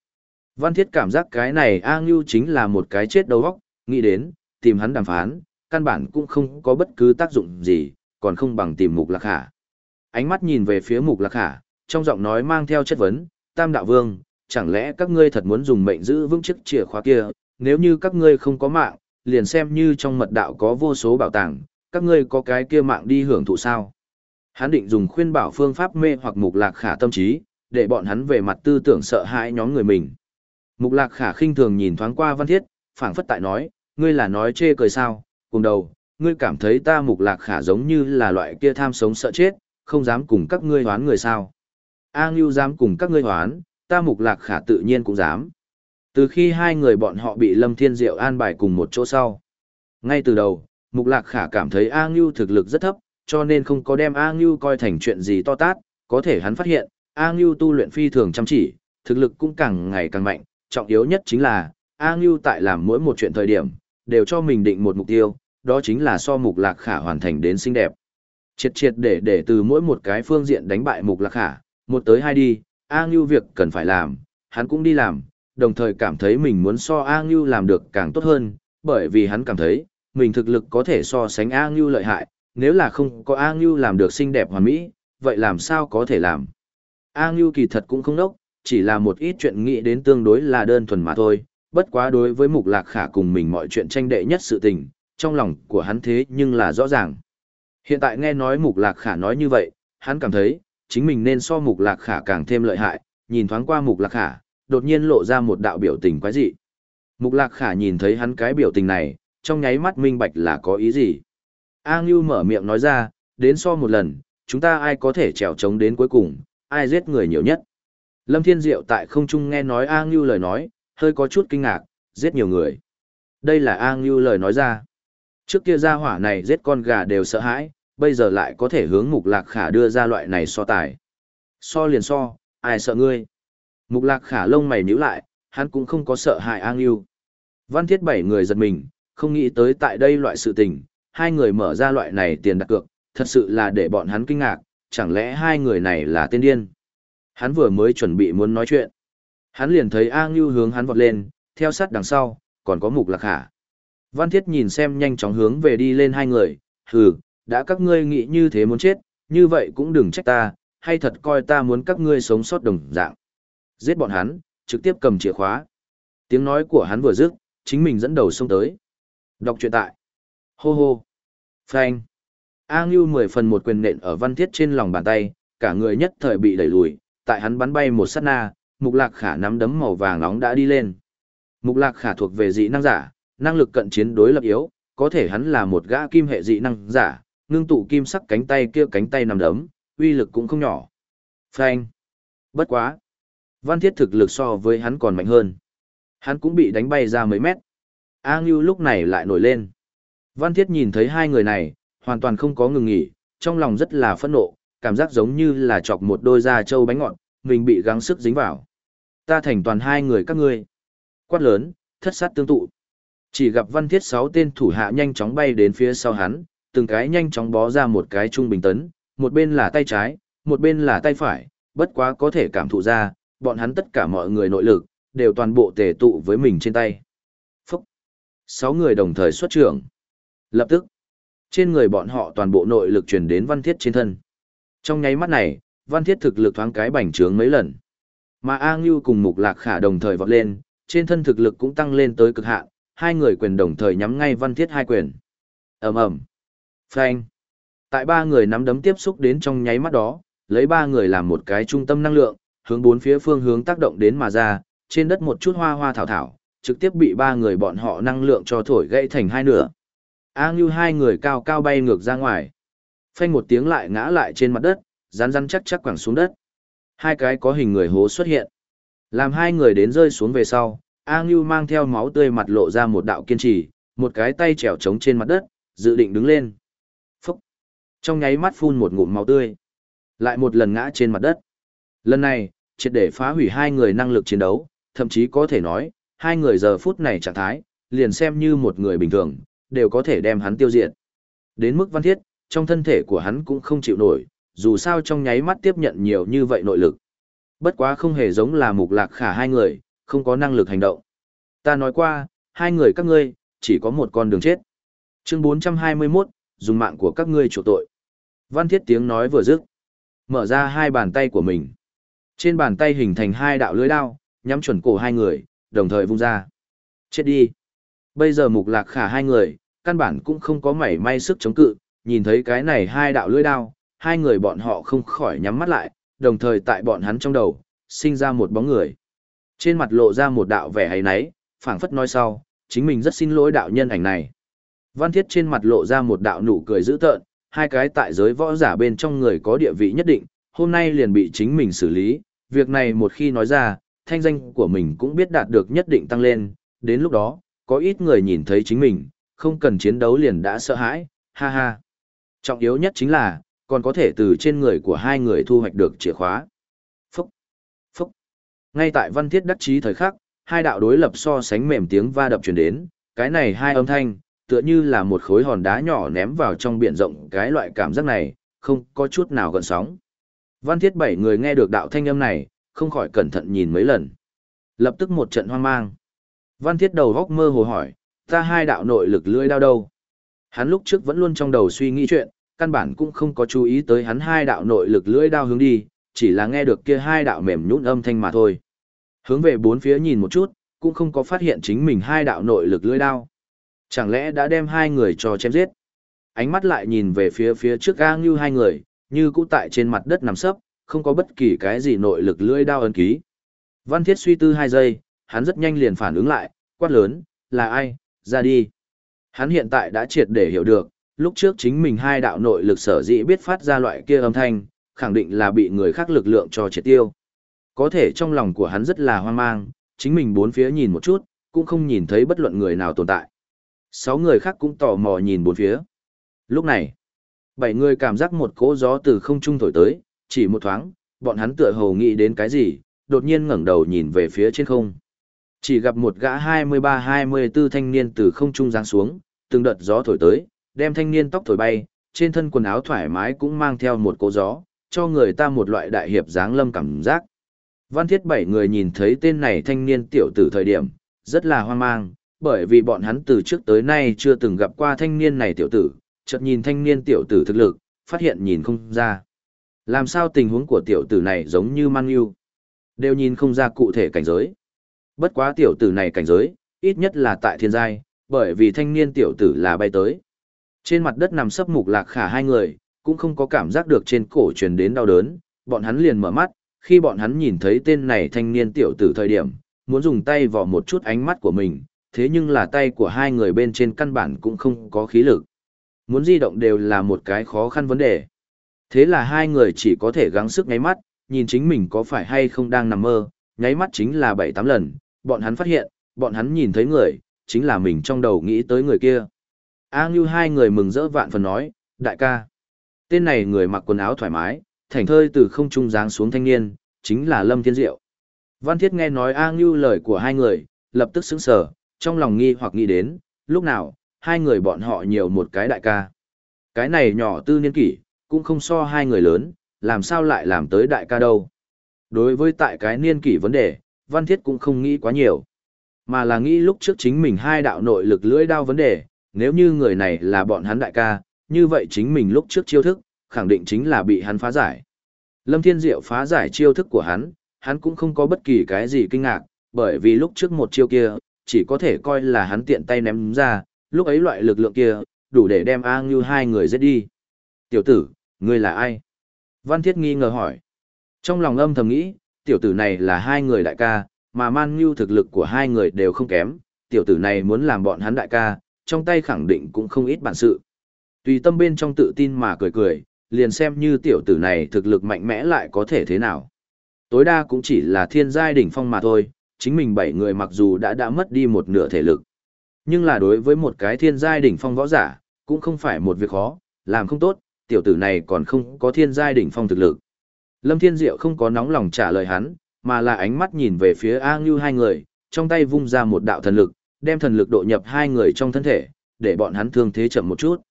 Văn thiết cảm giác cái này A Ngưu chính là một cái chết đầu óc, nghĩ đến, tìm hắn đàm phán, căn bản cũng không có bất cứ tác dụng gì, còn không bằng tìm mục lạc khả. Ánh mắt nhìn về phía mục lạc khả, trong giọng nói mang theo chất vấn, tam đạo vương, chẳng lẽ các ngươi thật muốn dùng mệnh giữ vững chiếc chìa khóa kia, nếu như các ngươi không có mạng, liền xem như trong mật đạo có vô số bảo tàng, các ngươi có cái kia mạng đi hưởng thụ sao. Hắn định dùng khuyên bảo phương pháp mê hoặc mục lạc khả tâm trí, để bọn hắn về mặt tư tưởng sợ hãi nhóm người mình. Mục lạc khả khinh thường nhìn thoáng qua văn thiết, phảng phất tại nói, ngươi là nói chê cười sao, cùng đầu, ngươi cảm thấy ta mục lạc khả giống như là loại kia tham sống sợ chết, không dám cùng các ngươi hoán người sao. A Ngưu dám cùng các ngươi hoán, ta mục lạc khả tự nhiên cũng dám. Từ khi hai người bọn họ bị Lâm Thiên Diệu an bài cùng một chỗ sau. Ngay từ đầu, mục lạc khả cảm thấy A Ngưu thực lực rất thấp, cho nên không có đem A Ngưu coi thành chuyện gì to tát, có thể hắn phát hiện, A Ngưu tu luyện phi thường chăm chỉ, thực lực cũng càng ngày càng mạnh, trọng yếu nhất chính là, A Ngưu tại làm mỗi một chuyện thời điểm, đều cho mình định một mục tiêu, đó chính là so mục lạc khả hoàn thành đến xinh đẹp. Triệt triệt để để từ mỗi một cái phương diện đánh bại mục lạc khả, một tới hai đi, A Ngưu việc cần phải làm, hắn cũng đi làm, đồng thời cảm thấy mình muốn so A Ngưu làm được càng tốt hơn, bởi vì hắn cảm thấy, mình thực lực có thể so sánh A Ngưu lợi hại, nếu là không có A Ngưu làm được xinh đẹp hoàn mỹ, vậy làm sao có thể làm. A Ngưu kỳ thật cũng không đốc, chỉ là một ít chuyện nghĩ đến tương đối là đơn thuần mà thôi, bất quá đối với mục lạc khả cùng mình mọi chuyện tranh đệ nhất sự tình, trong lòng của hắn thế nhưng là rõ ràng. Hiện tại nghe nói mục lạc khả nói như vậy, hắn cảm thấy, chính mình nên so mục lạc khả càng thêm lợi hại, nhìn thoáng qua mục lạc khả, đột nhiên lộ ra một đạo biểu tình quái dị. Mục lạc khả nhìn thấy hắn cái biểu tình này, trong nháy mắt minh bạch là có ý gì. A Ngưu mở miệng nói ra, đến so một lần, chúng ta ai có thể trèo trống đến cuối cùng, ai giết người nhiều nhất. Lâm Thiên Diệu tại không trung nghe nói A Ngưu lời nói, hơi có chút kinh ngạc, giết nhiều người. Đây là A Ngưu lời nói ra. Trước kia gia hỏa này giết con gà đều sợ hãi, bây giờ lại có thể hướng mục lạc khả đưa ra loại này so tài. So liền so, ai sợ ngươi. Mục lạc khả lông mày nhíu lại, hắn cũng không có sợ hại A Ngưu. Văn thiết bảy người giật mình, không nghĩ tới tại đây loại sự tình, hai người mở ra loại này tiền đặt cược, thật sự là để bọn hắn kinh ngạc, chẳng lẽ hai người này là tên điên. Hắn vừa mới chuẩn bị muốn nói chuyện. Hắn liền thấy A Ngưu hướng hắn vọt lên, theo sát đằng sau, còn có mục lạc khả. Văn thiết nhìn xem nhanh chóng hướng về đi lên hai người, hừ, đã các ngươi nghĩ như thế muốn chết, như vậy cũng đừng trách ta, hay thật coi ta muốn các ngươi sống sót đồng dạng. Giết bọn hắn, trực tiếp cầm chìa khóa. Tiếng nói của hắn vừa dứt, chính mình dẫn đầu xông tới. Đọc truyện tại. Hô hô. Phanh. A Ngưu mười phần một quyền nện ở văn thiết trên lòng bàn tay, cả người nhất thời bị đẩy lùi, tại hắn bắn bay một sát na, mục lạc khả nắm đấm màu vàng nóng đã đi lên. Mục lạc khả thuộc về dị năng giả, năng lực cận chiến đối lập yếu, có thể hắn là một gã kim hệ dị năng giả, ngưng tụ kim sắc cánh tay kia cánh tay nằm đấm, uy lực cũng không nhỏ. Phanh. Bất quá. Văn thiết thực lực so với hắn còn mạnh hơn. Hắn cũng bị đánh bay ra mấy mét. A Ngưu lúc này lại nổi lên. Văn thiết nhìn thấy hai người này, hoàn toàn không có ngừng nghỉ, trong lòng rất là phẫn nộ, cảm giác giống như là chọc một đôi da trâu bánh ngọt, mình bị gắng sức dính vào. Ta thành toàn hai người các ngươi. Quát lớn, thất sát tương tụ. Chỉ gặp văn thiết sáu tên thủ hạ nhanh chóng bay đến phía sau hắn, từng cái nhanh chóng bó ra một cái trung bình tấn, một bên là tay trái, một bên là tay phải, bất quá có thể cảm thụ ra, bọn hắn tất cả mọi người nội lực, đều toàn bộ tề tụ với mình trên tay. Phúc! Sáu người đồng thời xuất trưởng. Lập tức, trên người bọn họ toàn bộ nội lực truyền đến văn thiết trên thân. Trong nháy mắt này, văn thiết thực lực thoáng cái bành trướng mấy lần. Mà A Ngưu cùng Mục Lạc Khả đồng thời vọt lên, trên thân thực lực cũng tăng lên tới cực hạn, hai người quyền đồng thời nhắm ngay văn thiết hai quyền. ầm ầm Phanh. Tại ba người nắm đấm tiếp xúc đến trong nháy mắt đó, lấy ba người làm một cái trung tâm năng lượng, hướng bốn phía phương hướng tác động đến mà ra, trên đất một chút hoa hoa thảo thảo, trực tiếp bị ba người bọn họ năng lượng cho thổi gãy thành hai nửa. A Ngưu hai người cao cao bay ngược ra ngoài. Phanh một tiếng lại ngã lại trên mặt đất, rắn rắn chắc chắc quẳng xuống đất. Hai cái có hình người hố xuất hiện. Làm hai người đến rơi xuống về sau, A Ngưu mang theo máu tươi mặt lộ ra một đạo kiên trì, một cái tay trèo trống trên mặt đất, dự định đứng lên. Phúc! Trong nháy mắt phun một ngụm máu tươi. Lại một lần ngã trên mặt đất. Lần này, triệt để phá hủy hai người năng lực chiến đấu, thậm chí có thể nói, hai người giờ phút này trạng thái, liền xem như một người bình thường, đều có thể đem hắn tiêu diệt. Đến mức văn thiết, trong thân thể của hắn cũng không chịu nổi, dù sao trong nháy mắt tiếp nhận nhiều như vậy nội lực. Bất quá không hề giống là mục lạc khả hai người, không có năng lực hành động. Ta nói qua, hai người các ngươi, chỉ có một con đường chết. Chương 421, dùng mạng của các ngươi chủ tội. Văn thiết tiếng nói vừa dứt. Mở ra hai bàn tay của mình. Trên bàn tay hình thành hai đạo lưới đao, nhắm chuẩn cổ hai người, đồng thời vung ra. Chết đi. Bây giờ mục lạc khả hai người, căn bản cũng không có mảy may sức chống cự, nhìn thấy cái này hai đạo lưỡi đao, hai người bọn họ không khỏi nhắm mắt lại, đồng thời tại bọn hắn trong đầu, sinh ra một bóng người. Trên mặt lộ ra một đạo vẻ hay náy, phảng phất nói sau, chính mình rất xin lỗi đạo nhân ảnh này. Văn thiết trên mặt lộ ra một đạo nụ cười dữ tợn, hai cái tại giới võ giả bên trong người có địa vị nhất định, hôm nay liền bị chính mình xử lý, việc này một khi nói ra, thanh danh của mình cũng biết đạt được nhất định tăng lên, đến lúc đó, có ít người nhìn thấy chính mình, không cần chiến đấu liền đã sợ hãi, ha ha. Trọng yếu nhất chính là, còn có thể từ trên người của hai người thu hoạch được chìa khóa. Phúc, phúc. Ngay tại văn thiết đắc chí thời khắc, hai đạo đối lập so sánh mềm tiếng va đập truyền đến, cái này hai âm thanh, tựa như là một khối hòn đá nhỏ ném vào trong biển rộng cái loại cảm giác này, không có chút nào gần sóng. Văn thiết bảy người nghe được đạo thanh âm này, không khỏi cẩn thận nhìn mấy lần. Lập tức một trận hoang mang. Văn thiết đầu góc mơ hồ hỏi, ta hai đạo nội lực lưỡi đao đâu? Hắn lúc trước vẫn luôn trong đầu suy nghĩ chuyện, căn bản cũng không có chú ý tới hắn hai đạo nội lực lưỡi đao hướng đi, chỉ là nghe được kia hai đạo mềm nhũn âm thanh mà thôi. Hướng về bốn phía nhìn một chút, cũng không có phát hiện chính mình hai đạo nội lực lưỡi đao. Chẳng lẽ đã đem hai người cho chém giết? Ánh mắt lại nhìn về phía phía trước A Ngưu hai người, như cũ tại trên mặt đất nằm sấp, không có bất kỳ cái gì nội lực lưỡi đao ấn ký. Văn Thiết suy tư hai giây, hắn rất nhanh liền phản ứng lại, quát lớn, là ai, ra đi. Hắn hiện tại đã triệt để hiểu được, lúc trước chính mình hai đạo nội lực sở dĩ biết phát ra loại kia âm thanh, khẳng định là bị người khác lực lượng cho triệt tiêu. Có thể trong lòng của hắn rất là hoang mang, chính mình bốn phía nhìn một chút, cũng không nhìn thấy bất luận người nào tồn tại. Sáu người khác cũng tò mò nhìn bốn phía. Lúc này, bảy người cảm giác một cỗ gió từ không trung thổi tới, chỉ một thoáng, bọn hắn tựa hồ nghĩ đến cái gì, đột nhiên ngẩng đầu nhìn về phía trên không. Chỉ gặp một gã 23-24 thanh niên từ không trung giáng xuống, từng đợt gió thổi tới, đem thanh niên tóc thổi bay, trên thân quần áo thoải mái cũng mang theo một cỗ gió, cho người ta một loại đại hiệp dáng lâm cảm giác. Văn thiết bảy người nhìn thấy tên này thanh niên tiểu tử thời điểm, rất là hoang mang, bởi vì bọn hắn từ trước tới nay chưa từng gặp qua thanh niên này tiểu tử, chợt nhìn thanh niên tiểu tử thực lực, phát hiện nhìn không ra. Làm sao tình huống của tiểu tử này giống như mang yêu? Đều nhìn không ra cụ thể cảnh giới. Bất quá tiểu tử này cảnh giới, ít nhất là tại thiên giai, bởi vì thanh niên tiểu tử là bay tới. Trên mặt đất nằm sấp mục lạc khả hai người, cũng không có cảm giác được trên cổ truyền đến đau đớn, bọn hắn liền mở mắt, khi bọn hắn nhìn thấy tên này thanh niên tiểu tử thời điểm, muốn dùng tay vò một chút ánh mắt của mình, thế nhưng là tay của hai người bên trên căn bản cũng không có khí lực. Muốn di động đều là một cái khó khăn vấn đề. Thế là hai người chỉ có thể gắng sức nháy mắt, nhìn chính mình có phải hay không đang nằm mơ, nháy mắt chính là 7-8 lần, bọn hắn phát hiện, bọn hắn nhìn thấy người, chính là mình trong đầu nghĩ tới người kia. A Ngưu hai người mừng rỡ vạn phần nói, đại ca. Tên này người mặc quần áo thoải mái, thành thơi từ không trung giáng xuống thanh niên, chính là Lâm Thiên Diệu. Văn Thiết nghe nói A Ngưu lời của hai người, lập tức sững sờ, trong lòng nghi hoặc nghĩ đến, lúc nào, hai người bọn họ nhiều một cái đại ca. Cái này nhỏ tư niên kỷ, cũng không so hai người lớn, làm sao lại làm tới đại ca đâu. Đối với tại cái niên kỷ vấn đề, Văn Thiết cũng không nghĩ quá nhiều. Mà là nghĩ lúc trước chính mình hai đạo nội lực lưỡi đao vấn đề, nếu như người này là bọn hắn đại ca, như vậy chính mình lúc trước chiêu thức, khẳng định chính là bị hắn phá giải. Lâm Thiên Diệu phá giải chiêu thức của hắn, hắn cũng không có bất kỳ cái gì kinh ngạc, bởi vì lúc trước một chiêu kia, chỉ có thể coi là hắn tiện tay ném ra, lúc ấy loại lực lượng kia, đủ để đem A Ngưu hai người giết đi. Tiểu tử, ngươi là ai? Văn Thiết nghi ngờ hỏi. Trong lòng âm thầm nghĩ, tiểu tử này là hai người đại ca, mà Man Ngưu thực lực của hai người đều không kém, tiểu tử này muốn làm bọn hắn đại ca, trong tay khẳng định cũng không ít bản sự. Tùy tâm bên trong tự tin mà cười cười, liền xem như tiểu tử này thực lực mạnh mẽ lại có thể thế nào. tối đa cũng chỉ là thiên giai đỉnh phong mà thôi, chính mình bảy người mặc dù đã đã mất đi một nửa thể lực. Nhưng là đối với một cái thiên giai đỉnh phong võ giả, cũng không phải một việc khó, làm không tốt, tiểu tử này còn không có thiên giai đỉnh phong thực lực. Lâm Thiên Diệu không có nóng lòng trả lời hắn, mà là ánh mắt nhìn về phía A Ngưu hai người, trong tay vung ra một đạo thần lực, đem thần lực độ nhập hai người trong thân thể, để bọn hắn thương thế chậm một chút.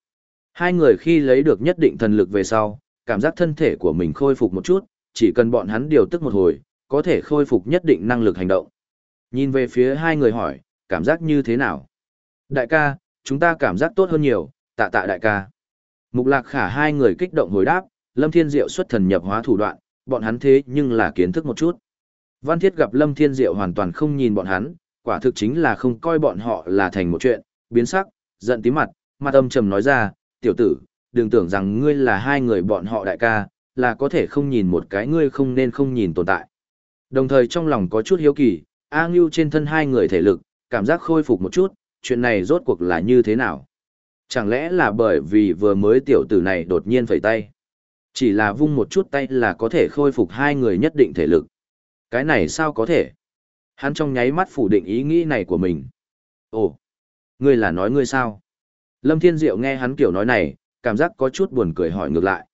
Hai người khi lấy được nhất định thần lực về sau, cảm giác thân thể của mình khôi phục một chút, chỉ cần bọn hắn điều tức một hồi, có thể khôi phục nhất định năng lực hành động. Nhìn về phía hai người hỏi, cảm giác như thế nào? Đại ca, chúng ta cảm giác tốt hơn nhiều, tạ tạ đại ca. Mục lạc khả hai người kích động hồi đáp, Lâm Thiên Diệu xuất thần nhập hóa thủ đoạn, bọn hắn thế nhưng là kiến thức một chút. Văn Thiết gặp Lâm Thiên Diệu hoàn toàn không nhìn bọn hắn, quả thực chính là không coi bọn họ là thành một chuyện, biến sắc, giận tí mặt, mặt âm trầm nói ra, tiểu tử, đừng tưởng rằng ngươi là hai người bọn họ đại ca, là có thể không nhìn một cái ngươi không nên không nhìn tồn tại. Đồng thời trong lòng có chút hiếu kỳ, A Ngưu trên thân hai người thể lực, cảm giác khôi phục một chút, chuyện này rốt cuộc là như thế nào? Chẳng lẽ là bởi vì vừa mới tiểu tử này đột nhiên phẩy tay? Chỉ là vung một chút tay là có thể khôi phục hai người nhất định thể lực. Cái này sao có thể? Hắn trong nháy mắt phủ định ý nghĩ này của mình. Ồ, ngươi là nói ngươi sao? Lâm Thiên Diệu nghe hắn kiểu nói này, cảm giác có chút buồn cười hỏi ngược lại.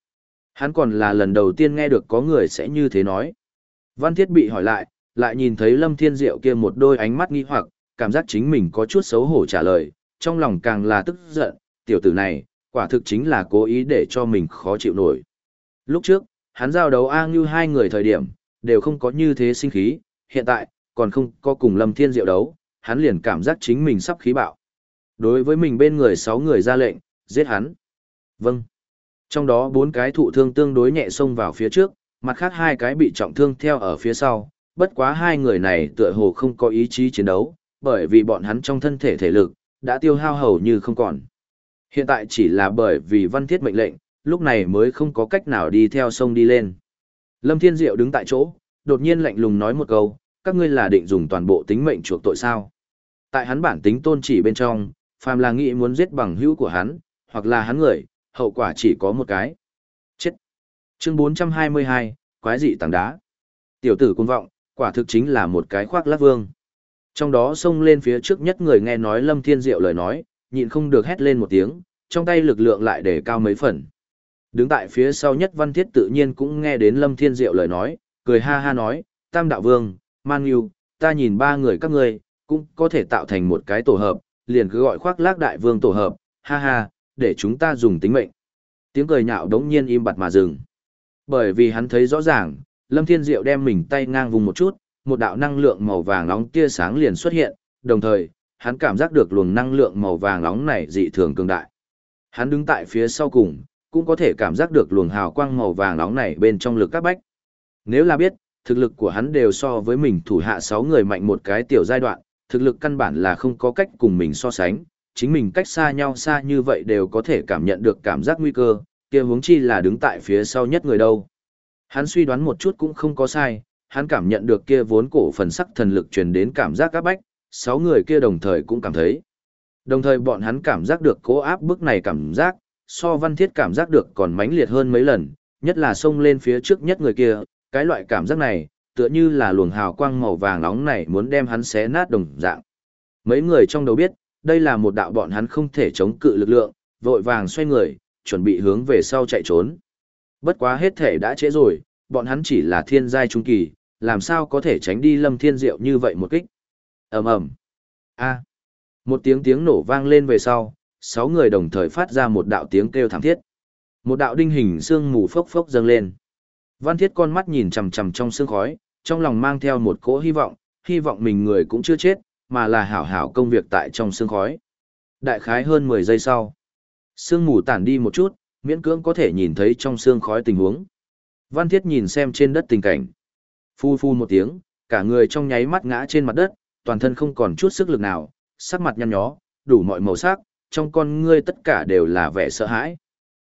Hắn còn là lần đầu tiên nghe được có người sẽ như thế nói. Văn Thiết bị hỏi lại, lại nhìn thấy Lâm Thiên Diệu kia một đôi ánh mắt nghi hoặc, cảm giác chính mình có chút xấu hổ trả lời, trong lòng càng là tức giận, tiểu tử này, quả thực chính là cố ý để cho mình khó chịu nổi. Lúc trước, hắn giao đấu A Ngưu hai người thời điểm, đều không có như thế sinh khí, hiện tại, còn không có cùng Lâm Thiên Diệu đấu, hắn liền cảm giác chính mình sắp khí bạo. Đối với mình bên người sáu người ra lệnh, giết hắn. Vâng. Trong đó bốn cái thụ thương tương đối nhẹ xông vào phía trước, mặt khác hai cái bị trọng thương theo ở phía sau, bất quá hai người này tựa hồ không có ý chí chiến đấu, bởi vì bọn hắn trong thân thể thể lực, đã tiêu hao hầu như không còn. Hiện tại chỉ là bởi vì văn thiết mệnh lệnh, lúc này mới không có cách nào đi theo sông đi lên. Lâm Thiên Diệu đứng tại chỗ, đột nhiên lạnh lùng nói một câu, các ngươi là định dùng toàn bộ tính mệnh chuộc tội sao. Tại hắn bản tính tôn chỉ bên trong, phàm là nghĩ muốn giết bằng hữu của hắn, hoặc là hắn người, hậu quả chỉ có một cái. Chết. Chương 422, quái dị tảng đá. Tiểu tử cuồng vọng, quả thực chính là một cái khoác lác vương. Trong đó xông lên phía trước nhất người nghe nói Lâm Thiên Diệu lời nói, nhịn không được hét lên một tiếng, trong tay lực lượng lại để cao mấy phần. Đứng tại phía sau nhất văn thiết tự nhiên cũng nghe đến Lâm Thiên Diệu lời nói, cười ha ha nói, Tam Đạo Vương, Man Yêu, ta nhìn ba người các ngươi, cũng có thể tạo thành một cái tổ hợp, liền cứ gọi khoác lác đại vương tổ hợp, ha ha, để chúng ta dùng tính mệnh. Tiếng cười nhạo đống nhiên im bặt mà dừng. Bởi vì hắn thấy rõ ràng, Lâm Thiên Diệu đem mình tay ngang vùng một chút, một đạo năng lượng màu vàng nóng tia sáng liền xuất hiện, đồng thời, hắn cảm giác được luồng năng lượng màu vàng nóng này dị thường cường đại. Hắn đứng tại phía sau cùng, cũng có thể cảm giác được luồng hào quang màu vàng nóng này bên trong lực các bách. Nếu là biết, thực lực của hắn đều so với mình thủ hạ 6 người mạnh một cái tiểu giai đoạn, thực lực căn bản là không có cách cùng mình so sánh, chính mình cách xa nhau xa như vậy đều có thể cảm nhận được cảm giác nguy cơ, kia huống chi là đứng tại phía sau nhất người đâu. Hắn suy đoán một chút cũng không có sai, hắn cảm nhận được kia vốn cổ phần sắc thần lực truyền đến cảm giác các bách, sáu người kia đồng thời cũng cảm thấy. Đồng thời bọn hắn cảm giác được cố áp bức này cảm giác, so văn thiết cảm giác được còn mãnh liệt hơn mấy lần, nhất là xông lên phía trước nhất người kia, cái loại cảm giác này, tựa như là luồng hào quang màu vàng nóng này muốn đem hắn xé nát đồng dạng. Mấy người trong đầu biết, đây là một đạo bọn hắn không thể chống cự lực lượng, vội vàng xoay người, chuẩn bị hướng về sau chạy trốn. Bất quá hết thể đã trễ rồi, bọn hắn chỉ là thiên giai trung kỳ, làm sao có thể tránh đi lâm thiên diệu như vậy một kích. ầm ầm a Một tiếng tiếng nổ vang lên về sau, sáu người đồng thời phát ra một đạo tiếng kêu thảm thiết. Một đạo đinh hình xương mù phốc phốc dâng lên. Văn thiết con mắt nhìn chằm chằm trong sương khói, trong lòng mang theo một cỗ hy vọng, hy vọng mình người cũng chưa chết, mà là hảo hảo công việc tại trong sương khói. Đại khái hơn 10 giây sau, sương mù tản đi một chút, miễn cưỡng có thể nhìn thấy trong sương khói tình huống. Văn Thiết nhìn xem trên đất tình cảnh. Phu phu một tiếng, cả người trong nháy mắt ngã trên mặt đất, toàn thân không còn chút sức lực nào, sắc mặt nhăn nhó, đủ mọi màu sắc, trong con ngươi tất cả đều là vẻ sợ hãi.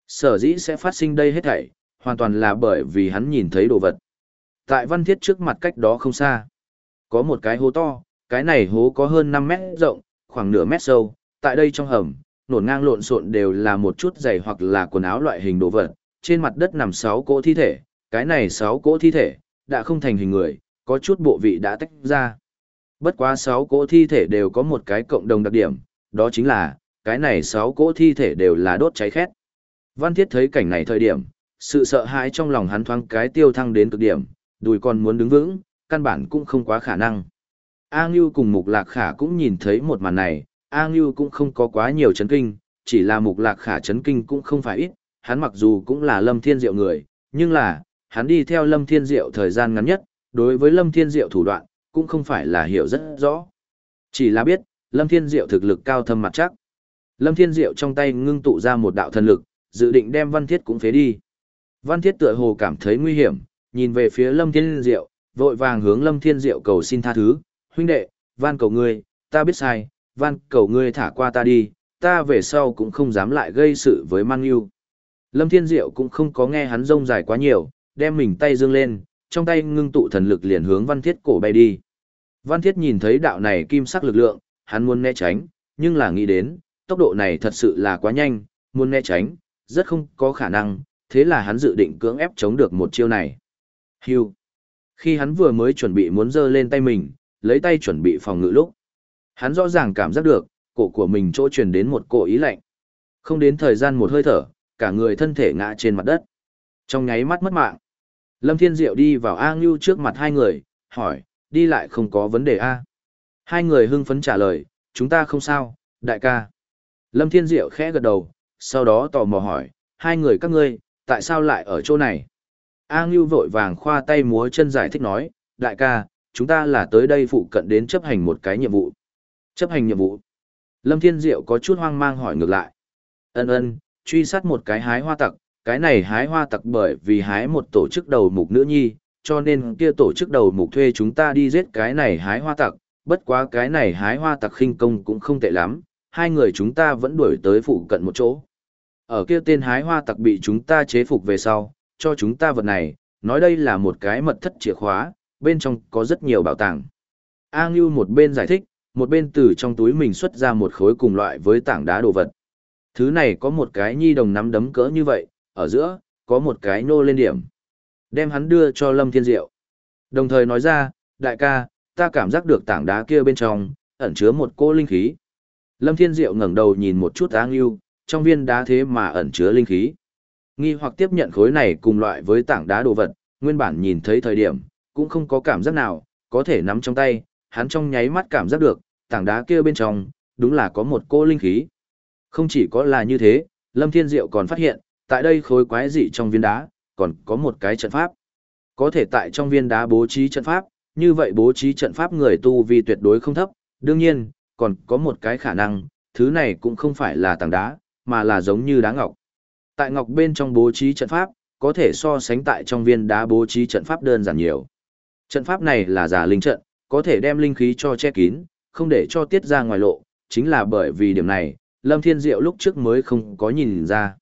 Sở dĩ sẽ phát sinh đây hết thảy, hoàn toàn là bởi vì hắn nhìn thấy đồ vật. Tại văn thiết trước mặt cách đó không xa, có một cái hố to, cái này hố có hơn 5 mét rộng, khoảng nửa mét sâu, tại đây trong hầm, nổn ngang lộn xộn đều là một chút giày hoặc là quần áo loại hình đồ vật, trên mặt đất nằm 6 cỗ thi thể, cái này 6 cỗ thi thể, đã không thành hình người, có chút bộ vị đã tách ra. Bất quá sáu cỗ thi thể đều có một cái cộng đồng đặc điểm, đó chính là, cái này sáu cỗ thi thể đều là đốt cháy khét. Văn Thiết thấy cảnh này thời điểm, sự sợ hãi trong lòng hắn thoáng cái tiêu thăng đến cực điểm, đùi còn muốn đứng vững, căn bản cũng không quá khả năng. A Ngưu cùng Mục Lạc Khả cũng nhìn thấy một màn này, A Ngưu cũng không có quá nhiều chấn kinh, chỉ là Mục Lạc Khả chấn kinh cũng không phải ít, hắn mặc dù cũng là Lâm Thiên Diệu người, nhưng là, hắn đi theo Lâm Thiên Diệu thời gian ngắn nhất, đối với Lâm Thiên Diệu thủ đoạn, cũng không phải là hiểu rất rõ. Chỉ là biết, Lâm Thiên Diệu thực lực cao thâm mặt chắc. Lâm Thiên Diệu trong tay ngưng tụ ra một đạo thần lực, dự định đem Văn Thiết cũng phế đi. Văn Thiết tựa hồ cảm thấy nguy hiểm, nhìn về phía Lâm Thiên Diệu, vội vàng hướng Lâm Thiên Diệu cầu xin tha thứ, huynh đệ, van cầu ngươi, ta biết sai, van cầu ngươi thả qua ta đi, ta về sau cũng không dám lại gây sự với Mang Yêu. Lâm Thiên Diệu cũng không có nghe hắn rông dài quá nhiều, đem mình tay dương lên, trong tay ngưng tụ thần lực liền hướng Văn Thiết cổ bay đi. Văn Thiết nhìn thấy đạo này kim sắc lực lượng, hắn muốn né tránh, nhưng là nghĩ đến, tốc độ này thật sự là quá nhanh, muốn né tránh, rất không có khả năng, thế là hắn dự định cưỡng ép chống được một chiêu này. Hưu. Khi hắn vừa mới chuẩn bị muốn giơ lên tay mình, lấy tay chuẩn bị phòng ngự lúc, hắn rõ ràng cảm giác được, cổ của mình chỗ truyền đến một cổ ý lạnh. Không đến thời gian một hơi thở, cả người thân thể ngã trên mặt đất. Trong nháy mắt mất mạng. Lâm Thiên Diệu đi vào A Ngưu trước mặt hai người, hỏi, đi lại không có vấn đề A. Hai người hưng phấn trả lời, chúng ta không sao, đại ca. Lâm Thiên Diệu khẽ gật đầu, sau đó tò mò hỏi, hai người các ngươi, tại sao lại ở chỗ này? A Ngưu vội vàng khoa tay múa chân giải thích nói, đại ca, chúng ta là tới đây phụ cận đến chấp hành một cái nhiệm vụ. Chấp hành nhiệm vụ. Lâm Thiên Diệu có chút hoang mang hỏi ngược lại. Ân ân, truy sát một cái hái hoa tặc, cái này hái hoa tặc bởi vì hái một tổ chức đầu mục nữ nhi, cho nên kia tổ chức đầu mục thuê chúng ta đi giết cái này hái hoa tặc, bất quá cái này hái hoa tặc khinh công cũng không tệ lắm, hai người chúng ta vẫn đuổi tới phụ cận một chỗ. Ở kia tên hái hoa tặc bị chúng ta chế phục về sau, cho chúng ta vật này, nói đây là một cái mật thất chìa khóa, bên trong có rất nhiều bảo tàng. A Ngưu một bên giải thích, một bên từ trong túi mình xuất ra một khối cùng loại với tảng đá đồ vật. Thứ này có một cái nhi đồng nắm đấm cỡ như vậy, ở giữa, có một cái nô lên điểm. Đem hắn đưa cho Lâm Thiên Diệu. Đồng thời nói ra, đại ca, ta cảm giác được tảng đá kia bên trong, ẩn chứa một cô linh khí. Lâm Thiên Diệu ngẩng đầu nhìn một chút A Ngưu, trong viên đá thế mà ẩn chứa linh khí. Nghi hoặc tiếp nhận khối này cùng loại với tảng đá đồ vật, nguyên bản nhìn thấy thời điểm, cũng không có cảm giác nào, có thể nắm trong tay, hắn trong nháy mắt cảm giác được, tảng đá kia bên trong, đúng là có một cô linh khí. Không chỉ có là như thế, Lâm Thiên Diệu còn phát hiện, tại đây khối quái dị trong viên đá, còn có một cái trận pháp. Có thể tại trong viên đá bố trí trận pháp, như vậy bố trí trận pháp người tu vi tuyệt đối không thấp, đương nhiên, còn có một cái khả năng, thứ này cũng không phải là tảng đá, mà là giống như đá ngọc. Tại ngọc bên trong bố trí trận pháp, có thể so sánh tại trong viên đá bố trí trận pháp đơn giản nhiều. Trận pháp này là giả linh trận, có thể đem linh khí cho che kín, không để cho tiết ra ngoài lộ, chính là bởi vì điểm này, Lâm Thiên Diệu lúc trước mới không có nhìn ra.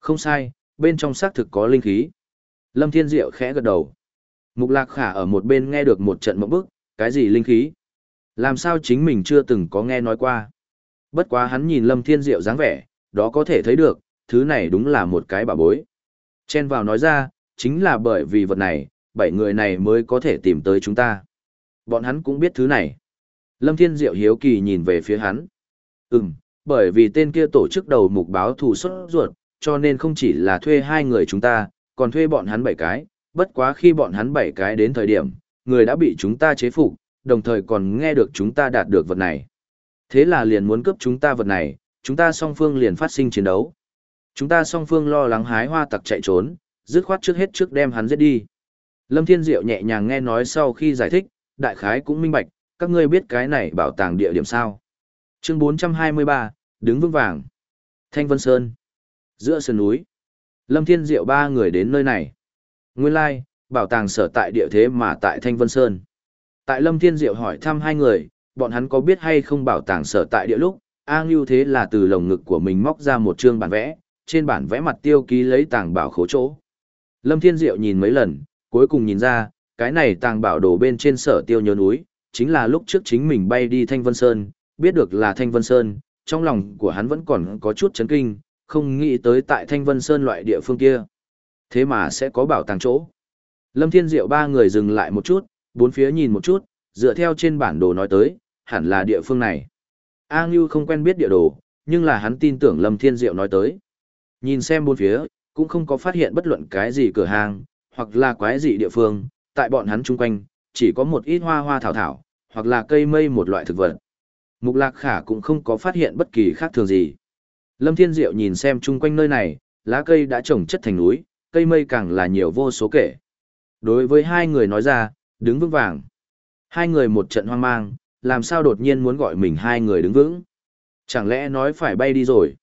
Không sai, bên trong xác thực có linh khí. Lâm Thiên Diệu khẽ gật đầu. Mục Lạc Khả ở một bên nghe được một trận mộng bức, cái gì linh khí? Làm sao chính mình chưa từng có nghe nói qua? Bất quá hắn nhìn Lâm Thiên Diệu dáng vẻ, đó có thể thấy được, thứ này đúng là một cái bảo bối. Chen vào nói ra, chính là bởi vì vật này, bảy người này mới có thể tìm tới chúng ta. Bọn hắn cũng biết thứ này. Lâm Thiên Diệu hiếu kỳ nhìn về phía hắn. Ừm, bởi vì tên kia tổ chức đầu mục báo thù xuất ruột, cho nên không chỉ là thuê hai người chúng ta, còn thuê bọn hắn bảy cái, bất quá khi bọn hắn bảy cái đến thời điểm, người đã bị chúng ta chế phục, đồng thời còn nghe được chúng ta đạt được vật này. Thế là liền muốn cướp chúng ta vật này, chúng ta song phương liền phát sinh chiến đấu. Chúng ta song phương lo lắng hái hoa tặc chạy trốn, dứt khoát trước hết trước đem hắn giết đi. Lâm Thiên Diệu nhẹ nhàng nghe nói sau khi giải thích, đại khái cũng minh bạch, các ngươi biết cái này bảo tàng địa điểm sao. Chương 423, đứng vững vàng. Thanh Vân Sơn. Giữa sườn núi. Lâm Thiên Diệu ba người đến nơi này. Nguyên lai, bảo tàng sở tại địa thế mà tại Thanh Vân Sơn. Tại Lâm Thiên Diệu hỏi thăm hai người, bọn hắn có biết hay không bảo tàng sở tại địa lúc, A Ngưu thế là từ lồng ngực của mình móc ra một chương bản vẽ, trên bản vẽ mặt tiêu ký lấy tàng bảo khố chỗ. Lâm Thiên Diệu nhìn mấy lần, cuối cùng nhìn ra, cái này tàng bảo đồ bên trên sở tiêu nhớ núi, chính là lúc trước chính mình bay đi Thanh Vân Sơn, biết được là Thanh Vân Sơn, trong lòng của hắn vẫn còn có chút chấn kinh, không nghĩ tới tại Thanh Vân Sơn loại địa phương kia. Thế mà sẽ có bảo tàng chỗ. Lâm Thiên Diệu ba người dừng lại một chút, bốn phía nhìn một chút, dựa theo trên bản đồ nói tới, hẳn là địa phương này. A Ngưu không quen biết địa đồ, nhưng là hắn tin tưởng Lâm Thiên Diệu nói tới. Nhìn xem bốn phía, cũng không có phát hiện bất luận cái gì cửa hàng, hoặc là quái gì địa phương, tại bọn hắn chung quanh, chỉ có một ít hoa hoa thảo thảo, hoặc là cây mây một loại thực vật. Mục Lạc Khả cũng không có phát hiện bất kỳ khác thường gì. Lâm Thiên Diệu nhìn xem chung quanh nơi này, lá cây đã trồng chất thành núi, cây mây càng là nhiều vô số kể. Đối với hai người nói ra, đứng vững vàng. Hai người một trận hoang mang, làm sao đột nhiên muốn gọi mình hai người đứng vững. Chẳng lẽ nói phải bay đi rồi.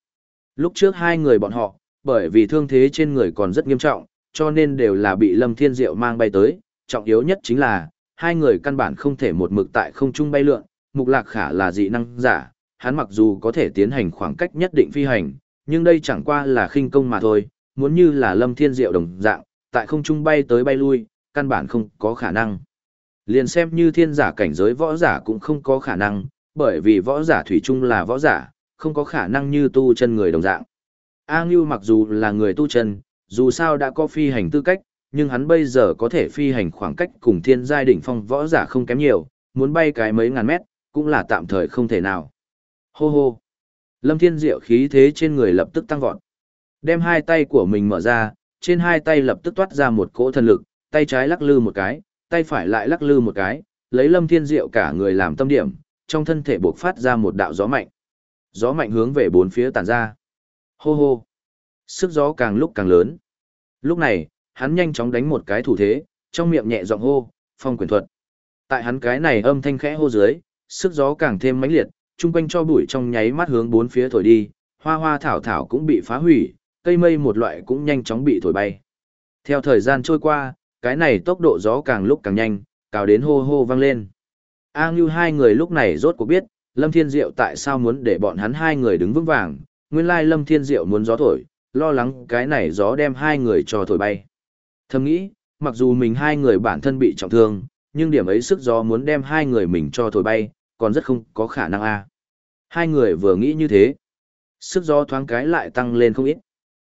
Lúc trước hai người bọn họ, bởi vì thương thế trên người còn rất nghiêm trọng, cho nên đều là bị Lâm Thiên Diệu mang bay tới. Trọng yếu nhất chính là, hai người căn bản không thể một mực tại không trung bay lượn, mục lạc khả là dị năng giả, hắn mặc dù có thể tiến hành khoảng cách nhất định phi hành, nhưng đây chẳng qua là khinh công mà thôi, muốn như là Lâm Thiên Diệu đồng dạng, tại không trung bay tới bay lui, căn bản không có khả năng. Liền xem như thiên giả cảnh giới võ giả cũng không có khả năng, bởi vì võ giả thủy chung là võ giả, không có khả năng như tu chân người đồng dạng. A Ngưu mặc dù là người tu chân, dù sao đã có phi hành tư cách, nhưng hắn bây giờ có thể phi hành khoảng cách cùng thiên giai đỉnh phong võ giả không kém nhiều, muốn bay cái mấy ngàn mét, cũng là tạm thời không thể nào. Hô hô! Lâm Thiên Diệu khí thế trên người lập tức tăng vọt. Đem hai tay của mình mở ra, trên hai tay lập tức toát ra một cỗ thần lực, tay trái lắc lư một cái, tay phải lại lắc lư một cái, lấy Lâm Thiên Diệu cả người làm tâm điểm, trong thân thể bộc phát ra một đạo gió mạnh. Gió mạnh hướng về bốn phía tản ra. Hô hô! Sức gió càng lúc càng lớn. Lúc này, hắn nhanh chóng đánh một cái thủ thế, trong miệng nhẹ giọng hô, phong quyền thuật. Tại hắn cái này âm thanh khẽ hô dưới, sức gió càng thêm mãnh liệt, trung quanh cho bụi trong nháy mắt hướng bốn phía thổi đi, hoa hoa thảo thảo cũng bị phá hủy, cây mây một loại cũng nhanh chóng bị thổi bay. Theo thời gian trôi qua, cái này tốc độ gió càng lúc càng nhanh, cao đến hô hô vang lên. A Ngưu hai người lúc này rốt cuộc biết, Lâm Thiên Diệu tại sao muốn để bọn hắn hai người đứng vững vàng, nguyên lai Lâm Thiên Diệu muốn gió thổi, lo lắng cái này gió đem hai người cho thổi bay. Thầm nghĩ, mặc dù mình hai người bản thân bị trọng thương, nhưng điểm ấy sức gió muốn đem hai người mình cho thổi bay, còn rất không có khả năng a. Hai người vừa nghĩ như thế, sức gió thoáng cái lại tăng lên không ít.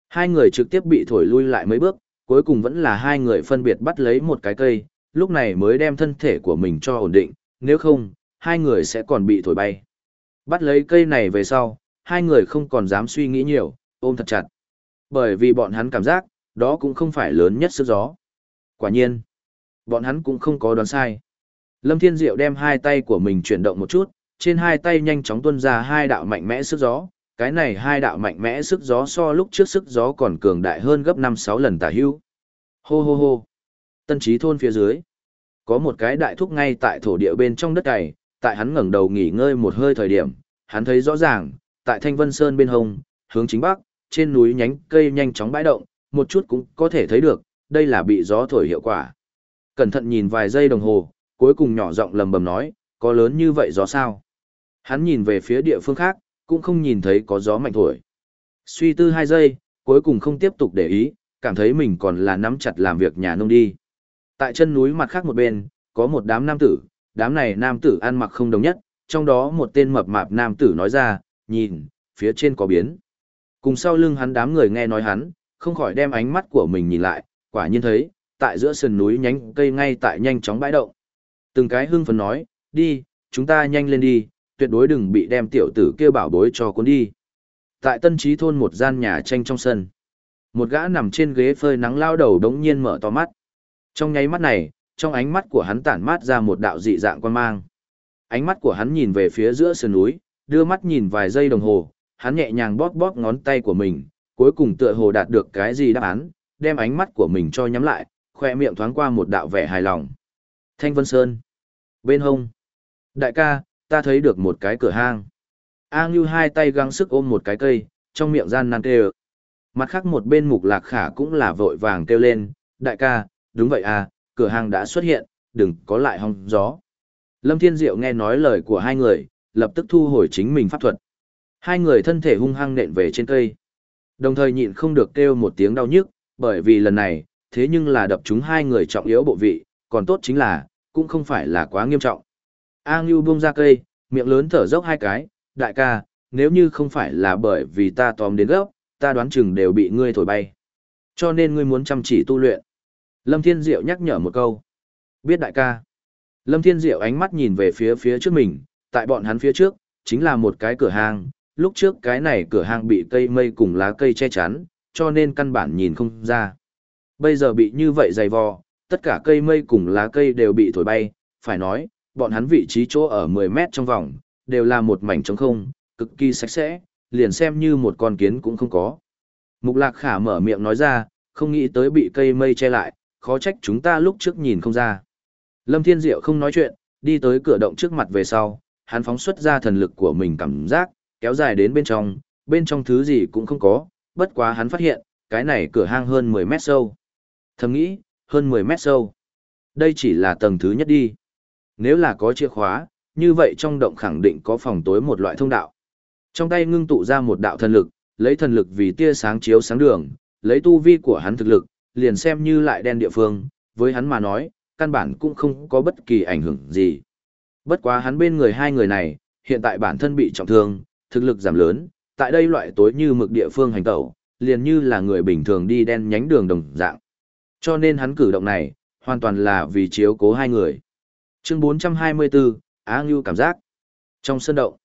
Hai người trực tiếp bị thổi lui lại mấy bước, cuối cùng vẫn là hai người phân biệt bắt lấy một cái cây, lúc này mới đem thân thể của mình cho ổn định, nếu không, hai người sẽ còn bị thổi bay. Bắt lấy cây này về sau, hai người không còn dám suy nghĩ nhiều, ôm thật chặt. Bởi vì bọn hắn cảm giác, đó cũng không phải lớn nhất sức gió. Quả nhiên, bọn hắn cũng không có đoán sai. Lâm Thiên Diệu đem hai tay của mình chuyển động một chút, trên hai tay nhanh chóng tuôn ra hai đạo mạnh mẽ sức gió. Cái này hai đạo mạnh mẽ sức gió so lúc trước sức gió còn cường đại hơn gấp 5-6 lần tả hưu. Hô hô hô. Tân trí thôn phía dưới. Có một cái đại thúc ngay tại thổ địa bên trong đất cày, tại hắn ngẩng đầu nghỉ ngơi một hơi thời điểm, hắn thấy rõ ràng, tại Thanh Vân Sơn bên hông, hướng chính bắc, trên núi nhánh cây nhanh chóng bãi động, một chút cũng có thể thấy được, đây là bị gió thổi hiệu quả. Cẩn thận nhìn vài giây đồng hồ, cuối cùng nhỏ giọng lầm bầm nói, có lớn như vậy gió sao? Hắn nhìn về phía địa phương khác, cũng không nhìn thấy có gió mạnh thổi. Suy tư hai giây, cuối cùng không tiếp tục để ý, cảm thấy mình còn là nắm chặt làm việc nhà nông đi. Tại chân núi mặt khác một bên, có một đám nam tử, đám này nam tử ăn mặc không đồng nhất, trong đó một tên mập mạp nam tử nói ra, nhìn, phía trên có biến. Cùng sau lưng hắn đám người nghe nói hắn, không khỏi đem ánh mắt của mình nhìn lại, quả nhiên thấy, tại giữa sườn núi nhánh cây ngay tại nhanh chóng bãi động. Từng cái hưng phấn nói, đi, chúng ta nhanh lên đi, tuyệt đối đừng bị đem tiểu tử kia bảo bối cho cuốn đi. Tại tân trí thôn một gian nhà tranh trong sân. Một gã nằm trên ghế phơi nắng lao đầu đống nhiên mở to mắt. Trong nháy mắt này, trong ánh mắt của hắn tản mát ra một đạo dị dạng quan mang. Ánh mắt của hắn nhìn về phía giữa sườn núi, đưa mắt nhìn vài giây đồng hồ, hắn nhẹ nhàng bóp bóp ngón tay của mình, cuối cùng tựa hồ đạt được cái gì đáp án, đem ánh mắt của mình cho nhắm lại, khoe miệng thoáng qua một đạo vẻ hài lòng. Thanh Vân Sơn. Bên hông. Đại ca, ta thấy được một cái cửa hang. A Ngưu hai tay gắng sức ôm một cái cây, trong miệng gian nan kêu. Mặt khác một bên mục lạc khả cũng là vội vàng kêu lên, đại ca, đúng vậy à, cửa hàng đã xuất hiện, đừng có lại hong gió. Lâm Thiên Diệu nghe nói lời của hai người, lập tức thu hồi chính mình pháp thuật. Hai người thân thể hung hăng nện về trên cây. Đồng thời nhịn không được kêu một tiếng đau nhức, bởi vì lần này, thế nhưng là đập chúng hai người trọng yếu bộ vị, còn tốt chính là, cũng không phải là quá nghiêm trọng. A Ngưu buông ra cây, miệng lớn thở dốc hai cái, đại ca, nếu như không phải là bởi vì ta tóm đến gốc, ta đoán chừng đều bị ngươi thổi bay. Cho nên ngươi muốn chăm chỉ tu luyện. Lâm Thiên Diệu nhắc nhở một câu. Biết đại ca. Lâm Thiên Diệu ánh mắt nhìn về phía phía trước mình, tại bọn hắn phía trước, chính là một cái cửa hàng. Lúc trước cái này cửa hàng bị cây mây cùng lá cây che chắn, cho nên căn bản nhìn không ra. Bây giờ bị như vậy dày vò, tất cả cây mây cùng lá cây đều bị thổi bay, phải nói, bọn hắn vị trí chỗ ở 10 mét trong vòng, đều là một mảnh trống không, cực kỳ sạch sẽ, liền xem như một con kiến cũng không có. Mục lạc khả mở miệng nói ra, không nghĩ tới bị cây mây che lại, khó trách chúng ta lúc trước nhìn không ra. Lâm Thiên Diệu không nói chuyện, đi tới cửa động trước mặt về sau, hắn phóng xuất ra thần lực của mình cảm giác, kéo dài đến bên trong, bên trong thứ gì cũng không có, bất quá hắn phát hiện, cái này cửa hang hơn 10 mét sâu. Thầm nghĩ, hơn 10 mét sâu. Đây chỉ là tầng thứ nhất đi. Nếu là có chìa khóa, như vậy trong động khẳng định có phòng tối một loại thông đạo. Trong tay ngưng tụ ra một đạo thần lực, lấy thần lực vì tia sáng chiếu sáng đường, lấy tu vi của hắn thực lực, liền xem như lại đen địa phương, với hắn mà nói, căn bản cũng không có bất kỳ ảnh hưởng gì. Bất quá hắn bên người hai người này, hiện tại bản thân bị trọng thương, thực lực giảm lớn, tại đây loại tối như mực địa phương hành tẩu, liền như là người bình thường đi đen nhánh đường đồng dạng. Cho nên hắn cử động này, hoàn toàn là vì chiếu cố hai người. Chương 424, Á Ngưu cảm giác. Trong sơn động,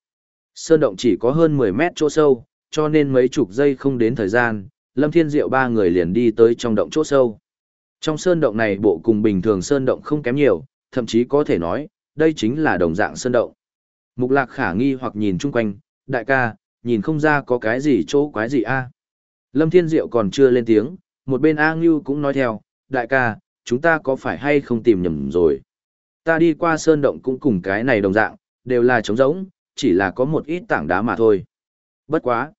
sơn động chỉ có hơn 10 mét chỗ sâu, cho nên mấy chục giây không đến thời gian, Lâm Thiên Diệu ba người liền đi tới trong động chỗ sâu. Trong sơn động này bộ cùng bình thường sơn động không kém nhiều, thậm chí có thể nói, đây chính là đồng dạng sơn động. Mục lạc khả nghi hoặc nhìn chung quanh, đại ca, nhìn không ra có cái gì chỗ quái gì a Lâm Thiên Diệu còn chưa lên tiếng, một bên A Ngưu cũng nói theo, đại ca, chúng ta có phải hay không tìm nhầm rồi. Ta đi qua sơn động cũng cùng cái này đồng dạng, đều là trống rỗng, chỉ là có một ít tảng đá mà thôi. Bất quá.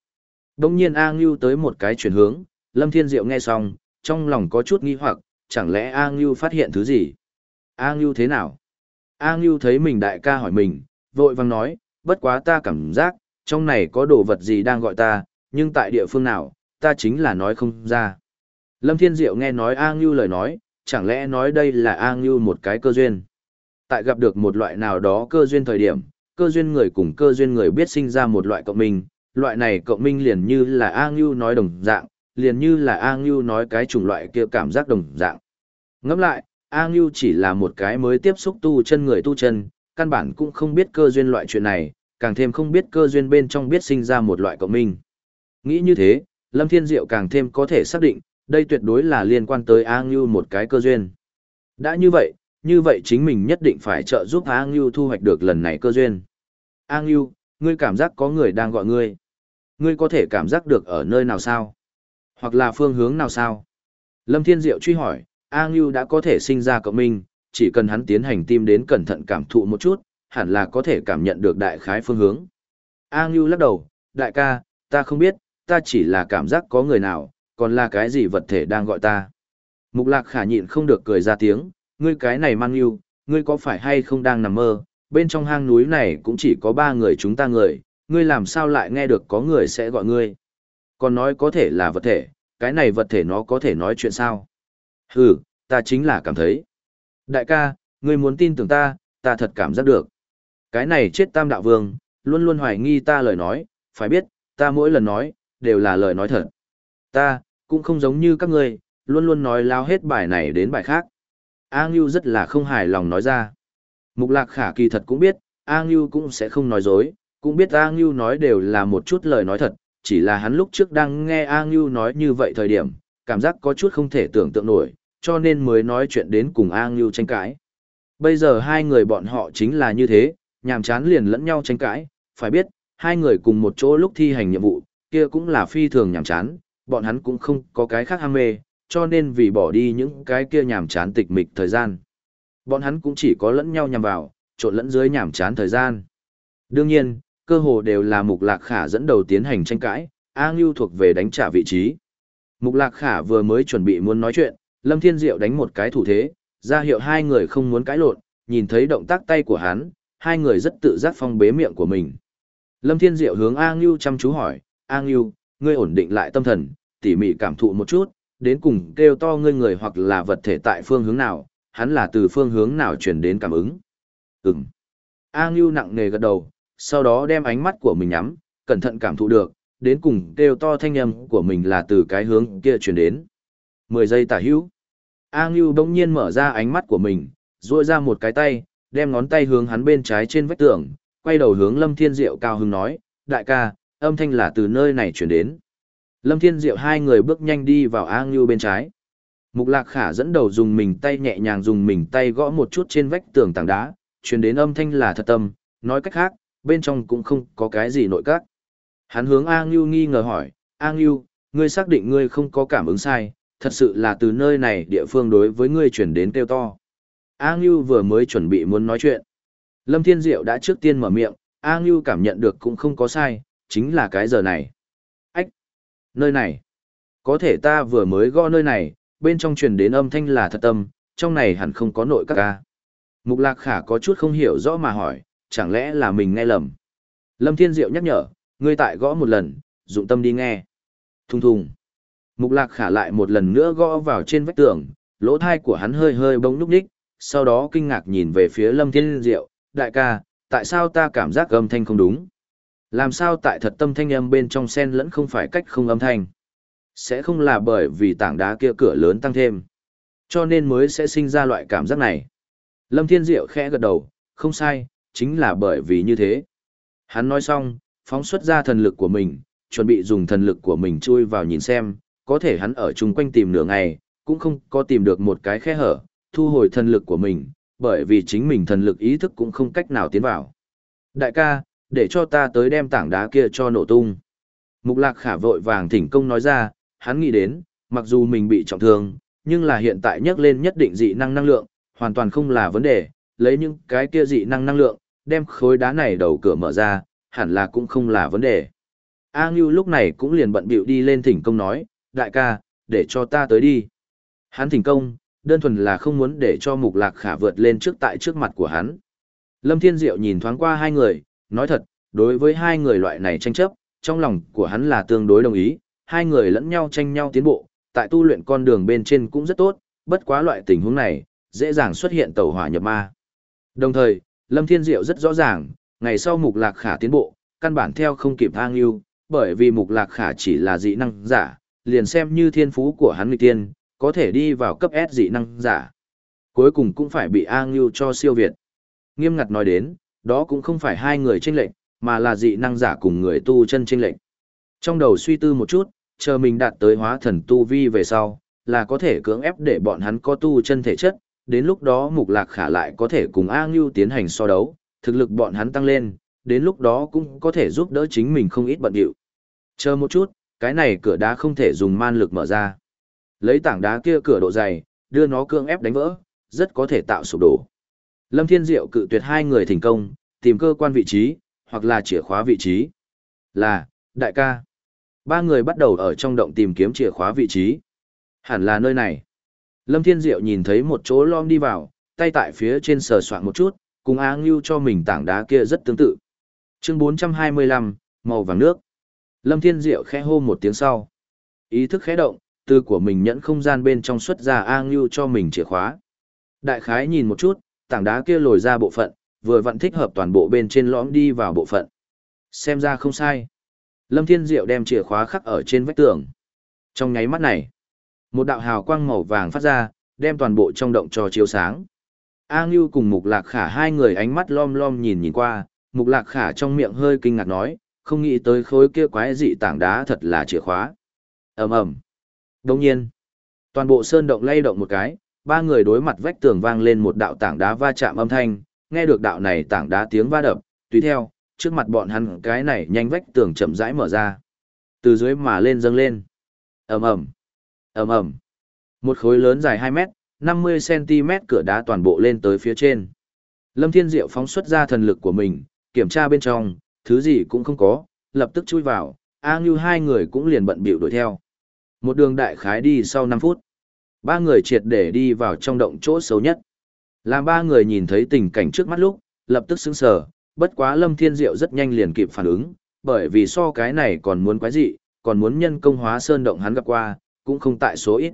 Đông nhiên A Ngưu tới một cái chuyển hướng, Lâm Thiên Diệu nghe xong, trong lòng có chút nghi hoặc, chẳng lẽ A Ngưu phát hiện thứ gì? A Ngưu thế nào? A Ngưu thấy mình đại ca hỏi mình, vội vang nói, bất quá ta cảm giác, trong này có đồ vật gì đang gọi ta, nhưng tại địa phương nào, ta chính là nói không ra. Lâm Thiên Diệu nghe nói A Ngưu lời nói, chẳng lẽ nói đây là A Ngưu một cái cơ duyên. Tại gặp được một loại nào đó cơ duyên thời điểm, cơ duyên người cùng cơ duyên người biết sinh ra một loại cộng minh, loại này cộng minh liền như là A Ngưu nói đồng dạng, liền như là A Ngưu nói cái chủng loại kia cảm giác đồng dạng. Ngẫm lại, A Ngưu chỉ là một cái mới tiếp xúc tu chân người tu chân, căn bản cũng không biết cơ duyên loại chuyện này, càng thêm không biết cơ duyên bên trong biết sinh ra một loại cộng minh. Nghĩ như thế, Lâm Thiên Diệu càng thêm có thể xác định, đây tuyệt đối là liên quan tới A Ngưu một cái cơ duyên. Đã như vậy, như vậy chính mình nhất định phải trợ giúp A Ngưu thu hoạch được lần này cơ duyên. A Ngưu, ngươi cảm giác có người đang gọi ngươi. Ngươi có thể cảm giác được ở nơi nào sao? Hoặc là phương hướng nào sao? Lâm Thiên Diệu truy hỏi, A Ngưu đã có thể sinh ra cộng minh, chỉ cần hắn tiến hành tim đến cẩn thận cảm thụ một chút, hẳn là có thể cảm nhận được đại khái phương hướng. A Ngưu lắc đầu, đại ca, ta không biết, ta chỉ là cảm giác có người nào, còn là cái gì vật thể đang gọi ta. Mục lạc khả nhịn không được cười ra tiếng, ngươi cái này mang yêu, ngươi có phải hay không đang nằm mơ, bên trong hang núi này cũng chỉ có ba người chúng ta người, ngươi làm sao lại nghe được có người sẽ gọi ngươi. Còn nói có thể là vật thể, cái này vật thể nó có thể nói chuyện sao? Hừ, ta chính là cảm thấy. Đại ca, ngươi muốn tin tưởng ta, ta thật cảm giác được. Cái này chết tam đạo vương, luôn luôn hoài nghi ta lời nói, phải biết, ta mỗi lần nói, đều là lời nói thật. Ta, cũng không giống như các ngươi, luôn luôn nói lao hết bài này đến bài khác. A Ngưu rất là không hài lòng nói ra. Mục lạc khả kỳ thật cũng biết, A Ngưu cũng sẽ không nói dối, cũng biết A Ngưu nói đều là một chút lời nói thật, chỉ là hắn lúc trước đang nghe A Ngưu nói như vậy thời điểm, cảm giác có chút không thể tưởng tượng nổi, cho nên mới nói chuyện đến cùng A Ngưu tranh cãi. Bây giờ hai người bọn họ chính là như thế, nhàm chán liền lẫn nhau tranh cãi, phải biết, hai người cùng một chỗ lúc thi hành nhiệm vụ, kia cũng là phi thường nhàm chán, bọn hắn cũng không có cái khác ham mê, cho nên vì bỏ đi những cái kia nhàm chán tịch mịch thời gian. Bọn hắn cũng chỉ có lẫn nhau nhằm vào, trộn lẫn dưới nhàm chán thời gian. Đương nhiên, cơ hồ đều là Mục Lạc Khả dẫn đầu tiến hành tranh cãi, A Ngưu thuộc về đánh trả vị trí. Mục Lạc Khả vừa mới chuẩn bị muốn nói chuyện, Lâm Thiên Diệu đánh một cái thủ thế, ra hiệu hai người không muốn cãi lộn, nhìn thấy động tác tay của hắn, hai người rất tự giác phong bế miệng của mình. Lâm Thiên Diệu hướng A Ngưu chăm chú hỏi, A Ngưu, ngươi ổn định lại tâm thần, tỉ mỉ cảm thụ một chút, đến cùng kêu to ngươi người hoặc là vật thể tại phương hướng nào, hắn là từ phương hướng nào truyền đến cảm ứng. Ừm. A Ngưu nặng nề gật đầu, sau đó đem ánh mắt của mình nhắm, cẩn thận cảm thụ được, đến cùng kêu to thanh âm của mình là từ cái hướng kia truyền đến. 10 giây tả hữu. A Ngưu bỗng nhiên mở ra ánh mắt của mình, duỗi ra một cái tay, đem ngón tay hướng hắn bên trái trên vách tường, quay đầu hướng Lâm Thiên Diệu cao hứng nói, đại ca, âm thanh là từ nơi này chuyển đến. Lâm Thiên Diệu hai người bước nhanh đi vào A Ngưu bên trái. Mục Lạc Khả dẫn đầu dùng mình tay nhẹ nhàng dùng mình tay gõ một chút trên vách tường tảng đá, truyền đến âm thanh là thật tâm, nói cách khác, bên trong cũng không có cái gì nội các. Hắn hướng A Ngưu nghi ngờ hỏi, A Ngưu, ngươi xác định ngươi không có cảm ứng sai, thật sự là từ nơi này địa phương đối với ngươi chuyển đến tiêu to. A Ngưu vừa mới chuẩn bị muốn nói chuyện. Lâm Thiên Diệu đã trước tiên mở miệng, A Ngưu cảm nhận được cũng không có sai, chính là cái giờ này. Nơi này! Có thể ta vừa mới gõ nơi này, bên trong truyền đến âm thanh là thật tâm, trong này hẳn không có nội các ca. Mục Lạc Khả có chút không hiểu rõ mà hỏi, chẳng lẽ là mình nghe lầm. Lâm Thiên Diệu nhắc nhở, ngươi tại gõ một lần, dụng tâm đi nghe. Thùng thùng. Mục Lạc Khả lại một lần nữa gõ vào trên vách tường, lỗ thai của hắn hơi hơi bỗng núp đích, sau đó kinh ngạc nhìn về phía Lâm Thiên Diệu, đại ca, tại sao ta cảm giác âm thanh không đúng? Làm sao tại thật tâm thanh âm bên trong sen lẫn không phải cách không âm thanh? Sẽ không là bởi vì tảng đá kia cửa lớn tăng thêm. Cho nên mới sẽ sinh ra loại cảm giác này. Lâm Thiên Diệu khẽ gật đầu, không sai, chính là bởi vì như thế. Hắn nói xong, phóng xuất ra thần lực của mình, chuẩn bị dùng thần lực của mình chui vào nhìn xem, có thể hắn ở chung quanh tìm nửa ngày, cũng không có tìm được một cái khe hở, thu hồi thần lực của mình, bởi vì chính mình thần lực ý thức cũng không cách nào tiến vào. Đại ca, để cho ta tới đem tảng đá kia cho nổ tung. Mục lạc khả vội vàng thỉnh công nói ra, hắn nghĩ đến, mặc dù mình bị trọng thương, nhưng là hiện tại nhắc lên nhất định dị năng năng lượng, hoàn toàn không là vấn đề, lấy những cái kia dị năng năng lượng, đem khối đá này đầu cửa mở ra, hẳn là cũng không là vấn đề. A Ngưu lúc này cũng liền bận bịu đi lên thỉnh công nói, đại ca, để cho ta tới đi. Hắn thỉnh công, đơn thuần là không muốn để cho mục lạc khả vượt lên trước tại trước mặt của hắn. Lâm Thiên Diệu nhìn thoáng qua hai người, nói thật, đối với hai người loại này tranh chấp, trong lòng của hắn là tương đối đồng ý, hai người lẫn nhau tranh nhau tiến bộ, tại tu luyện con đường bên trên cũng rất tốt, bất quá loại tình huống này, dễ dàng xuất hiện tẩu hỏa nhập ma. Đồng thời, Lâm Thiên Diệu rất rõ ràng, ngày sau mục lạc khả tiến bộ, căn bản theo không kịp thang yêu, bởi vì mục lạc khả chỉ là dị năng giả, liền xem như thiên phú của hắn người tiên, có thể đi vào cấp S dị năng giả. Cuối cùng cũng phải bị A Ngưu cho siêu việt. Nghiêm ngặt nói đến, đó cũng không phải hai người tranh lệnh, mà là dị năng giả cùng người tu chân tranh lệnh. Trong đầu suy tư một chút, chờ mình đạt tới hóa thần tu vi về sau, là có thể cưỡng ép để bọn hắn có tu chân thể chất, đến lúc đó mục lạc khả lại có thể cùng A Ngưu tiến hành so đấu, thực lực bọn hắn tăng lên, đến lúc đó cũng có thể giúp đỡ chính mình không ít bận điệu. Chờ một chút, cái này cửa đá không thể dùng man lực mở ra. Lấy tảng đá kia cửa độ dày, đưa nó cương ép đánh vỡ, rất có thể tạo sụp đổ. Lâm Thiên Diệu cự tuyệt hai người thành công, tìm cơ quan vị trí, hoặc là chìa khóa vị trí. Là, đại ca. Ba người bắt đầu ở trong động tìm kiếm chìa khóa vị trí. Hẳn là nơi này. Lâm Thiên Diệu nhìn thấy một chỗ lom đi vào, tay tại phía trên sờ soạn một chút, cùng A Ngưu cho mình tảng đá kia rất tương tự. Chương 425, màu vàng nước. Lâm Thiên Diệu khẽ hô một tiếng sau. Ý thức khẽ động, từ của mình nhẫn không gian bên trong xuất ra A Ngưu cho mình chìa khóa. Đại khái nhìn một chút, tảng đá kia lồi ra bộ phận, vừa vặn thích hợp toàn bộ bên trên lõm đi vào bộ phận. Xem ra không sai. Lâm Thiên Diệu đem chìa khóa khắc ở trên vách tường. Trong nháy mắt này, một đạo hào quang màu vàng phát ra, đem toàn bộ trong động cho chiếu sáng. A Ngưu cùng Mục Lạc Khả hai người ánh mắt lom lom nhìn nhìn qua, Mục Lạc Khả trong miệng hơi kinh ngạc nói, không nghĩ tới khối kia quái dị tảng đá thật là chìa khóa. ầm ầm. Đồng nhiên, toàn bộ sơn động lay động một cái, ba người đối mặt vách tường vang lên một đạo tảng đá va chạm âm thanh, nghe được đạo này tảng đá tiếng va đập, tùy theo, trước mặt bọn hắn cái này nhanh vách tường chậm rãi mở ra. Từ dưới mà lên dâng lên. ầm ầm, ầm ầm. Một khối lớn dài 2 mét, 50 cm cửa đá toàn bộ lên tới phía trên. Lâm Thiên Diệu phóng xuất ra thần lực của mình, kiểm tra bên trong, thứ gì cũng không có, lập tức chui vào, A Ngưu hai người cũng liền bận bịu đuổi theo. Một đường đại khái đi sau 5 phút. Ba người triệt để đi vào trong động chỗ xấu nhất. Làm ba người nhìn thấy tình cảnh trước mắt lúc, lập tức sững sờ, bất quá Lâm Thiên Diệu rất nhanh liền kịp phản ứng, bởi vì so cái này còn muốn quái dị, còn muốn nhân công hóa sơn động hắn gặp qua, cũng không tại số ít.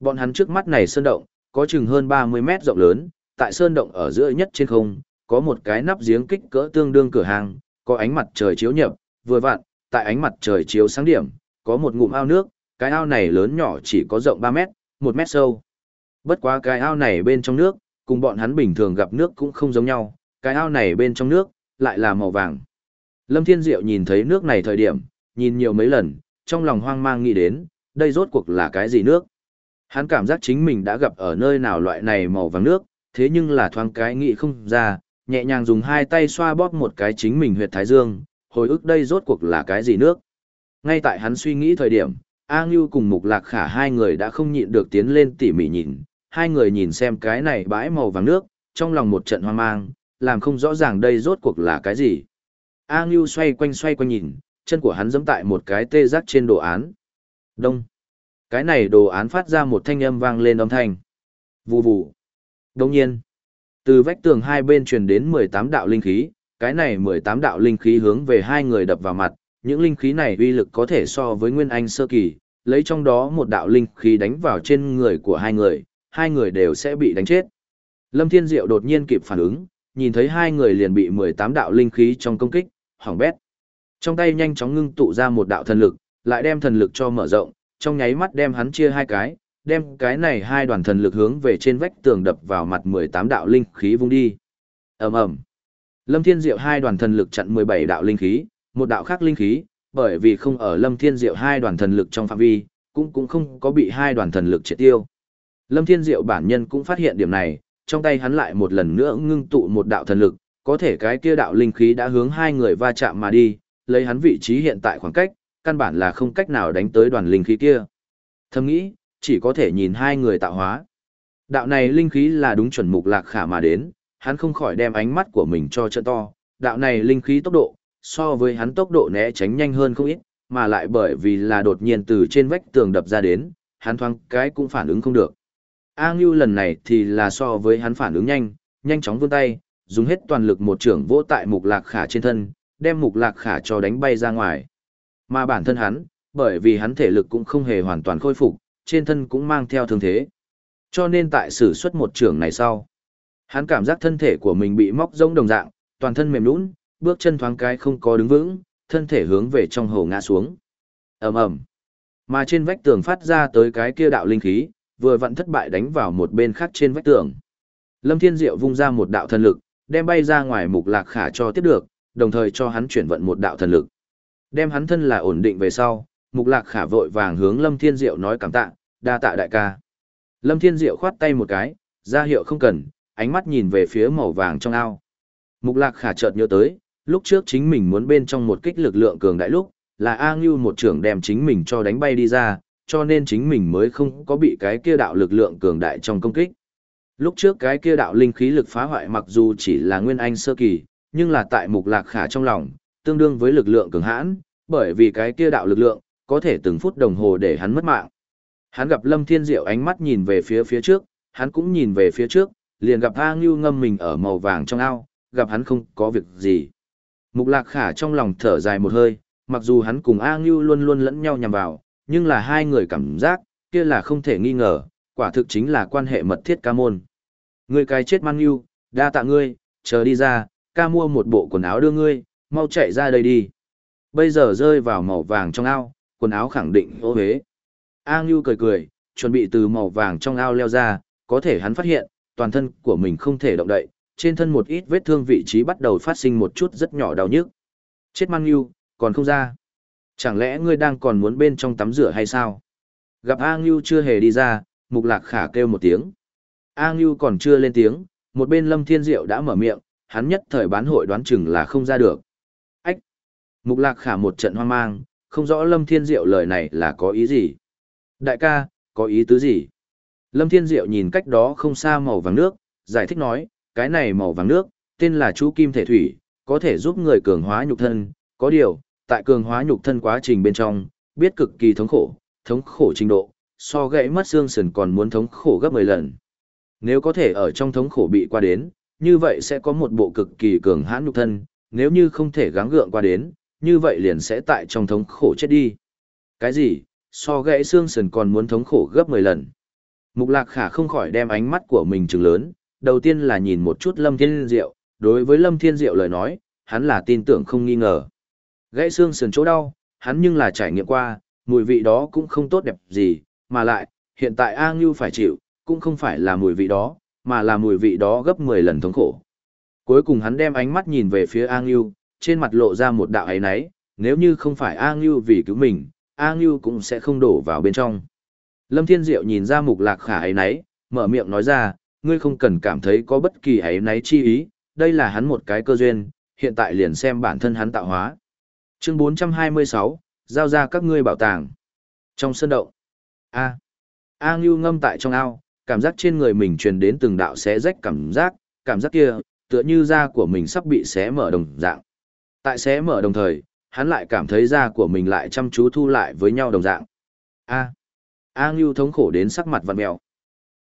Bọn hắn trước mắt này sơn động, có chừng hơn 30 mét rộng lớn, tại sơn động ở giữa nhất trên không, có một cái nắp giếng kích cỡ tương đương cửa hàng, có ánh mặt trời chiếu nhập, vừa vặn, tại ánh mặt trời chiếu sáng điểm, có một ngụm ao nước, cái ao này lớn nhỏ chỉ có rộng 3 mét, một mét sâu. Bất quá cái ao này bên trong nước, cùng bọn hắn bình thường gặp nước cũng không giống nhau, cái ao này bên trong nước, lại là màu vàng. Lâm Thiên Diệu nhìn thấy nước này thời điểm, nhìn nhiều mấy lần, trong lòng hoang mang nghĩ đến, đây rốt cuộc là cái gì nước. Hắn cảm giác chính mình đã gặp ở nơi nào loại này màu vàng nước, thế nhưng là thoáng cái nghĩ không ra, nhẹ nhàng dùng hai tay xoa bóp một cái chính mình huyệt thái dương, hồi ức đây rốt cuộc là cái gì nước. Ngay tại hắn suy nghĩ thời điểm, A Ngưu cùng Mục Lạc Khả hai người đã không nhịn được tiến lên tỉ mỉ nhìn, hai người nhìn xem cái này bãi màu vàng nước, trong lòng một trận hoang mang, làm không rõ ràng đây rốt cuộc là cái gì. A Ngưu xoay quanh xoay quanh nhìn, chân của hắn giẫm tại một cái tê giác trên đồ án. Đông. Cái này đồ án phát ra một thanh âm vang lên âm thanh. Vù vù. Đông nhiên. Từ vách tường hai bên truyền đến 18 đạo linh khí, cái này 18 đạo linh khí hướng về hai người đập vào mặt, những linh khí này uy lực có thể so với Nguyên Anh sơ kỳ, lấy trong đó một đạo linh khí đánh vào trên người của hai người, hai người đều sẽ bị đánh chết. Lâm Thiên Diệu đột nhiên kịp phản ứng, nhìn thấy hai người liền bị 18 đạo linh khí trong công kích, hỏng bét. Trong tay nhanh chóng ngưng tụ ra một đạo thần lực, lại đem thần lực cho mở rộng, trong nháy mắt đem hắn chia hai cái, đem cái này hai đoàn thần lực hướng về trên vách tường đập vào mặt 18 đạo linh khí vung đi. Ầm ầm. Lâm Thiên Diệu hai đoàn thần lực chặn 17 đạo linh khí, một đạo khác linh khí, bởi vì không ở Lâm Thiên Diệu hai đoàn thần lực trong phạm vi, cũng cũng không có bị hai đoàn thần lực triệt tiêu. Lâm Thiên Diệu bản nhân cũng phát hiện điểm này, trong tay hắn lại một lần nữa ngưng tụ một đạo thần lực, có thể cái kia đạo linh khí đã hướng hai người va chạm mà đi, lấy hắn vị trí hiện tại khoảng cách, căn bản là không cách nào đánh tới đoàn linh khí kia. Thầm nghĩ, chỉ có thể nhìn hai người tạo hóa. Đạo này linh khí là đúng chuẩn mục lạc khả mà đến, hắn không khỏi đem ánh mắt của mình cho trận to, đạo này linh khí tốc độ, so với hắn tốc độ né tránh nhanh hơn không ít, mà lại bởi vì là đột nhiên từ trên vách tường đập ra đến, hắn thoáng cái cũng phản ứng không được. A Ngưu lần này thì là so với hắn phản ứng nhanh, nhanh chóng vươn tay, dùng hết toàn lực một trưởng vỗ tại mục lạc khả trên thân, đem mục lạc khả cho đánh bay ra ngoài. Mà bản thân hắn, bởi vì hắn thể lực cũng không hề hoàn toàn khôi phục, trên thân cũng mang theo thương thế. Cho nên tại sử xuất một trưởng này sau, hắn cảm giác thân thể của mình bị móc rỗng đồng dạng, toàn thân mềm nhũn, bước chân thoáng cái không có đứng vững, thân thể hướng về trong hồ ngã xuống. Ầm ầm. Mà trên vách tường phát ra tới cái kia đạo linh khí, vừa vặn thất bại đánh vào một bên khác trên vách tường. Lâm Thiên Diệu vung ra một đạo thần lực, đem bay ra ngoài mục lạc khả cho tiếp được, đồng thời cho hắn chuyển vận một đạo thần lực. Đem hắn thân là ổn định về sau, mục lạc khả vội vàng hướng Lâm Thiên Diệu nói cảm tạ, đa tạ đại ca. Lâm Thiên Diệu khoát tay một cái, ra hiệu không cần, ánh mắt nhìn về phía màu vàng trong ao. Mục lạc khả chợt nhớ tới, lúc trước chính mình muốn bên trong một kích lực lượng cường đại lúc, là A Ngưu một trưởng đem chính mình cho đánh bay đi ra, cho nên chính mình mới không có bị cái kia đạo lực lượng cường đại trong công kích. Lúc trước cái kia đạo linh khí lực phá hoại mặc dù chỉ là nguyên anh sơ kỳ, nhưng là tại mục lạc khả trong lòng, tương đương với lực lượng cường hãn, bởi vì cái kia đạo lực lượng, có thể từng phút đồng hồ để hắn mất mạng. Hắn gặp Lâm Thiên Diệu ánh mắt nhìn về phía phía trước, hắn cũng nhìn về phía trước, liền gặp A Ngưu ngâm mình ở màu vàng trong ao, gặp hắn không có việc gì. Mục lạc khả trong lòng thở dài một hơi, mặc dù hắn cùng A Ngưu luôn luôn lẫn nhau nhằm vào, nhưng là hai người cảm giác, kia là không thể nghi ngờ, quả thực chính là quan hệ mật thiết ca môn. Người cái chết mang Ngưu, đa tạ ngươi, chờ đi ra, ca mua một bộ quần áo đưa ngươi, mau chạy ra đây đi. Bây giờ rơi vào màu vàng trong ao, quần áo khẳng định ô hế. A Ngưu cười cười, chuẩn bị từ màu vàng trong ao leo ra, có thể hắn phát hiện, toàn thân của mình không thể động đậy, trên thân một ít vết thương vị trí bắt đầu phát sinh một chút rất nhỏ đau nhức. Chết mang Ngưu, còn không ra. Chẳng lẽ ngươi đang còn muốn bên trong tắm rửa hay sao? Gặp A Ngưu chưa hề đi ra, Mục Lạc Khả kêu một tiếng. A Ngưu còn chưa lên tiếng, một bên Lâm Thiên Diệu đã mở miệng, hắn nhất thời bán hội đoán chừng là không ra được. Ách! Mục Lạc Khả một trận hoang mang, không rõ Lâm Thiên Diệu lời này là có ý gì. Đại ca, có ý tứ gì? Lâm Thiên Diệu nhìn cách đó không xa màu vàng nước, giải thích nói, cái này màu vàng nước, tên là chú kim thể thủy, có thể giúp người cường hóa nhục thân, có điều, tại cường hóa nhục thân quá trình bên trong, biết cực kỳ thống khổ, thống khổ trình độ, so gãy mất xương sườn còn muốn thống khổ gấp 10 lần. Nếu có thể ở trong thống khổ bị qua đến, như vậy sẽ có một bộ cực kỳ cường hãn nhục thân, nếu như không thể gắng gượng qua đến, như vậy liền sẽ tại trong thống khổ chết đi. Cái gì, so gãy xương sườn còn muốn thống khổ gấp 10 lần. Mục lạc khả không khỏi đem ánh mắt của mình trừng lớn, đầu tiên là nhìn một chút Lâm Thiên Diệu, đối với Lâm Thiên Diệu lời nói, hắn là tin tưởng không nghi ngờ. Gãy xương sườn chỗ đau, hắn nhưng là trải nghiệm qua, mùi vị đó cũng không tốt đẹp gì, mà lại, hiện tại A Ngưu phải chịu, cũng không phải là mùi vị đó, mà là mùi vị đó gấp 10 lần thống khổ. Cuối cùng hắn đem ánh mắt nhìn về phía A Ngưu, trên mặt lộ ra một đạo ấy náy, nếu như không phải A Ngưu vì cứu mình, A Ngưu cũng sẽ không đổ vào bên trong. Lâm Thiên Diệu nhìn ra mục lạc khả ấy náy, mở miệng nói ra, ngươi không cần cảm thấy có bất kỳ ấy náy chi ý, đây là hắn một cái cơ duyên, hiện tại liền xem bản thân hắn tạo hóa. Chương 426, giao ra các ngươi bảo tàng. Trong sân động, A. A Ngưu ngâm tại trong ao, cảm giác trên người mình truyền đến từng đạo xé rách cảm giác, cảm giác kia, tựa như da của mình sắp bị xé mở đồng dạng. Tại xé mở đồng thời, hắn lại cảm thấy da của mình lại chăm chú thu lại với nhau đồng dạng. A. A Ngưu thống khổ đến sắc mặt vặn mèo,